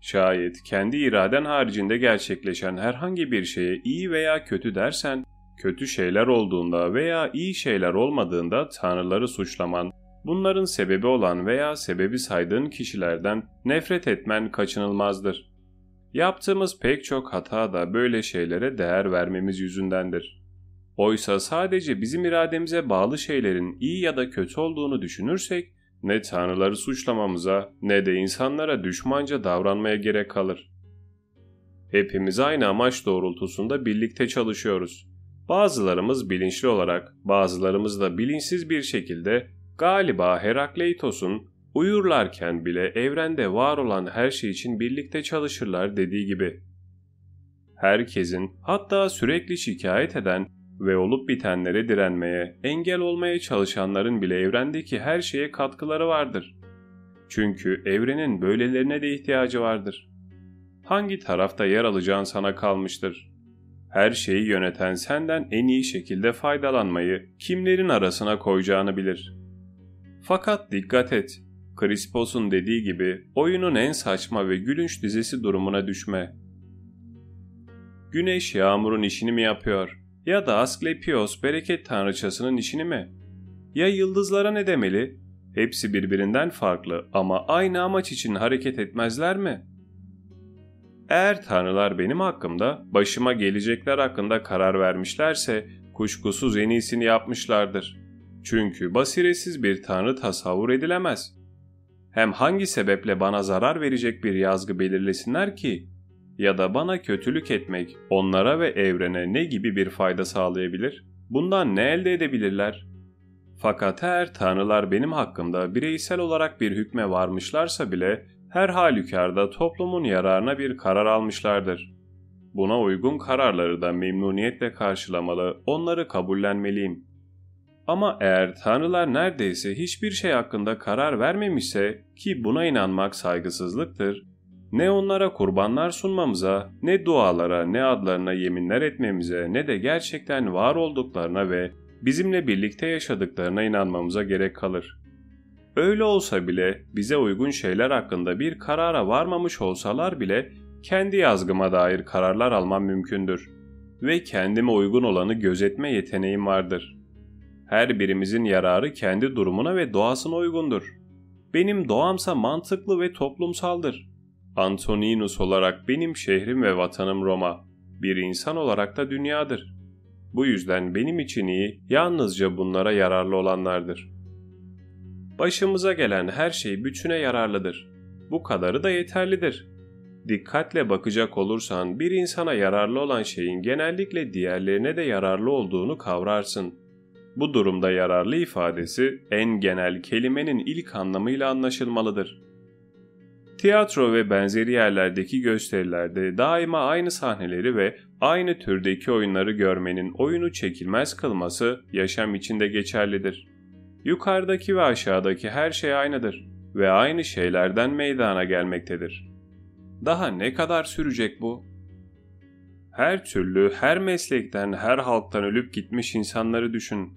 Şayet kendi iraden haricinde gerçekleşen herhangi bir şeye iyi veya kötü dersen, kötü şeyler olduğunda veya iyi şeyler olmadığında tanrıları suçlaman, bunların sebebi olan veya sebebi saydığın kişilerden nefret etmen kaçınılmazdır. Yaptığımız pek çok hata da böyle şeylere değer vermemiz yüzündendir. Oysa sadece bizim irademize bağlı şeylerin iyi ya da kötü olduğunu düşünürsek, ne tanrıları suçlamamıza ne de insanlara düşmanca davranmaya gerek kalır. Hepimiz aynı amaç doğrultusunda birlikte çalışıyoruz. Bazılarımız bilinçli olarak, bazılarımız da bilinçsiz bir şekilde galiba Herakleitos'un uyurlarken bile evrende var olan her şey için birlikte çalışırlar dediği gibi. Herkesin hatta sürekli şikayet eden ve olup bitenlere direnmeye, engel olmaya çalışanların bile evrendeki her şeye katkıları vardır. Çünkü evrenin böylelerine de ihtiyacı vardır. Hangi tarafta yer alacağın sana kalmıştır. Her şeyi yöneten senden en iyi şekilde faydalanmayı kimlerin arasına koyacağını bilir. Fakat dikkat et, Krispos'un dediği gibi oyunun en saçma ve gülünç dizisi durumuna düşme. Güneş yağmurun işini mi yapıyor? Ya da Asklepios bereket tanrıçasının işini mi? Ya yıldızlara ne demeli? Hepsi birbirinden farklı ama aynı amaç için hareket etmezler mi? Eğer tanrılar benim hakkımda, başıma gelecekler hakkında karar vermişlerse kuşkusuz en iyisini yapmışlardır. Çünkü basiretsiz bir tanrı tasavvur edilemez. Hem hangi sebeple bana zarar verecek bir yazgı belirlesinler ki? Ya da bana kötülük etmek onlara ve evrene ne gibi bir fayda sağlayabilir? Bundan ne elde edebilirler? Fakat eğer tanrılar benim hakkımda bireysel olarak bir hükme varmışlarsa bile her halükarda toplumun yararına bir karar almışlardır. Buna uygun kararları da memnuniyetle karşılamalı, onları kabullenmeliyim. Ama eğer tanrılar neredeyse hiçbir şey hakkında karar vermemişse ki buna inanmak saygısızlıktır, ne onlara kurbanlar sunmamıza, ne dualara, ne adlarına yeminler etmemize, ne de gerçekten var olduklarına ve bizimle birlikte yaşadıklarına inanmamıza gerek kalır. Öyle olsa bile bize uygun şeyler hakkında bir karara varmamış olsalar bile kendi yazgıma dair kararlar almam mümkündür ve kendime uygun olanı gözetme yeteneğim vardır. Her birimizin yararı kendi durumuna ve doğasına uygundur. Benim doğamsa mantıklı ve toplumsaldır. Antoninus olarak benim şehrim ve vatanım Roma, bir insan olarak da dünyadır. Bu yüzden benim için iyi yalnızca bunlara yararlı olanlardır. Başımıza gelen her şey bütüne yararlıdır. Bu kadarı da yeterlidir. Dikkatle bakacak olursan bir insana yararlı olan şeyin genellikle diğerlerine de yararlı olduğunu kavrarsın. Bu durumda yararlı ifadesi en genel kelimenin ilk anlamıyla anlaşılmalıdır. Tiyatro ve benzeri yerlerdeki gösterilerde daima aynı sahneleri ve aynı türdeki oyunları görmenin oyunu çekilmez kılması yaşam içinde geçerlidir. Yukarıdaki ve aşağıdaki her şey aynıdır. ve aynı şeylerden meydana gelmektedir. Daha ne kadar sürecek bu? Her türlü, her meslekten, her halktan ölüp gitmiş insanları düşün.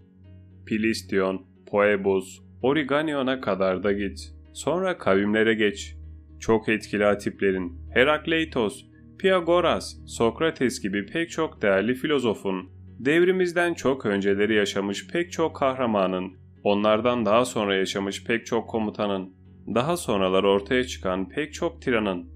Pilistion, Poebus, Origanion'a kadar da git. Sonra kavimlere geç. Çok etkili atiplerin, Herakleitos, Piagoras, Sokrates gibi pek çok değerli filozofun, devrimizden çok önceleri yaşamış pek çok kahramanın, onlardan daha sonra yaşamış pek çok komutanın, daha sonralar ortaya çıkan pek çok tiranın,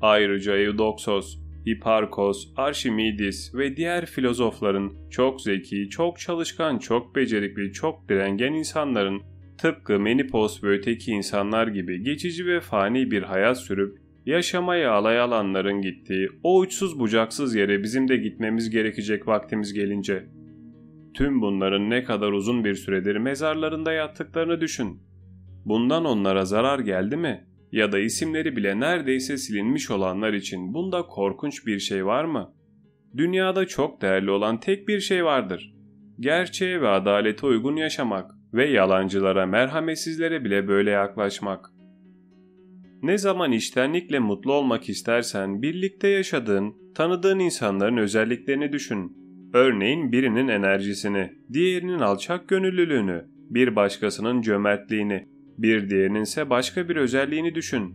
ayrıca Eudoxos, Hiparkos, Arşimidis ve diğer filozofların çok zeki, çok çalışkan, çok becerikli, çok direngen insanların tıpkı Menipos ve insanlar gibi geçici ve fani bir hayat sürüp yaşamaya alay alanların gittiği o uçsuz bucaksız yere bizim de gitmemiz gerekecek vaktimiz gelince. Tüm bunların ne kadar uzun bir süredir mezarlarında yattıklarını düşün. Bundan onlara zarar geldi mi? Ya da isimleri bile neredeyse silinmiş olanlar için bunda korkunç bir şey var mı? Dünyada çok değerli olan tek bir şey vardır. Gerçeğe ve adalete uygun yaşamak ve yalancılara, merhametsizlere bile böyle yaklaşmak. Ne zaman iştenlikle mutlu olmak istersen birlikte yaşadığın, tanıdığın insanların özelliklerini düşün. Örneğin birinin enerjisini, diğerinin alçak gönüllülüğünü, bir başkasının cömertliğini, bir diğerinin ise başka bir özelliğini düşün.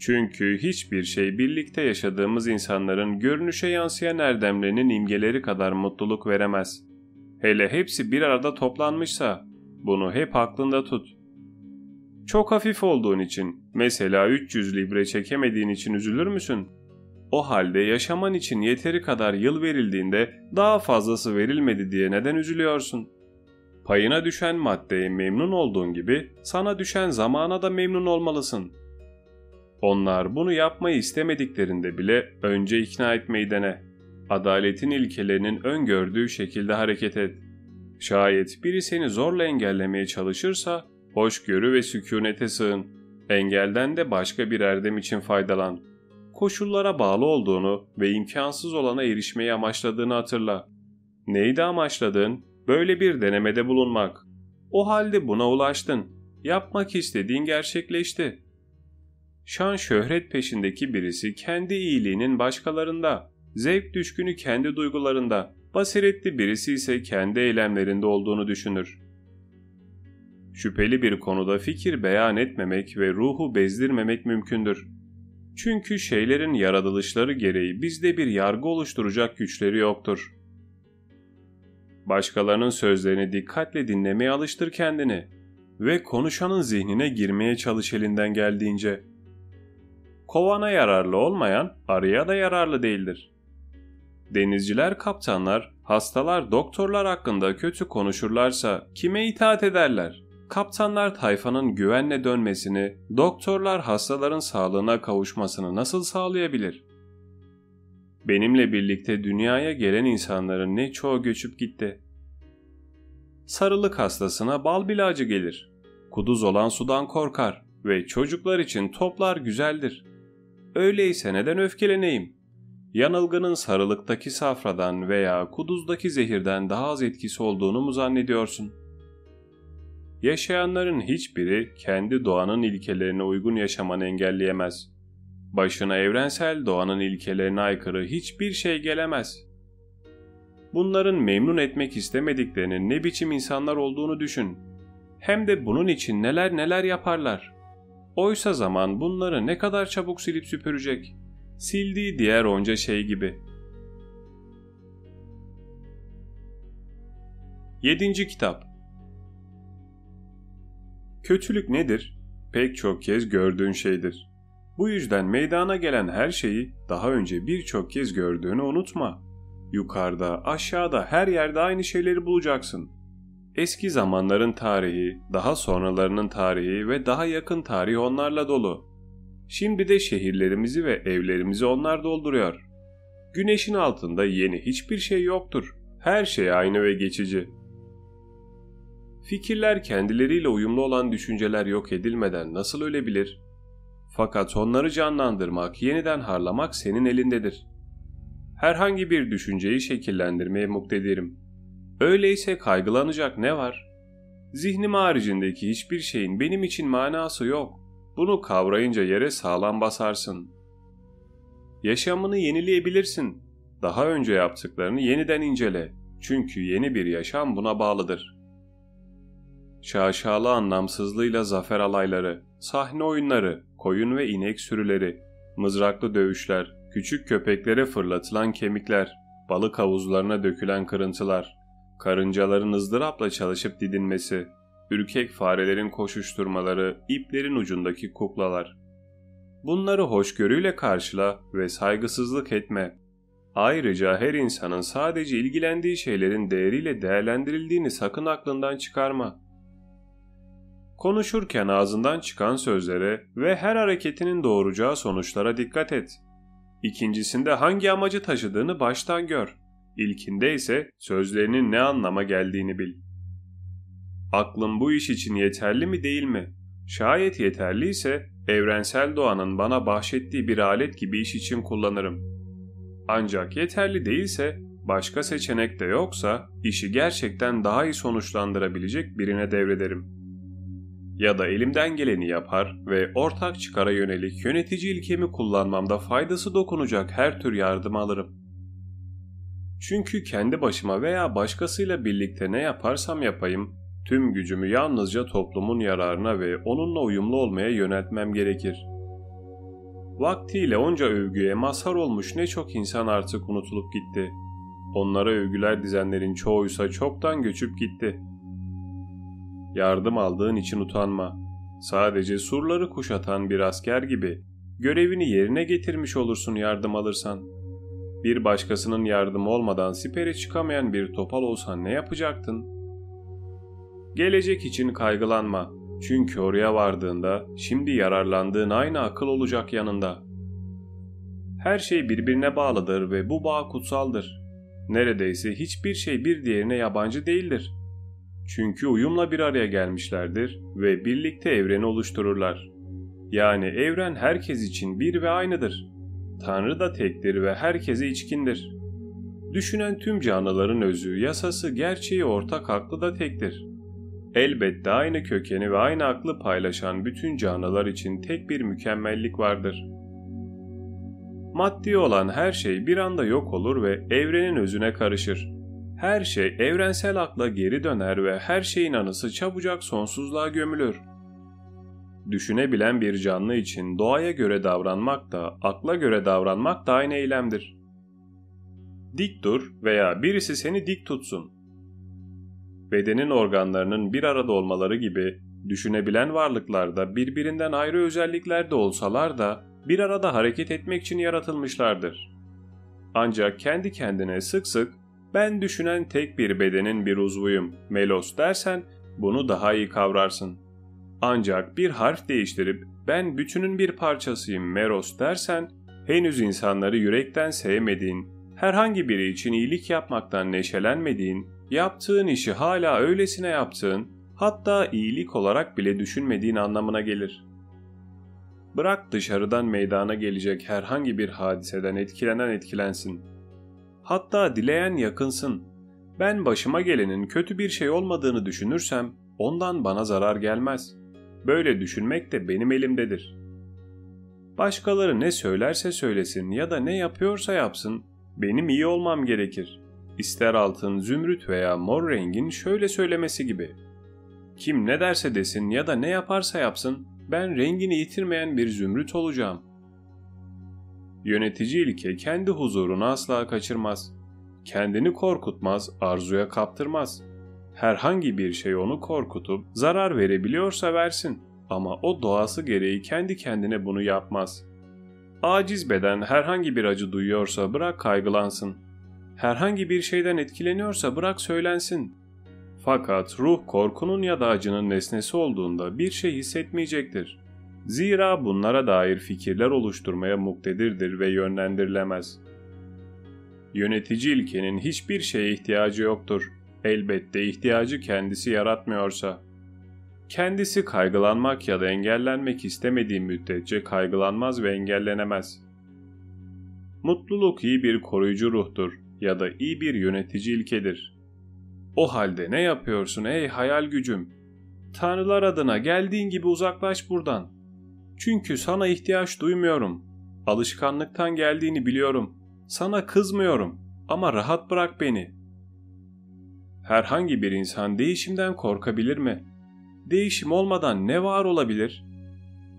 Çünkü hiçbir şey birlikte yaşadığımız insanların görünüşe yansıyan erdemlerinin imgeleri kadar mutluluk veremez. Hele hepsi bir arada toplanmışsa bunu hep aklında tut. Çok hafif olduğun için, mesela 300 libre çekemediğin için üzülür müsün? O halde yaşaman için yeteri kadar yıl verildiğinde daha fazlası verilmedi diye neden üzülüyorsun? Payına düşen maddeye memnun olduğun gibi sana düşen zamana da memnun olmalısın. Onlar bunu yapmayı istemediklerinde bile önce ikna etmeyi dene. Adaletin ilkelerinin öngördüğü şekilde hareket et. Şayet biri seni zorla engellemeye çalışırsa hoşgörü ve sükunete sığın. Engelden de başka bir erdem için faydalan. Koşullara bağlı olduğunu ve imkansız olana erişmeyi amaçladığını hatırla. Neydi amaçladığın? Böyle bir denemede bulunmak. O halde buna ulaştın. Yapmak istediğin gerçekleşti. Şan şöhret peşindeki birisi kendi iyiliğinin başkalarında, zevk düşkünü kendi duygularında, basiretli birisi ise kendi eylemlerinde olduğunu düşünür. Şüpheli bir konuda fikir beyan etmemek ve ruhu bezdirmemek mümkündür. Çünkü şeylerin yaratılışları gereği bizde bir yargı oluşturacak güçleri yoktur. Başkalarının sözlerini dikkatle dinlemeye alıştır kendini ve konuşanın zihnine girmeye çalış elinden geldiğince. Kovana yararlı olmayan arıya da yararlı değildir. Denizciler, kaptanlar, hastalar, doktorlar hakkında kötü konuşurlarsa kime itaat ederler? Kaptanlar tayfanın güvenle dönmesini, doktorlar hastaların sağlığına kavuşmasını nasıl sağlayabilir? Benimle birlikte dünyaya gelen insanların ne çoğu göçüp gitti. Sarılık hastasına bal bilacı gelir. Kuduz olan sudan korkar ve çocuklar için toplar güzeldir. Öyleyse neden öfkeleneyim? Yanılgının sarılıktaki safradan veya kuduzdaki zehirden daha az etkisi olduğunu mu zannediyorsun? Yaşayanların hiçbiri kendi doğanın ilkelerine uygun yaşamanı engelleyemez. Başına evrensel doğanın ilkelerine aykırı hiçbir şey gelemez. Bunların memnun etmek istemediklerinin ne biçim insanlar olduğunu düşün. Hem de bunun için neler neler yaparlar. Oysa zaman bunları ne kadar çabuk silip süpürecek. Sildiği diğer onca şey gibi. 7. Kitap Kötülük nedir? Pek çok kez gördüğün şeydir. Bu yüzden meydana gelen her şeyi daha önce birçok kez gördüğünü unutma. Yukarıda, aşağıda, her yerde aynı şeyleri bulacaksın. Eski zamanların tarihi, daha sonralarının tarihi ve daha yakın tarihi onlarla dolu. Şimdi de şehirlerimizi ve evlerimizi onlar dolduruyor. Güneşin altında yeni hiçbir şey yoktur. Her şey aynı ve geçici. Fikirler kendileriyle uyumlu olan düşünceler yok edilmeden nasıl ölebilir? Fakat onları canlandırmak, yeniden harlamak senin elindedir. Herhangi bir düşünceyi şekillendirmeye muktedirim. Öyleyse kaygılanacak ne var? Zihnim haricindeki hiçbir şeyin benim için manası yok. Bunu kavrayınca yere sağlam basarsın. Yaşamını yenileyebilirsin. Daha önce yaptıklarını yeniden incele. Çünkü yeni bir yaşam buna bağlıdır. Şaşalı anlamsızlığıyla zafer alayları, sahne oyunları, koyun ve inek sürüleri, mızraklı dövüşler, küçük köpeklere fırlatılan kemikler, balık havuzlarına dökülen kırıntılar, karıncaların ızdırapla çalışıp didinmesi, ürkek farelerin koşuşturmaları, iplerin ucundaki kuklalar. Bunları hoşgörüyle karşıla ve saygısızlık etme. Ayrıca her insanın sadece ilgilendiği şeylerin değeriyle değerlendirildiğini sakın aklından çıkarma. Konuşurken ağzından çıkan sözlere ve her hareketinin doğuracağı sonuçlara dikkat et. İkincisinde hangi amacı taşıdığını baştan gör. İlkinde ise sözlerinin ne anlama geldiğini bil. Aklım bu iş için yeterli mi değil mi? Şayet yeterliyse evrensel doğanın bana bahşettiği bir alet gibi iş için kullanırım. Ancak yeterli değilse, başka seçenek de yoksa işi gerçekten daha iyi sonuçlandırabilecek birine devrederim.'' ya da elimden geleni yapar ve ortak çıkara yönelik yönetici ilkemi kullanmamda faydası dokunacak her tür yardım alırım. Çünkü kendi başıma veya başkasıyla birlikte ne yaparsam yapayım, tüm gücümü yalnızca toplumun yararına ve onunla uyumlu olmaya yöneltmem gerekir. Vaktiyle onca övgüye mazhar olmuş ne çok insan artık unutulup gitti. Onlara övgüler dizenlerin çoğuysa çoktan göçüp gitti.'' Yardım aldığın için utanma. Sadece surları kuşatan bir asker gibi görevini yerine getirmiş olursun yardım alırsan. Bir başkasının yardımı olmadan sipere çıkamayan bir topal olsan ne yapacaktın? Gelecek için kaygılanma. Çünkü oraya vardığında şimdi yararlandığın aynı akıl olacak yanında. Her şey birbirine bağlıdır ve bu bağ kutsaldır. Neredeyse hiçbir şey bir diğerine yabancı değildir. Çünkü uyumla bir araya gelmişlerdir ve birlikte evreni oluştururlar. Yani evren herkes için bir ve aynıdır. Tanrı da tektir ve herkese içkindir. Düşünen tüm canlıların özü, yasası, gerçeği ortak aklı da tektir. Elbette aynı kökeni ve aynı aklı paylaşan bütün canlılar için tek bir mükemmellik vardır. Maddi olan her şey bir anda yok olur ve evrenin özüne karışır her şey evrensel akla geri döner ve her şeyin anısı çabucak sonsuzluğa gömülür. Düşünebilen bir canlı için doğaya göre davranmak da, akla göre davranmak da aynı eylemdir. Dik dur veya birisi seni dik tutsun. Bedenin organlarının bir arada olmaları gibi düşünebilen varlıklarda birbirinden ayrı özellikler de olsalar da bir arada hareket etmek için yaratılmışlardır. Ancak kendi kendine sık sık ben düşünen tek bir bedenin bir uzvuyum, Melos dersen bunu daha iyi kavrarsın. Ancak bir harf değiştirip ben bütünün bir parçasıyım Meros dersen henüz insanları yürekten sevmediğin, herhangi biri için iyilik yapmaktan neşelenmediğin, yaptığın işi hala öylesine yaptığın, hatta iyilik olarak bile düşünmediğin anlamına gelir. Bırak dışarıdan meydana gelecek herhangi bir hadiseden etkilenen etkilensin.'' Hatta dileyen yakınsın. Ben başıma gelenin kötü bir şey olmadığını düşünürsem ondan bana zarar gelmez. Böyle düşünmek de benim elimdedir. Başkaları ne söylerse söylesin ya da ne yapıyorsa yapsın benim iyi olmam gerekir. İster altın, zümrüt veya mor rengin şöyle söylemesi gibi. Kim ne derse desin ya da ne yaparsa yapsın ben rengini yitirmeyen bir zümrüt olacağım. Yönetici ilke kendi huzurunu asla kaçırmaz. Kendini korkutmaz, arzuya kaptırmaz. Herhangi bir şey onu korkutup zarar verebiliyorsa versin ama o doğası gereği kendi kendine bunu yapmaz. Aciz beden herhangi bir acı duyuyorsa bırak kaygılansın. Herhangi bir şeyden etkileniyorsa bırak söylensin. Fakat ruh korkunun ya da acının nesnesi olduğunda bir şey hissetmeyecektir. Zira bunlara dair fikirler oluşturmaya muktedirdir ve yönlendirilemez. Yönetici ilkenin hiçbir şeye ihtiyacı yoktur. Elbette ihtiyacı kendisi yaratmıyorsa. Kendisi kaygılanmak ya da engellenmek istemediği müddetçe kaygılanmaz ve engellenemez. Mutluluk iyi bir koruyucu ruhtur ya da iyi bir yönetici ilkedir. O halde ne yapıyorsun ey hayal gücüm? Tanrılar adına geldiğin gibi uzaklaş buradan.'' Çünkü sana ihtiyaç duymuyorum. Alışkanlıktan geldiğini biliyorum. Sana kızmıyorum ama rahat bırak beni. Herhangi bir insan değişimden korkabilir mi? Değişim olmadan ne var olabilir?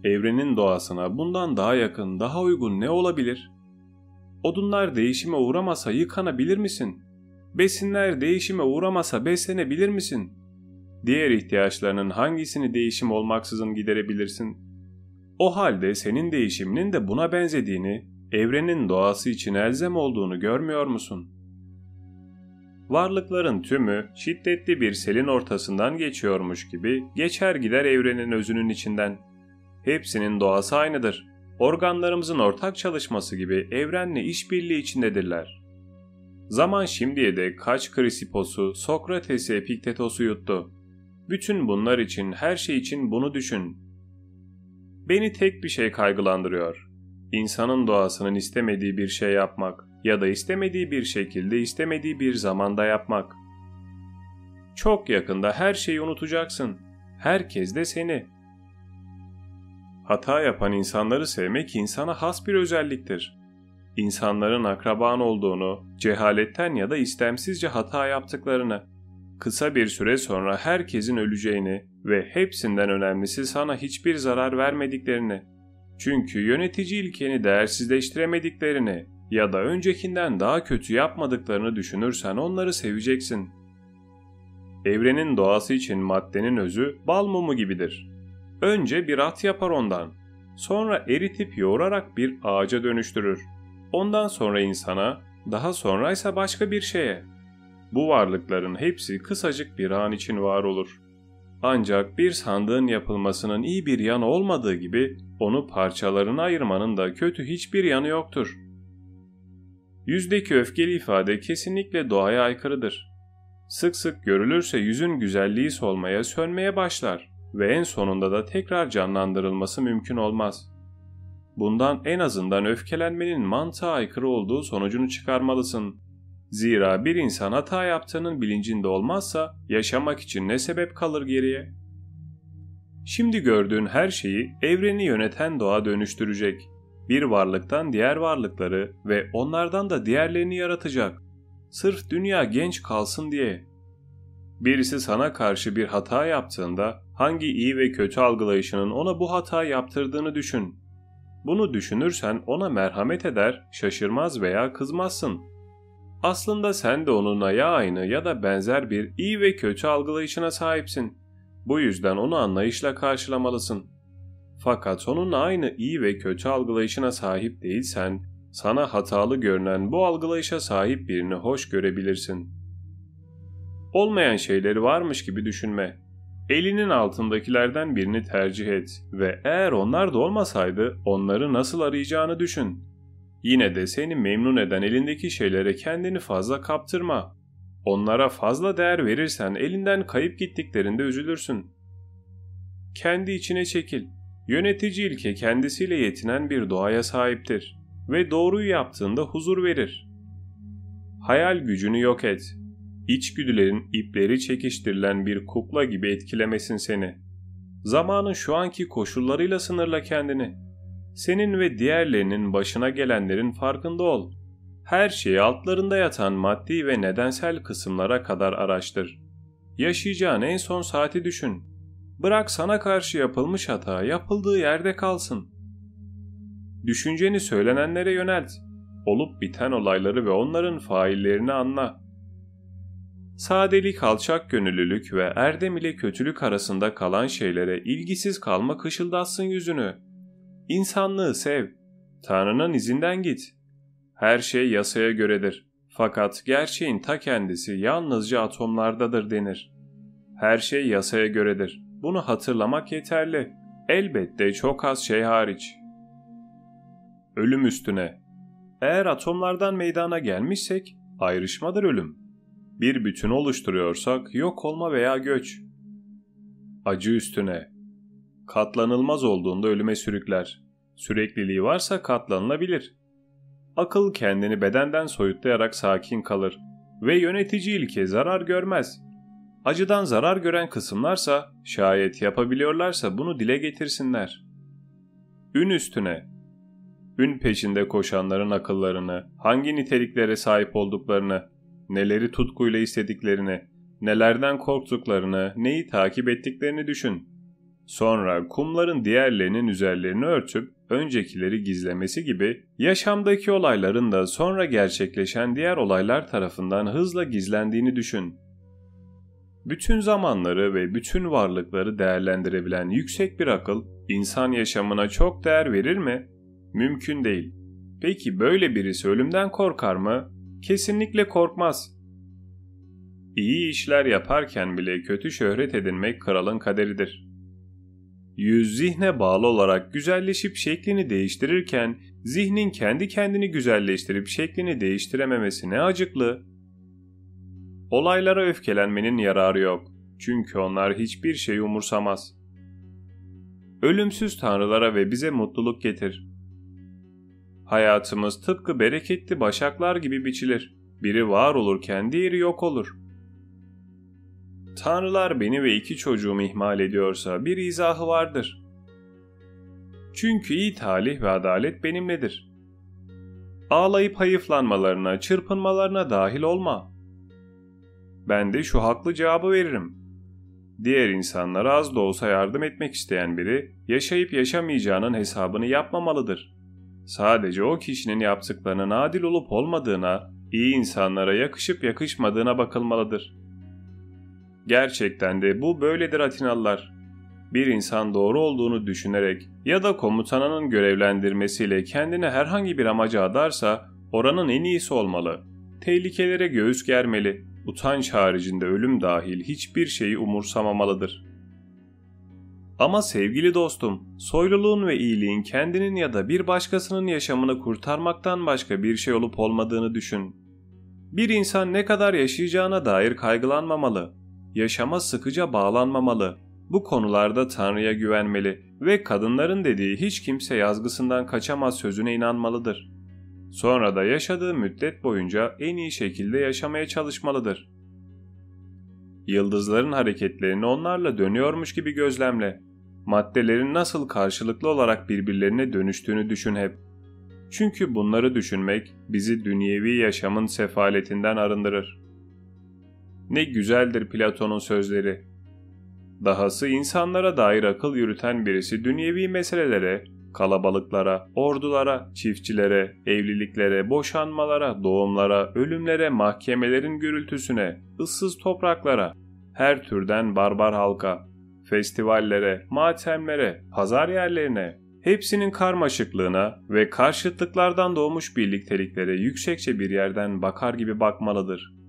Evrenin doğasına bundan daha yakın, daha uygun ne olabilir? Odunlar değişime uğramasa yıkanabilir misin? Besinler değişime uğramasa beslenebilir misin? Diğer ihtiyaçlarının hangisini değişim olmaksızın giderebilirsin? O halde senin değişiminin de buna benzediğini, evrenin doğası için elzem olduğunu görmüyor musun? Varlıkların tümü şiddetli bir selin ortasından geçiyormuş gibi geçer gider evrenin özünün içinden. Hepsinin doğası aynıdır. Organlarımızın ortak çalışması gibi evrenle işbirliği içindedirler. Zaman şimdiye de kaç Krisipos'u, Sokrates'i, Epiktetos'u yuttu. Bütün bunlar için, her şey için bunu düşün. Beni tek bir şey kaygılandırıyor. İnsanın doğasının istemediği bir şey yapmak ya da istemediği bir şekilde istemediği bir zamanda yapmak. Çok yakında her şeyi unutacaksın. Herkes de seni. Hata yapan insanları sevmek insana has bir özelliktir. İnsanların akraban olduğunu, cehaletten ya da istemsizce hata yaptıklarını, kısa bir süre sonra herkesin öleceğini ve hepsinden önemlisi sana hiçbir zarar vermediklerini, çünkü yönetici ilkeni değersizleştiremediklerini ya da öncekinden daha kötü yapmadıklarını düşünürsen onları seveceksin. Evrenin doğası için maddenin özü bal mumu gibidir. Önce bir at yapar ondan. Sonra eritip yoğurarak bir ağaca dönüştürür. Ondan sonra insana, daha sonra ise başka bir şeye. Bu varlıkların hepsi kısacık bir an için var olur. Ancak bir sandığın yapılmasının iyi bir yanı olmadığı gibi onu parçalarına ayırmanın da kötü hiçbir yanı yoktur. Yüzdeki öfkeli ifade kesinlikle doğaya aykırıdır. Sık sık görülürse yüzün güzelliği solmaya, sönmeye başlar ve en sonunda da tekrar canlandırılması mümkün olmaz. Bundan en azından öfkelenmenin mantığa aykırı olduğu sonucunu çıkarmalısın. Zira bir insan hata yaptığının bilincinde olmazsa yaşamak için ne sebep kalır geriye? Şimdi gördüğün her şeyi evreni yöneten doğa dönüştürecek. Bir varlıktan diğer varlıkları ve onlardan da diğerlerini yaratacak. Sırf dünya genç kalsın diye. Birisi sana karşı bir hata yaptığında hangi iyi ve kötü algılayışının ona bu hata yaptırdığını düşün. Bunu düşünürsen ona merhamet eder, şaşırmaz veya kızmazsın. Aslında sen de onunla ya aynı ya da benzer bir iyi ve kötü algılayışına sahipsin. Bu yüzden onu anlayışla karşılamalısın. Fakat onunla aynı iyi ve kötü algılayışına sahip değilsen, sana hatalı görünen bu algılayışa sahip birini hoş görebilirsin. Olmayan şeyleri varmış gibi düşünme. Elinin altındakilerden birini tercih et ve eğer onlar da olmasaydı onları nasıl arayacağını düşün. Yine de seni memnun eden elindeki şeylere kendini fazla kaptırma. Onlara fazla değer verirsen elinden kayıp gittiklerinde üzülürsün. Kendi içine çekil. Yönetici ilke kendisiyle yetinen bir doğaya sahiptir ve doğruyu yaptığında huzur verir. Hayal gücünü yok et. İçgüdülerin ipleri çekiştirilen bir kukla gibi etkilemesin seni. Zamanın şu anki koşullarıyla sınırla kendini. Senin ve diğerlerinin başına gelenlerin farkında ol. Her şeyi altlarında yatan maddi ve nedensel kısımlara kadar araştır. Yaşayacağın en son saati düşün. Bırak sana karşı yapılmış hata yapıldığı yerde kalsın. Düşünceni söylenenlere yönelt. Olup biten olayları ve onların faillerini anla. Sadelik, alçak gönüllülük ve erdem ile kötülük arasında kalan şeylere ilgisiz kalma kışıldatsın yüzünü. İnsanlığı sev. Tanrı'nın izinden git. Her şey yasaya göredir. Fakat gerçeğin ta kendisi yalnızca atomlardadır denir. Her şey yasaya göredir. Bunu hatırlamak yeterli. Elbette çok az şey hariç. Ölüm üstüne. Eğer atomlardan meydana gelmişsek ayrışmadır ölüm. Bir bütün oluşturuyorsak yok olma veya göç. Acı üstüne. Katlanılmaz olduğunda ölüme sürükler. Sürekliliği varsa katlanılabilir. Akıl kendini bedenden soyutlayarak sakin kalır ve yönetici ilke zarar görmez. Acıdan zarar gören kısımlarsa şayet yapabiliyorlarsa bunu dile getirsinler. ün üstüne. Ün peşinde koşanların akıllarını, hangi niteliklere sahip olduklarını, neleri tutkuyla istediklerini, nelerden korktuklarını, neyi takip ettiklerini düşün. Sonra kumların diğerlerinin üzerlerini örtüp öncekileri gizlemesi gibi yaşamdaki olayların da sonra gerçekleşen diğer olaylar tarafından hızla gizlendiğini düşün. Bütün zamanları ve bütün varlıkları değerlendirebilen yüksek bir akıl insan yaşamına çok değer verir mi? Mümkün değil. Peki böyle birisi ölümden korkar mı? Kesinlikle korkmaz. İyi işler yaparken bile kötü şöhret edinmek kralın kaderidir. Yüz zihne bağlı olarak güzelleşip şeklini değiştirirken zihnin kendi kendini güzelleştirip şeklini değiştirememesi ne acıklı. Olaylara öfkelenmenin yararı yok. Çünkü onlar hiçbir şey umursamaz. Ölümsüz tanrılara ve bize mutluluk getir. Hayatımız tıpkı bereketli başaklar gibi biçilir. Biri var olurken diğeri yok olur. Tanrılar beni ve iki çocuğumu ihmal ediyorsa bir izahı vardır. Çünkü iyi talih ve adalet benimledir. Ağlayıp hayıflanmalarına, çırpınmalarına dahil olma. Ben de şu haklı cevabı veririm. Diğer insanlara az da olsa yardım etmek isteyen biri yaşayıp yaşamayacağının hesabını yapmamalıdır. Sadece o kişinin yaptıklarının adil olup olmadığına, iyi insanlara yakışıp yakışmadığına bakılmalıdır.'' Gerçekten de bu böyledir Atinalılar. Bir insan doğru olduğunu düşünerek ya da komutanının görevlendirmesiyle kendine herhangi bir amaca adarsa oranın en iyisi olmalı. Tehlikelere göğüs germeli, utanç haricinde ölüm dahil hiçbir şeyi umursamamalıdır. Ama sevgili dostum, soyluluğun ve iyiliğin kendinin ya da bir başkasının yaşamını kurtarmaktan başka bir şey olup olmadığını düşün. Bir insan ne kadar yaşayacağına dair kaygılanmamalı yaşama sıkıca bağlanmamalı. Bu konularda Tanrı'ya güvenmeli ve kadınların dediği hiç kimse yazgısından kaçamaz sözüne inanmalıdır. Sonra da yaşadığı müddet boyunca en iyi şekilde yaşamaya çalışmalıdır. Yıldızların hareketlerini onlarla dönüyormuş gibi gözlemle. Maddelerin nasıl karşılıklı olarak birbirlerine dönüştüğünü düşün hep. Çünkü bunları düşünmek bizi dünyevi yaşamın sefaletinden arındırır. Ne güzeldir Platon'un sözleri. Dahası insanlara dair akıl yürüten birisi dünyevi meselelere, kalabalıklara, ordulara, çiftçilere, evliliklere, boşanmalara, doğumlara, ölümlere, mahkemelerin gürültüsüne, ıssız topraklara, her türden barbar halka, festivallere, matemlere, pazar yerlerine, hepsinin karmaşıklığına ve karşıtlıklardan doğmuş birlikteliklere yüksekçe bir yerden bakar gibi bakmalıdır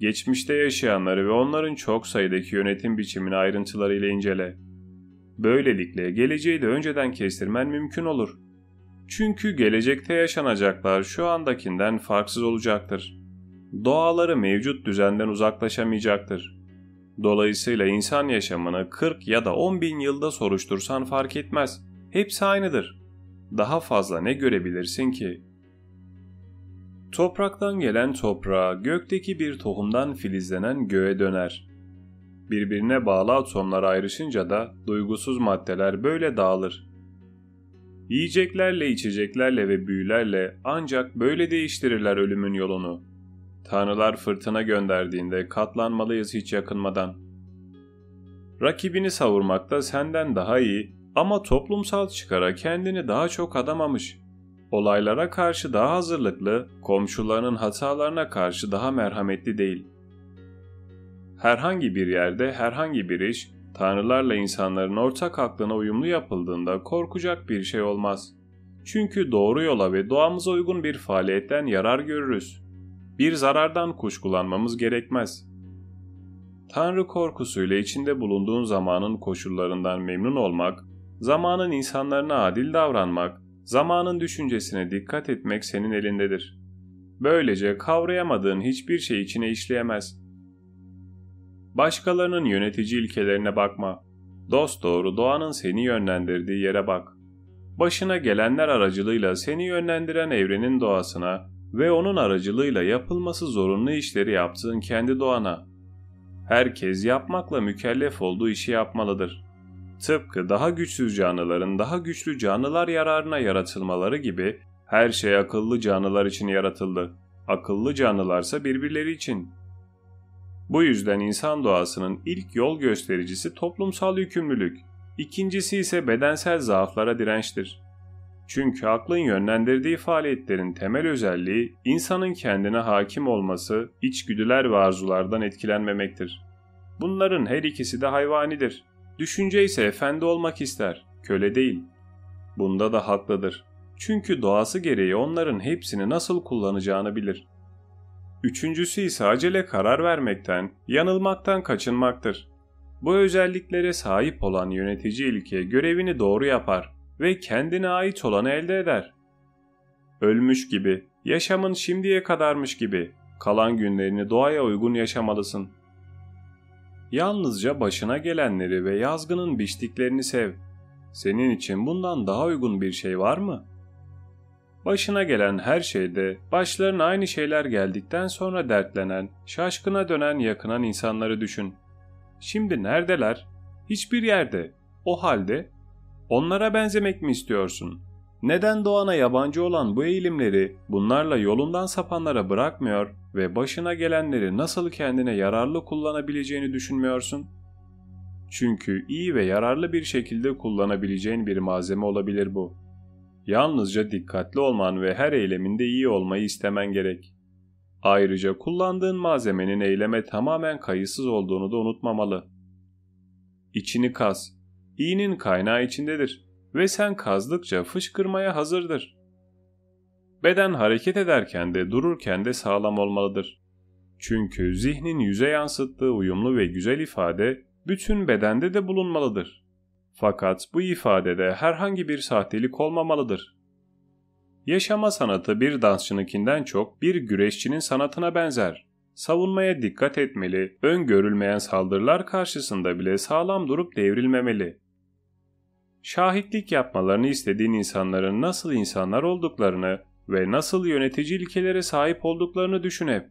geçmişte yaşayanları ve onların çok sayıdaki yönetim biçimini ayrıntılarıyla incele. Böylelikle geleceği de önceden kestirmen mümkün olur. Çünkü gelecekte yaşanacaklar şu andakinden farksız olacaktır. Doğaları mevcut düzenden uzaklaşamayacaktır. Dolayısıyla insan yaşamını 40 ya da 10 bin yılda soruştursan fark etmez. Hepsi aynıdır. Daha fazla ne görebilirsin ki? Topraktan gelen toprağa, gökteki bir tohumdan filizlenen göğe döner. Birbirine bağlı atomlar ayrışınca da duygusuz maddeler böyle dağılır. Yiyeceklerle, içeceklerle ve büyülerle ancak böyle değiştirirler ölümün yolunu. Tanrılar fırtına gönderdiğinde katlanmalıyız hiç yakınmadan. Rakibini savurmakta senden daha iyi ama toplumsal çıkara kendini daha çok adamamış olaylara karşı daha hazırlıklı, komşularının hatalarına karşı daha merhametli değil. Herhangi bir yerde herhangi bir iş, tanrılarla insanların ortak aklına uyumlu yapıldığında korkacak bir şey olmaz. Çünkü doğru yola ve doğamıza uygun bir faaliyetten yarar görürüz. Bir zarardan kuşkulanmamız gerekmez. Tanrı korkusuyla içinde bulunduğun zamanın koşullarından memnun olmak, zamanın insanlarına adil davranmak, Zamanın düşüncesine dikkat etmek senin elindedir. Böylece kavrayamadığın hiçbir şey içine işleyemez. Başkalarının yönetici ilkelerine bakma. Dost doğru doğanın seni yönlendirdiği yere bak. Başına gelenler aracılığıyla seni yönlendiren evrenin doğasına ve onun aracılığıyla yapılması zorunlu işleri yaptığın kendi doğana. Herkes yapmakla mükellef olduğu işi yapmalıdır. Tıpkı daha güçsüz canlıların daha güçlü canlılar yararına yaratılmaları gibi her şey akıllı canlılar için yaratıldı. Akıllı canlılarsa birbirleri için. Bu yüzden insan doğasının ilk yol göstericisi toplumsal yükümlülük, ikincisi ise bedensel zaaflara dirençtir. Çünkü aklın yönlendirdiği faaliyetlerin temel özelliği insanın kendine hakim olması, içgüdüler ve arzulardan etkilenmemektir. Bunların her ikisi de hayvanidir. Düşünce ise efendi olmak ister, köle değil. Bunda da haklıdır. Çünkü doğası gereği onların hepsini nasıl kullanacağını bilir. Üçüncüsü ise acele karar vermekten, yanılmaktan kaçınmaktır. Bu özelliklere sahip olan yönetici ilke görevini doğru yapar ve kendine ait olanı elde eder. Ölmüş gibi, yaşamın şimdiye kadarmış gibi, kalan günlerini doğaya uygun yaşamalısın. Yalnızca başına gelenleri ve yazgının biçtiklerini sev. Senin için bundan daha uygun bir şey var mı? Başına gelen her şeyde başlarına aynı şeyler geldikten sonra dertlenen, şaşkına dönen yakınan insanları düşün. Şimdi neredeler? Hiçbir yerde. O halde onlara benzemek mi istiyorsun? Neden doğana yabancı olan bu eğilimleri bunlarla yolundan sapanlara bırakmıyor ve başına gelenleri nasıl kendine yararlı kullanabileceğini düşünmüyorsun? Çünkü iyi ve yararlı bir şekilde kullanabileceğin bir malzeme olabilir bu. Yalnızca dikkatli olman ve her eyleminde iyi olmayı istemen gerek. Ayrıca kullandığın malzemenin eyleme tamamen kayıtsız olduğunu da unutmamalı. İçini kaz. İyinin kaynağı içindedir ve sen kazdıkça fışkırmaya hazırdır. Beden hareket ederken de dururken de sağlam olmalıdır. Çünkü zihnin yüze yansıttığı uyumlu ve güzel ifade bütün bedende de bulunmalıdır. Fakat bu ifadede herhangi bir sahtelik olmamalıdır. Yaşama sanatı bir dansçınınkinden çok bir güreşçinin sanatına benzer. Savunmaya dikkat etmeli, öngörülmeyen saldırılar karşısında bile sağlam durup devrilmemeli. Şahitlik yapmalarını istediğin insanların nasıl insanlar olduklarını ve nasıl yönetici ilkelere sahip olduklarını düşün hep.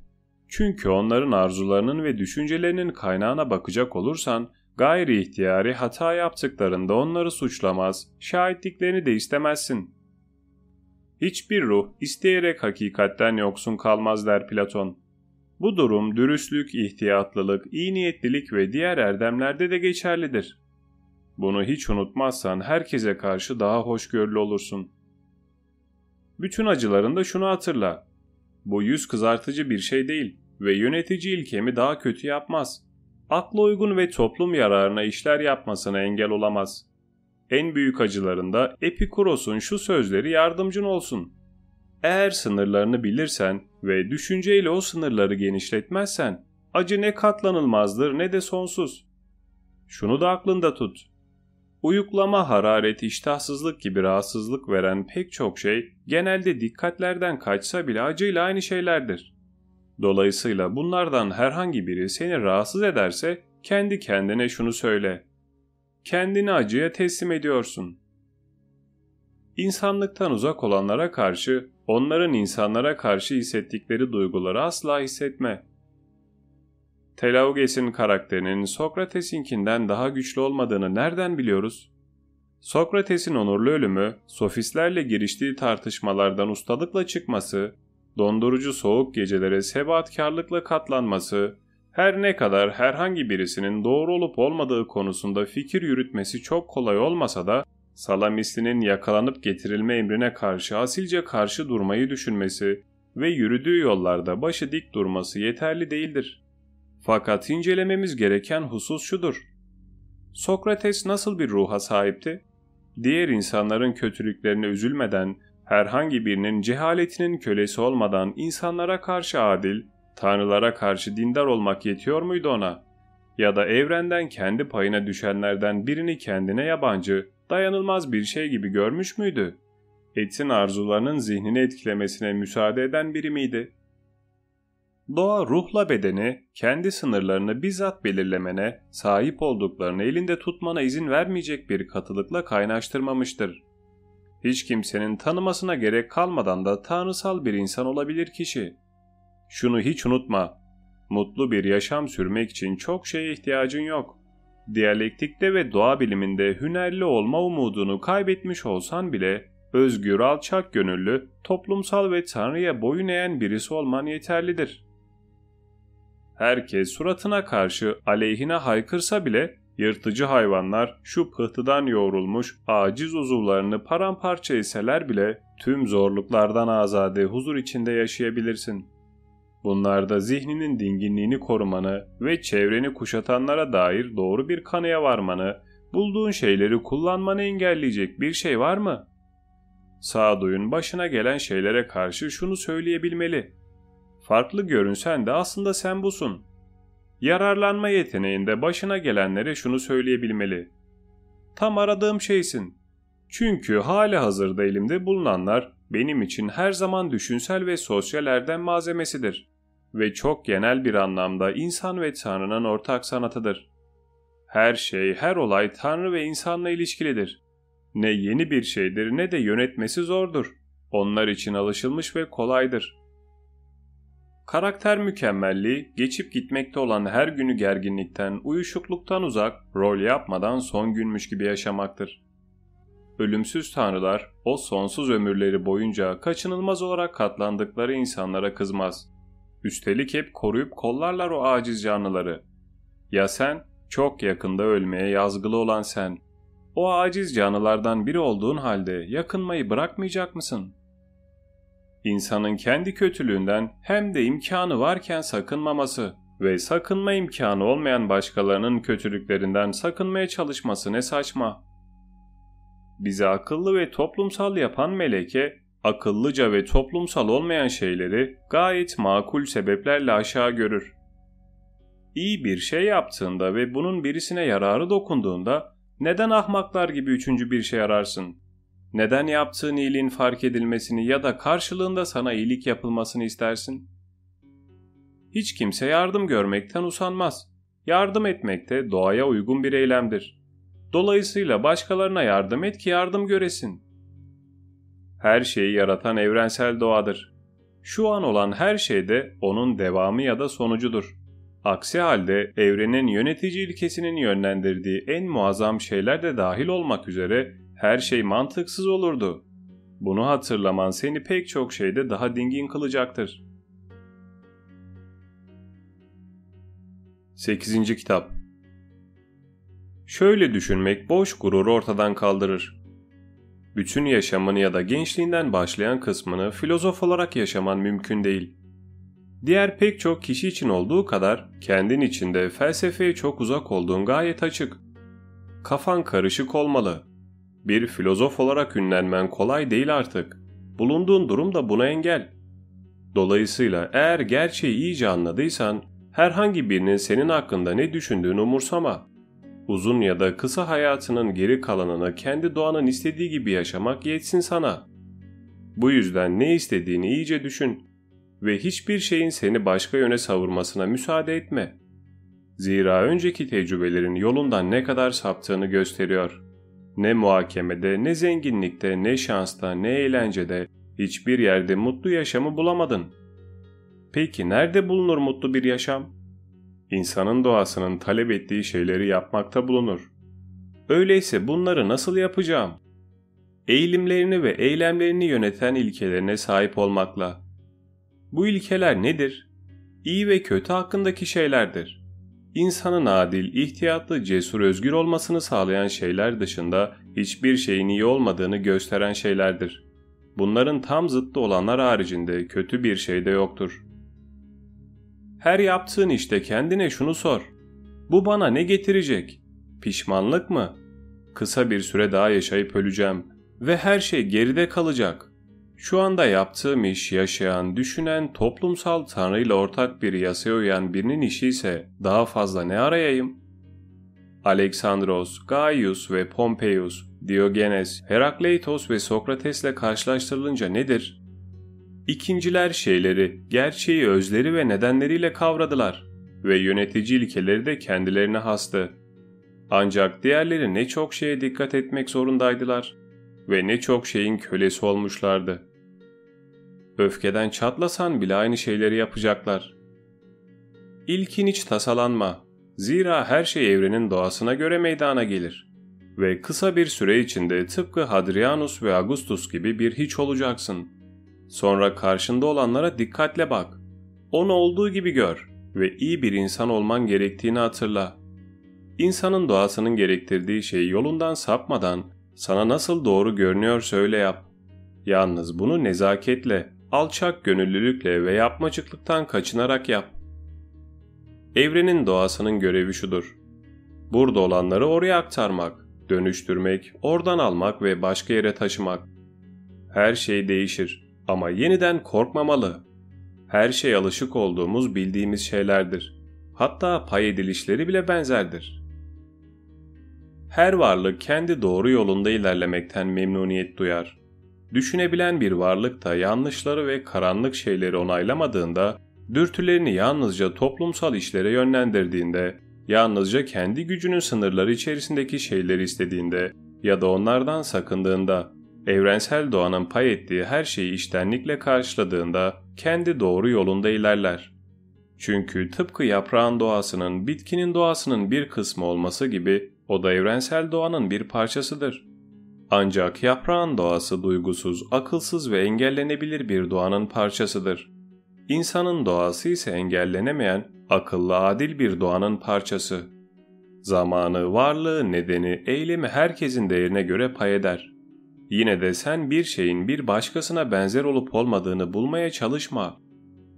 Çünkü onların arzularının ve düşüncelerinin kaynağına bakacak olursan gayri ihtiyari hata yaptıklarında onları suçlamaz, şahitliklerini de istemezsin. Hiçbir ruh isteyerek hakikatten yoksun kalmaz der Platon. Bu durum dürüstlük, ihtiyatlılık, iyi niyetlilik ve diğer erdemlerde de geçerlidir. Bunu hiç unutmazsan herkese karşı daha hoşgörülü olursun. Bütün acılarında şunu hatırla. Bu yüz kızartıcı bir şey değil ve yönetici ilkemi daha kötü yapmaz. Akla uygun ve toplum yararına işler yapmasına engel olamaz. En büyük acılarında Epikuros'un şu sözleri yardımcın olsun. Eğer sınırlarını bilirsen ve düşünceyle o sınırları genişletmezsen acı ne katlanılmazdır ne de sonsuz. Şunu da aklında tut. Uyuklama, hararet, iştahsızlık gibi rahatsızlık veren pek çok şey genelde dikkatlerden kaçsa bile acıyla aynı şeylerdir. Dolayısıyla bunlardan herhangi biri seni rahatsız ederse kendi kendine şunu söyle. Kendini acıya teslim ediyorsun. İnsanlıktan uzak olanlara karşı onların insanlara karşı hissettikleri duyguları asla hissetme. Telauges'in karakterinin Sokrates'inkinden daha güçlü olmadığını nereden biliyoruz? Sokrates'in onurlu ölümü, sofistlerle giriştiği tartışmalardan ustalıkla çıkması, dondurucu soğuk gecelere sebatkarlıkla katlanması, her ne kadar herhangi birisinin doğru olup olmadığı konusunda fikir yürütmesi çok kolay olmasa da, Salamisli'nin yakalanıp getirilme emrine karşı asilce karşı durmayı düşünmesi ve yürüdüğü yollarda başı dik durması yeterli değildir. Fakat incelememiz gereken husus şudur. Sokrates nasıl bir ruha sahipti? Diğer insanların kötülüklerine üzülmeden, herhangi birinin cehaletinin kölesi olmadan insanlara karşı adil, tanrılara karşı dindar olmak yetiyor muydu ona? Ya da evrenden kendi payına düşenlerden birini kendine yabancı, dayanılmaz bir şey gibi görmüş müydü? Etin arzularının zihnini etkilemesine müsaade eden biri miydi? Doğa ruhla bedeni kendi sınırlarını bizzat belirlemene, sahip olduklarını elinde tutmana izin vermeyecek bir katılıkla kaynaştırmamıştır. Hiç kimsenin tanımasına gerek kalmadan da tanrısal bir insan olabilir kişi. Şunu hiç unutma. Mutlu bir yaşam sürmek için çok şeye ihtiyacın yok. diyalektikte ve doğa biliminde hünerli olma umudunu kaybetmiş olsan bile özgür, alçak gönüllü, toplumsal ve Tanrı'ya boyun eğen birisi olman yeterlidir. Herkes suratına karşı aleyhine haykırsa bile yırtıcı hayvanlar şu pıhtıdan yoğrulmuş aciz uzuvlarını paramparça etseler bile tüm zorluklardan azade huzur içinde yaşayabilirsin. Bunlarda zihninin dinginliğini korumanı ve çevreni kuşatanlara dair doğru bir kanıya varmanı, bulduğun şeyleri kullanmanı engelleyecek bir şey var mı? Sağduyun başına gelen şeylere karşı şunu söyleyebilmeli. Farklı görünsen de aslında sen busun. Yararlanma yeteneğinde başına gelenlere şunu söyleyebilmeli. Tam aradığım şeysin. Çünkü hali hazırda elimde bulunanlar benim için her zaman düşünsel ve sosyal erdem malzemesidir ve çok genel bir anlamda insan ve Tanrı'nın ortak sanatıdır. Her şey, her olay Tanrı ve insanla ilişkilidir. Ne yeni bir şeydir ne de yönetmesi zordur. Onlar için alışılmış ve kolaydır. Karakter mükemmelliği, geçip gitmekte olan her günü gerginlikten, uyuşukluktan uzak, rol yapmadan son günmüş gibi yaşamaktır. Ölümsüz tanrılar, o sonsuz ömürleri boyunca kaçınılmaz olarak katlandıkları insanlara kızmaz. Üstelik hep koruyup kollarlar o aciz canlıları. Ya sen, çok yakında ölmeye yazgılı olan sen, o aciz canlılardan biri olduğun halde yakınmayı bırakmayacak mısın? İnsanın kendi kötülüğünden hem de imkanı varken sakınmaması ve sakınma imkanı olmayan başkalarının kötülüklerinden sakınmaya çalışması ne saçma. Bizi akıllı ve toplumsal yapan meleke, akıllıca ve toplumsal olmayan şeyleri gayet makul sebeplerle aşağı görür. İyi bir şey yaptığında ve bunun birisine yararı dokunduğunda neden ahmaklar gibi üçüncü bir şey ararsın? Neden yaptığın iyiliğin fark edilmesini ya da karşılığında sana iyilik yapılmasını istersin? Hiç kimse yardım görmekten usanmaz. Yardım etmek de doğaya uygun bir eylemdir. Dolayısıyla başkalarına yardım et ki yardım göresin. Her şeyi yaratan evrensel doğadır. Şu an olan her şey de onun devamı ya da sonucudur. Aksi halde evrenin yönetici ilkesinin yönlendirdiği en muazzam şeyler de dahil olmak üzere her şey mantıksız olurdu. Bunu hatırlaman seni pek çok şeyde daha dingin kılacaktır. 8. Kitap Şöyle düşünmek boş gururu ortadan kaldırır. Bütün yaşamını ya da gençliğinden başlayan kısmını filozof olarak yaşaman mümkün değil. Diğer pek çok kişi için olduğu kadar kendin içinde felsefeye çok uzak olduğun gayet açık. Kafan karışık olmalı. Bir filozof olarak ünlenmen kolay değil artık. Bulunduğun durum da buna engel. Dolayısıyla eğer gerçeği iyice anladıysan herhangi birinin senin hakkında ne düşündüğünü umursama. Uzun ya da kısa hayatının geri kalanını kendi doğanın istediği gibi yaşamak yetsin sana. Bu yüzden ne istediğini iyice düşün ve hiçbir şeyin seni başka yöne savurmasına müsaade etme. Zira önceki tecrübelerin yolundan ne kadar saptığını gösteriyor. Ne muhakemede, ne zenginlikte, ne şansta, ne eğlencede hiçbir yerde mutlu yaşamı bulamadın. Peki nerede bulunur mutlu bir yaşam? İnsanın doğasının talep ettiği şeyleri yapmakta bulunur. Öyleyse bunları nasıl yapacağım? Eğilimlerini ve eylemlerini yöneten ilkelerine sahip olmakla. Bu ilkeler nedir? İyi ve kötü hakkındaki şeylerdir. İnsanın adil, ihtiyatlı, cesur, özgür olmasını sağlayan şeyler dışında hiçbir şeyin iyi olmadığını gösteren şeylerdir. Bunların tam zıttı olanlar haricinde kötü bir şey de yoktur. Her yaptığın işte kendine şunu sor. Bu bana ne getirecek? Pişmanlık mı? Kısa bir süre daha yaşayıp öleceğim ve her şey geride kalacak. Şu anda yaptığım iş yaşayan, düşünen, toplumsal tanrıyla ortak bir yasaya uyan birinin işi ise daha fazla ne arayayım? Alexandros, Gaius ve Pompeius, Diogenes, Herakleitos ve Sokrates'le karşılaştırılınca nedir? İkinciler şeyleri, gerçeği özleri ve nedenleriyle kavradılar ve yönetici ilkeleri de kendilerine hastı. Ancak diğerleri ne çok şeye dikkat etmek zorundaydılar ve ne çok şeyin kölesi olmuşlardı. Öfkeden çatlasan bile aynı şeyleri yapacaklar. İlkin hiç tasalanma. Zira her şey evrenin doğasına göre meydana gelir. Ve kısa bir süre içinde tıpkı Hadrianus ve Augustus gibi bir hiç olacaksın. Sonra karşında olanlara dikkatle bak. Onu olduğu gibi gör ve iyi bir insan olman gerektiğini hatırla. İnsanın doğasının gerektirdiği şeyi yolundan sapmadan sana nasıl doğru görünüyorsa öyle yap. Yalnız bunu nezaketle, alçak gönüllülükle ve yapmacıklıktan kaçınarak yap. Evrenin doğasının görevi şudur. Burada olanları oraya aktarmak, dönüştürmek, oradan almak ve başka yere taşımak. Her şey değişir ama yeniden korkmamalı. Her şey alışık olduğumuz bildiğimiz şeylerdir. Hatta pay edilişleri bile benzerdir. Her varlık kendi doğru yolunda ilerlemekten memnuniyet duyar. Düşünebilen bir varlık da yanlışları ve karanlık şeyleri onaylamadığında, dürtülerini yalnızca toplumsal işlere yönlendirdiğinde, yalnızca kendi gücünün sınırları içerisindeki şeyleri istediğinde ya da onlardan sakındığında, evrensel doğanın pay ettiği her şeyi iştenlikle karşıladığında kendi doğru yolunda ilerler. Çünkü tıpkı yaprağın doğasının bitkinin doğasının bir kısmı olması gibi o da evrensel doğanın bir parçasıdır. Ancak yaprağın doğası duygusuz, akılsız ve engellenebilir bir doğanın parçasıdır. İnsanın doğası ise engellenemeyen, akıllı adil bir doğanın parçası. Zamanı, varlığı, nedeni, eylemi herkesin değerine göre pay eder. Yine de sen bir şeyin bir başkasına benzer olup olmadığını bulmaya çalışma.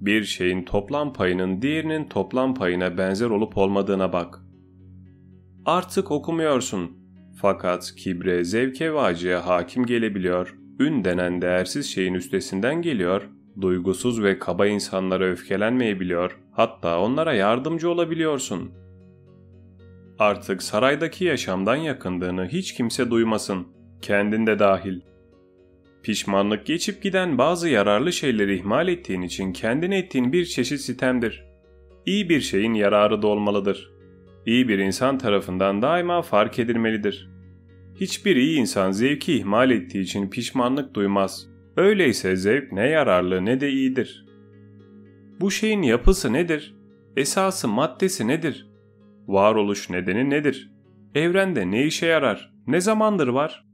Bir şeyin toplam payının diğerinin toplam payına benzer olup olmadığına bak. Artık okumuyorsun. Fakat kibre, zevke ve acıya hakim gelebiliyor, ün denen değersiz şeyin üstesinden geliyor, duygusuz ve kaba insanlara öfkelenmeyebiliyor, hatta onlara yardımcı olabiliyorsun. Artık saraydaki yaşamdan yakındığını hiç kimse duymasın, kendinde dahil. Pişmanlık geçip giden bazı yararlı şeyleri ihmal ettiğin için kendine ettiğin bir çeşit sitemdir. İyi bir şeyin yararı da olmalıdır. İyi bir insan tarafından daima fark edilmelidir. Hiçbir iyi insan zevki ihmal ettiği için pişmanlık duymaz. Öyleyse zevk ne yararlı ne de iyidir. Bu şeyin yapısı nedir? Esası maddesi nedir? Varoluş nedeni nedir? Evrende ne işe yarar? Ne zamandır var?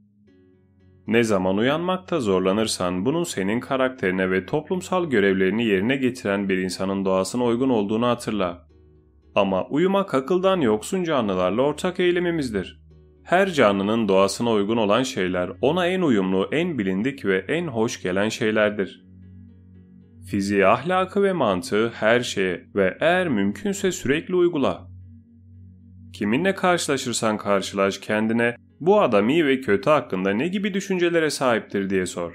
Ne zaman uyanmakta zorlanırsan bunun senin karakterine ve toplumsal görevlerini yerine getiren bir insanın doğasına uygun olduğunu hatırla. Ama uyumak akıldan yoksun canlılarla ortak eylemimizdir. Her canlının doğasına uygun olan şeyler ona en uyumlu, en bilindik ve en hoş gelen şeylerdir. Fiziği, ahlakı ve mantığı her şeye ve eğer mümkünse sürekli uygula. Kiminle karşılaşırsan karşılaş kendine bu adam iyi ve kötü hakkında ne gibi düşüncelere sahiptir diye sor.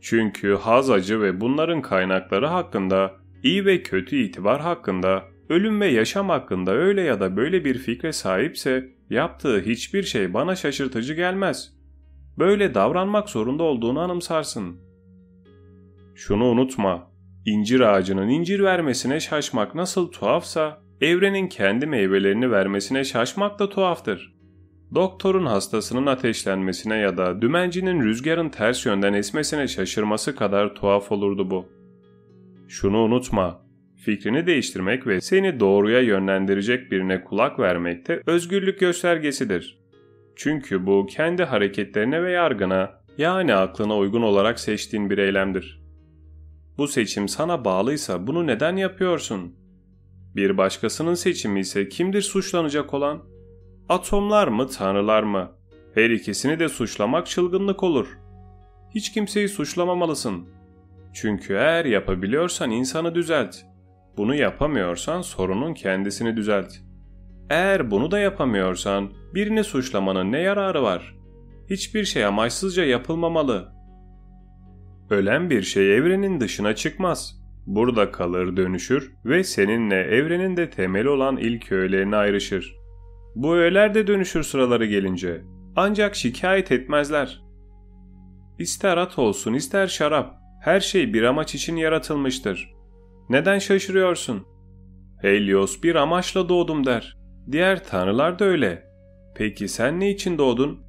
Çünkü haz acı ve bunların kaynakları hakkında, iyi ve kötü itibar hakkında, ölüm ve yaşam hakkında öyle ya da böyle bir fikre sahipse yaptığı hiçbir şey bana şaşırtıcı gelmez. Böyle davranmak zorunda olduğunu anımsarsın. Şunu unutma, incir ağacının incir vermesine şaşmak nasıl tuhafsa, evrenin kendi meyvelerini vermesine şaşmak da tuhaftır. Doktorun hastasının ateşlenmesine ya da dümencinin rüzgarın ters yönden esmesine şaşırması kadar tuhaf olurdu bu. Şunu unutma, fikrini değiştirmek ve seni doğruya yönlendirecek birine kulak vermekte özgürlük göstergesidir. Çünkü bu kendi hareketlerine ve yargına yani aklına uygun olarak seçtiğin bir eylemdir. Bu seçim sana bağlıysa bunu neden yapıyorsun? Bir başkasının seçimi ise kimdir suçlanacak olan? Atomlar mı, tanrılar mı? Her ikisini de suçlamak çılgınlık olur. Hiç kimseyi suçlamamalısın. Çünkü eğer yapabiliyorsan insanı düzelt. Bunu yapamıyorsan sorunun kendisini düzelt. Eğer bunu da yapamıyorsan birini suçlamanın ne yararı var? Hiçbir şey amaçsızca yapılmamalı. Ölen bir şey evrenin dışına çıkmaz. Burada kalır dönüşür ve seninle evrenin de temeli olan ilk öğelerine ayrışır. Bu öğeler de dönüşür sıraları gelince. Ancak şikayet etmezler. İster at olsun ister şarap, her şey bir amaç için yaratılmıştır. Neden şaşırıyorsun? Helios bir amaçla doğdum der. Diğer tanrılar da öyle. Peki sen ne için doğdun?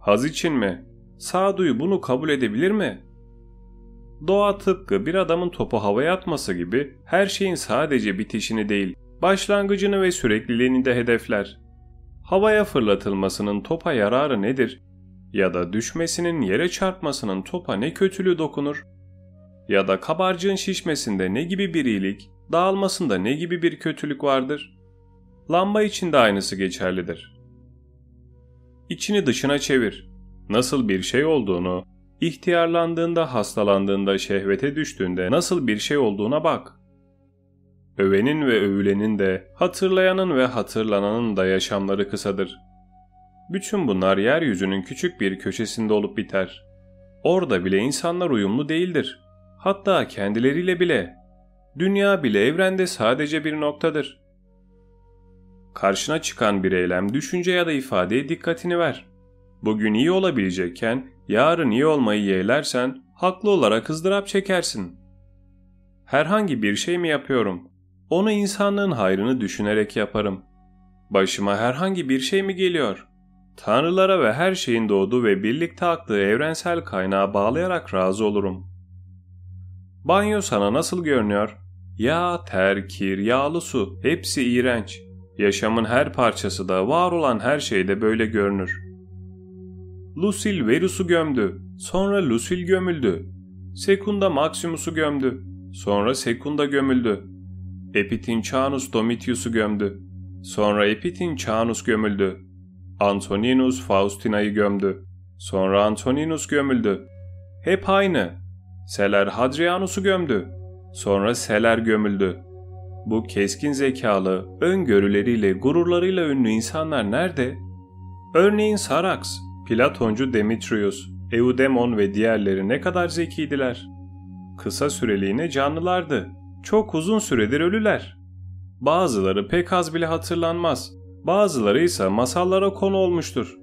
Haz için mi? Sağduyu bunu kabul edebilir mi? Doğa tıpkı bir adamın topu havaya atması gibi her şeyin sadece bitişini değil, başlangıcını ve sürekliliğini de hedefler. Havaya fırlatılmasının topa yararı nedir? Ya da düşmesinin yere çarpmasının topa ne kötülüğü dokunur? Ya da kabarcığın şişmesinde ne gibi bir iyilik, dağılmasında ne gibi bir kötülük vardır? Lamba için de aynısı geçerlidir. İçini dışına çevir. Nasıl bir şey olduğunu, ihtiyarlandığında, hastalandığında, şehvete düştüğünde nasıl bir şey olduğuna bak. Övenin ve övülenin de, hatırlayanın ve hatırlananın da yaşamları kısadır. Bütün bunlar yeryüzünün küçük bir köşesinde olup biter. Orada bile insanlar uyumlu değildir. Hatta kendileriyle bile. Dünya bile evrende sadece bir noktadır. Karşına çıkan bir eylem, düşünce ya da ifadeye dikkatini ver. Bugün iyi olabilecekken yarın iyi olmayı yeğlersen haklı olarak ızdırap çekersin. Herhangi bir şey mi yapıyorum? Onu insanlığın hayrını düşünerek yaparım. Başıma herhangi bir şey mi geliyor? Tanrılara ve her şeyin doğduğu ve birlikte aktığı evrensel kaynağa bağlayarak razı olurum. Banyo sana nasıl görünüyor? Yağ, ter, kir, yağlı su hepsi iğrenç. Yaşamın her parçası da var olan her şeyde böyle görünür. Lucil Verus'u gömdü. Sonra Lucil gömüldü. Sekunda Maximus'u gömdü. Sonra Sekunda gömüldü. Epitincanus Domitius'u gömdü. Sonra Epitincanus gömüldü. Antoninus Faustina'yı gömdü. Sonra Antoninus gömüldü. Hep aynı. Seler Hadrianus'u gömdü. Sonra Seler gömüldü. Bu keskin zekalı, öngörüleriyle, gururlarıyla ünlü insanlar nerede? Örneğin Sarax, Platoncu Demetrius, Eudemon ve diğerleri ne kadar zekiydiler. Kısa süreliğine canlılardı. Çok uzun süredir ölüler. Bazıları pek az bile hatırlanmaz. Bazıları ise masallara konu olmuştur.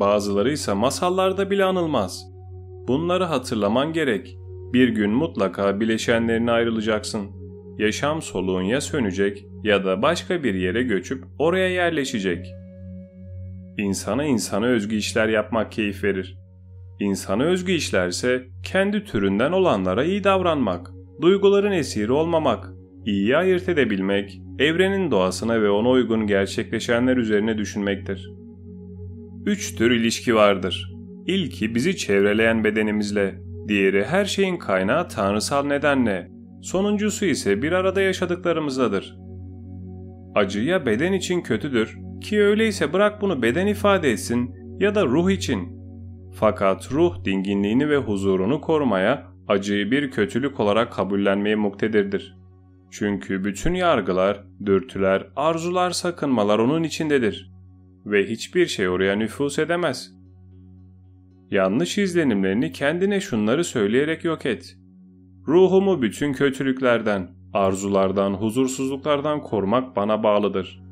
Bazıları ise masallarda bile anılmaz. Bunları hatırlaman gerek. Bir gün mutlaka bileşenlerine ayrılacaksın. Yaşam soluğun ya sönecek ya da başka bir yere göçüp oraya yerleşecek.'' İnsana insana özgü işler yapmak keyif verir. İnsana özgü işlerse kendi türünden olanlara iyi davranmak, duyguların esiri olmamak, iyiyi ayırt edebilmek, evrenin doğasına ve ona uygun gerçekleşenler üzerine düşünmektir. Üç tür ilişki vardır. İlki bizi çevreleyen bedenimizle, diğeri her şeyin kaynağı tanrısal nedenle, sonuncusu ise bir arada yaşadıklarımızladır. Acı ya beden için kötüdür ki öyleyse bırak bunu beden ifade etsin ya da ruh için. Fakat ruh dinginliğini ve huzurunu korumaya, acıyı bir kötülük olarak kabullenmeye muktedirdir. Çünkü bütün yargılar, dürtüler, arzular, sakınmalar onun içindedir. Ve hiçbir şey oraya nüfus edemez. Yanlış izlenimlerini kendine şunları söyleyerek yok et. Ruhumu bütün kötülüklerden, arzulardan, huzursuzluklardan korumak bana bağlıdır.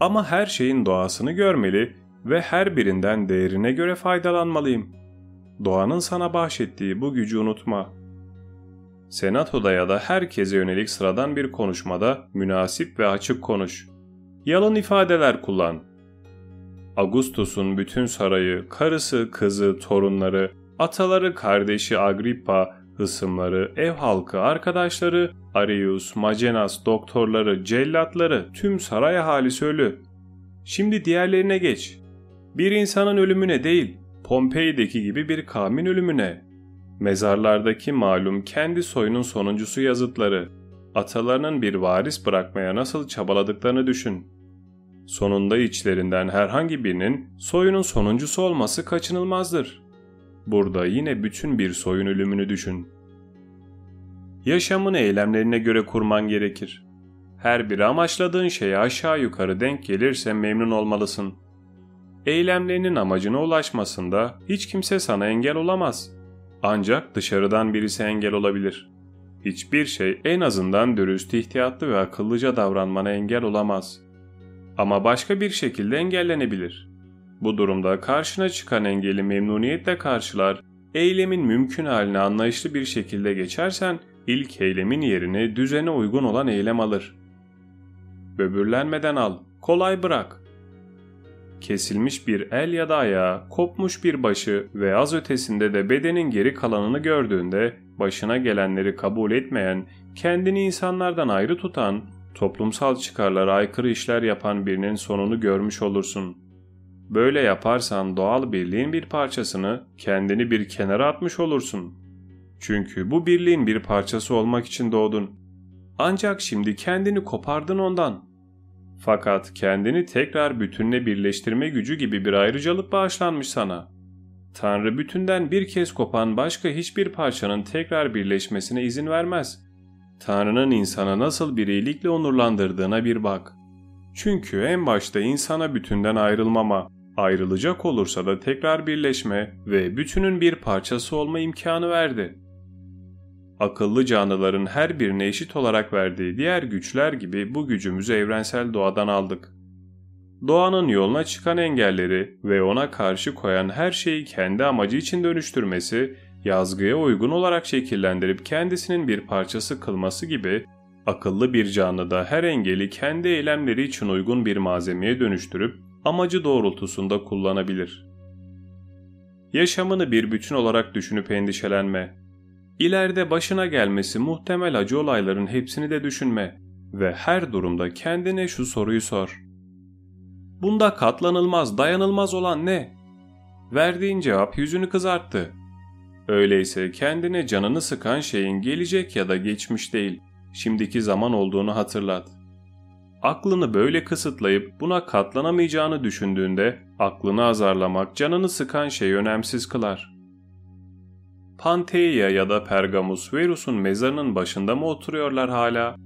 Ama her şeyin doğasını görmeli ve her birinden değerine göre faydalanmalıyım. Doğanın sana bahşettiği bu gücü unutma. Senatoda ya da herkese yönelik sıradan bir konuşmada münasip ve açık konuş. Yalın ifadeler kullan. Augustus'un bütün sarayı, karısı, kızı, torunları, ataları, kardeşi Agrippa, hısımları, ev halkı, arkadaşları, Arius, Macenas, doktorları, cellatları, tüm saray ahalisi ölü. Şimdi diğerlerine geç. Bir insanın ölümüne değil, Pompei'deki gibi bir kavmin ölümüne. Mezarlardaki malum kendi soyunun sonuncusu yazıtları, atalarının bir varis bırakmaya nasıl çabaladıklarını düşün. Sonunda içlerinden herhangi birinin soyunun sonuncusu olması kaçınılmazdır. Burada yine bütün bir soyun ölümünü düşün. Yaşamını eylemlerine göre kurman gerekir. Her biri amaçladığın şeye aşağı yukarı denk gelirse memnun olmalısın. Eylemlerinin amacına ulaşmasında hiç kimse sana engel olamaz. Ancak dışarıdan birisi engel olabilir. Hiçbir şey en azından dürüst, ihtiyatlı ve akıllıca davranmana engel olamaz. Ama başka bir şekilde engellenebilir. Bu durumda karşına çıkan engeli memnuniyetle karşılar, eylemin mümkün haline anlayışlı bir şekilde geçersen ilk eylemin yerini düzene uygun olan eylem alır. Böbürlenmeden al, kolay bırak. Kesilmiş bir el ya da ayağı, kopmuş bir başı ve az ötesinde de bedenin geri kalanını gördüğünde başına gelenleri kabul etmeyen, kendini insanlardan ayrı tutan, toplumsal çıkarlara aykırı işler yapan birinin sonunu görmüş olursun. Böyle yaparsan doğal birliğin bir parçasını kendini bir kenara atmış olursun. Çünkü bu birliğin bir parçası olmak için doğdun. Ancak şimdi kendini kopardın ondan. Fakat kendini tekrar bütünle birleştirme gücü gibi bir ayrıcalık bağışlanmış sana. Tanrı bütünden bir kez kopan başka hiçbir parçanın tekrar birleşmesine izin vermez. Tanrı'nın insana nasıl bir iyilikle onurlandırdığına bir bak. Çünkü en başta insana bütünden ayrılmama, ayrılacak olursa da tekrar birleşme ve bütünün bir parçası olma imkanı verdi. Akıllı canlıların her birine eşit olarak verdiği diğer güçler gibi bu gücümüzü evrensel doğadan aldık. Doğanın yoluna çıkan engelleri ve ona karşı koyan her şeyi kendi amacı için dönüştürmesi, yazgıya uygun olarak şekillendirip kendisinin bir parçası kılması gibi akıllı bir canlı da her engeli kendi eylemleri için uygun bir malzemeye dönüştürüp amacı doğrultusunda kullanabilir. Yaşamını bir bütün olarak düşünüp endişelenme. İleride başına gelmesi muhtemel acı olayların hepsini de düşünme ve her durumda kendine şu soruyu sor. Bunda katlanılmaz, dayanılmaz olan ne? Verdiğin cevap yüzünü kızarttı. Öyleyse kendine canını sıkan şeyin gelecek ya da geçmiş değil, şimdiki zaman olduğunu hatırlat. Aklını böyle kısıtlayıp buna katlanamayacağını düşündüğünde aklını azarlamak canını sıkan şey önemsiz kılar. Panteia ya da Pergamus Verus'un mezarının başında mı oturuyorlar hala?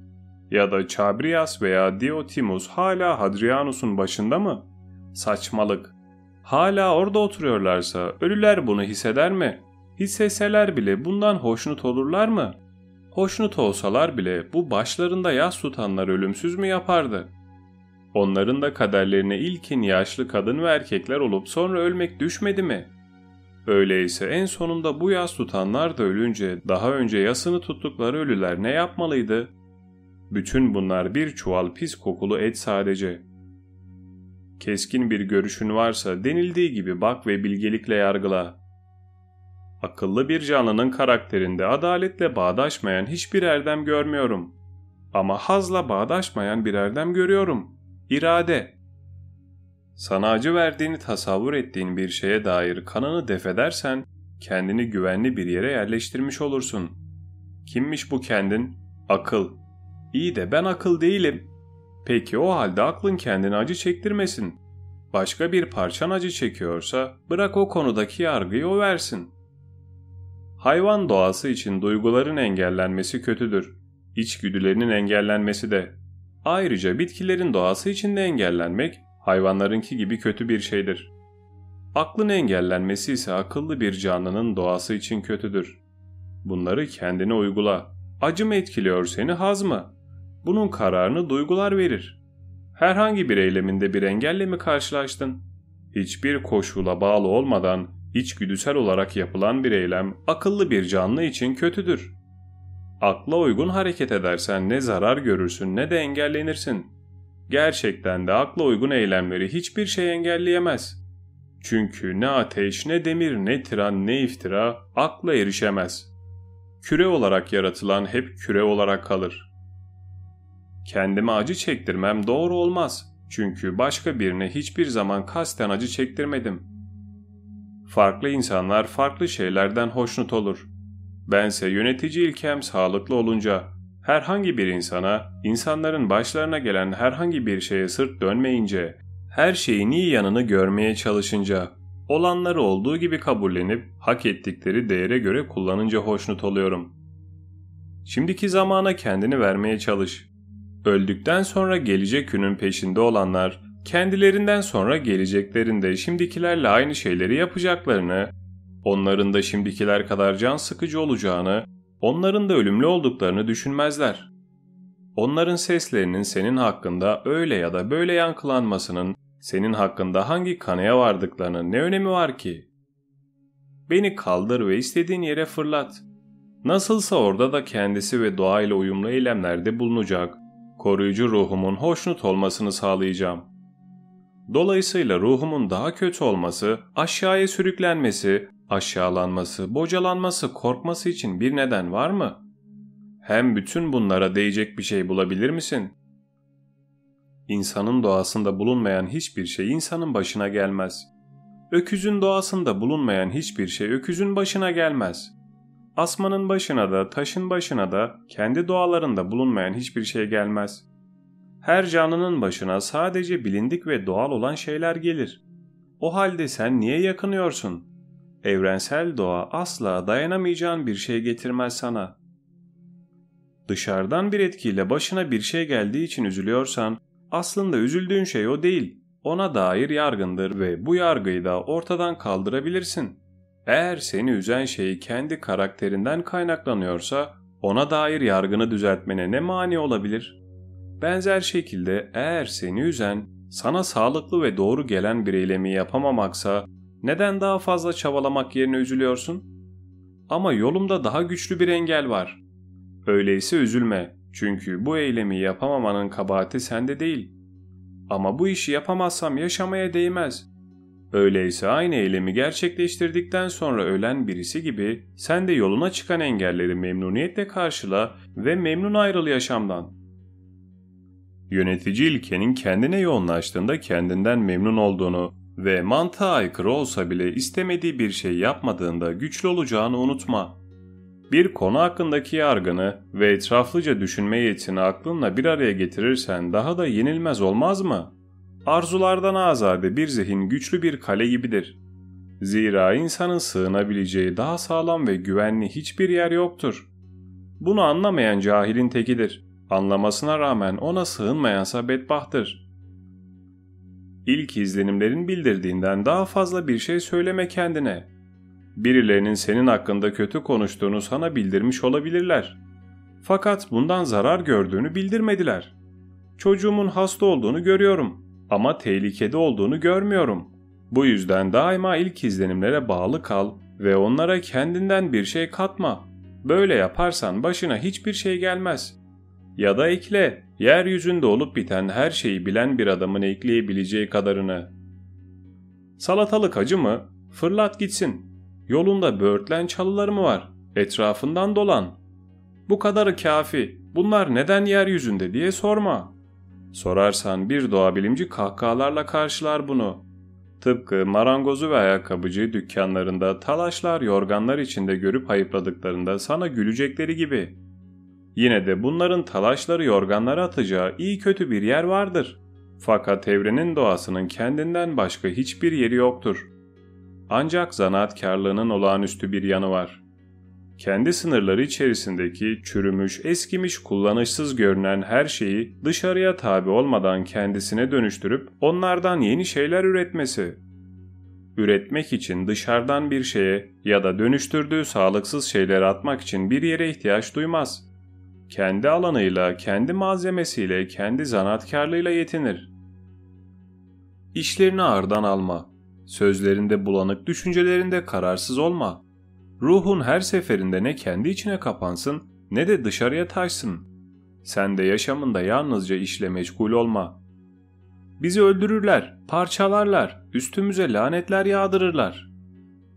Ya da Chabrias veya Diotimus hala Hadrianus'un başında mı? Saçmalık. Hala orada oturuyorlarsa ölüler bunu hisseder mi? Hissetseler bile bundan hoşnut olurlar mı? Hoşnut olsalar bile bu başlarında yas tutanlar ölümsüz mü yapardı? Onların da kaderlerine ilkin yaşlı kadın ve erkekler olup sonra ölmek düşmedi mi? Öyleyse en sonunda bu yas tutanlar da ölünce daha önce yasını tuttukları ölüler ne yapmalıydı? Bütün bunlar bir çuval pis kokulu et sadece. Keskin bir görüşün varsa denildiği gibi bak ve bilgelikle yargıla. Akıllı bir canlının karakterinde adaletle bağdaşmayan hiçbir erdem görmüyorum. Ama hazla bağdaşmayan bir erdem görüyorum. İrade. Sana acı verdiğini tasavvur ettiğin bir şeye dair kanını defedersen kendini güvenli bir yere yerleştirmiş olursun. Kimmiş bu kendin? Akıl. İyi de ben akıl değilim. Peki o halde aklın kendini acı çektirmesin. Başka bir parçan acı çekiyorsa bırak o konudaki yargıyı o versin. Hayvan doğası için duyguların engellenmesi kötüdür. İçgüdülerinin engellenmesi de. Ayrıca bitkilerin doğası için de engellenmek hayvanlarınki gibi kötü bir şeydir. Aklın engellenmesi ise akıllı bir canlının doğası için kötüdür. Bunları kendine uygula. Acı mı etkiliyor seni haz mı? Bunun kararını duygular verir. Herhangi bir eyleminde bir engelle mi karşılaştın? Hiçbir koşula bağlı olmadan içgüdüsel olarak yapılan bir eylem akıllı bir canlı için kötüdür. Akla uygun hareket edersen ne zarar görürsün ne de engellenirsin. Gerçekten de akla uygun eylemleri hiçbir şey engelleyemez. Çünkü ne ateş, ne demir, ne tiran, ne iftira akla erişemez. Küre olarak yaratılan hep küre olarak kalır. Kendime acı çektirmem doğru olmaz. Çünkü başka birine hiçbir zaman kasten acı çektirmedim. Farklı insanlar farklı şeylerden hoşnut olur. Bense yönetici ilkem sağlıklı olunca herhangi bir insana, insanların başlarına gelen herhangi bir şeye sırt dönmeyince, her şeyin iyi yanını görmeye çalışınca, olanları olduğu gibi kabullenip hak ettikleri değere göre kullanınca hoşnut oluyorum. Şimdiki zamana kendini vermeye çalış. Öldükten sonra gelecek günün peşinde olanlar, kendilerinden sonra geleceklerinde şimdikilerle aynı şeyleri yapacaklarını, onların da şimdikiler kadar can sıkıcı olacağını, onların da ölümlü olduklarını düşünmezler. Onların seslerinin senin hakkında öyle ya da böyle yankılanmasının senin hakkında hangi kanıya vardıklarının ne önemi var ki? Beni kaldır ve istediğin yere fırlat. Nasılsa orada da kendisi ve doğayla uyumlu eylemlerde bulunacak, koruyucu ruhumun hoşnut olmasını sağlayacağım. Dolayısıyla ruhumun daha kötü olması, aşağıya sürüklenmesi, aşağılanması, bocalanması, korkması için bir neden var mı? Hem bütün bunlara değecek bir şey bulabilir misin? İnsanın doğasında bulunmayan hiçbir şey insanın başına gelmez. Öküzün doğasında bulunmayan hiçbir şey öküzün başına gelmez. Asmanın başına da taşın başına da kendi doğalarında bulunmayan hiçbir şey gelmez. Her canlının başına sadece bilindik ve doğal olan şeyler gelir. O halde sen niye yakınıyorsun? Evrensel doğa asla dayanamayacağın bir şey getirmez sana. Dışarıdan bir etkiyle başına bir şey geldiği için üzülüyorsan aslında üzüldüğün şey o değil. Ona dair yargındır ve bu yargıyı da ortadan kaldırabilirsin. Eğer seni üzen şey kendi karakterinden kaynaklanıyorsa ona dair yargını düzeltmene ne mani olabilir? Benzer şekilde eğer seni üzen sana sağlıklı ve doğru gelen bir eylemi yapamamaksa neden daha fazla çabalamak yerine üzülüyorsun? Ama yolumda daha güçlü bir engel var. Öyleyse üzülme çünkü bu eylemi yapamamanın kabahati sende değil. Ama bu işi yapamazsam yaşamaya değmez. Öyleyse aynı eylemi gerçekleştirdikten sonra ölen birisi gibi sen de yoluna çıkan engelleri memnuniyetle karşıla ve memnun ayrıl yaşamdan. Yönetici ilkenin kendine yoğunlaştığında kendinden memnun olduğunu ve mantığa aykırı olsa bile istemediği bir şey yapmadığında güçlü olacağını unutma. Bir konu hakkındaki yargını ve etraflıca düşünme yetini aklınla bir araya getirirsen daha da yenilmez olmaz mı? Arzulardan azade bir zihin güçlü bir kale gibidir. Zira insanın sığınabileceği daha sağlam ve güvenli hiçbir yer yoktur. Bunu anlamayan cahilin tekidir. Anlamasına rağmen ona sığınmayansa bedbahtır. İlk izlenimlerin bildirdiğinden daha fazla bir şey söyleme kendine. Birilerinin senin hakkında kötü konuştuğunu sana bildirmiş olabilirler. Fakat bundan zarar gördüğünü bildirmediler. Çocuğumun hasta olduğunu görüyorum ama tehlikede olduğunu görmüyorum. Bu yüzden daima ilk izlenimlere bağlı kal ve onlara kendinden bir şey katma. Böyle yaparsan başına hiçbir şey gelmez. Ya da ekle, yeryüzünde olup biten her şeyi bilen bir adamın ekleyebileceği kadarını. Salatalık acı mı? Fırlat gitsin. Yolunda böğürtlen çalıları mı var? Etrafından dolan. Bu kadarı kafi. Bunlar neden yeryüzünde diye sorma. Sorarsan bir doğa bilimci kahkahalarla karşılar bunu. Tıpkı marangozu ve ayakkabıcı dükkanlarında talaşlar yorganlar içinde görüp hayıpladıklarında sana gülecekleri gibi. Yine de bunların talaşları yorganlara atacağı iyi kötü bir yer vardır. Fakat evrenin doğasının kendinden başka hiçbir yeri yoktur. Ancak zanaatkarlığının olağanüstü bir yanı var. Kendi sınırları içerisindeki çürümüş, eskimiş, kullanışsız görünen her şeyi dışarıya tabi olmadan kendisine dönüştürüp onlardan yeni şeyler üretmesi. Üretmek için dışarıdan bir şeye ya da dönüştürdüğü sağlıksız şeyler atmak için bir yere ihtiyaç duymaz. Kendi alanıyla, kendi malzemesiyle, kendi zanaatkarlığıyla yetinir. İşlerini ağırdan alma. Sözlerinde bulanık, düşüncelerinde kararsız olma. Ruhun her seferinde ne kendi içine kapansın ne de dışarıya taşsın. Sen de yaşamında yalnızca işle meşgul olma. Bizi öldürürler, parçalarlar, üstümüze lanetler yağdırırlar.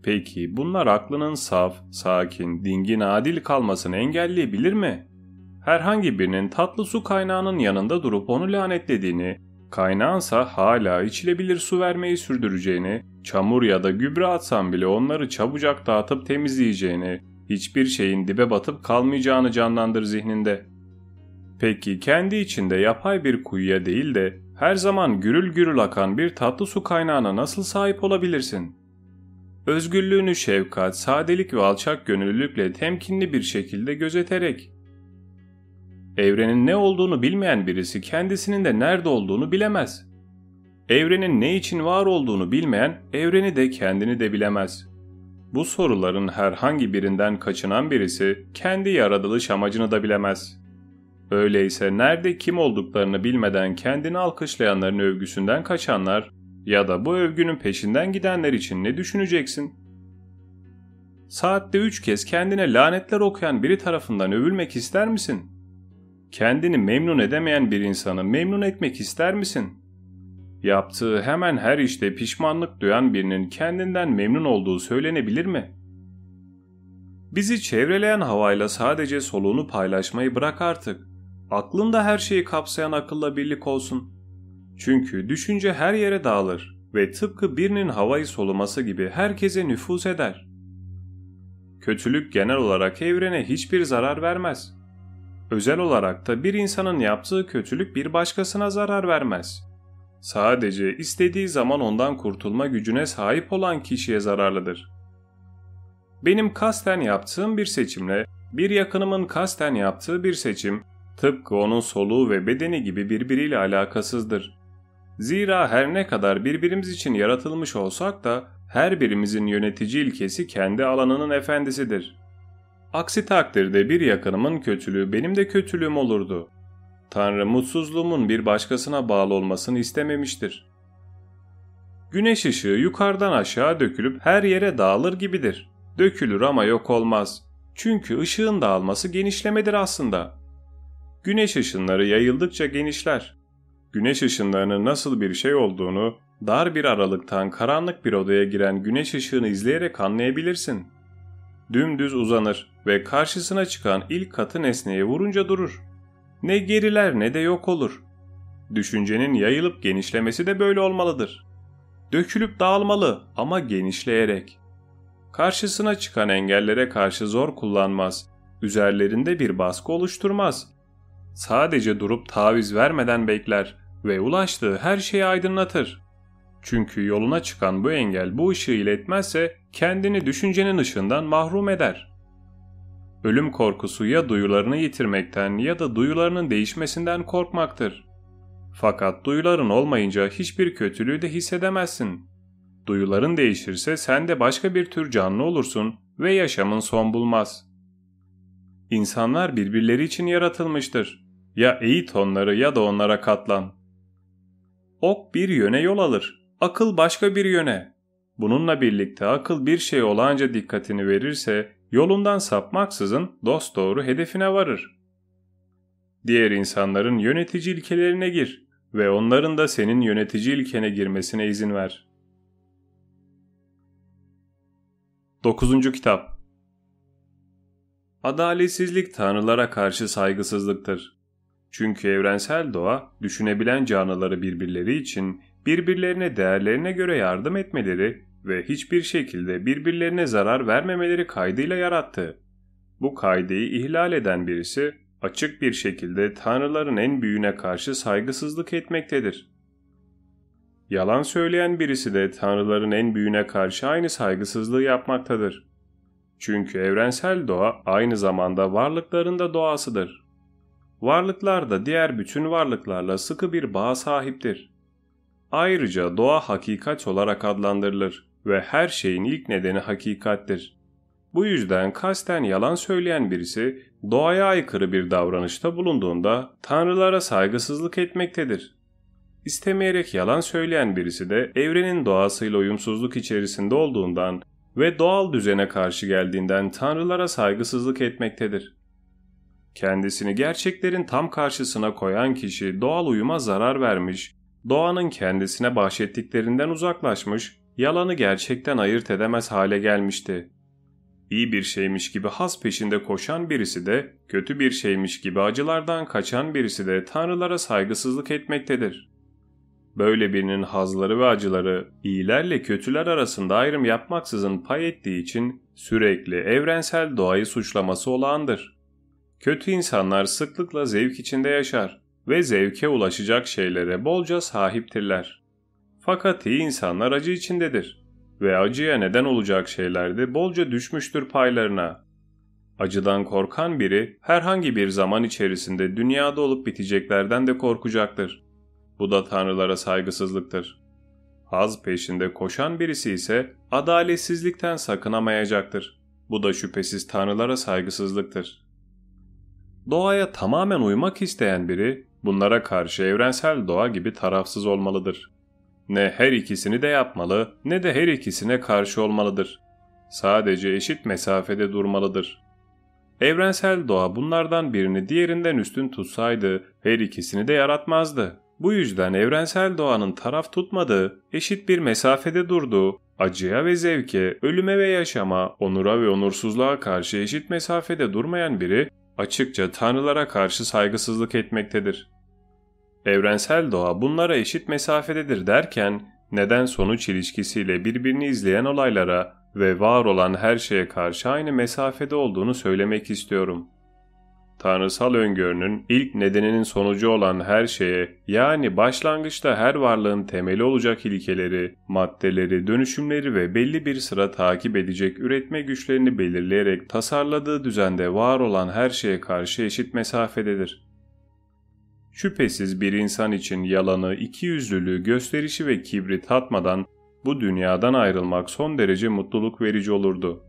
Peki bunlar aklının saf, sakin, dingin, adil kalmasını engelleyebilir mi? Herhangi birinin tatlı su kaynağının yanında durup onu lanetlediğini, kaynağınsa hala içilebilir su vermeyi sürdüreceğini, çamur ya da gübre atsan bile onları çabucak dağıtıp temizleyeceğini, hiçbir şeyin dibe batıp kalmayacağını canlandır zihninde. Peki kendi içinde yapay bir kuyuya değil de her zaman gürül gürül akan bir tatlı su kaynağına nasıl sahip olabilirsin? Özgürlüğünü şefkat, sadelik ve alçak gönüllülükle temkinli bir şekilde gözeterek. Evrenin ne olduğunu bilmeyen birisi kendisinin de nerede olduğunu bilemez. Evrenin ne için var olduğunu bilmeyen evreni de kendini de bilemez. Bu soruların herhangi birinden kaçınan birisi kendi yaratılış amacını da bilemez. Öyleyse nerede kim olduklarını bilmeden kendini alkışlayanların övgüsünden kaçanlar ya da bu övgünün peşinden gidenler için ne düşüneceksin? Saatte üç kez kendine lanetler okuyan biri tarafından övülmek ister misin? Kendini memnun edemeyen bir insanı memnun etmek ister misin? Yaptığı hemen her işte pişmanlık duyan birinin kendinden memnun olduğu söylenebilir mi? Bizi çevreleyen havayla sadece soluğunu paylaşmayı bırak artık. Aklında her şeyi kapsayan akılla birlik olsun. Çünkü düşünce her yere dağılır ve tıpkı birinin havayı soluması gibi herkese nüfuz eder. Kötülük genel olarak evrene hiçbir zarar vermez. Özel olarak da bir insanın yaptığı kötülük bir başkasına zarar vermez. Sadece istediği zaman ondan kurtulma gücüne sahip olan kişiye zararlıdır. Benim kasten yaptığım bir seçimle bir yakınımın kasten yaptığı bir seçim tıpkı onun soluğu ve bedeni gibi birbiriyle alakasızdır. Zira her ne kadar birbirimiz için yaratılmış olsak da her birimizin yönetici ilkesi kendi alanının efendisidir. Aksi takdirde bir yakınımın kötülüğü benim de kötülüğüm olurdu. Tanrı mutsuzluğumun bir başkasına bağlı olmasını istememiştir. Güneş ışığı yukarıdan aşağı dökülüp her yere dağılır gibidir. Dökülür ama yok olmaz. Çünkü ışığın dağılması genişlemedir aslında. Güneş ışınları yayıldıkça genişler. Güneş ışınlarının nasıl bir şey olduğunu dar bir aralıktan karanlık bir odaya giren güneş ışığını izleyerek anlayabilirsin. Dümdüz uzanır ve karşısına çıkan ilk katı nesneye vurunca durur. Ne geriler ne de yok olur. Düşüncenin yayılıp genişlemesi de böyle olmalıdır. Dökülüp dağılmalı ama genişleyerek. Karşısına çıkan engellere karşı zor kullanmaz. Üzerlerinde bir baskı oluşturmaz. Sadece durup taviz vermeden bekler ve ulaştığı her şeyi aydınlatır. Çünkü yoluna çıkan bu engel bu ışığı iletmezse kendini düşüncenin ışığından mahrum eder. Ölüm korkusu ya duyularını yitirmekten ya da duyularının değişmesinden korkmaktır. Fakat duyuların olmayınca hiçbir kötülüğü de hissedemezsin. Duyuların değişirse sen de başka bir tür canlı olursun ve yaşamın son bulmaz. İnsanlar birbirleri için yaratılmıştır. Ya eğit onları ya da onlara katlan. Ok bir yöne yol alır, akıl başka bir yöne. Bununla birlikte akıl bir şey olağanca dikkatini verirse yolundan sapmaksızın dost doğru hedefine varır. Diğer insanların yönetici ilkelerine gir ve onların da senin yönetici ilkene girmesine izin ver. 9. Kitap Adaletsizlik tanrılara karşı saygısızlıktır. Çünkü evrensel doğa düşünebilen canlıları birbirleri için birbirlerine değerlerine göre yardım etmeleri ve hiçbir şekilde birbirlerine zarar vermemeleri kaydıyla yarattı. Bu kaydeyi ihlal eden birisi açık bir şekilde tanrıların en büyüğüne karşı saygısızlık etmektedir. Yalan söyleyen birisi de tanrıların en büyüğüne karşı aynı saygısızlığı yapmaktadır. Çünkü evrensel doğa aynı zamanda varlıkların da doğasıdır. Varlıklar da diğer bütün varlıklarla sıkı bir bağ sahiptir. Ayrıca doğa hakikat olarak adlandırılır ve her şeyin ilk nedeni hakikattir. Bu yüzden kasten yalan söyleyen birisi doğaya aykırı bir davranışta bulunduğunda tanrılara saygısızlık etmektedir. İstemeyerek yalan söyleyen birisi de evrenin doğasıyla uyumsuzluk içerisinde olduğundan ve doğal düzene karşı geldiğinden tanrılara saygısızlık etmektedir. Kendisini gerçeklerin tam karşısına koyan kişi doğal uyuma zarar vermiş, doğanın kendisine bahşettiklerinden uzaklaşmış, yalanı gerçekten ayırt edemez hale gelmişti. İyi bir şeymiş gibi has peşinde koşan birisi de, kötü bir şeymiş gibi acılardan kaçan birisi de tanrılara saygısızlık etmektedir. Böyle birinin hazları ve acıları iyilerle kötüler arasında ayrım yapmaksızın pay ettiği için sürekli evrensel doğayı suçlaması olağandır. Kötü insanlar sıklıkla zevk içinde yaşar ve zevke ulaşacak şeylere bolca sahiptirler. Fakat iyi insanlar acı içindedir ve acıya neden olacak şeylerde bolca düşmüştür paylarına. Acıdan korkan biri herhangi bir zaman içerisinde dünyada olup biteceklerden de korkacaktır. Bu da tanrılara saygısızlıktır. Haz peşinde koşan birisi ise adaletsizlikten sakınamayacaktır. Bu da şüphesiz tanrılara saygısızlıktır. Doğaya tamamen uymak isteyen biri bunlara karşı evrensel doğa gibi tarafsız olmalıdır. Ne her ikisini de yapmalı ne de her ikisine karşı olmalıdır. Sadece eşit mesafede durmalıdır. Evrensel doğa bunlardan birini diğerinden üstün tutsaydı her ikisini de yaratmazdı. Bu yüzden evrensel doğanın taraf tutmadığı, eşit bir mesafede durduğu, acıya ve zevke, ölüme ve yaşama, onura ve onursuzluğa karşı eşit mesafede durmayan biri açıkça tanrılara karşı saygısızlık etmektedir. Evrensel doğa bunlara eşit mesafededir derken neden sonuç ilişkisiyle birbirini izleyen olaylara ve var olan her şeye karşı aynı mesafede olduğunu söylemek istiyorum. Tanrısal öngörünün ilk nedeninin sonucu olan her şeye yani başlangıçta her varlığın temeli olacak ilkeleri, maddeleri, dönüşümleri ve belli bir sıra takip edecek üretme güçlerini belirleyerek tasarladığı düzende var olan her şeye karşı eşit mesafededir. Şüphesiz bir insan için yalanı, ikiyüzlülüğü, gösterişi ve kibri tatmadan bu dünyadan ayrılmak son derece mutluluk verici olurdu.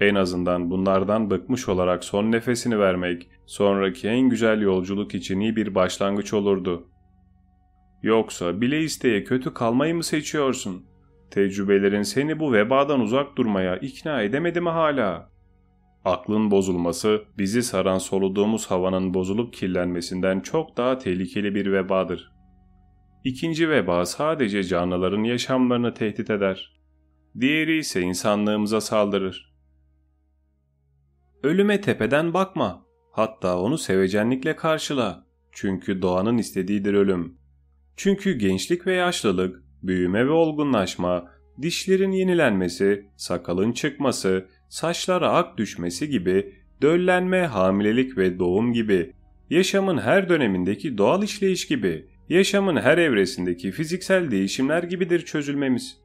En azından bunlardan bıkmış olarak son nefesini vermek, sonraki en güzel yolculuk için iyi bir başlangıç olurdu. Yoksa bile isteye kötü kalmayı mı seçiyorsun? Tecrübelerin seni bu vebadan uzak durmaya ikna edemedi mi hala? Aklın bozulması, bizi saran soluduğumuz havanın bozulup kirlenmesinden çok daha tehlikeli bir vebadır. İkinci veba sadece canlıların yaşamlarını tehdit eder. Diğeri ise insanlığımıza saldırır. Ölüme tepeden bakma. Hatta onu sevecenlikle karşıla. Çünkü doğanın istediğidir ölüm. Çünkü gençlik ve yaşlılık, büyüme ve olgunlaşma, dişlerin yenilenmesi, sakalın çıkması, saçlara ak düşmesi gibi, döllenme, hamilelik ve doğum gibi, yaşamın her dönemindeki doğal işleyiş gibi, yaşamın her evresindeki fiziksel değişimler gibidir çözülmemiz.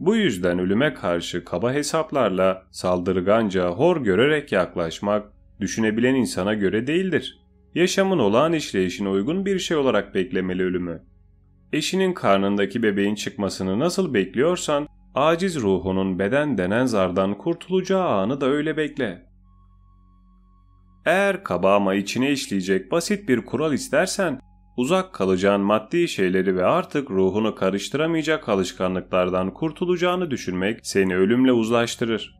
Bu yüzden ölüme karşı kaba hesaplarla saldırganca hor görerek yaklaşmak düşünebilen insana göre değildir. Yaşamın olağan işleyişine uygun bir şey olarak beklemeli ölümü. Eşinin karnındaki bebeğin çıkmasını nasıl bekliyorsan, aciz ruhunun beden denen zardan kurtulacağı anı da öyle bekle. Eğer kaba ama içine işleyecek basit bir kural istersen, uzak kalacağın maddi şeyleri ve artık ruhunu karıştıramayacak alışkanlıklardan kurtulacağını düşünmek seni ölümle uzlaştırır.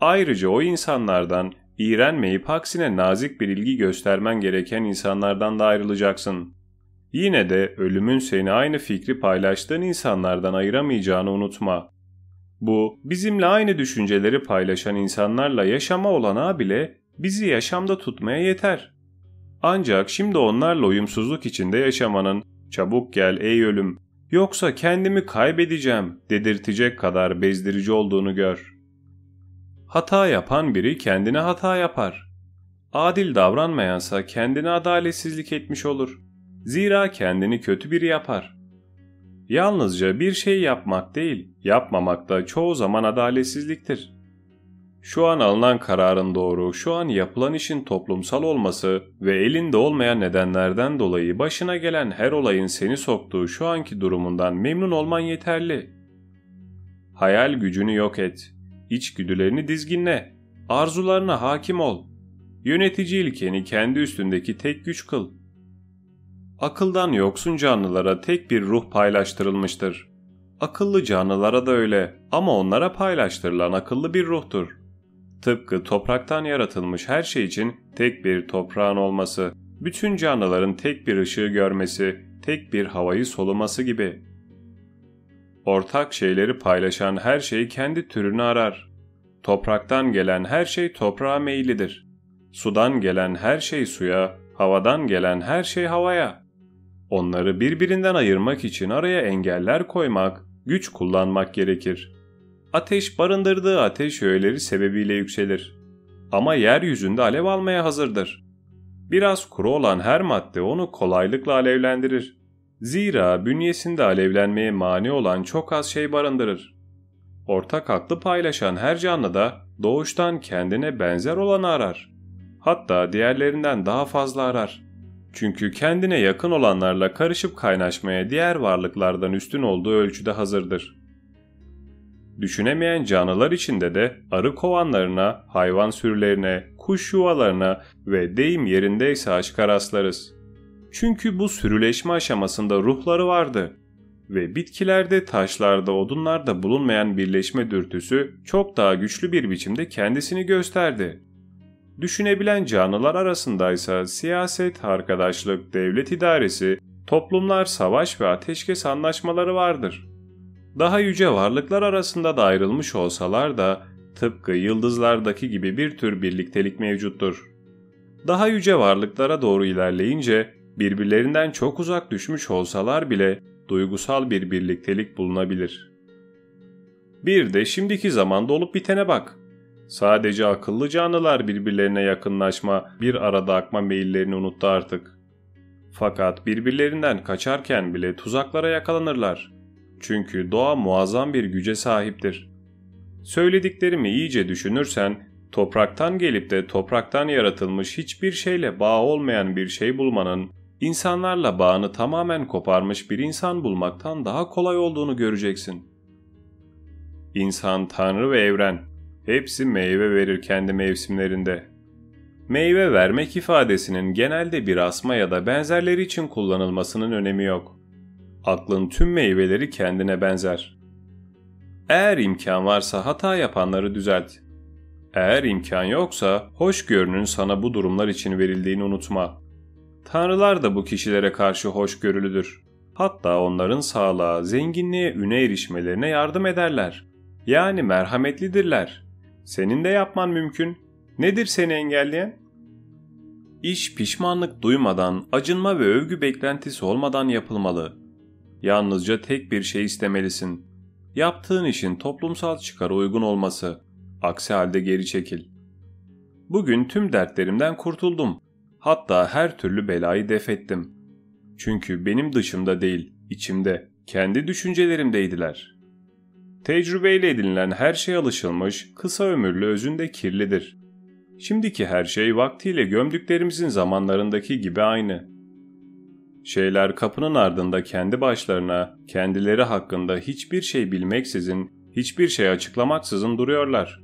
Ayrıca o insanlardan iğrenmeyip aksine nazik bir ilgi göstermen gereken insanlardan da ayrılacaksın. Yine de ölümün seni aynı fikri paylaştığın insanlardan ayıramayacağını unutma. Bu, bizimle aynı düşünceleri paylaşan insanlarla yaşama olanağı bile bizi yaşamda tutmaya yeter. Ancak şimdi onlarla uyumsuzluk içinde yaşamanın çabuk gel ey ölüm yoksa kendimi kaybedeceğim dedirtecek kadar bezdirici olduğunu gör. Hata yapan biri kendine hata yapar. Adil davranmayansa kendine adaletsizlik etmiş olur. Zira kendini kötü biri yapar. Yalnızca bir şey yapmak değil, yapmamak da çoğu zaman adaletsizliktir. Şu an alınan kararın doğru, şu an yapılan işin toplumsal olması ve elinde olmayan nedenlerden dolayı başına gelen her olayın seni soktuğu şu anki durumundan memnun olman yeterli. Hayal gücünü yok et, içgüdülerini dizginle, arzularına hakim ol. Yönetici ilkeni kendi üstündeki tek güç kıl. Akıldan yoksun canlılara tek bir ruh paylaştırılmıştır. Akıllı canlılara da öyle ama onlara paylaştırılan akıllı bir ruhtur. Tıpkı topraktan yaratılmış her şey için tek bir toprağın olması, bütün canlıların tek bir ışığı görmesi, tek bir havayı soluması gibi. Ortak şeyleri paylaşan her şey kendi türünü arar. Topraktan gelen her şey toprağa meyillidir. Sudan gelen her şey suya, havadan gelen her şey havaya. Onları birbirinden ayırmak için araya engeller koymak, güç kullanmak gerekir. Ateş barındırdığı ateş öğeleri sebebiyle yükselir. Ama yeryüzünde alev almaya hazırdır. Biraz kuru olan her madde onu kolaylıkla alevlendirir. Zira bünyesinde alevlenmeye mani olan çok az şey barındırır. Ortak aklı paylaşan her canlı da doğuştan kendine benzer olanı arar. Hatta diğerlerinden daha fazla arar. Çünkü kendine yakın olanlarla karışıp kaynaşmaya diğer varlıklardan üstün olduğu ölçüde hazırdır. Düşünemeyen canlılar içinde de arı kovanlarına, hayvan sürülerine, kuş yuvalarına ve deyim yerindeyse aşka rastlarız. Çünkü bu sürüleşme aşamasında ruhları vardı ve bitkilerde, taşlarda, odunlarda bulunmayan birleşme dürtüsü çok daha güçlü bir biçimde kendisini gösterdi. Düşünebilen canlılar arasındaysa siyaset, arkadaşlık, devlet idaresi, toplumlar, savaş ve ateşkes anlaşmaları vardır. Daha yüce varlıklar arasında da ayrılmış olsalar da tıpkı yıldızlardaki gibi bir tür birliktelik mevcuttur. Daha yüce varlıklara doğru ilerleyince birbirlerinden çok uzak düşmüş olsalar bile duygusal bir birliktelik bulunabilir. Bir de şimdiki zamanda olup bitene bak. Sadece akıllı canlılar birbirlerine yakınlaşma, bir arada akma meyillerini unuttu artık. Fakat birbirlerinden kaçarken bile tuzaklara yakalanırlar. Çünkü doğa muazzam bir güce sahiptir. Söylediklerimi iyice düşünürsen, topraktan gelip de topraktan yaratılmış hiçbir şeyle bağ olmayan bir şey bulmanın, insanlarla bağını tamamen koparmış bir insan bulmaktan daha kolay olduğunu göreceksin. İnsan, tanrı ve evren, hepsi meyve verir kendi mevsimlerinde. Meyve vermek ifadesinin genelde bir asma ya da benzerleri için kullanılmasının önemi yok. Aklın tüm meyveleri kendine benzer. Eğer imkan varsa hata yapanları düzelt. Eğer imkan yoksa hoşgörünün sana bu durumlar için verildiğini unutma. Tanrılar da bu kişilere karşı hoşgörülüdür. Hatta onların sağlığa, zenginliğe, üne erişmelerine yardım ederler. Yani merhametlidirler. Senin de yapman mümkün. Nedir seni engelleyen? İş pişmanlık duymadan, acınma ve övgü beklentisi olmadan yapılmalı. Yalnızca tek bir şey istemelisin. Yaptığın işin toplumsal çıkara uygun olması. Aksi halde geri çekil. Bugün tüm dertlerimden kurtuldum. Hatta her türlü belayı def ettim. Çünkü benim dışımda değil, içimde, kendi düşüncelerimdeydiler. Tecrübeyle edinilen her şey alışılmış, kısa ömürlü özünde kirlidir. Şimdiki her şey vaktiyle gömdüklerimizin zamanlarındaki gibi aynı. Şeyler kapının ardında kendi başlarına, kendileri hakkında hiçbir şey bilmeksizin, hiçbir şey açıklamaksızın duruyorlar.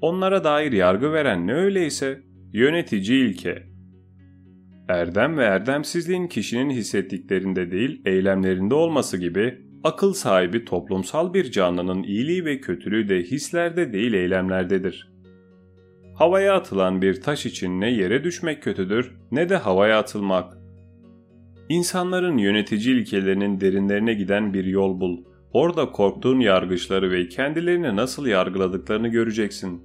Onlara dair yargı veren ne öyleyse yönetici ilke. Erdem ve erdemsizliğin kişinin hissettiklerinde değil, eylemlerinde olması gibi akıl sahibi toplumsal bir canlının iyiliği ve kötülüğü de hislerde değil eylemlerdedir. Havaya atılan bir taş için ne yere düşmek kötüdür ne de havaya atılmak. İnsanların yönetici ilkelerinin derinlerine giden bir yol bul. Orada korktuğun yargıçları ve kendilerini nasıl yargıladıklarını göreceksin.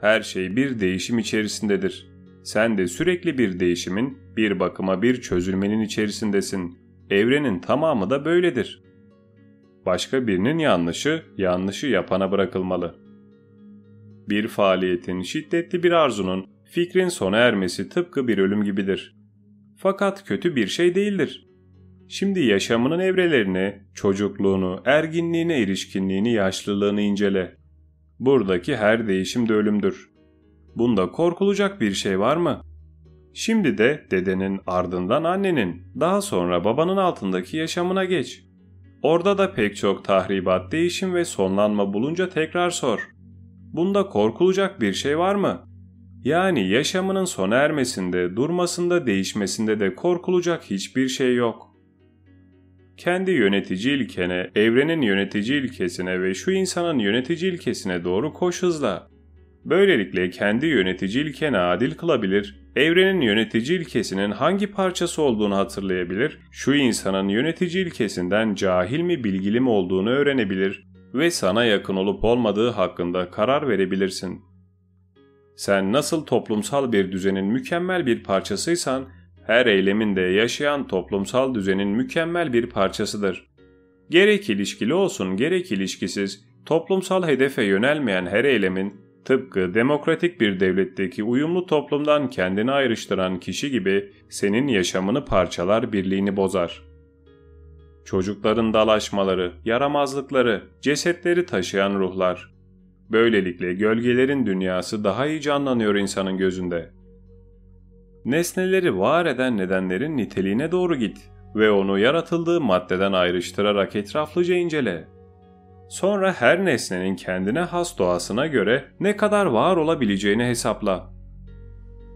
Her şey bir değişim içerisindedir. Sen de sürekli bir değişimin, bir bakıma bir çözülmenin içerisindesin. Evrenin tamamı da böyledir. Başka birinin yanlışı, yanlışı yapana bırakılmalı. Bir faaliyetin, şiddetli bir arzunun, fikrin sona ermesi tıpkı bir ölüm gibidir. Fakat kötü bir şey değildir. Şimdi yaşamının evrelerini, çocukluğunu, erginliğine, erişkinliğini, yaşlılığını incele. Buradaki her değişim de ölümdür. Bunda korkulacak bir şey var mı? Şimdi de dedenin ardından annenin, daha sonra babanın altındaki yaşamına geç. Orada da pek çok tahribat, değişim ve sonlanma bulunca tekrar sor. Bunda korkulacak bir şey var mı? Yani yaşamının sona ermesinde, durmasında, değişmesinde de korkulacak hiçbir şey yok. Kendi yönetici ilkene, evrenin yönetici ilkesine ve şu insanın yönetici ilkesine doğru koş hızla. Böylelikle kendi yönetici ilkene adil kılabilir, evrenin yönetici ilkesinin hangi parçası olduğunu hatırlayabilir, şu insanın yönetici ilkesinden cahil mi bilgili mi olduğunu öğrenebilir ve sana yakın olup olmadığı hakkında karar verebilirsin. Sen nasıl toplumsal bir düzenin mükemmel bir parçasıysan, her eylemin de yaşayan toplumsal düzenin mükemmel bir parçasıdır. Gerek ilişkili olsun gerek ilişkisiz, toplumsal hedefe yönelmeyen her eylemin tıpkı demokratik bir devletteki uyumlu toplumdan kendini ayrıştıran kişi gibi senin yaşamını parçalar birliğini bozar. Çocukların dalaşmaları, yaramazlıkları, cesetleri taşıyan ruhlar. Böylelikle gölgelerin dünyası daha iyi canlanıyor insanın gözünde. Nesneleri var eden nedenlerin niteliğine doğru git ve onu yaratıldığı maddeden ayrıştırarak etraflıca incele. Sonra her nesnenin kendine has doğasına göre ne kadar var olabileceğini hesapla.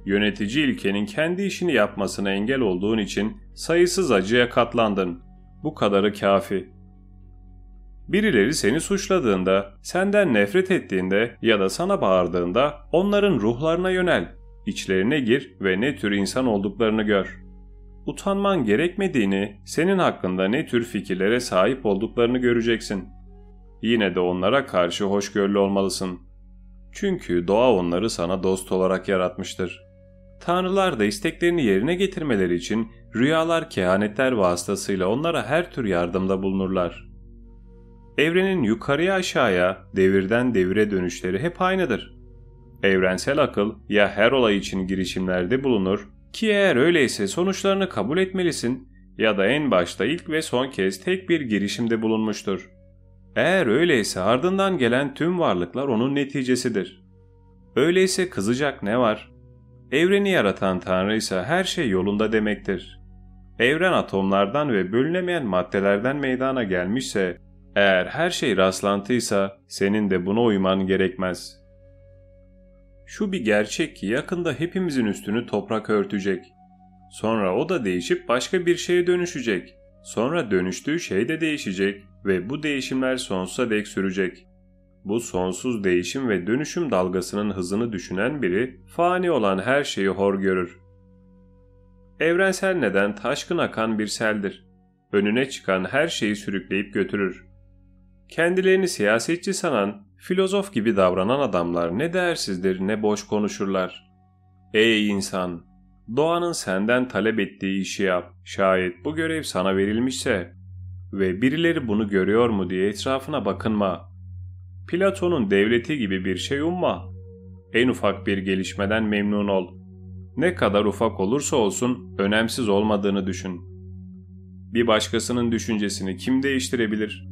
Yönetici ilkenin kendi işini yapmasına engel olduğun için sayısız acıya katlandın. Bu kadarı kafi. Birileri seni suçladığında, senden nefret ettiğinde ya da sana bağırdığında onların ruhlarına yönel, içlerine gir ve ne tür insan olduklarını gör. Utanman gerekmediğini, senin hakkında ne tür fikirlere sahip olduklarını göreceksin.'' Yine de onlara karşı hoşgörülü olmalısın. Çünkü doğa onları sana dost olarak yaratmıştır. Tanrılar da isteklerini yerine getirmeleri için rüyalar kehanetler vasıtasıyla onlara her tür yardımda bulunurlar. Evrenin yukarıya aşağıya, devirden devire dönüşleri hep aynıdır. Evrensel akıl ya her olay için girişimlerde bulunur ki eğer öyleyse sonuçlarını kabul etmelisin ya da en başta ilk ve son kez tek bir girişimde bulunmuştur. Eğer öyleyse ardından gelen tüm varlıklar onun neticesidir. Öyleyse kızacak ne var? Evreni yaratan Tanrı ise her şey yolunda demektir. Evren atomlardan ve bölünemeyen maddelerden meydana gelmişse, eğer her şey rastlantıysa senin de buna uyman gerekmez. Şu bir gerçek ki yakında hepimizin üstünü toprak örtecek. Sonra o da değişip başka bir şeye dönüşecek. Sonra dönüştüğü şey de değişecek ve bu değişimler sonsuza dek sürecek. Bu sonsuz değişim ve dönüşüm dalgasının hızını düşünen biri fani olan her şeyi hor görür. Evrensel neden taşkın akan bir seldir. Önüne çıkan her şeyi sürükleyip götürür. Kendilerini siyasetçi sanan, filozof gibi davranan adamlar ne değersizdir ne boş konuşurlar. Ey insan! Doğanın senden talep ettiği işi yap. Şayet bu görev sana verilmişse ve birileri bunu görüyor mu diye etrafına bakınma. Platon'un devleti gibi bir şey umma. En ufak bir gelişmeden memnun ol. Ne kadar ufak olursa olsun önemsiz olmadığını düşün. Bir başkasının düşüncesini kim değiştirebilir?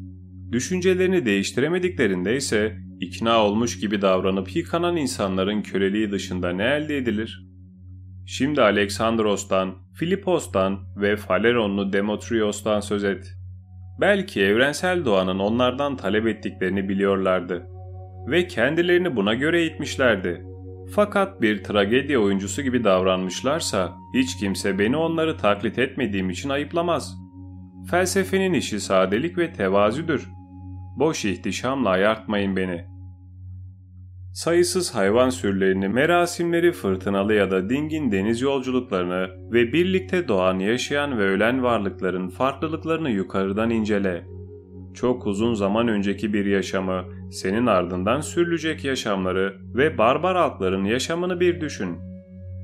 Düşüncelerini değiştiremediklerinde ise ikna olmuş gibi davranıp yıkanan insanların köleliği dışında ne elde edilir? Şimdi Aleksandros'tan, Filipos'tan ve Faleronlu Demotrios'tan söz et. Belki evrensel doğanın onlardan talep ettiklerini biliyorlardı ve kendilerini buna göre eğitmişlerdi. Fakat bir tragedya oyuncusu gibi davranmışlarsa hiç kimse beni onları taklit etmediğim için ayıplamaz. Felsefenin işi sadelik ve tevazüdür. Boş ihtişamla ayartmayın beni.'' Sayısız hayvan sürülerini, merasimleri, fırtınalı ya da dingin deniz yolculuklarını ve birlikte doğan, yaşayan ve ölen varlıkların farklılıklarını yukarıdan incele. Çok uzun zaman önceki bir yaşamı, senin ardından sürülecek yaşamları ve barbar halkların yaşamını bir düşün.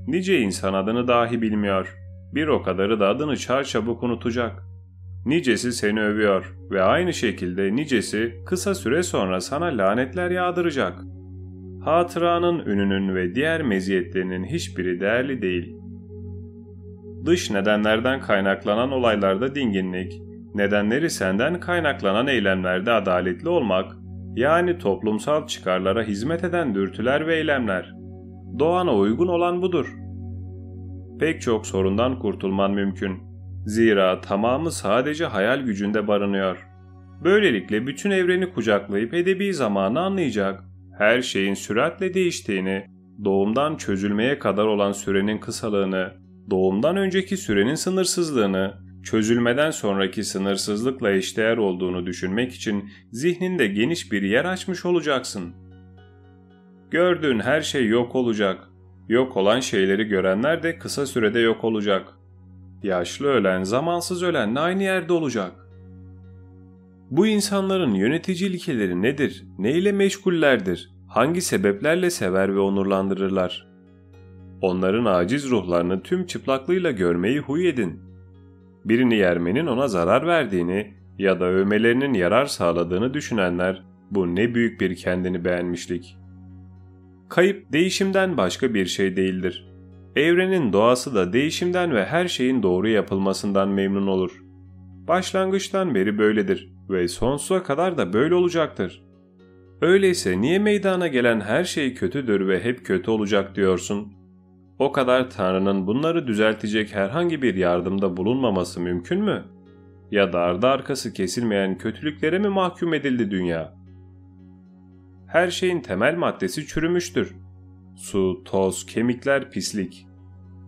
Nice insan adını dahi bilmiyor. Bir o kadarı da adını çarçabuk unutacak. Nicesi seni övüyor ve aynı şekilde nicesi kısa süre sonra sana lanetler yağdıracak.'' Hatıranın ününün ve diğer meziyetlerinin hiçbiri değerli değil. Dış nedenlerden kaynaklanan olaylarda dinginlik, nedenleri senden kaynaklanan eylemlerde adaletli olmak, yani toplumsal çıkarlara hizmet eden dürtüler ve eylemler. Doğana uygun olan budur. Pek çok sorundan kurtulman mümkün. Zira tamamı sadece hayal gücünde barınıyor. Böylelikle bütün evreni kucaklayıp edebi zamanı anlayacak her şeyin süratle değiştiğini, doğumdan çözülmeye kadar olan sürenin kısalığını, doğumdan önceki sürenin sınırsızlığını, çözülmeden sonraki sınırsızlıkla eşdeğer olduğunu düşünmek için zihninde geniş bir yer açmış olacaksın. Gördüğün her şey yok olacak. Yok olan şeyleri görenler de kısa sürede yok olacak. Yaşlı ölen, zamansız ölenle aynı yerde olacak. Bu insanların yönetici ilkeleri nedir? Ne ile meşgullerdir? Hangi sebeplerle sever ve onurlandırırlar? Onların aciz ruhlarını tüm çıplaklığıyla görmeyi huy edin. Birini yermenin ona zarar verdiğini ya da övmelerinin yarar sağladığını düşünenler bu ne büyük bir kendini beğenmişlik. Kayıp değişimden başka bir şey değildir. Evrenin doğası da değişimden ve her şeyin doğru yapılmasından memnun olur. Başlangıçtan beri böyledir ve sonsuza kadar da böyle olacaktır. Öyleyse niye meydana gelen her şey kötüdür ve hep kötü olacak diyorsun? O kadar Tanrı'nın bunları düzeltecek herhangi bir yardımda bulunmaması mümkün mü? Ya da ardı arkası kesilmeyen kötülüklere mi mahkum edildi dünya? Her şeyin temel maddesi çürümüştür. Su, toz, kemikler pislik.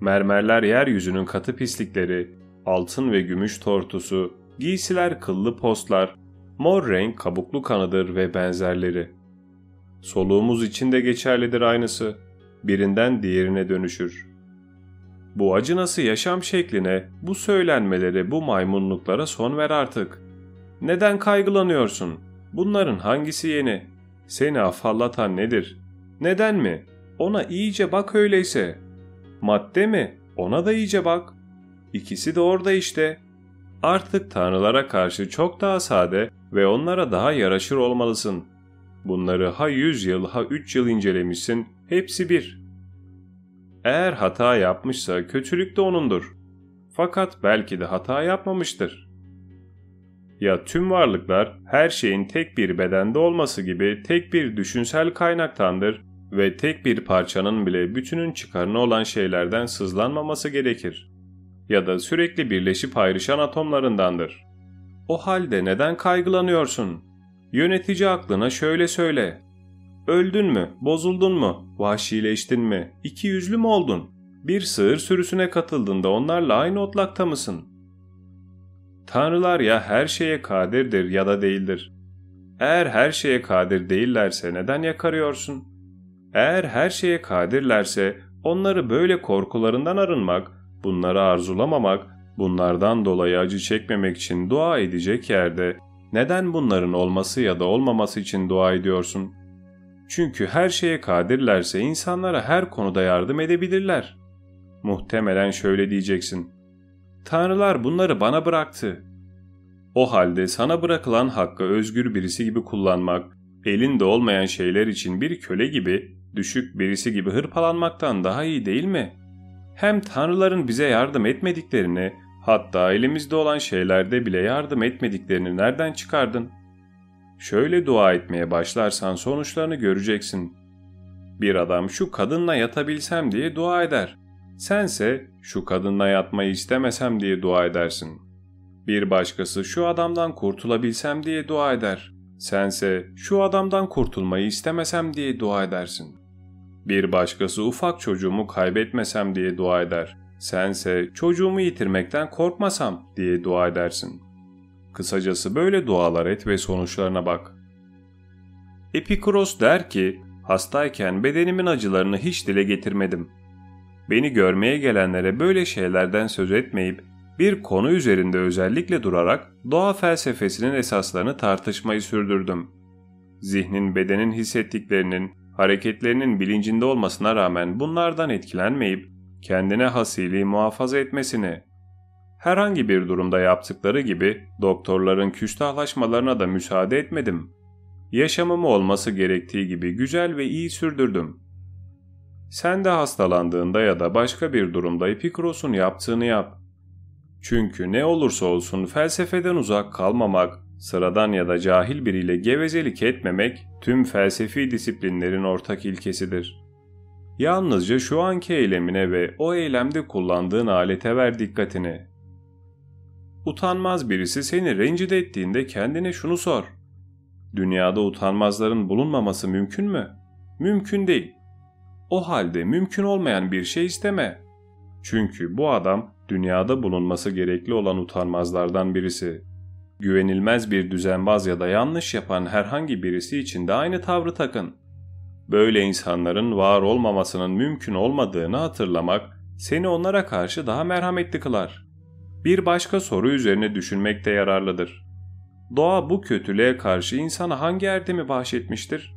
Mermerler yeryüzünün katı pislikleri, altın ve gümüş tortusu, giysiler kıllı postlar, mor renk kabuklu kanıdır ve benzerleri. Soluğumuz için de geçerlidir aynısı. Birinden diğerine dönüşür. Bu acınası yaşam şekline, bu söylenmelere, bu maymunluklara son ver artık. Neden kaygılanıyorsun? Bunların hangisi yeni? Seni afallatan nedir? Neden mi? Ona iyice bak öyleyse. Madde mi? Ona da iyice bak. İkisi de orada işte. Artık tanrılara karşı çok daha sade ve onlara daha yaraşır olmalısın. Bunları ha yüz yıl ha üç yıl incelemişsin, hepsi bir. Eğer hata yapmışsa kötülük de onundur. Fakat belki de hata yapmamıştır. Ya tüm varlıklar her şeyin tek bir bedende olması gibi tek bir düşünsel kaynaktandır ve tek bir parçanın bile bütünün çıkarına olan şeylerden sızlanmaması gerekir. Ya da sürekli birleşip ayrışan atomlarındandır. O halde neden kaygılanıyorsun? Yönetici aklına şöyle söyle. Öldün mü, bozuldun mu, vahşileştin mi, iki yüzlü mü oldun? Bir sığır sürüsüne katıldığında onlarla aynı otlakta mısın? Tanrılar ya her şeye kadirdir ya da değildir. Eğer her şeye kadir değillerse neden yakarıyorsun? Eğer her şeye kadirlerse onları böyle korkularından arınmak, bunları arzulamamak, bunlardan dolayı acı çekmemek için dua edecek yerde neden bunların olması ya da olmaması için dua ediyorsun? Çünkü her şeye kadirlerse insanlara her konuda yardım edebilirler. Muhtemelen şöyle diyeceksin. Tanrılar bunları bana bıraktı. O halde sana bırakılan hakkı özgür birisi gibi kullanmak, elinde olmayan şeyler için bir köle gibi, düşük birisi gibi hırpalanmaktan daha iyi değil mi? Hem tanrıların bize yardım etmediklerini, hatta elimizde olan şeylerde bile yardım etmediklerini nereden çıkardın? Şöyle dua etmeye başlarsan sonuçlarını göreceksin. Bir adam şu kadınla yatabilsem diye dua eder. Sense şu kadınla yatmayı istemesem diye dua edersin. Bir başkası şu adamdan kurtulabilsem diye dua eder. Sense şu adamdan kurtulmayı istemesem diye dua edersin. Bir başkası ufak çocuğumu kaybetmesem diye dua eder. Sense çocuğumu yitirmekten korkmasam diye dua edersin. Kısacası böyle dualar et ve sonuçlarına bak. Epikuros der ki, hastayken bedenimin acılarını hiç dile getirmedim. Beni görmeye gelenlere böyle şeylerden söz etmeyip bir konu üzerinde özellikle durarak doğa felsefesinin esaslarını tartışmayı sürdürdüm. Zihnin bedenin hissettiklerinin, hareketlerinin bilincinde olmasına rağmen bunlardan etkilenmeyip kendine hasiliği muhafaza etmesini, herhangi bir durumda yaptıkları gibi doktorların küstahlaşmalarına da müsaade etmedim. Yaşamımı olması gerektiği gibi güzel ve iyi sürdürdüm. Sen de hastalandığında ya da başka bir durumda Epikros'un yaptığını yap. Çünkü ne olursa olsun felsefeden uzak kalmamak, sıradan ya da cahil biriyle gevezelik etmemek tüm felsefi disiplinlerin ortak ilkesidir. Yalnızca şu anki eylemine ve o eylemde kullandığın alete ver dikkatini. Utanmaz birisi seni rencide ettiğinde kendine şunu sor. Dünyada utanmazların bulunmaması mümkün mü? Mümkün değil. O halde mümkün olmayan bir şey isteme. Çünkü bu adam dünyada bulunması gerekli olan utanmazlardan birisi. Güvenilmez bir düzenbaz ya da yanlış yapan herhangi birisi için de aynı tavrı takın. Böyle insanların var olmamasının mümkün olmadığını hatırlamak seni onlara karşı daha merhametli kılar. Bir başka soru üzerine düşünmek de yararlıdır. Doğa bu kötülüğe karşı insana hangi erdemi bahşetmiştir?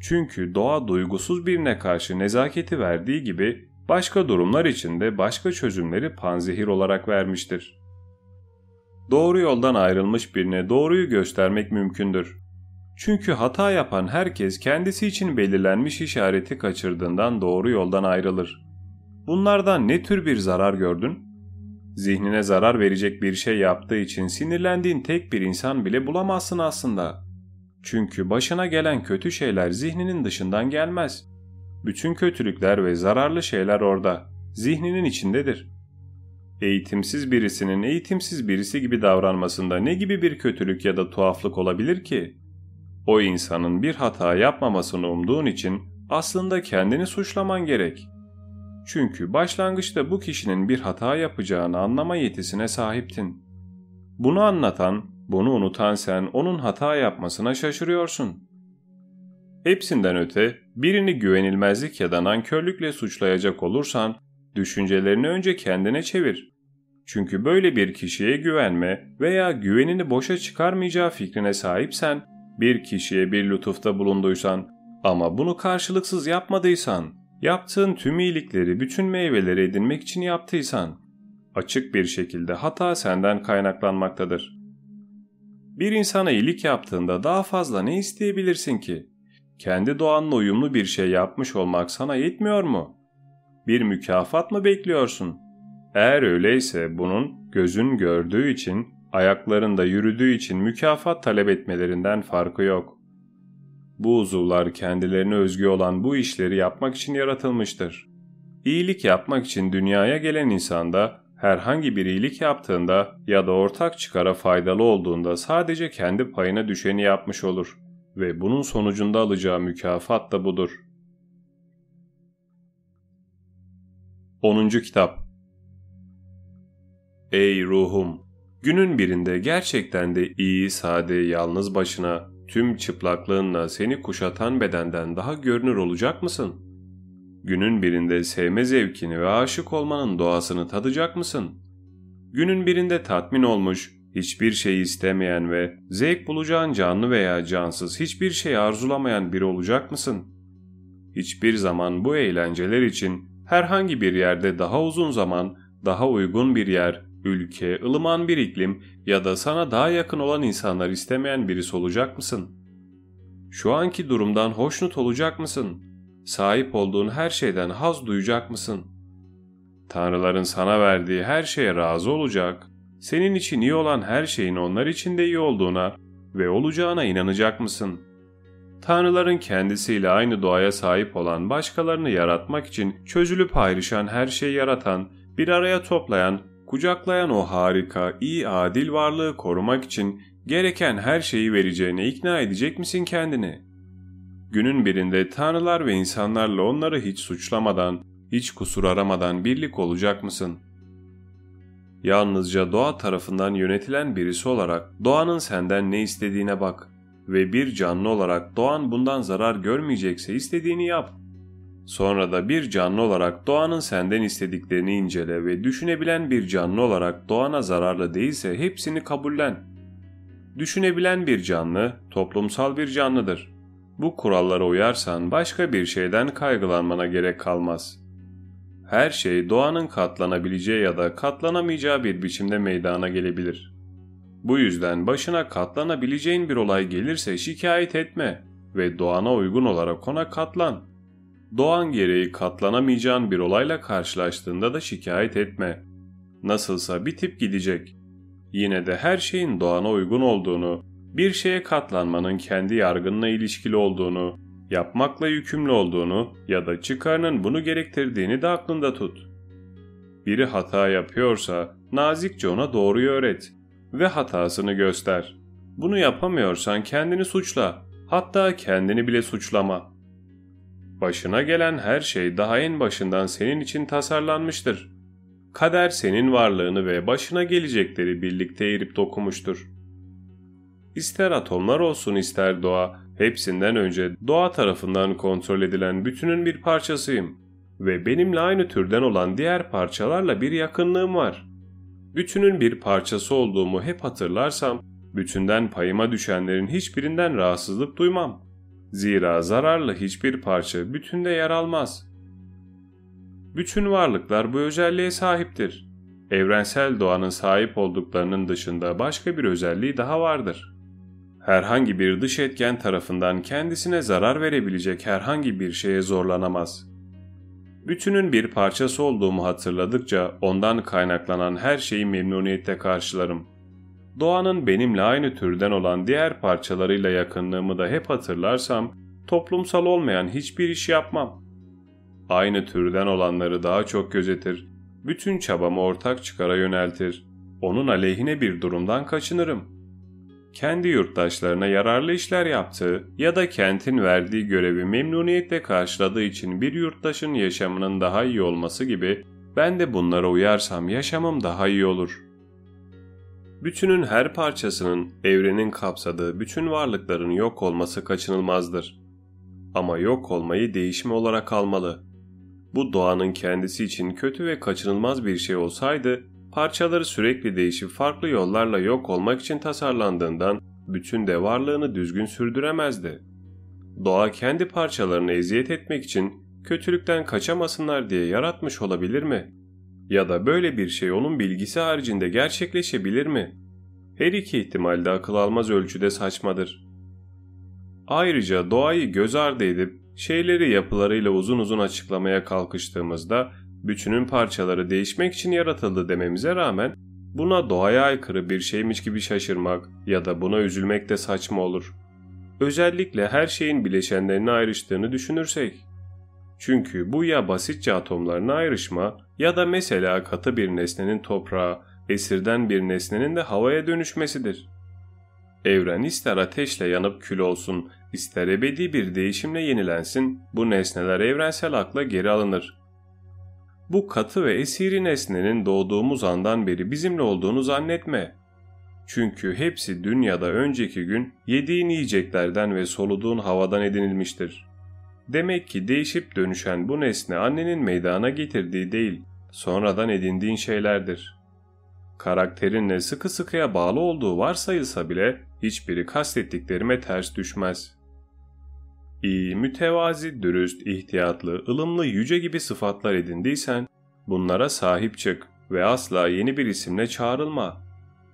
Çünkü doğa duygusuz birine karşı nezaketi verdiği gibi başka durumlar için de başka çözümleri panzehir olarak vermiştir. Doğru yoldan ayrılmış birine doğruyu göstermek mümkündür. Çünkü hata yapan herkes kendisi için belirlenmiş işareti kaçırdığından doğru yoldan ayrılır. Bunlardan ne tür bir zarar gördün? Zihnine zarar verecek bir şey yaptığı için sinirlendiğin tek bir insan bile bulamazsın aslında. Çünkü başına gelen kötü şeyler zihninin dışından gelmez. Bütün kötülükler ve zararlı şeyler orada, zihninin içindedir. Eğitimsiz birisinin eğitimsiz birisi gibi davranmasında ne gibi bir kötülük ya da tuhaflık olabilir ki? O insanın bir hata yapmamasını umduğun için aslında kendini suçlaman gerek. Çünkü başlangıçta bu kişinin bir hata yapacağını anlama yetisine sahiptin. Bunu anlatan, bunu unutan sen onun hata yapmasına şaşırıyorsun. Hepsinden öte birini güvenilmezlik ya da nankörlükle suçlayacak olursan düşüncelerini önce kendine çevir. Çünkü böyle bir kişiye güvenme veya güvenini boşa çıkarmayacağı fikrine sahipsen bir kişiye bir lütufta bulunduysan ama bunu karşılıksız yapmadıysan yaptığın tüm iyilikleri bütün meyveleri edinmek için yaptıysan, açık bir şekilde hata senden kaynaklanmaktadır. Bir insana iyilik yaptığında daha fazla ne isteyebilirsin ki? Kendi doğanla uyumlu bir şey yapmış olmak sana yetmiyor mu? Bir mükafat mı bekliyorsun? Eğer öyleyse bunun gözün gördüğü için, ayaklarında yürüdüğü için mükafat talep etmelerinden farkı yok. Bu uzuvlar kendilerine özgü olan bu işleri yapmak için yaratılmıştır. İyilik yapmak için dünyaya gelen insanda herhangi bir iyilik yaptığında ya da ortak çıkara faydalı olduğunda sadece kendi payına düşeni yapmış olur ve bunun sonucunda alacağı mükafat da budur. 10. Kitap Ey ruhum! Günün birinde gerçekten de iyi, sade, yalnız başına, tüm çıplaklığınla seni kuşatan bedenden daha görünür olacak mısın? Günün birinde sevme zevkini ve aşık olmanın doğasını tadacak mısın? Günün birinde tatmin olmuş, hiçbir şey istemeyen ve zevk bulacağın canlı veya cansız hiçbir şey arzulamayan biri olacak mısın? Hiçbir zaman bu eğlenceler için herhangi bir yerde daha uzun zaman, daha uygun bir yer, ülke, ılıman bir iklim ya da sana daha yakın olan insanlar istemeyen birisi olacak mısın? Şu anki durumdan hoşnut olacak mısın? Sahip olduğun her şeyden haz duyacak mısın? Tanrıların sana verdiği her şeye razı olacak, senin için iyi olan her şeyin onlar için de iyi olduğuna ve olacağına inanacak mısın? Tanrıların kendisiyle aynı doğaya sahip olan başkalarını yaratmak için çözülüp ayrışan her şeyi yaratan, bir araya toplayan, kucaklayan o harika, iyi adil varlığı korumak için gereken her şeyi vereceğine ikna edecek misin kendini? Günün birinde tanrılar ve insanlarla onları hiç suçlamadan, hiç kusur aramadan birlik olacak mısın? Yalnızca doğa tarafından yönetilen birisi olarak doğanın senden ne istediğine bak ve bir canlı olarak doğan bundan zarar görmeyecekse istediğini yap. Sonra da bir canlı olarak doğanın senden istediklerini incele ve düşünebilen bir canlı olarak doğana zararlı değilse hepsini kabullen. Düşünebilen bir canlı toplumsal bir canlıdır. Bu kurallara uyarsan başka bir şeyden kaygılanmana gerek kalmaz. Her şey doğanın katlanabileceği ya da katlanamayacağı bir biçimde meydana gelebilir. Bu yüzden başına katlanabileceğin bir olay gelirse şikayet etme ve doğana uygun olarak ona katlan. Doğan gereği katlanamayacağın bir olayla karşılaştığında da şikayet etme. Nasılsa bitip gidecek. Yine de her şeyin doğana uygun olduğunu, bir şeye katlanmanın kendi yargınla ilişkili olduğunu, yapmakla yükümlü olduğunu ya da çıkarının bunu gerektirdiğini de aklında tut. Biri hata yapıyorsa nazikçe ona doğruyu öğret ve hatasını göster. Bunu yapamıyorsan kendini suçla, hatta kendini bile suçlama. Başına gelen her şey daha en başından senin için tasarlanmıştır. Kader senin varlığını ve başına gelecekleri birlikte eğrip dokumuştur. İster atomlar olsun ister doğa, hepsinden önce doğa tarafından kontrol edilen bütünün bir parçasıyım ve benimle aynı türden olan diğer parçalarla bir yakınlığım var. Bütünün bir parçası olduğumu hep hatırlarsam, bütünden payıma düşenlerin hiçbirinden rahatsızlık duymam. Zira zararlı hiçbir parça bütünde yer almaz. Bütün varlıklar bu özelliğe sahiptir. Evrensel doğanın sahip olduklarının dışında başka bir özelliği daha vardır. Herhangi bir dış etken tarafından kendisine zarar verebilecek herhangi bir şeye zorlanamaz. Bütünün bir parçası olduğumu hatırladıkça ondan kaynaklanan her şeyi memnuniyetle karşılarım. Doğanın benimle aynı türden olan diğer parçalarıyla yakınlığımı da hep hatırlarsam, toplumsal olmayan hiçbir iş yapmam. Aynı türden olanları daha çok gözetir, bütün çabamı ortak çıkara yöneltir, onun aleyhine bir durumdan kaçınırım. Kendi yurttaşlarına yararlı işler yaptığı ya da kentin verdiği görevi memnuniyetle karşıladığı için bir yurttaşın yaşamının daha iyi olması gibi ben de bunlara uyarsam yaşamım daha iyi olur.'' Bütünün her parçasının evrenin kapsadığı bütün varlıkların yok olması kaçınılmazdır. Ama yok olmayı değişme olarak almalı. Bu doğanın kendisi için kötü ve kaçınılmaz bir şey olsaydı, parçaları sürekli değişip farklı yollarla yok olmak için tasarlandığından bütün de varlığını düzgün sürdüremezdi. Doğa kendi parçalarını eziyet etmek için kötülükten kaçamasınlar diye yaratmış olabilir mi? Ya da böyle bir şey onun bilgisi haricinde gerçekleşebilir mi? Her iki ihtimal de akıl almaz ölçüde saçmadır. Ayrıca doğayı göz ardı edip şeyleri yapılarıyla uzun uzun açıklamaya kalkıştığımızda bütünün parçaları değişmek için yaratıldı dememize rağmen buna doğaya aykırı bir şeymiş gibi şaşırmak ya da buna üzülmek de saçma olur. Özellikle her şeyin bileşenlerini ayrıştığını düşünürsek. Çünkü bu ya basitçe atomlarına ayrışma ya da mesela katı bir nesnenin toprağa, esirden bir nesnenin de havaya dönüşmesidir. Evren ister ateşle yanıp kül olsun, ister ebedi bir değişimle yenilensin, bu nesneler evrensel akla geri alınır. Bu katı ve esiri nesnenin doğduğumuz andan beri bizimle olduğunu zannetme. Çünkü hepsi dünyada önceki gün yediğin yiyeceklerden ve soluduğun havadan edinilmiştir. Demek ki değişip dönüşen bu nesne annenin meydana getirdiği değil, sonradan edindiğin şeylerdir. Karakterinle sıkı sıkıya bağlı olduğu varsayılsa bile hiçbiri kastettiklerime ters düşmez. İyi, mütevazi, dürüst, ihtiyatlı, ılımlı, yüce gibi sıfatlar edindiysen bunlara sahip çık ve asla yeni bir isimle çağrılma.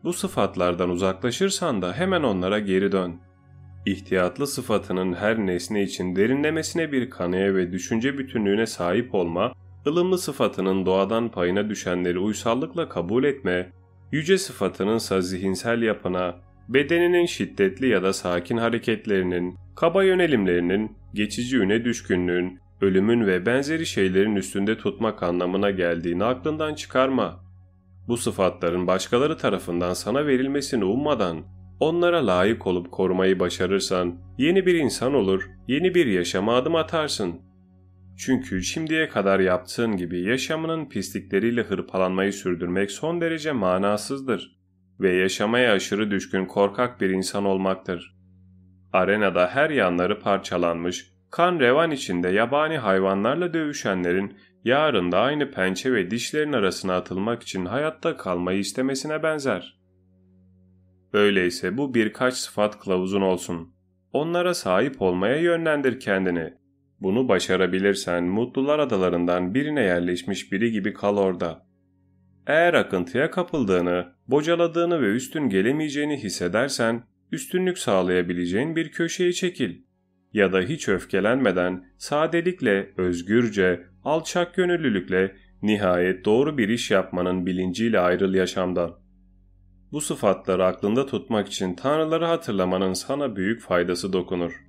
Bu sıfatlardan uzaklaşırsan da hemen onlara geri dön. İhtiyatlı sıfatının her nesne için derinlemesine bir kanıya ve düşünce bütünlüğüne sahip olma, ılımlı sıfatının doğadan payına düşenleri uysallıkla kabul etme, yüce sıfatının zihinsel yapına, bedeninin şiddetli ya da sakin hareketlerinin, kaba yönelimlerinin, geçici üne düşkünlüğün, ölümün ve benzeri şeylerin üstünde tutmak anlamına geldiğini aklından çıkarma. Bu sıfatların başkaları tarafından sana verilmesini ummadan, onlara layık olup korumayı başarırsan, yeni bir insan olur, yeni bir yaşama adım atarsın. Çünkü şimdiye kadar yaptığın gibi yaşamının pislikleriyle hırpalanmayı sürdürmek son derece manasızdır ve yaşamaya aşırı düşkün korkak bir insan olmaktır. Arenada her yanları parçalanmış, kan revan içinde yabani hayvanlarla dövüşenlerin yarın da aynı pençe ve dişlerin arasına atılmak için hayatta kalmayı istemesine benzer. Öyleyse bu birkaç sıfat kılavuzun olsun. Onlara sahip olmaya yönlendir kendini. Bunu başarabilirsen mutlular adalarından birine yerleşmiş biri gibi kal orada. Eğer akıntıya kapıldığını, bocaladığını ve üstün gelemeyeceğini hissedersen, üstünlük sağlayabileceğin bir köşeye çekil. Ya da hiç öfkelenmeden, sadelikle, özgürce, alçak gönüllülükle nihayet doğru bir iş yapmanın bilinciyle ayrıl yaşamdan. Bu sıfatları aklında tutmak için tanrıları hatırlamanın sana büyük faydası dokunur.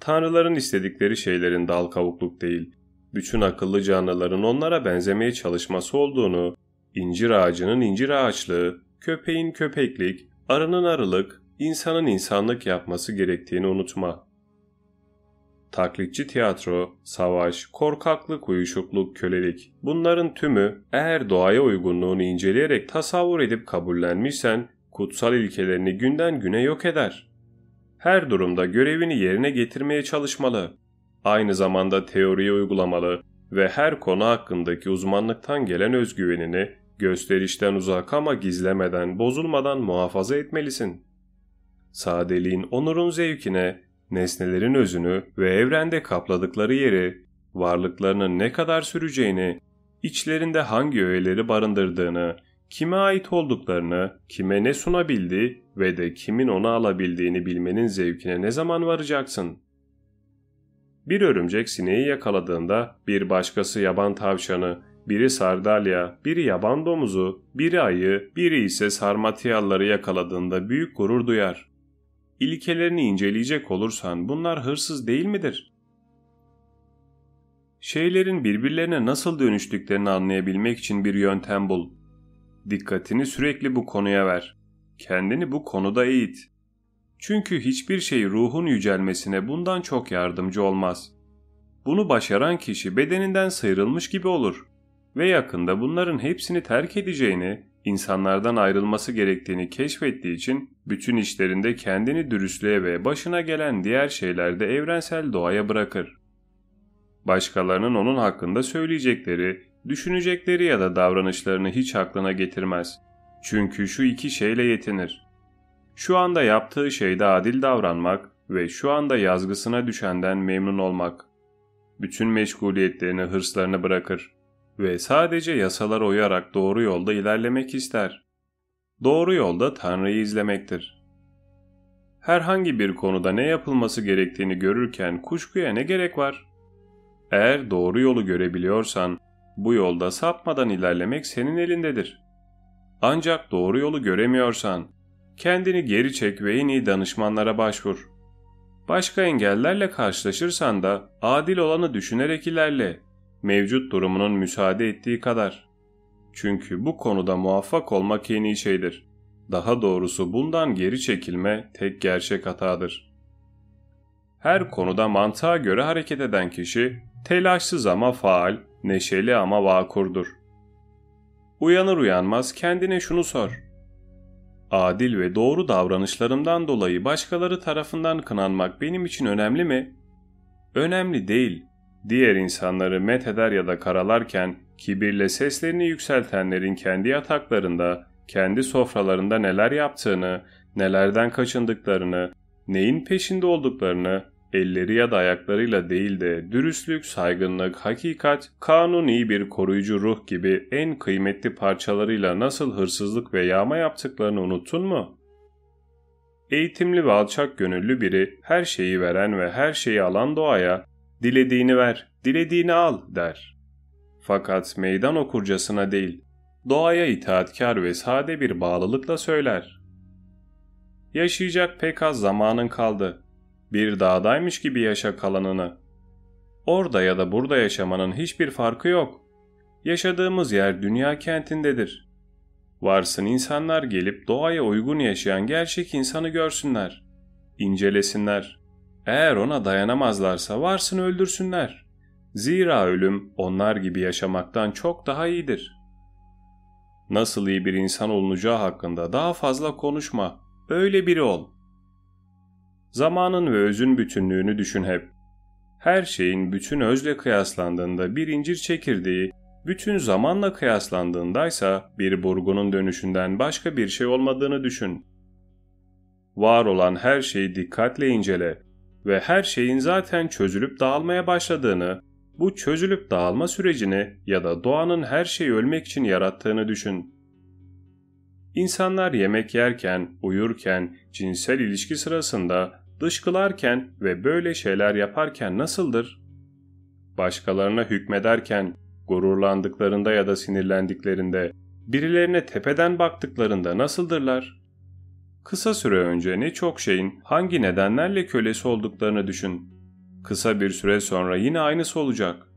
Tanrıların istedikleri şeylerin dal kavukluk değil, bütün akıllı canlıların onlara benzemeye çalışması olduğunu, incir ağacının incir ağaçlığı, köpeğin köpeklik, arının arılık, insanın insanlık yapması gerektiğini unutma. Taklitçi tiyatro, savaş, korkaklık, uyuşukluk, kölelik bunların tümü eğer doğaya uygunluğunu inceleyerek tasavvur edip kabullenmişsen kutsal ilkelerini günden güne yok eder. Her durumda görevini yerine getirmeye çalışmalı. Aynı zamanda teoriyi uygulamalı ve her konu hakkındaki uzmanlıktan gelen özgüvenini gösterişten uzak ama gizlemeden, bozulmadan muhafaza etmelisin. Sadeliğin onurun zevkine, nesnelerin özünü ve evrende kapladıkları yeri, varlıklarının ne kadar süreceğini, içlerinde hangi öğeleri barındırdığını, kime ait olduklarını, kime ne sunabildi ve de kimin onu alabildiğini bilmenin zevkine ne zaman varacaksın? Bir örümcek sineği yakaladığında bir başkası yaban tavşanı, biri sardalya, biri yaban domuzu, biri ayı, biri ise sarmatyalları yakaladığında büyük gurur duyar. İlkelerini inceleyecek olursan bunlar hırsız değil midir? Şeylerin birbirlerine nasıl dönüştüklerini anlayabilmek için bir yöntem bul. Dikkatini sürekli bu konuya ver. Kendini bu konuda eğit. Çünkü hiçbir şey ruhun yücelmesine bundan çok yardımcı olmaz. Bunu başaran kişi bedeninden sıyrılmış gibi olur ve yakında bunların hepsini terk edeceğini, insanlardan ayrılması gerektiğini keşfettiği için bütün işlerinde kendini dürüstlüğe ve başına gelen diğer şeylerde evrensel doğaya bırakır. Başkalarının onun hakkında söyleyecekleri, düşünecekleri ya da davranışlarını hiç aklına getirmez. Çünkü şu iki şeyle yetinir. Şu anda yaptığı şeyde adil davranmak ve şu anda yazgısına düşenden memnun olmak. bütün meşguliyetlerini, hırslarını bırakır ve sadece yasalara uyarak doğru yolda ilerlemek ister. Doğru yolda Tanrı'yı izlemektir. Herhangi bir konuda ne yapılması gerektiğini görürken kuşkuya ne gerek var? Eğer doğru yolu görebiliyorsan, bu yolda sapmadan ilerlemek senin elindedir. Ancak doğru yolu göremiyorsan, kendini geri çek ve en iyi danışmanlara başvur. Başka engellerle karşılaşırsan da adil olanı düşünerek ilerle, mevcut durumunun müsaade ettiği kadar. Çünkü bu konuda muvaffak olmak en iyi şeydir. Daha doğrusu bundan geri çekilme tek gerçek hatadır. Her konuda mantığa göre hareket eden kişi telaşsız ama faal, neşeli ama vakurdur. Uyanır uyanmaz kendine şunu sor. Adil ve doğru davranışlarımdan dolayı başkaları tarafından kınanmak benim için önemli mi? Önemli değil. Diğer insanları metheder ya da karalarken kibirle seslerini yükseltenlerin kendi yataklarında, kendi sofralarında neler yaptığını, nelerden kaçındıklarını, neyin peşinde olduklarını, elleri ya da ayaklarıyla değil de dürüstlük, saygınlık, hakikat, kanuni bir koruyucu ruh gibi en kıymetli parçalarıyla nasıl hırsızlık ve yağma yaptıklarını unuttun mu? Eğitimli ve alçak gönüllü biri her şeyi veren ve her şeyi alan doğaya dilediğini ver, dilediğini al der. Fakat meydan okurcasına değil, doğaya itaatkar ve sade bir bağlılıkla söyler. Yaşayacak pek az zamanın kaldı. Bir dağdaymış gibi yaşa kalanını. Orada ya da burada yaşamanın hiçbir farkı yok. Yaşadığımız yer dünya kentindedir. Varsın insanlar gelip doğaya uygun yaşayan gerçek insanı görsünler. incelesinler. Eğer ona dayanamazlarsa varsın öldürsünler. Zira ölüm onlar gibi yaşamaktan çok daha iyidir. Nasıl iyi bir insan olunacağı hakkında daha fazla konuşma. Öyle biri ol. Zamanın ve özün bütünlüğünü düşün hep. Her şeyin bütün özle kıyaslandığında bir incir çekirdeği, bütün zamanla kıyaslandığındaysa bir burgunun dönüşünden başka bir şey olmadığını düşün. Var olan her şeyi dikkatle incele ve her şeyin zaten çözülüp dağılmaya başladığını, bu çözülüp dağılma sürecini ya da doğanın her şeyi ölmek için yarattığını düşün. İnsanlar yemek yerken, uyurken, cinsel ilişki sırasında, dışkılarken ve böyle şeyler yaparken nasıldır? Başkalarına hükmederken, gururlandıklarında ya da sinirlendiklerinde, birilerine tepeden baktıklarında nasıldırlar? Kısa süre önce ne çok şeyin hangi nedenlerle kölesi olduklarını düşün. Kısa bir süre sonra yine aynısı olacak.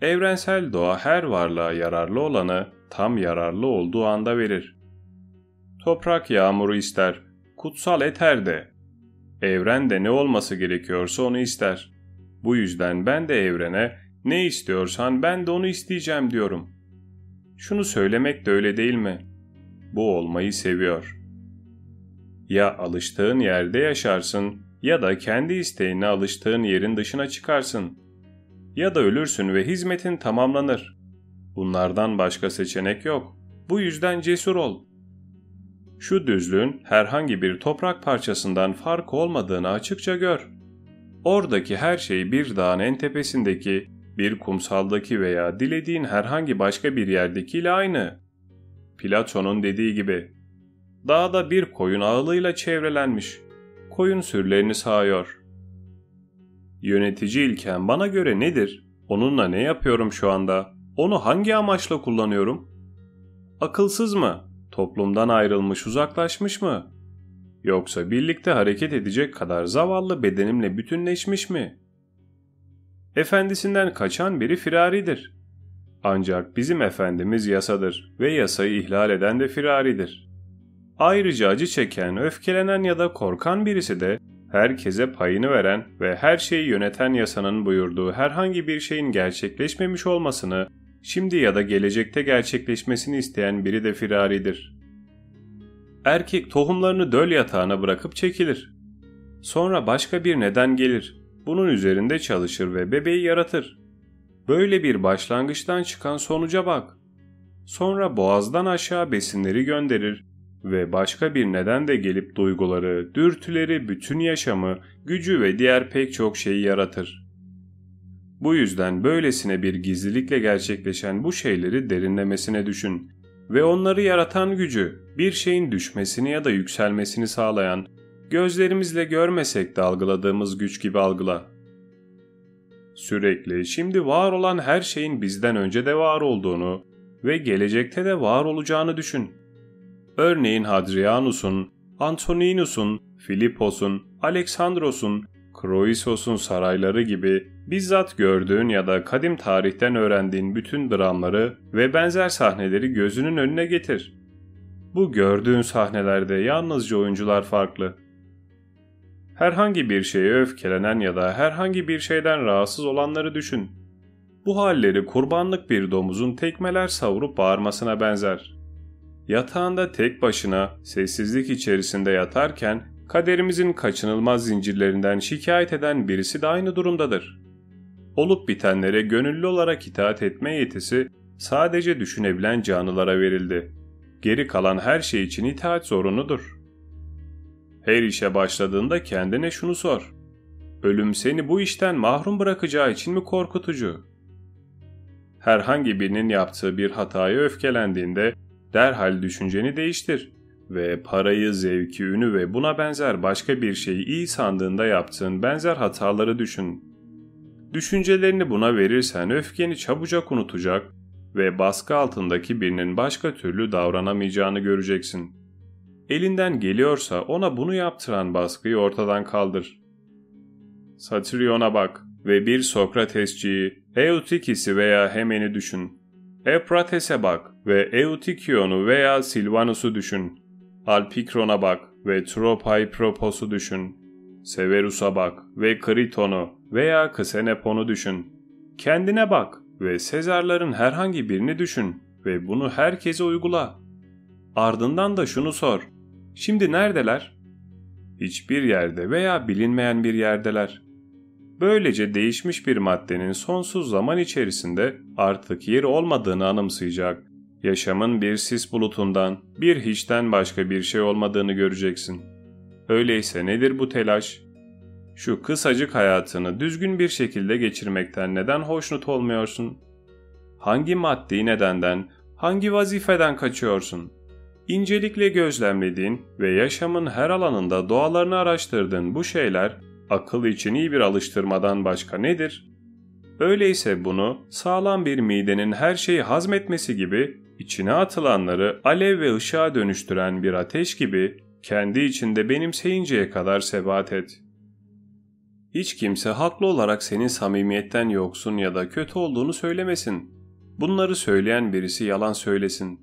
Evrensel doğa her varlığa yararlı olanı tam yararlı olduğu anda verir. Toprak yağmuru ister, kutsal eter de. Evren de ne olması gerekiyorsa onu ister. Bu yüzden ben de evrene ne istiyorsan ben de onu isteyeceğim diyorum. Şunu söylemek de öyle değil mi? Bu olmayı seviyor. Ya alıştığın yerde yaşarsın ya da kendi isteğine alıştığın yerin dışına çıkarsın. Ya da ölürsün ve hizmetin tamamlanır. Bunlardan başka seçenek yok. Bu yüzden cesur ol. Şu düzlüğün herhangi bir toprak parçasından fark olmadığını açıkça gör. Oradaki her şey bir dağın en tepesindeki, bir kumsaldaki veya dilediğin herhangi başka bir yerdekiyle aynı. Platon'un dediği gibi, dağda bir koyun ağılıyla çevrelenmiş, koyun sürülerini sağıyor. Yönetici ilken bana göre nedir? Onunla ne yapıyorum şu anda? Onu hangi amaçla kullanıyorum? Akılsız mı? Toplumdan ayrılmış, uzaklaşmış mı? Yoksa birlikte hareket edecek kadar zavallı bedenimle bütünleşmiş mi? Efendisinden kaçan biri firaridir. Ancak bizim efendimiz yasadır ve yasayı ihlal eden de firaridir. Ayrıca acı çeken, öfkelenen ya da korkan birisi de herkese payını veren ve her şeyi yöneten yasanın buyurduğu herhangi bir şeyin gerçekleşmemiş olmasını şimdi ya da gelecekte gerçekleşmesini isteyen biri de firaridir. Erkek tohumlarını döl yatağına bırakıp çekilir. Sonra başka bir neden gelir. Bunun üzerinde çalışır ve bebeği yaratır. Böyle bir başlangıçtan çıkan sonuca bak. Sonra boğazdan aşağı besinleri gönderir ve başka bir neden de gelip duyguları, dürtüleri, bütün yaşamı, gücü ve diğer pek çok şeyi yaratır. Bu yüzden böylesine bir gizlilikle gerçekleşen bu şeyleri derinlemesine düşün ve onları yaratan gücü, bir şeyin düşmesini ya da yükselmesini sağlayan, gözlerimizle görmesek de algıladığımız güç gibi algıla. Sürekli şimdi var olan her şeyin bizden önce de var olduğunu ve gelecekte de var olacağını düşün. Örneğin Hadrianus'un, Antoninus'un, Filipos'un, Aleksandros'un, Kroisos'un sarayları gibi bizzat gördüğün ya da kadim tarihten öğrendiğin bütün dramları ve benzer sahneleri gözünün önüne getir. Bu gördüğün sahnelerde yalnızca oyuncular farklı. Herhangi bir şeye öfkelenen ya da herhangi bir şeyden rahatsız olanları düşün. Bu halleri kurbanlık bir domuzun tekmeler savurup bağırmasına benzer. Yatağında tek başına sessizlik içerisinde yatarken kaderimizin kaçınılmaz zincirlerinden şikayet eden birisi de aynı durumdadır. Olup bitenlere gönüllü olarak itaat etme yetisi sadece düşünebilen canlılara verildi. Geri kalan her şey için itaat zorunudur. Her işe başladığında kendine şunu sor. Ölüm seni bu işten mahrum bırakacağı için mi korkutucu? Herhangi birinin yaptığı bir hataya öfkelendiğinde derhal düşünceni değiştir ve parayı, zevki, ünü ve buna benzer başka bir şeyi iyi sandığında yaptığın benzer hataları düşün. Düşüncelerini buna verirsen öfkeni çabucak unutacak ve baskı altındaki birinin başka türlü davranamayacağını göreceksin. Elinden geliyorsa ona bunu yaptıran baskıyı ortadan kaldır. Satyrion'a bak ve bir Sokratesciyi, Eutikis'i veya Hemen'i düşün. Eprates'e bak ve Eutikion'u veya Silvanus'u düşün. Alpikron'a bak ve Tropaipropos'u düşün. Severus'a bak ve Kriton'u veya Ksenepon'u düşün. Kendine bak ve Sezarların herhangi birini düşün ve bunu herkese uygula. Ardından da şunu sor. Şimdi neredeler? Hiçbir yerde veya bilinmeyen bir yerdeler. Böylece değişmiş bir maddenin sonsuz zaman içerisinde artık yeri olmadığını anımsayacak. Yaşamın bir sis bulutundan, bir hiçten başka bir şey olmadığını göreceksin. Öyleyse nedir bu telaş? Şu kısacık hayatını düzgün bir şekilde geçirmekten neden hoşnut olmuyorsun? Hangi maddi nedenden, hangi vazifeden kaçıyorsun? İncelikle gözlemlediğin ve yaşamın her alanında doğalarını araştırdığın bu şeyler akıl için iyi bir alıştırmadan başka nedir? Öyleyse bunu sağlam bir midenin her şeyi hazmetmesi gibi içine atılanları alev ve ışığa dönüştüren bir ateş gibi kendi içinde benimseyinceye kadar sebat et. Hiç kimse haklı olarak senin samimiyetten yoksun ya da kötü olduğunu söylemesin. Bunları söyleyen birisi yalan söylesin.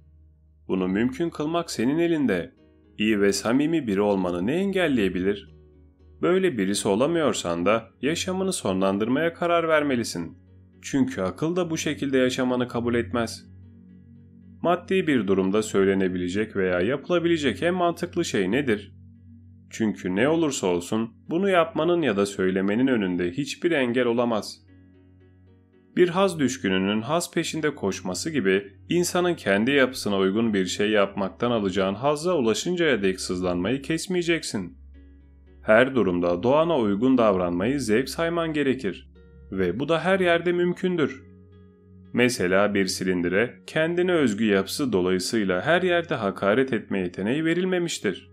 Bunu mümkün kılmak senin elinde. İyi ve samimi biri olmanı ne engelleyebilir? Böyle birisi olamıyorsan da yaşamını sonlandırmaya karar vermelisin. Çünkü akıl da bu şekilde yaşamanı kabul etmez. Maddi bir durumda söylenebilecek veya yapılabilecek en mantıklı şey nedir? Çünkü ne olursa olsun bunu yapmanın ya da söylemenin önünde hiçbir engel olamaz. Bir haz düşkününün haz peşinde koşması gibi insanın kendi yapısına uygun bir şey yapmaktan alacağın hazza ulaşıncaya dek sızlanmayı kesmeyeceksin. Her durumda doğana uygun davranmayı zevk sayman gerekir ve bu da her yerde mümkündür. Mesela bir silindire kendine özgü yapısı dolayısıyla her yerde hakaret etme yeteneği verilmemiştir.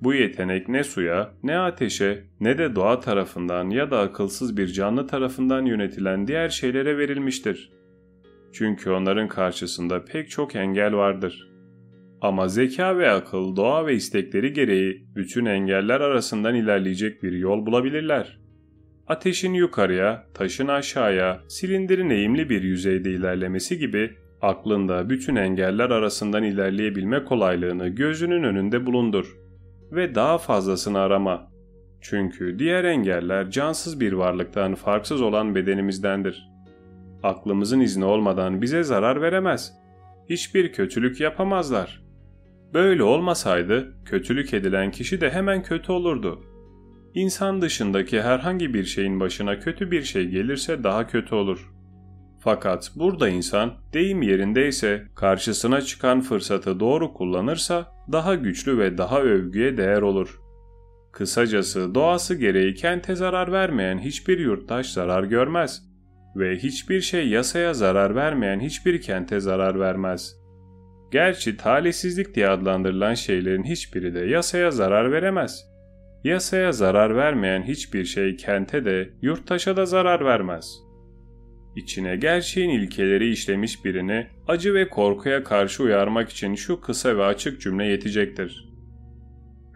Bu yetenek ne suya, ne ateşe, ne de doğa tarafından ya da akılsız bir canlı tarafından yönetilen diğer şeylere verilmiştir. Çünkü onların karşısında pek çok engel vardır. Ama zeka ve akıl doğa ve istekleri gereği bütün engeller arasından ilerleyecek bir yol bulabilirler. Ateşin yukarıya, taşın aşağıya, silindirin eğimli bir yüzeyde ilerlemesi gibi aklında bütün engeller arasından ilerleyebilme kolaylığını gözünün önünde bulundur ve daha fazlasını arama. Çünkü diğer engeller cansız bir varlıktan farksız olan bedenimizdendir. Aklımızın izni olmadan bize zarar veremez. Hiçbir kötülük yapamazlar. Böyle olmasaydı kötülük edilen kişi de hemen kötü olurdu. İnsan dışındaki herhangi bir şeyin başına kötü bir şey gelirse daha kötü olur. Fakat burada insan deyim yerindeyse karşısına çıkan fırsatı doğru kullanırsa daha güçlü ve daha övgüye değer olur. Kısacası doğası gereği kente zarar vermeyen hiçbir yurttaş zarar görmez. ve hiçbir şey yasaya zarar vermeyen hiçbir kente zarar vermez. Gerçi talihsizlik diye adlandırılan şeylerin hiçbiri de yasaya zarar veremez. Yasaya zarar vermeyen hiçbir şey kente de yurttaşa da zarar vermez. İçine gerçeğin ilkeleri işlemiş birini acı ve korkuya karşı uyarmak için şu kısa ve açık cümle yetecektir.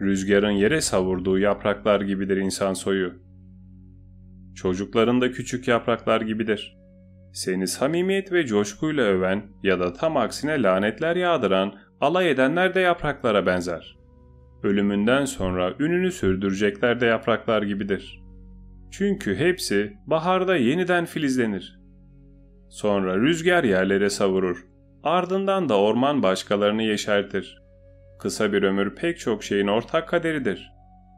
Rüzgarın yere savurduğu yapraklar gibidir insan soyu. Çocukların da küçük yapraklar gibidir. Seni samimiyet ve coşkuyla öven ya da tam aksine lanetler yağdıran, alay edenler de yapraklara benzer. Ölümünden sonra ününü sürdürecekler de yapraklar gibidir. Çünkü hepsi baharda yeniden filizlenir. Sonra rüzgar yerlere savurur. Ardından da orman başkalarını yeşertir. Kısa bir ömür pek çok şeyin ortak kaderidir.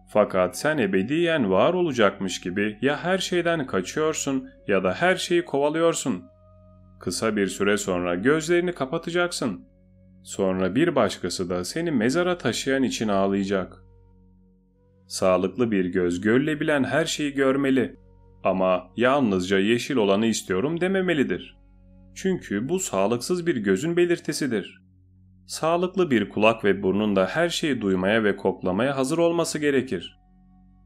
Fakat sen ebediyen var olacakmış gibi ya her şeyden kaçıyorsun ya da her şeyi kovalıyorsun. Kısa bir süre sonra gözlerini kapatacaksın. Sonra bir başkası da seni mezara taşıyan için ağlayacak. Sağlıklı bir göz görülebilen her şeyi görmeli ama yalnızca yeşil olanı istiyorum dememelidir. Çünkü bu sağlıksız bir gözün belirtisidir. Sağlıklı bir kulak ve burnun da her şeyi duymaya ve koklamaya hazır olması gerekir.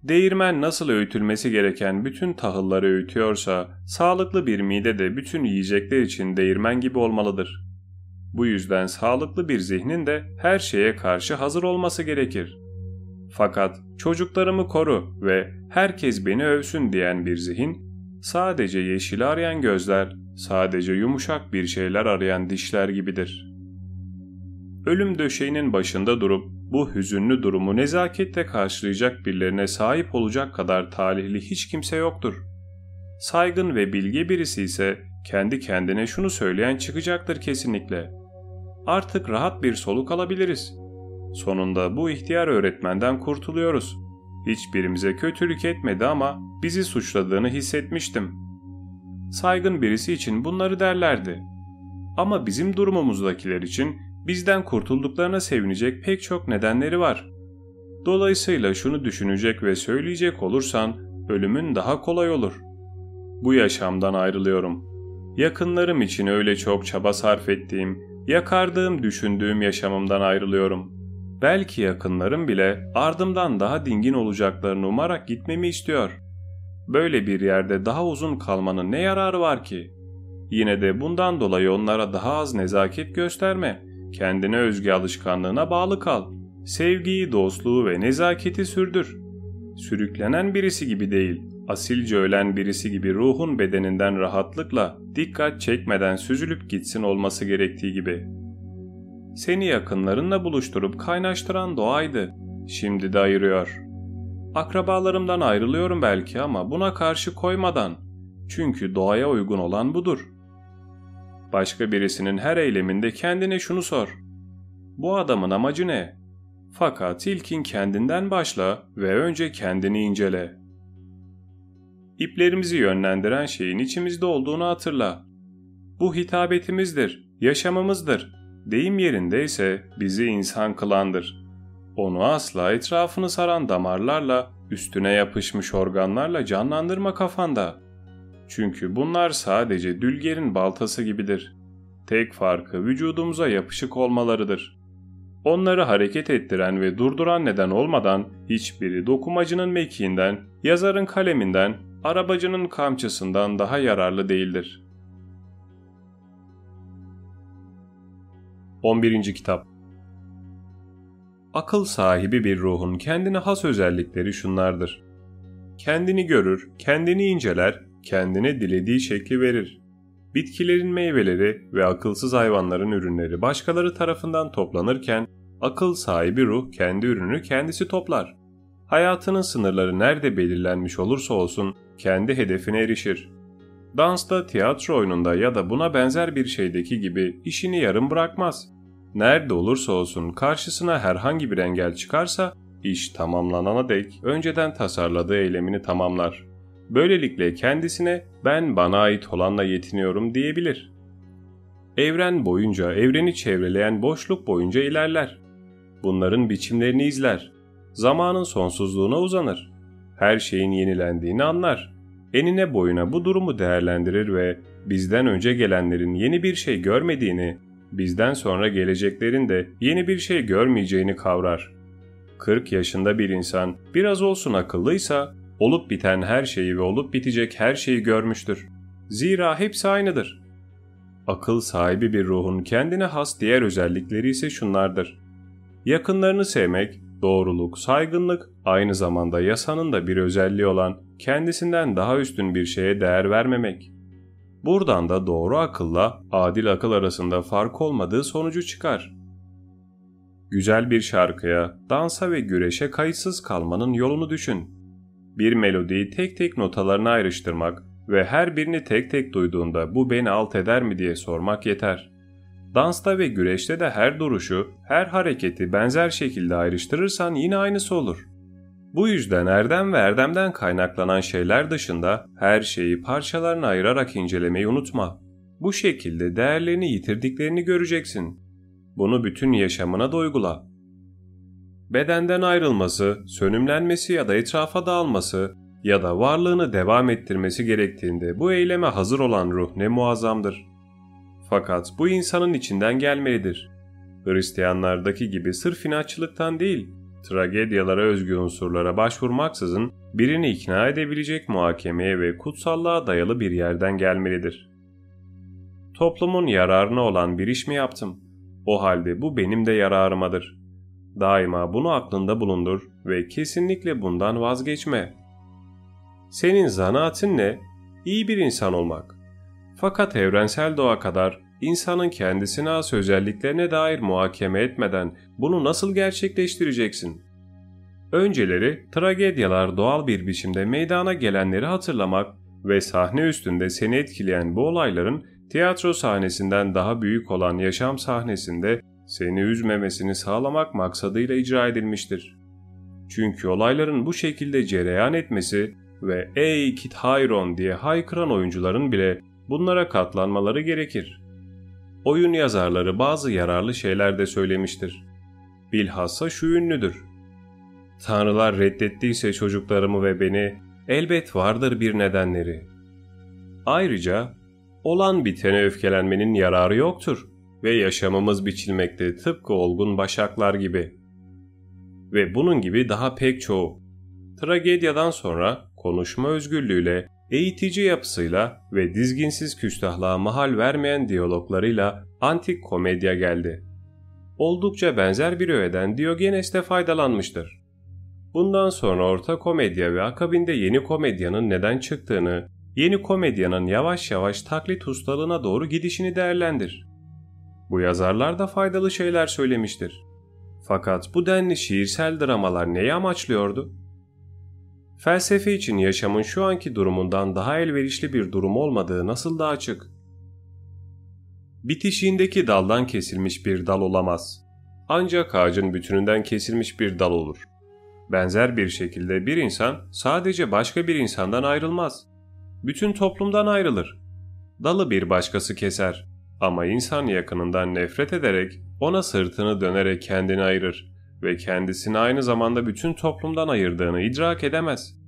Değirmen nasıl öğütülmesi gereken bütün tahılları öğütüyorsa, sağlıklı bir mide de bütün yiyecekler için değirmen gibi olmalıdır. Bu yüzden sağlıklı bir zihnin de her şeye karşı hazır olması gerekir. Fakat çocuklarımı koru ve herkes beni övsün diyen bir zihin, sadece yeşil arayan gözler, sadece yumuşak bir şeyler arayan dişler gibidir.'' ölüm döşeğinin başında durup bu hüzünlü durumu nezaketle karşılayacak birilerine sahip olacak kadar talihli hiç kimse yoktur. Saygın ve bilge birisi ise kendi kendine şunu söyleyen çıkacaktır kesinlikle. Artık rahat bir soluk alabiliriz. Sonunda bu ihtiyar öğretmenden kurtuluyoruz. Hiçbirimize kötülük etmedi ama bizi suçladığını hissetmiştim. Saygın birisi için bunları derlerdi. Ama bizim durumumuzdakiler için bizden kurtulduklarına sevinecek pek çok nedenleri var. Dolayısıyla şunu düşünecek ve söyleyecek olursan ölümün daha kolay olur. Bu yaşamdan ayrılıyorum. Yakınlarım için öyle çok çaba sarf ettiğim, yakardığım düşündüğüm yaşamımdan ayrılıyorum. Belki yakınlarım bile ardımdan daha dingin olacaklarını umarak gitmemi istiyor. Böyle bir yerde daha uzun kalmanın ne yararı var ki? Yine de bundan dolayı onlara daha az nezaket gösterme.'' Kendine özgü alışkanlığına bağlı kal. Sevgiyi, dostluğu ve nezaketi sürdür. Sürüklenen birisi gibi değil, asilce ölen birisi gibi ruhun bedeninden rahatlıkla, dikkat çekmeden süzülüp gitsin olması gerektiği gibi. Seni yakınlarınla buluşturup kaynaştıran doğaydı. Şimdi de ayırıyor. Akrabalarımdan ayrılıyorum belki ama buna karşı koymadan. Çünkü doğaya uygun olan budur. Başka birisinin her eyleminde kendine şunu sor. Bu adamın amacı ne? Fakat ilkin kendinden başla ve önce kendini incele. İplerimizi yönlendiren şeyin içimizde olduğunu hatırla. Bu hitabetimizdir, yaşamımızdır. Deyim yerindeyse bizi insan kılandır. Onu asla etrafını saran damarlarla, üstüne yapışmış organlarla canlandırma kafanda.'' Çünkü bunlar sadece dülgerin baltası gibidir. Tek farkı vücudumuza yapışık olmalarıdır. Onları hareket ettiren ve durduran neden olmadan hiçbiri dokumacının mekiğinden, yazarın kaleminden, arabacının kamçısından daha yararlı değildir. 11. Kitap Akıl sahibi bir ruhun kendine has özellikleri şunlardır. Kendini görür, kendini inceler, kendine dilediği şekli verir. Bitkilerin meyveleri ve akılsız hayvanların ürünleri başkaları tarafından toplanırken akıl sahibi ruh kendi ürünü kendisi toplar. Hayatının sınırları nerede belirlenmiş olursa olsun kendi hedefine erişir. Dansta, tiyatro oyununda ya da buna benzer bir şeydeki gibi işini yarım bırakmaz. Nerede olursa olsun karşısına herhangi bir engel çıkarsa iş tamamlanana dek önceden tasarladığı eylemini tamamlar. Böylelikle kendisine ben bana ait olanla yetiniyorum diyebilir. Evren boyunca evreni çevreleyen boşluk boyunca ilerler. Bunların biçimlerini izler. Zamanın sonsuzluğuna uzanır. Her şeyin yenilendiğini anlar. enine boyuna bu durumu değerlendirir ve bizden önce gelenlerin yeni bir şey görmediğini, bizden sonra geleceklerin de yeni bir şey görmeyeceğini kavrar. 40 yaşında bir insan biraz olsun akıllıysa olup biten her şeyi ve olup bitecek her şeyi görmüştür. Zira hepsi aynıdır. Akıl sahibi bir ruhun kendine has diğer özellikleri ise şunlardır. Yakınlarını sevmek, doğruluk, saygınlık, aynı zamanda yasanın da bir özelliği olan kendisinden daha üstün bir şeye değer vermemek. Buradan da doğru akılla adil akıl arasında fark olmadığı sonucu çıkar. Güzel bir şarkıya, dansa ve güreşe kayıtsız kalmanın yolunu düşün. Bir melodiyi tek tek notalarına ayrıştırmak ve her birini tek tek duyduğunda bu beni alt eder mi diye sormak yeter. Dansta ve güreşte de her duruşu, her hareketi benzer şekilde ayrıştırırsan yine aynısı olur. Bu yüzden erdem ve erdemden kaynaklanan şeyler dışında her şeyi parçalarına ayırarak incelemeyi unutma. Bu şekilde değerlerini yitirdiklerini göreceksin. Bunu bütün yaşamına da uygula. Bedenden ayrılması, sönümlenmesi ya da etrafa dağılması ya da varlığını devam ettirmesi gerektiğinde bu eyleme hazır olan ruh ne muazzamdır. Fakat bu insanın içinden gelmelidir. Hristiyanlardaki gibi sırf inatçılıktan değil, tragedyalara özgü unsurlara başvurmaksızın birini ikna edebilecek muhakemeye ve kutsallığa dayalı bir yerden gelmelidir. Toplumun yararına olan bir iş mi yaptım? O halde bu benim de yararımadır. Daima bunu aklında bulundur ve kesinlikle bundan vazgeçme. Senin zanaatin ne? İyi bir insan olmak. Fakat evrensel doğa kadar insanın kendisine has özelliklerine dair muhakeme etmeden bunu nasıl gerçekleştireceksin? Önceleri tragedyalar doğal bir biçimde meydana gelenleri hatırlamak ve sahne üstünde seni etkileyen bu olayların tiyatro sahnesinden daha büyük olan yaşam sahnesinde seni üzmemesini sağlamak maksadıyla icra edilmiştir. Çünkü olayların bu şekilde cereyan etmesi ve ''Ey Kit Hayron'' diye haykıran oyuncuların bile bunlara katlanmaları gerekir. Oyun yazarları bazı yararlı şeyler de söylemiştir. Bilhassa şu ünlüdür. Tanrılar reddettiyse çocuklarımı ve beni, elbet vardır bir nedenleri. Ayrıca, olan bitene öfkelenmenin yararı yoktur ve yaşamımız biçilmekte tıpkı olgun başaklar gibi. Ve bunun gibi daha pek çoğu. Tragedyadan sonra konuşma özgürlüğüyle eğitici yapısıyla ve dizginsiz küstahlığa mahal vermeyen diyaloglarıyla antik komedya geldi. Oldukça benzer bir öğeden Diogenes de faydalanmıştır. Bundan sonra orta komedya ve akabinde yeni komedyanın neden çıktığını, yeni komedyanın yavaş yavaş taklit ustalığına doğru gidişini değerlendir. Bu yazarlar da faydalı şeyler söylemiştir. Fakat bu denli şiirsel dramalar neyi amaçlıyordu? Felsefe için yaşamın şu anki durumundan daha elverişli bir durum olmadığı nasıl da açık. Bitişiğindeki daldan kesilmiş bir dal olamaz. Ancak ağacın bütününden kesilmiş bir dal olur. Benzer bir şekilde bir insan sadece başka bir insandan ayrılmaz. Bütün toplumdan ayrılır. Dalı bir başkası keser ama insan yakınından nefret ederek ona sırtını dönerek kendini ayırır ve kendisini aynı zamanda bütün toplumdan ayırdığını idrak edemez.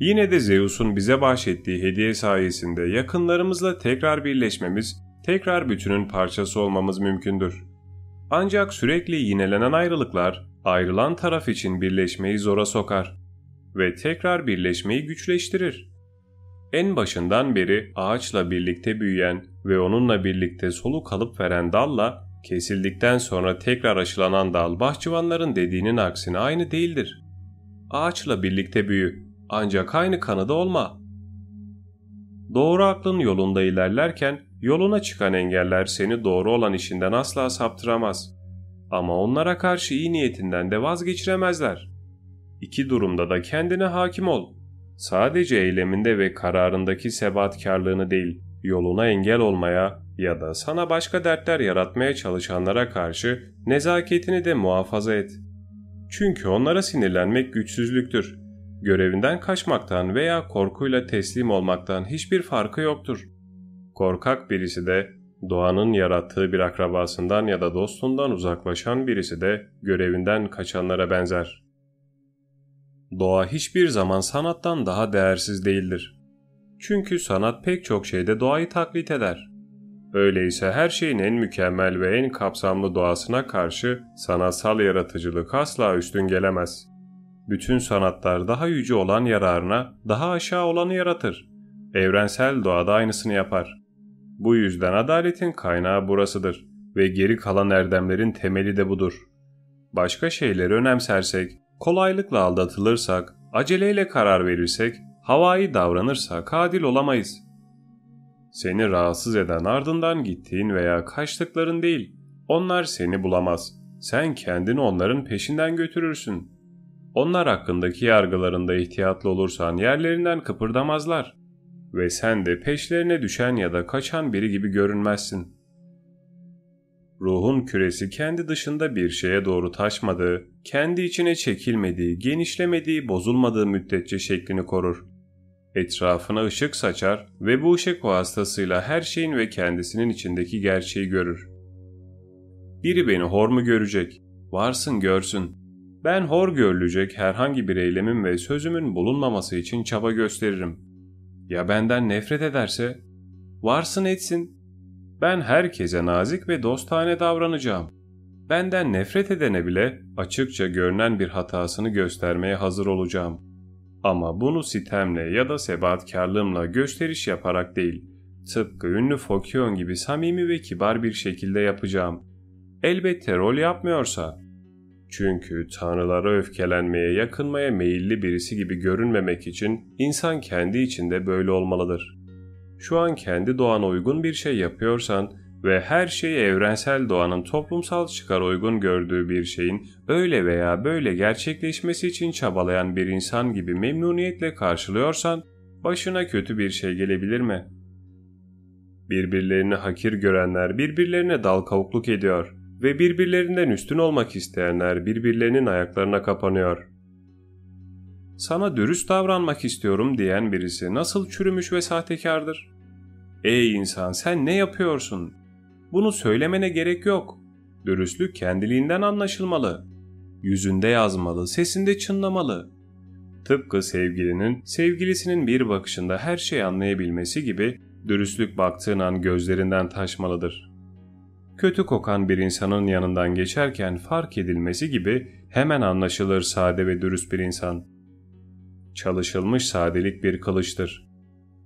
Yine de Zeus'un bize bahşettiği hediye sayesinde yakınlarımızla tekrar birleşmemiz, tekrar bütünün parçası olmamız mümkündür. Ancak sürekli yinelenen ayrılıklar, ayrılan taraf için birleşmeyi zora sokar ve tekrar birleşmeyi güçleştirir. En başından beri ağaçla birlikte büyüyen ve onunla birlikte soluk alıp veren dalla Kesildikten sonra tekrar aşılanan dal bahçıvanların dediğinin aksine aynı değildir. Ağaçla birlikte büyü ancak aynı kanıda olma. Doğru aklın yolunda ilerlerken yoluna çıkan engeller seni doğru olan işinden asla saptıramaz. Ama onlara karşı iyi niyetinden de vazgeçiremezler. İki durumda da kendine hakim ol. Sadece eyleminde ve kararındaki sebatkarlığını değil, yoluna engel olmaya ya da sana başka dertler yaratmaya çalışanlara karşı nezaketini de muhafaza et. Çünkü onlara sinirlenmek güçsüzlüktür. Görevinden kaçmaktan veya korkuyla teslim olmaktan hiçbir farkı yoktur. Korkak birisi de doğanın yarattığı bir akrabasından ya da dostundan uzaklaşan birisi de görevinden kaçanlara benzer. Doğa hiçbir zaman sanattan daha değersiz değildir. Çünkü sanat pek çok şeyde doğayı taklit eder. Öyleyse her şeyin en mükemmel ve en kapsamlı doğasına karşı sanatsal yaratıcılık asla üstün gelemez. Bütün sanatlar daha yüce olan yararına daha aşağı olanı yaratır. Evrensel doğada aynısını yapar. Bu yüzden adaletin kaynağı burasıdır ve geri kalan erdemlerin temeli de budur. Başka şeyleri önemsersek, kolaylıkla aldatılırsak, aceleyle karar verirsek, havai davranırsak adil olamayız. Seni rahatsız eden ardından gittiğin veya kaçtıkların değil, onlar seni bulamaz. Sen kendini onların peşinden götürürsün. Onlar hakkındaki yargılarında ihtiyatlı olursan yerlerinden kıpırdamazlar ve sen de peşlerine düşen ya da kaçan biri gibi görünmezsin. Ruhun küresi kendi dışında bir şeye doğru taşmadığı, kendi içine çekilmediği, genişlemediği, bozulmadığı müddetçe şeklini korur. Etrafına ışık saçar ve bu ışık vasıtasıyla her şeyin ve kendisinin içindeki gerçeği görür. Biri beni hor mu görecek? Varsın görsün. Ben hor görülecek herhangi bir eylemin ve sözümün bulunmaması için çaba gösteririm. Ya benden nefret ederse? Varsın etsin. Ben herkese nazik ve dostane davranacağım. Benden nefret edene bile açıkça görünen bir hatasını göstermeye hazır olacağım. Ama bunu sitemle ya da sebatkarlığımla gösteriş yaparak değil, tıpkı ünlü Fokyon gibi samimi ve kibar bir şekilde yapacağım. Elbette rol yapmıyorsa, çünkü tanrılara öfkelenmeye, yakınmaya meyilli birisi gibi görünmemek için insan kendi içinde böyle olmalıdır. Şu an kendi doğana uygun bir şey yapıyorsan ve her şeyi evrensel doğanın toplumsal çıkar uygun gördüğü bir şeyin öyle veya böyle gerçekleşmesi için çabalayan bir insan gibi memnuniyetle karşılıyorsan başına kötü bir şey gelebilir mi? Birbirlerini hakir görenler birbirlerine dal kavukluk ediyor.'' ve birbirlerinden üstün olmak isteyenler birbirlerinin ayaklarına kapanıyor. Sana dürüst davranmak istiyorum diyen birisi nasıl çürümüş ve sahtekardır? Ey insan sen ne yapıyorsun? Bunu söylemene gerek yok. Dürüstlük kendiliğinden anlaşılmalı. Yüzünde yazmalı, sesinde çınlamalı. Tıpkı sevgilinin, sevgilisinin bir bakışında her şeyi anlayabilmesi gibi dürüstlük baktığın an gözlerinden taşmalıdır.'' kötü kokan bir insanın yanından geçerken fark edilmesi gibi hemen anlaşılır sade ve dürüst bir insan. Çalışılmış sadelik bir kılıçtır.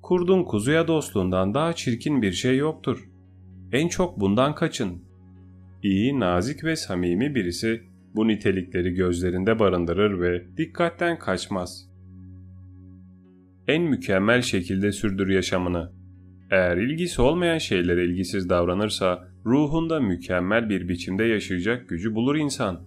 Kurdun kuzuya dostluğundan daha çirkin bir şey yoktur. En çok bundan kaçın. İyi, nazik ve samimi birisi bu nitelikleri gözlerinde barındırır ve dikkatten kaçmaz. En mükemmel şekilde sürdür yaşamını. Eğer ilgisi olmayan şeylere ilgisiz davranırsa ruhunda mükemmel bir biçimde yaşayacak gücü bulur insan.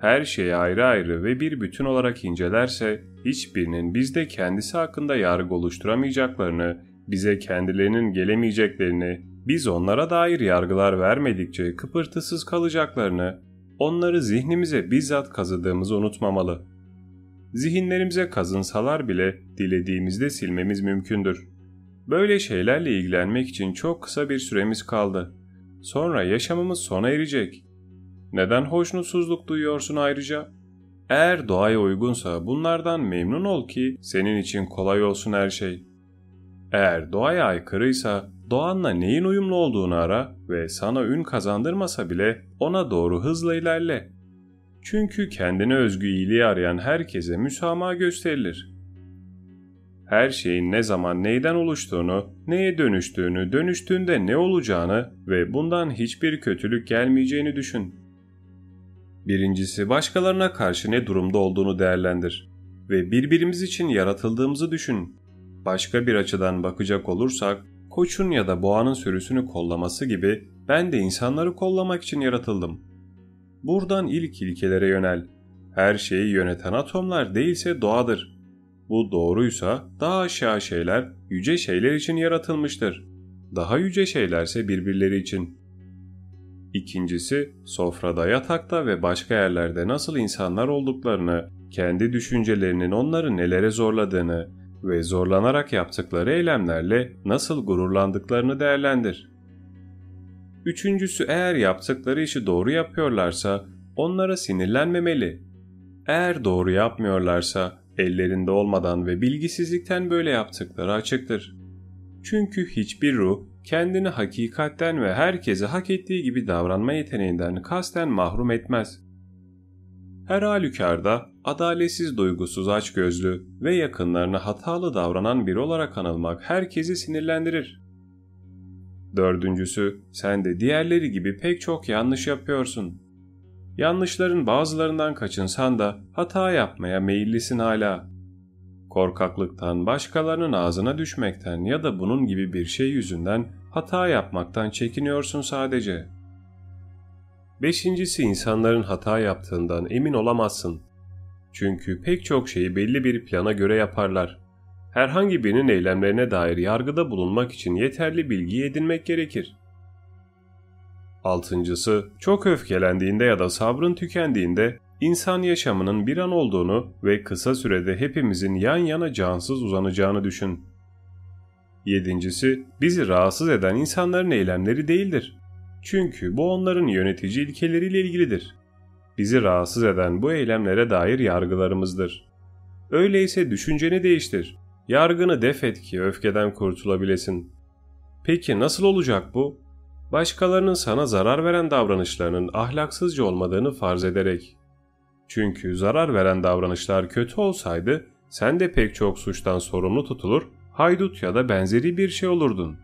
Her şeyi ayrı ayrı ve bir bütün olarak incelerse hiçbirinin bizde kendisi hakkında yargı oluşturamayacaklarını, bize kendilerinin gelemeyeceklerini, biz onlara dair yargılar vermedikçe kıpırtısız kalacaklarını, onları zihnimize bizzat kazıdığımızı unutmamalı. Zihinlerimize kazınsalar bile dilediğimizde silmemiz mümkündür. Böyle şeylerle ilgilenmek için çok kısa bir süremiz kaldı. Sonra yaşamımız sona erecek. Neden hoşnutsuzluk duyuyorsun ayrıca? Eğer doğaya uygunsa bunlardan memnun ol ki senin için kolay olsun her şey. Eğer doğaya aykırıysa doğanla neyin uyumlu olduğunu ara ve sana ün kazandırmasa bile ona doğru hızla ilerle. Çünkü kendine özgü iyiliği arayan herkese müsamaha gösterilir her şeyin ne zaman neyden oluştuğunu, neye dönüştüğünü, dönüştüğünde ne olacağını ve bundan hiçbir kötülük gelmeyeceğini düşün. Birincisi başkalarına karşı ne durumda olduğunu değerlendir ve birbirimiz için yaratıldığımızı düşün. Başka bir açıdan bakacak olursak, koçun ya da boğanın sürüsünü kollaması gibi ben de insanları kollamak için yaratıldım. Buradan ilk ilkelere yönel. Her şeyi yöneten atomlar değilse doğadır bu doğruysa daha aşağı şeyler yüce şeyler için yaratılmıştır. Daha yüce şeylerse birbirleri için. İkincisi, sofrada, yatakta ve başka yerlerde nasıl insanlar olduklarını, kendi düşüncelerinin onları nelere zorladığını ve zorlanarak yaptıkları eylemlerle nasıl gururlandıklarını değerlendir. Üçüncüsü eğer yaptıkları işi doğru yapıyorlarsa onlara sinirlenmemeli. Eğer doğru yapmıyorlarsa ellerinde olmadan ve bilgisizlikten böyle yaptıkları açıktır. Çünkü hiçbir ruh kendini hakikatten ve herkese hak ettiği gibi davranma yeteneğinden kasten mahrum etmez. Her halükarda adaletsiz duygusuz açgözlü ve yakınlarına hatalı davranan biri olarak anılmak herkesi sinirlendirir. Dördüncüsü, sen de diğerleri gibi pek çok yanlış yapıyorsun. Yanlışların bazılarından kaçınsan da hata yapmaya meyillisin hala. Korkaklıktan, başkalarının ağzına düşmekten ya da bunun gibi bir şey yüzünden hata yapmaktan çekiniyorsun sadece. Beşincisi insanların hata yaptığından emin olamazsın. Çünkü pek çok şeyi belli bir plana göre yaparlar. Herhangi birinin eylemlerine dair yargıda bulunmak için yeterli bilgi edinmek gerekir. Altıncısı, çok öfkelendiğinde ya da sabrın tükendiğinde insan yaşamının bir an olduğunu ve kısa sürede hepimizin yan yana cansız uzanacağını düşün. Yedincisi, bizi rahatsız eden insanların eylemleri değildir. Çünkü bu onların yönetici ilkeleriyle ilgilidir. Bizi rahatsız eden bu eylemlere dair yargılarımızdır. Öyleyse düşünceni değiştir. Yargını def et ki öfkeden kurtulabilesin. Peki nasıl olacak bu? Başkalarının sana zarar veren davranışlarının ahlaksızca olmadığını farz ederek. Çünkü zarar veren davranışlar kötü olsaydı sen de pek çok suçtan sorumlu tutulur, haydut ya da benzeri bir şey olurdun.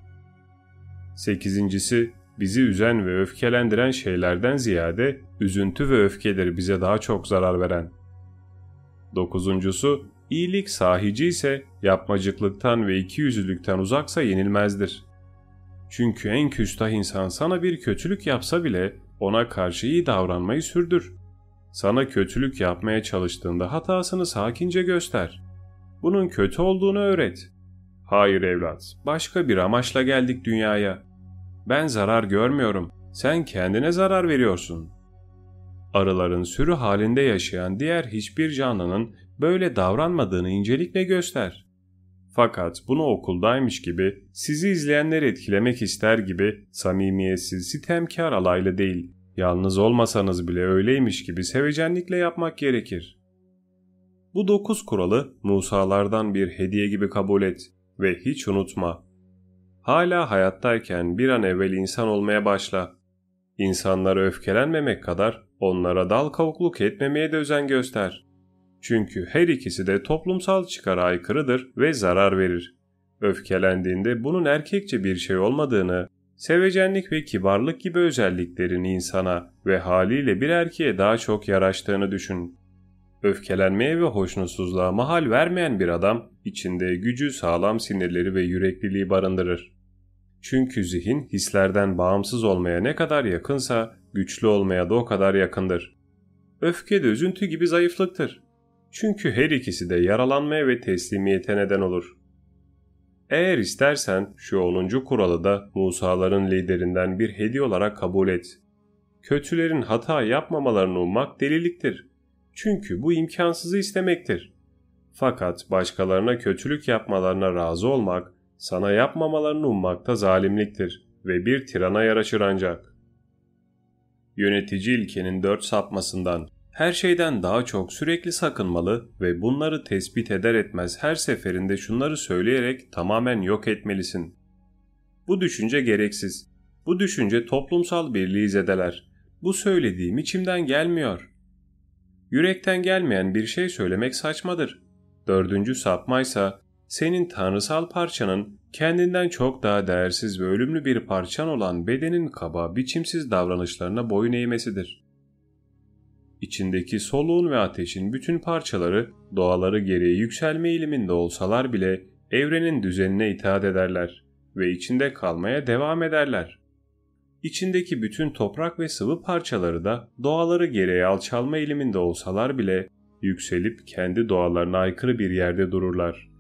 Sekizincisi, bizi üzen ve öfkelendiren şeylerden ziyade üzüntü ve öfkedir bize daha çok zarar veren. Dokuzuncusu, iyilik sahici ise yapmacıklıktan ve ikiyüzlülükten uzaksa yenilmezdir. Çünkü en küstah insan sana bir kötülük yapsa bile ona karşı iyi davranmayı sürdür. Sana kötülük yapmaya çalıştığında hatasını sakince göster. Bunun kötü olduğunu öğret. Hayır evlat, başka bir amaçla geldik dünyaya. Ben zarar görmüyorum, sen kendine zarar veriyorsun. Arıların sürü halinde yaşayan diğer hiçbir canlının böyle davranmadığını incelikle göster. Fakat bunu okuldaymış gibi, sizi izleyenleri etkilemek ister gibi samimiyetsiz, sitemkar alaylı değil, yalnız olmasanız bile öyleymiş gibi sevecenlikle yapmak gerekir. Bu dokuz kuralı Musa'lardan bir hediye gibi kabul et ve hiç unutma. Hala hayattayken bir an evvel insan olmaya başla. İnsanlara öfkelenmemek kadar onlara dal kavukluk etmemeye de özen göster. Çünkü her ikisi de toplumsal çıkara aykırıdır ve zarar verir. Öfkelendiğinde bunun erkekçe bir şey olmadığını, sevecenlik ve kibarlık gibi özelliklerin insana ve haliyle bir erkeğe daha çok yaraştığını düşün. Öfkelenmeye ve hoşnutsuzluğa mahal vermeyen bir adam içinde gücü, sağlam sinirleri ve yürekliliği barındırır. Çünkü zihin hislerden bağımsız olmaya ne kadar yakınsa güçlü olmaya da o kadar yakındır. Öfke de üzüntü gibi zayıflıktır. Çünkü her ikisi de yaralanmaya ve teslimiyete neden olur. Eğer istersen şu 10. kuralı da Musa'ların liderinden bir hediye olarak kabul et. Kötülerin hata yapmamalarını ummak deliliktir. Çünkü bu imkansızı istemektir. Fakat başkalarına kötülük yapmalarına razı olmak, sana yapmamalarını ummakta zalimliktir ve bir tirana yaraşır ancak. Yönetici ilkenin dört sapmasından her şeyden daha çok sürekli sakınmalı ve bunları tespit eder etmez her seferinde şunları söyleyerek tamamen yok etmelisin. Bu düşünce gereksiz. Bu düşünce toplumsal birliği zedeler. Bu söylediğim içimden gelmiyor. Yürekten gelmeyen bir şey söylemek saçmadır. Dördüncü sapmaysa senin tanrısal parçanın kendinden çok daha değersiz ve ölümlü bir parçan olan bedenin kaba, biçimsiz davranışlarına boyun eğmesidir. İçindeki soluğun ve ateşin bütün parçaları doğaları gereği yükselme eğiliminde olsalar bile evrenin düzenine itaat ederler ve içinde kalmaya devam ederler. İçindeki bütün toprak ve sıvı parçaları da doğaları gereği alçalma eğiliminde olsalar bile yükselip kendi doğalarına aykırı bir yerde dururlar.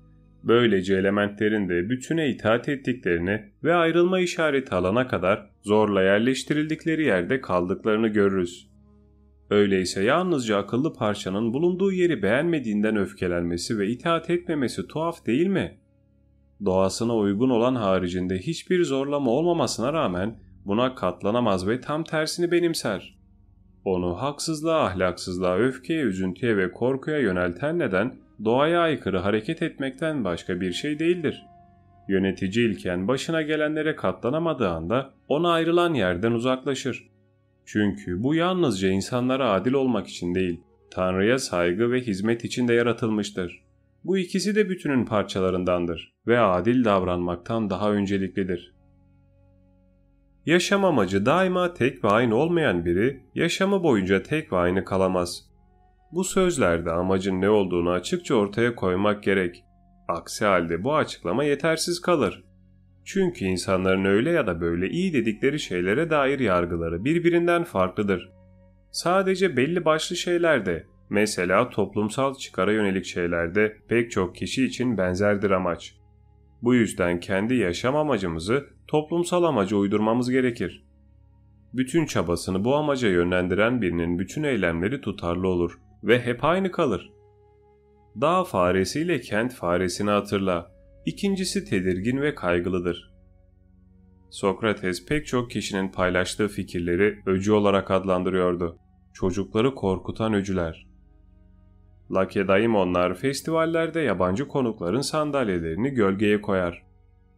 Böylece elementlerin de bütüne itaat ettiklerini ve ayrılma işareti alana kadar zorla yerleştirildikleri yerde kaldıklarını görürüz. Öyleyse yalnızca akıllı parçanın bulunduğu yeri beğenmediğinden öfkelenmesi ve itaat etmemesi tuhaf değil mi? Doğasına uygun olan haricinde hiçbir zorlama olmamasına rağmen buna katlanamaz ve tam tersini benimser. Onu haksızlığa, ahlaksızlığa, öfkeye, üzüntüye ve korkuya yönelten neden doğaya aykırı hareket etmekten başka bir şey değildir. Yönetici ilken başına gelenlere katlanamadığı anda ona ayrılan yerden uzaklaşır. Çünkü bu yalnızca insanlara adil olmak için değil, Tanrı'ya saygı ve hizmet için de yaratılmıştır. Bu ikisi de bütünün parçalarındandır ve adil davranmaktan daha önceliklidir. Yaşam amacı daima tek ve aynı olmayan biri, yaşamı boyunca tek ve aynı kalamaz. Bu sözlerde amacın ne olduğunu açıkça ortaya koymak gerek. Aksi halde bu açıklama yetersiz kalır. Çünkü insanların öyle ya da böyle iyi dedikleri şeylere dair yargıları birbirinden farklıdır. Sadece belli başlı şeylerde, mesela toplumsal çıkara yönelik şeylerde pek çok kişi için benzerdir amaç. Bu yüzden kendi yaşam amacımızı toplumsal amaca uydurmamız gerekir. Bütün çabasını bu amaca yönlendiren birinin bütün eylemleri tutarlı olur ve hep aynı kalır. Dağ faresiyle kent faresini hatırla. İkincisi tedirgin ve kaygılıdır. Sokrates pek çok kişinin paylaştığı fikirleri öcü olarak adlandırıyordu. Çocukları korkutan öcüler. Lakedaimonlar festivallerde yabancı konukların sandalyelerini gölgeye koyar.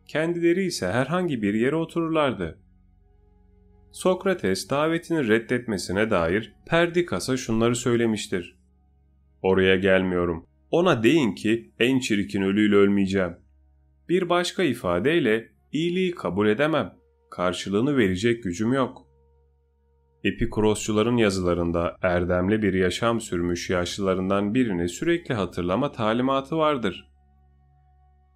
Kendileri ise herhangi bir yere otururlardı. Sokrates davetini reddetmesine dair Perdikas'a şunları söylemiştir. Oraya gelmiyorum. Ona deyin ki en çirkin ölüyle ölmeyeceğim. Bir başka ifadeyle iyiliği kabul edemem. Karşılığını verecek gücüm yok. Epikurosçuların yazılarında erdemli bir yaşam sürmüş yaşlılarından birini sürekli hatırlama talimatı vardır.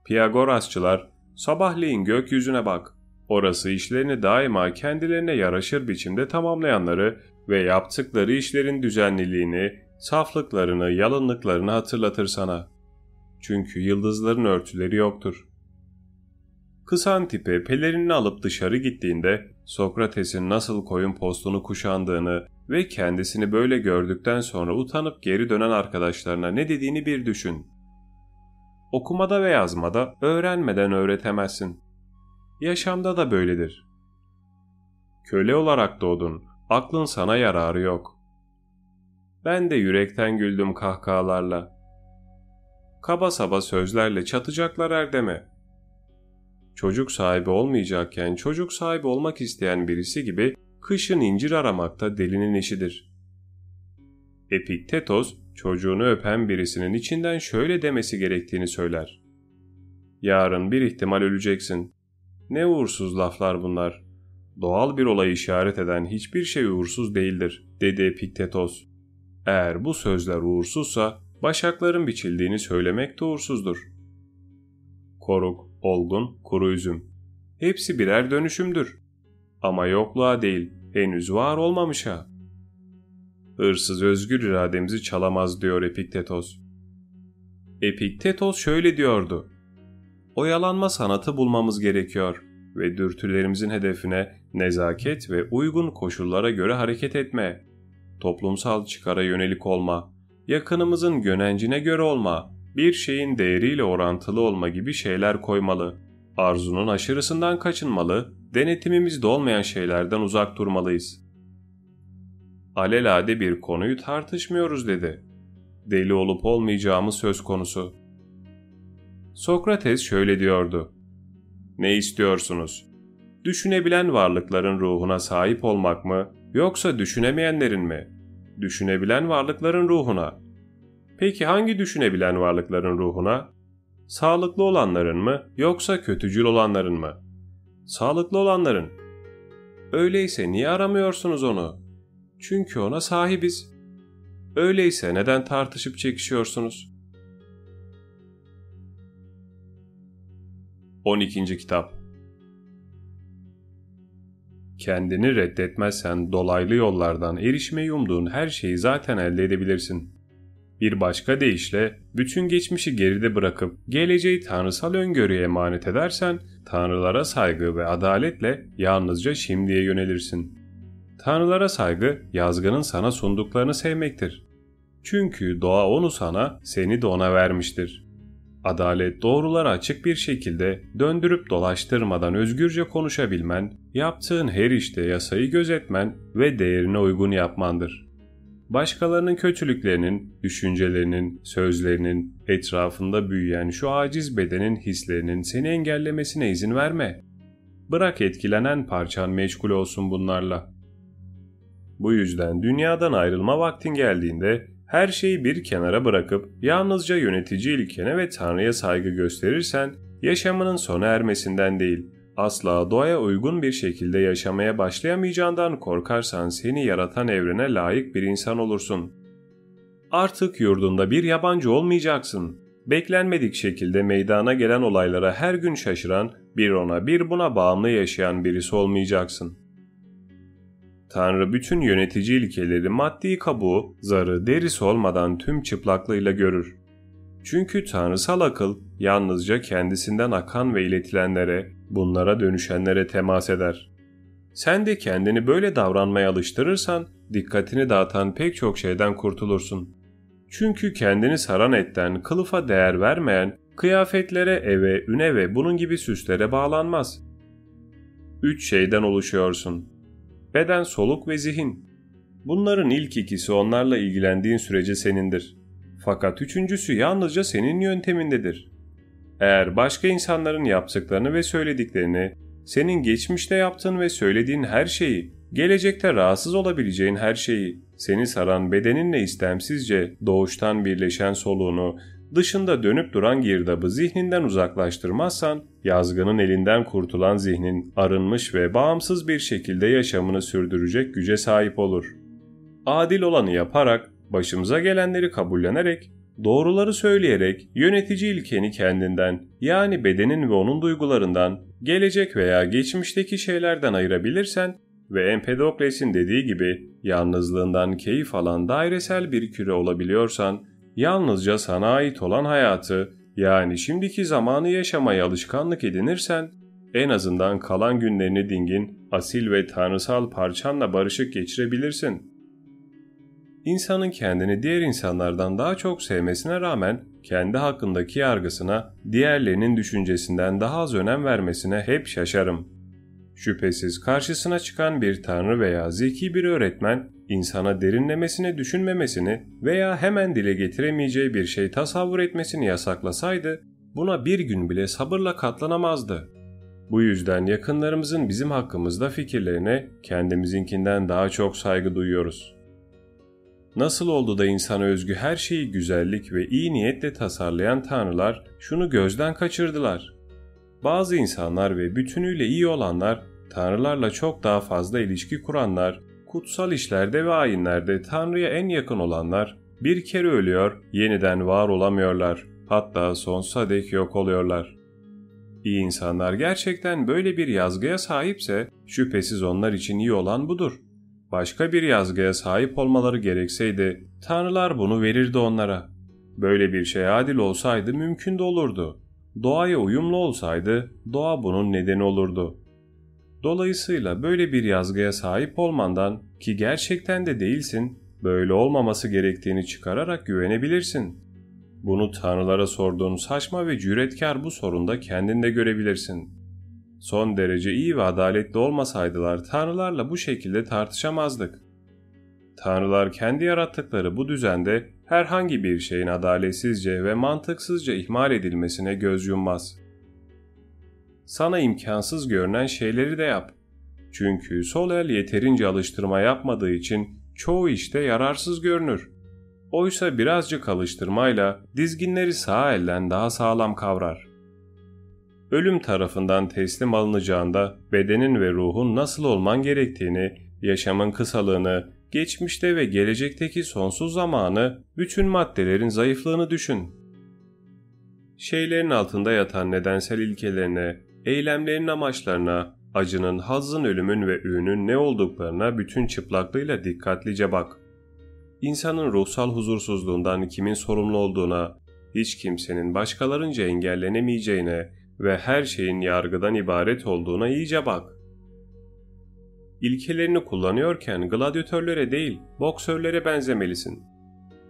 Piyagorasçılar, sabahleyin gökyüzüne bak, orası işlerini daima kendilerine yaraşır biçimde tamamlayanları ve yaptıkları işlerin düzenliliğini, saflıklarını, yalınlıklarını hatırlatır sana. Çünkü yıldızların örtüleri yoktur. Kısantipe pelerinini alıp dışarı gittiğinde Sokrates'in nasıl koyun postunu kuşandığını ve kendisini böyle gördükten sonra utanıp geri dönen arkadaşlarına ne dediğini bir düşün. Okumada ve yazmada öğrenmeden öğretemezsin. Yaşamda da böyledir. Köle olarak doğdun, aklın sana yararı yok. Ben de yürekten güldüm kahkahalarla. Kaba saba sözlerle çatacaklar Erdem'e. Çocuk sahibi olmayacakken çocuk sahibi olmak isteyen birisi gibi kışın incir aramakta delinin işidir. Epiktetos çocuğunu öpen birisinin içinden şöyle demesi gerektiğini söyler. Yarın bir ihtimal öleceksin. Ne uğursuz laflar bunlar. Doğal bir olayı işaret eden hiçbir şey uğursuz değildir, dedi Epiktetos. Eğer bu sözler uğursuzsa başakların biçildiğini söylemek de uğursuzdur. Koruk, olgun, kuru üzüm. Hepsi birer dönüşümdür. Ama yokluğa değil, henüz var olmamışa. Hırsız özgür irademizi çalamaz diyor Epiktetos. Epiktetos şöyle diyordu. Oyalanma sanatı bulmamız gerekiyor ve dürtülerimizin hedefine nezaket ve uygun koşullara göre hareket etme, toplumsal çıkara yönelik olma, yakınımızın gönencine göre olma, bir şeyin değeriyle orantılı olma gibi şeyler koymalı. Arzunun aşırısından kaçınmalı, denetimimizde olmayan şeylerden uzak durmalıyız. Alelade bir konuyu tartışmıyoruz dedi. Deli olup olmayacağımız söz konusu. Sokrates şöyle diyordu. Ne istiyorsunuz? Düşünebilen varlıkların ruhuna sahip olmak mı, yoksa düşünemeyenlerin mi? Düşünebilen varlıkların ruhuna. Peki hangi düşünebilen varlıkların ruhuna? Sağlıklı olanların mı yoksa kötücül olanların mı? Sağlıklı olanların. Öyleyse niye aramıyorsunuz onu? Çünkü ona sahibiz. Öyleyse neden tartışıp çekişiyorsunuz? 12. Kitap Kendini reddetmezsen dolaylı yollardan erişmeyi umduğun her şeyi zaten elde edebilirsin. Bir başka deyişle bütün geçmişi geride bırakıp geleceği tanrısal öngörüye emanet edersen tanrılara saygı ve adaletle yalnızca şimdiye yönelirsin. Tanrılara saygı yazgının sana sunduklarını sevmektir. Çünkü doğa onu sana, seni de ona vermiştir. Adalet doğruları açık bir şekilde döndürüp dolaştırmadan özgürce konuşabilmen, yaptığın her işte yasayı gözetmen ve değerine uygun yapmandır.'' Başkalarının kötülüklerinin, düşüncelerinin, sözlerinin, etrafında büyüyen şu aciz bedenin hislerinin seni engellemesine izin verme. Bırak etkilenen parçan meşgul olsun bunlarla. Bu yüzden dünyadan ayrılma vaktin geldiğinde her şeyi bir kenara bırakıp yalnızca yönetici ilkene ve Tanrı'ya saygı gösterirsen yaşamının sona ermesinden değil, asla doğaya uygun bir şekilde yaşamaya başlayamayacağından korkarsan seni yaratan evrene layık bir insan olursun. Artık yurdunda bir yabancı olmayacaksın. Beklenmedik şekilde meydana gelen olaylara her gün şaşıran, bir ona bir buna bağımlı yaşayan birisi olmayacaksın. Tanrı bütün yönetici ilkeleri maddi kabuğu, zarı, derisi olmadan tüm çıplaklığıyla görür. Çünkü tanrısal akıl yalnızca kendisinden akan ve iletilenlere, bunlara dönüşenlere temas eder. Sen de kendini böyle davranmaya alıştırırsan dikkatini dağıtan pek çok şeyden kurtulursun. Çünkü kendini saran etten, kılıfa değer vermeyen, kıyafetlere, eve, üne ve bunun gibi süslere bağlanmaz. Üç şeyden oluşuyorsun. Beden, soluk ve zihin. Bunların ilk ikisi onlarla ilgilendiğin sürece senindir. Fakat üçüncüsü yalnızca senin yöntemindedir. Eğer başka insanların yaptıklarını ve söylediklerini, senin geçmişte yaptığın ve söylediğin her şeyi, gelecekte rahatsız olabileceğin her şeyi, seni saran bedeninle istemsizce doğuştan birleşen soluğunu, dışında dönüp duran girdabı zihninden uzaklaştırmazsan, yazgının elinden kurtulan zihnin arınmış ve bağımsız bir şekilde yaşamını sürdürecek güce sahip olur. Adil olanı yaparak, başımıza gelenleri kabullenerek, doğruları söyleyerek yönetici ilkeni kendinden yani bedenin ve onun duygularından, gelecek veya geçmişteki şeylerden ayırabilirsen ve Empedokles'in dediği gibi yalnızlığından keyif alan dairesel bir küre olabiliyorsan, yalnızca sana ait olan hayatı yani şimdiki zamanı yaşamaya alışkanlık edinirsen, en azından kalan günlerini dingin, asil ve tanrısal parçanla barışık geçirebilirsin. İnsanın kendini diğer insanlardan daha çok sevmesine rağmen kendi hakkındaki yargısına diğerlerinin düşüncesinden daha az önem vermesine hep şaşarım. Şüphesiz karşısına çıkan bir tanrı veya zeki bir öğretmen insana derinlemesine düşünmemesini veya hemen dile getiremeyeceği bir şey tasavvur etmesini yasaklasaydı buna bir gün bile sabırla katlanamazdı. Bu yüzden yakınlarımızın bizim hakkımızda fikirlerine kendimizinkinden daha çok saygı duyuyoruz. Nasıl oldu da insana özgü her şeyi güzellik ve iyi niyetle tasarlayan tanrılar şunu gözden kaçırdılar. Bazı insanlar ve bütünüyle iyi olanlar, tanrılarla çok daha fazla ilişki kuranlar, kutsal işlerde ve ayinlerde Tanrı'ya en yakın olanlar bir kere ölüyor, yeniden var olamıyorlar. Hatta sonsuza dek yok oluyorlar. İyi insanlar gerçekten böyle bir yazgıya sahipse şüphesiz onlar için iyi olan budur. Başka bir yazgıya sahip olmaları gerekseydi tanrılar bunu verirdi onlara. Böyle bir şey adil olsaydı mümkün de olurdu. Doğaya uyumlu olsaydı doğa bunun nedeni olurdu. Dolayısıyla böyle bir yazgıya sahip olmandan ki gerçekten de değilsin, böyle olmaması gerektiğini çıkararak güvenebilirsin. Bunu tanrılara sorduğun saçma ve cüretkar bu sorunda kendinde görebilirsin. Son derece iyi ve adaletli olmasaydılar tanrılarla bu şekilde tartışamazdık. Tanrılar kendi yarattıkları bu düzende herhangi bir şeyin adaletsizce ve mantıksızca ihmal edilmesine göz yummaz. Sana imkansız görünen şeyleri de yap. Çünkü sol el yeterince alıştırma yapmadığı için çoğu işte yararsız görünür. Oysa birazcık alıştırmayla dizginleri sağ elden daha sağlam kavrar. Ölüm tarafından teslim alınacağında bedenin ve ruhun nasıl olman gerektiğini, yaşamın kısalığını, geçmişte ve gelecekteki sonsuz zamanı, bütün maddelerin zayıflığını düşün. Şeylerin altında yatan nedensel ilkelerine, eylemlerin amaçlarına, acının, hazzın, ölümün ve üğünün ne olduklarına bütün çıplaklığıyla dikkatlice bak. İnsanın ruhsal huzursuzluğundan kimin sorumlu olduğuna, hiç kimsenin başkalarınca engellenemeyeceğine ve her şeyin yargıdan ibaret olduğuna iyice bak. İlkelerini kullanıyorken gladyatörlere değil, boksörlere benzemelisin.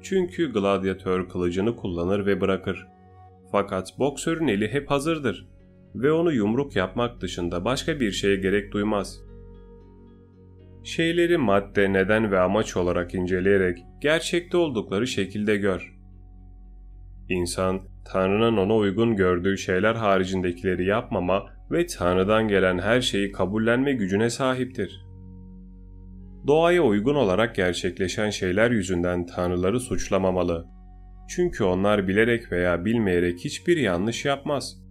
Çünkü gladyatör kılıcını kullanır ve bırakır. Fakat boksörün eli hep hazırdır ve onu yumruk yapmak dışında başka bir şeye gerek duymaz. Şeyleri madde, neden ve amaç olarak inceleyerek gerçekte oldukları şekilde gör. İnsan, Tanrı'nın ona uygun gördüğü şeyler haricindekileri yapmama ve Tanrı'dan gelen her şeyi kabullenme gücüne sahiptir. Doğaya uygun olarak gerçekleşen şeyler yüzünden Tanrıları suçlamamalı. Çünkü onlar bilerek veya bilmeyerek hiçbir yanlış yapmaz.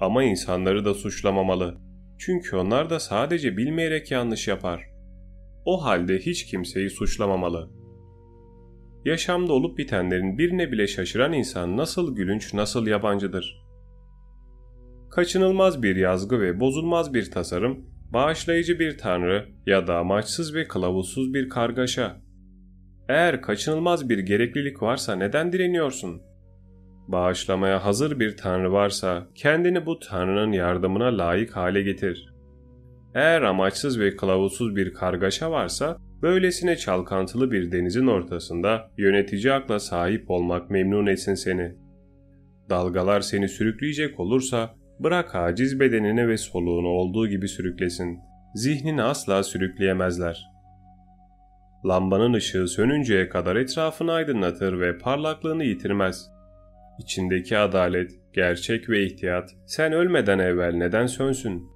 Ama insanları da suçlamamalı. Çünkü onlar da sadece bilmeyerek yanlış yapar. O halde hiç kimseyi suçlamamalı. Yaşamda olup bitenlerin birine bile şaşıran insan nasıl gülünç, nasıl yabancıdır. Kaçınılmaz bir yazgı ve bozulmaz bir tasarım, bağışlayıcı bir tanrı ya da amaçsız ve kılavuzsuz bir kargaşa. Eğer kaçınılmaz bir gereklilik varsa neden direniyorsun? Bağışlamaya hazır bir tanrı varsa kendini bu tanrının yardımına layık hale getir. Eğer amaçsız ve kılavuzsuz bir kargaşa varsa böylesine çalkantılı bir denizin ortasında yönetici akla sahip olmak memnun etsin seni. Dalgalar seni sürükleyecek olursa bırak aciz bedenini ve soluğunu olduğu gibi sürüklesin. Zihnini asla sürükleyemezler. Lambanın ışığı sönünceye kadar etrafını aydınlatır ve parlaklığını yitirmez. İçindeki adalet, gerçek ve ihtiyat sen ölmeden evvel neden sönsün?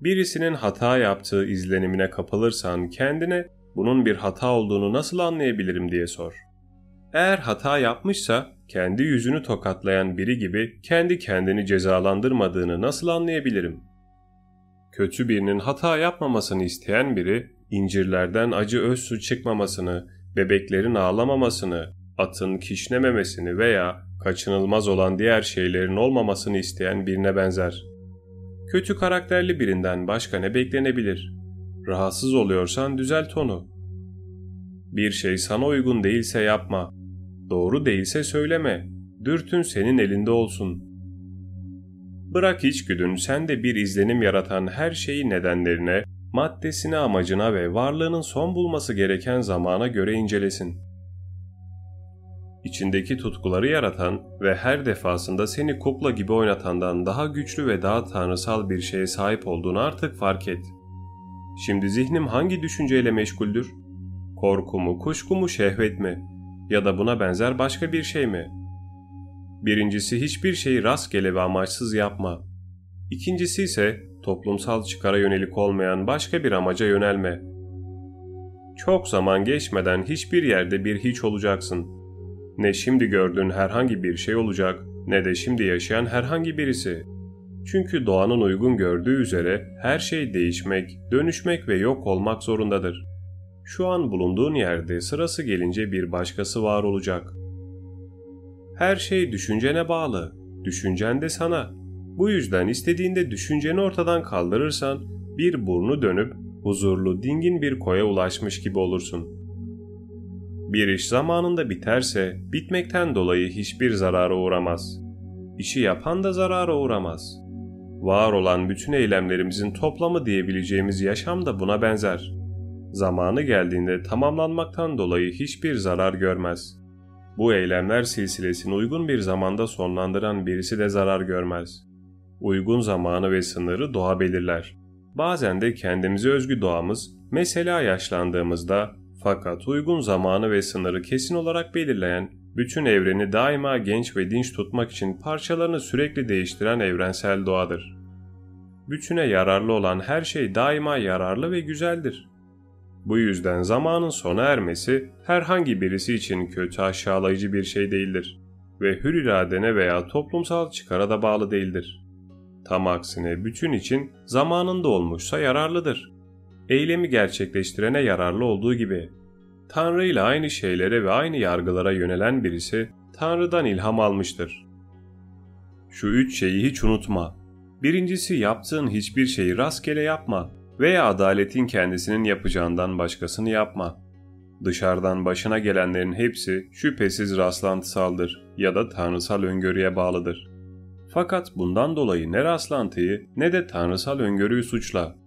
Birisinin hata yaptığı izlenimine kapılırsan kendine bunun bir hata olduğunu nasıl anlayabilirim diye sor. Eğer hata yapmışsa kendi yüzünü tokatlayan biri gibi kendi kendini cezalandırmadığını nasıl anlayabilirim? Kötü birinin hata yapmamasını isteyen biri incirlerden acı öz su çıkmamasını, bebeklerin ağlamamasını, atın kişnememesini veya kaçınılmaz olan diğer şeylerin olmamasını isteyen birine benzer. Kötü karakterli birinden başka ne beklenebilir? Rahatsız oluyorsan düzelt onu. Bir şey sana uygun değilse yapma. Doğru değilse söyleme. Dürtün senin elinde olsun. Bırak içgüdün sen de bir izlenim yaratan her şeyi nedenlerine, maddesine, amacına ve varlığının son bulması gereken zamana göre incelesin. İçindeki tutkuları yaratan ve her defasında seni kukla gibi oynatandan daha güçlü ve daha tanrısal bir şeye sahip olduğunu artık fark et. Şimdi zihnim hangi düşünceyle meşguldür? Korku mu, kuşku mu, şehvet mi? Ya da buna benzer başka bir şey mi? Birincisi hiçbir şeyi rastgele ve amaçsız yapma. İkincisi ise toplumsal çıkara yönelik olmayan başka bir amaca yönelme. Çok zaman geçmeden hiçbir yerde bir hiç olacaksın. Ne şimdi gördüğün herhangi bir şey olacak ne de şimdi yaşayan herhangi birisi. Çünkü doğanın uygun gördüğü üzere her şey değişmek, dönüşmek ve yok olmak zorundadır. Şu an bulunduğun yerde sırası gelince bir başkası var olacak. Her şey düşüncene bağlı, düşüncen de sana. Bu yüzden istediğinde düşünceni ortadan kaldırırsan bir burnu dönüp huzurlu, dingin bir koya ulaşmış gibi olursun. Bir iş zamanında biterse bitmekten dolayı hiçbir zarara uğramaz. İşi yapan da zarara uğramaz. Var olan bütün eylemlerimizin toplamı diyebileceğimiz yaşam da buna benzer. Zamanı geldiğinde tamamlanmaktan dolayı hiçbir zarar görmez. Bu eylemler silsilesini uygun bir zamanda sonlandıran birisi de zarar görmez. Uygun zamanı ve sınırı doğa belirler. Bazen de kendimize özgü doğamız, mesela yaşlandığımızda fakat uygun zamanı ve sınırı kesin olarak belirleyen, bütün evreni daima genç ve dinç tutmak için parçalarını sürekli değiştiren evrensel doğadır. Bütüne yararlı olan her şey daima yararlı ve güzeldir. Bu yüzden zamanın sona ermesi herhangi birisi için kötü aşağılayıcı bir şey değildir ve hür iradene veya toplumsal çıkara da bağlı değildir. Tam aksine bütün için zamanında olmuşsa yararlıdır. Eylemi gerçekleştirene yararlı olduğu gibi. Tanrı ile aynı şeylere ve aynı yargılara yönelen birisi Tanrı'dan ilham almıştır. Şu üç şeyi hiç unutma. Birincisi yaptığın hiçbir şeyi rastgele yapma veya adaletin kendisinin yapacağından başkasını yapma. Dışarıdan başına gelenlerin hepsi şüphesiz rastlantısaldır ya da tanrısal öngörüye bağlıdır. Fakat bundan dolayı ne rastlantıyı ne de tanrısal öngörüyü suçla.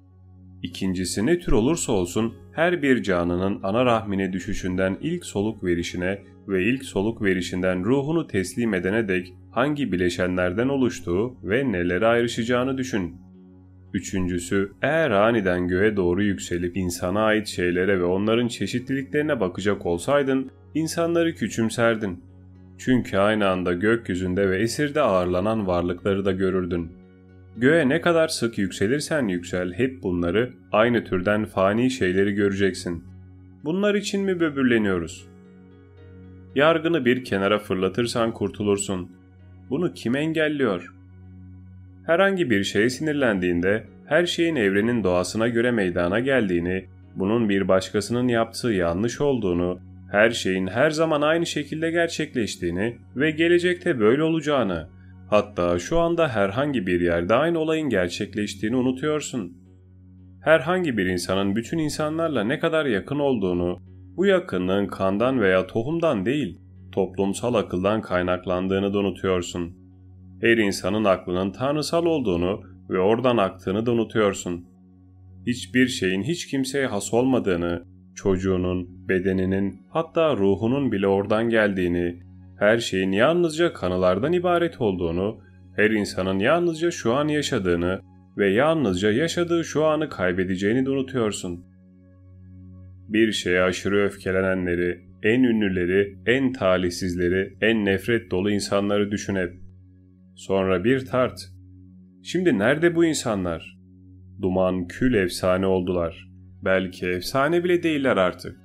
İkincisi ne tür olursa olsun her bir canının ana rahmine düşüşünden ilk soluk verişine ve ilk soluk verişinden ruhunu teslim edene dek hangi bileşenlerden oluştuğu ve neleri ayrışacağını düşün. Üçüncüsü, eğer aniden göğe doğru yükselip insana ait şeylere ve onların çeşitliliklerine bakacak olsaydın, insanları küçümserdin. Çünkü aynı anda gökyüzünde ve esirde ağırlanan varlıkları da görürdün. Göğe ne kadar sık yükselirsen yüksel hep bunları, aynı türden fani şeyleri göreceksin. Bunlar için mi böbürleniyoruz? Yargını bir kenara fırlatırsan kurtulursun. Bunu kim engelliyor? Herhangi bir şeye sinirlendiğinde her şeyin evrenin doğasına göre meydana geldiğini, bunun bir başkasının yaptığı yanlış olduğunu, her şeyin her zaman aynı şekilde gerçekleştiğini ve gelecekte böyle olacağını, hatta şu anda herhangi bir yerde aynı olayın gerçekleştiğini unutuyorsun. Herhangi bir insanın bütün insanlarla ne kadar yakın olduğunu, bu yakınlığın kandan veya tohumdan değil, toplumsal akıldan kaynaklandığını da unutuyorsun. Her insanın aklının tanrısal olduğunu ve oradan aktığını da unutuyorsun. Hiçbir şeyin hiç kimseye has olmadığını, çocuğunun, bedeninin, hatta ruhunun bile oradan geldiğini, her şeyin yalnızca kanılardan ibaret olduğunu, her insanın yalnızca şu an yaşadığını ve yalnızca yaşadığı şu anı kaybedeceğini de unutuyorsun. Bir şeye aşırı öfkelenenleri, en ünlüleri, en talihsizleri, en nefret dolu insanları düşün hep. Sonra bir tart. Şimdi nerede bu insanlar? Duman, kül efsane oldular. Belki efsane bile değiller artık.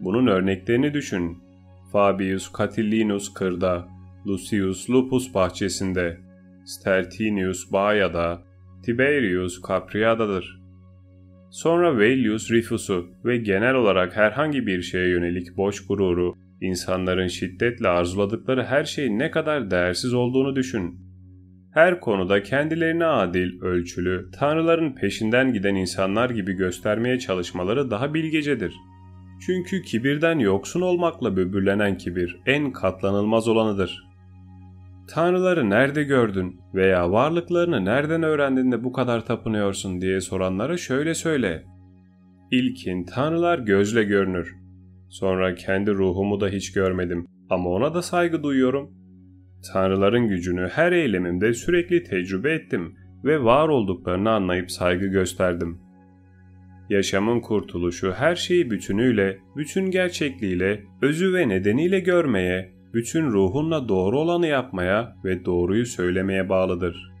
Bunun örneklerini düşün. Fabius Catillinus kırda, Lucius Lupus bahçesinde, Stertinius Baya'da, Tiberius Capria'dadır. Sonra Velius Rufus'u ve genel olarak herhangi bir şeye yönelik boş gururu, insanların şiddetle arzuladıkları her şeyin ne kadar değersiz olduğunu düşün. Her konuda kendilerini adil, ölçülü, tanrıların peşinden giden insanlar gibi göstermeye çalışmaları daha bilgecedir. Çünkü kibirden yoksun olmakla böbürlenen kibir en katlanılmaz olanıdır. Tanrıları nerede gördün veya varlıklarını nereden öğrendin de bu kadar tapınıyorsun diye soranlara şöyle söyle. İlkin tanrılar gözle görünür. Sonra kendi ruhumu da hiç görmedim ama ona da saygı duyuyorum. Tanrıların gücünü her eylemimde sürekli tecrübe ettim ve var olduklarını anlayıp saygı gösterdim. Yaşamın kurtuluşu her şeyi bütünüyle, bütün gerçekliğiyle, özü ve nedeniyle görmeye, bütün ruhunla doğru olanı yapmaya ve doğruyu söylemeye bağlıdır.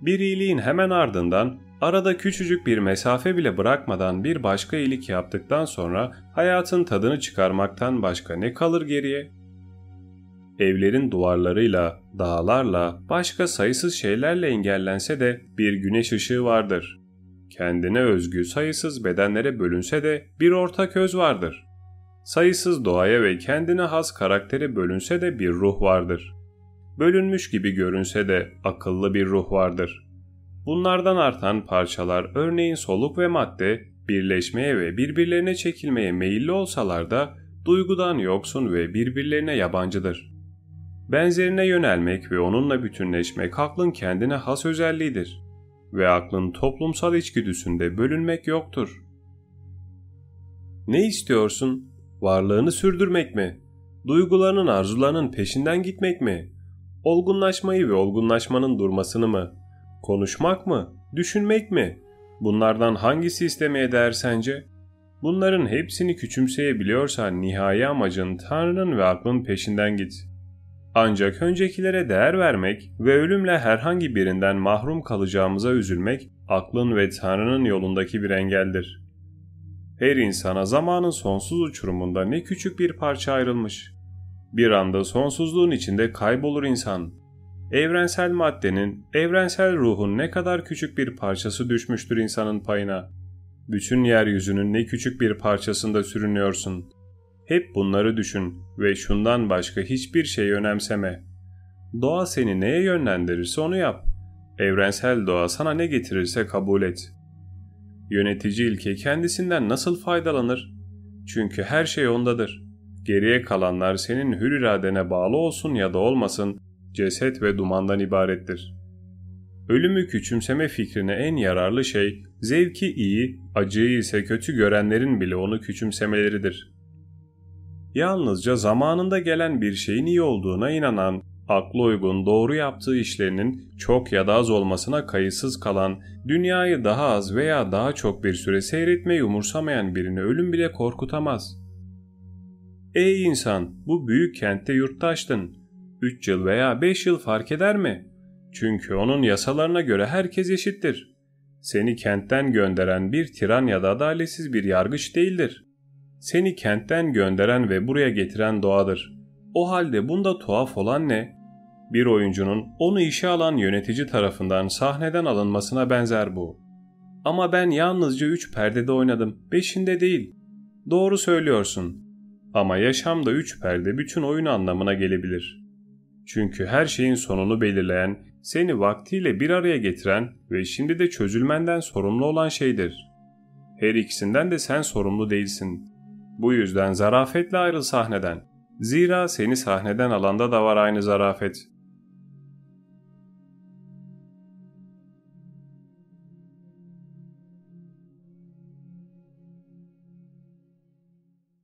Bir iyiliğin hemen ardından arada küçücük bir mesafe bile bırakmadan bir başka iyilik yaptıktan sonra hayatın tadını çıkarmaktan başka ne kalır geriye? Evlerin duvarlarıyla, dağlarla, başka sayısız şeylerle engellense de bir güneş ışığı vardır. Kendine özgü sayısız bedenlere bölünse de bir ortak öz vardır. Sayısız doğaya ve kendine has karaktere bölünse de bir ruh vardır. Bölünmüş gibi görünse de akıllı bir ruh vardır. Bunlardan artan parçalar örneğin soluk ve madde birleşmeye ve birbirlerine çekilmeye meyilli olsalar da duygudan yoksun ve birbirlerine yabancıdır. Benzerine yönelmek ve onunla bütünleşmek aklın kendine has özelliğidir ve aklın toplumsal içgüdüsünde bölünmek yoktur. Ne istiyorsun? Varlığını sürdürmek mi? Duygularının arzularının peşinden gitmek mi? Olgunlaşmayı ve olgunlaşmanın durmasını mı? Konuşmak mı? Düşünmek mi? Bunlardan hangisi istemeye değer sence? Bunların hepsini küçümseyebiliyorsan nihai amacın Tanrı'nın ve aklın peşinden git. Ancak öncekilere değer vermek ve ölümle herhangi birinden mahrum kalacağımıza üzülmek aklın ve Tanrı'nın yolundaki bir engeldir. Her insana zamanın sonsuz uçurumunda ne küçük bir parça ayrılmış. Bir anda sonsuzluğun içinde kaybolur insan. Evrensel maddenin, evrensel ruhun ne kadar küçük bir parçası düşmüştür insanın payına. Bütün yeryüzünün ne küçük bir parçasında sürünüyorsun. Hep bunları düşün ve şundan başka hiçbir şey önemseme. Doğa seni neye yönlendirirse onu yap. Evrensel doğa sana ne getirirse kabul et. Yönetici ilke kendisinden nasıl faydalanır? Çünkü her şey ondadır. Geriye kalanlar senin hür iradene bağlı olsun ya da olmasın, ceset ve dumandan ibarettir. Ölümü küçümseme fikrine en yararlı şey, zevki iyi, acıyı ise kötü görenlerin bile onu küçümsemeleridir. Yalnızca zamanında gelen bir şeyin iyi olduğuna inanan, aklı uygun doğru yaptığı işlerinin çok ya da az olmasına kayıtsız kalan, dünyayı daha az veya daha çok bir süre seyretmeyi umursamayan birini ölüm bile korkutamaz. Ey insan, bu büyük kentte yurttaştın. 3 yıl veya 5 yıl fark eder mi? Çünkü onun yasalarına göre herkes eşittir. Seni kentten gönderen bir tiran ya da adaletsiz bir yargıç değildir. Seni kentten gönderen ve buraya getiren doğadır. O halde bunda tuhaf olan ne? Bir oyuncunun onu işe alan yönetici tarafından sahneden alınmasına benzer bu. Ama ben yalnızca üç perdede oynadım, beşinde değil. Doğru söylüyorsun. Ama yaşamda üç perde bütün oyun anlamına gelebilir. Çünkü her şeyin sonunu belirleyen, seni vaktiyle bir araya getiren ve şimdi de çözülmenden sorumlu olan şeydir. Her ikisinden de sen sorumlu değilsin. Bu yüzden zarafetle ayrıl sahneden. Zira seni sahneden alanda da var aynı zarafet.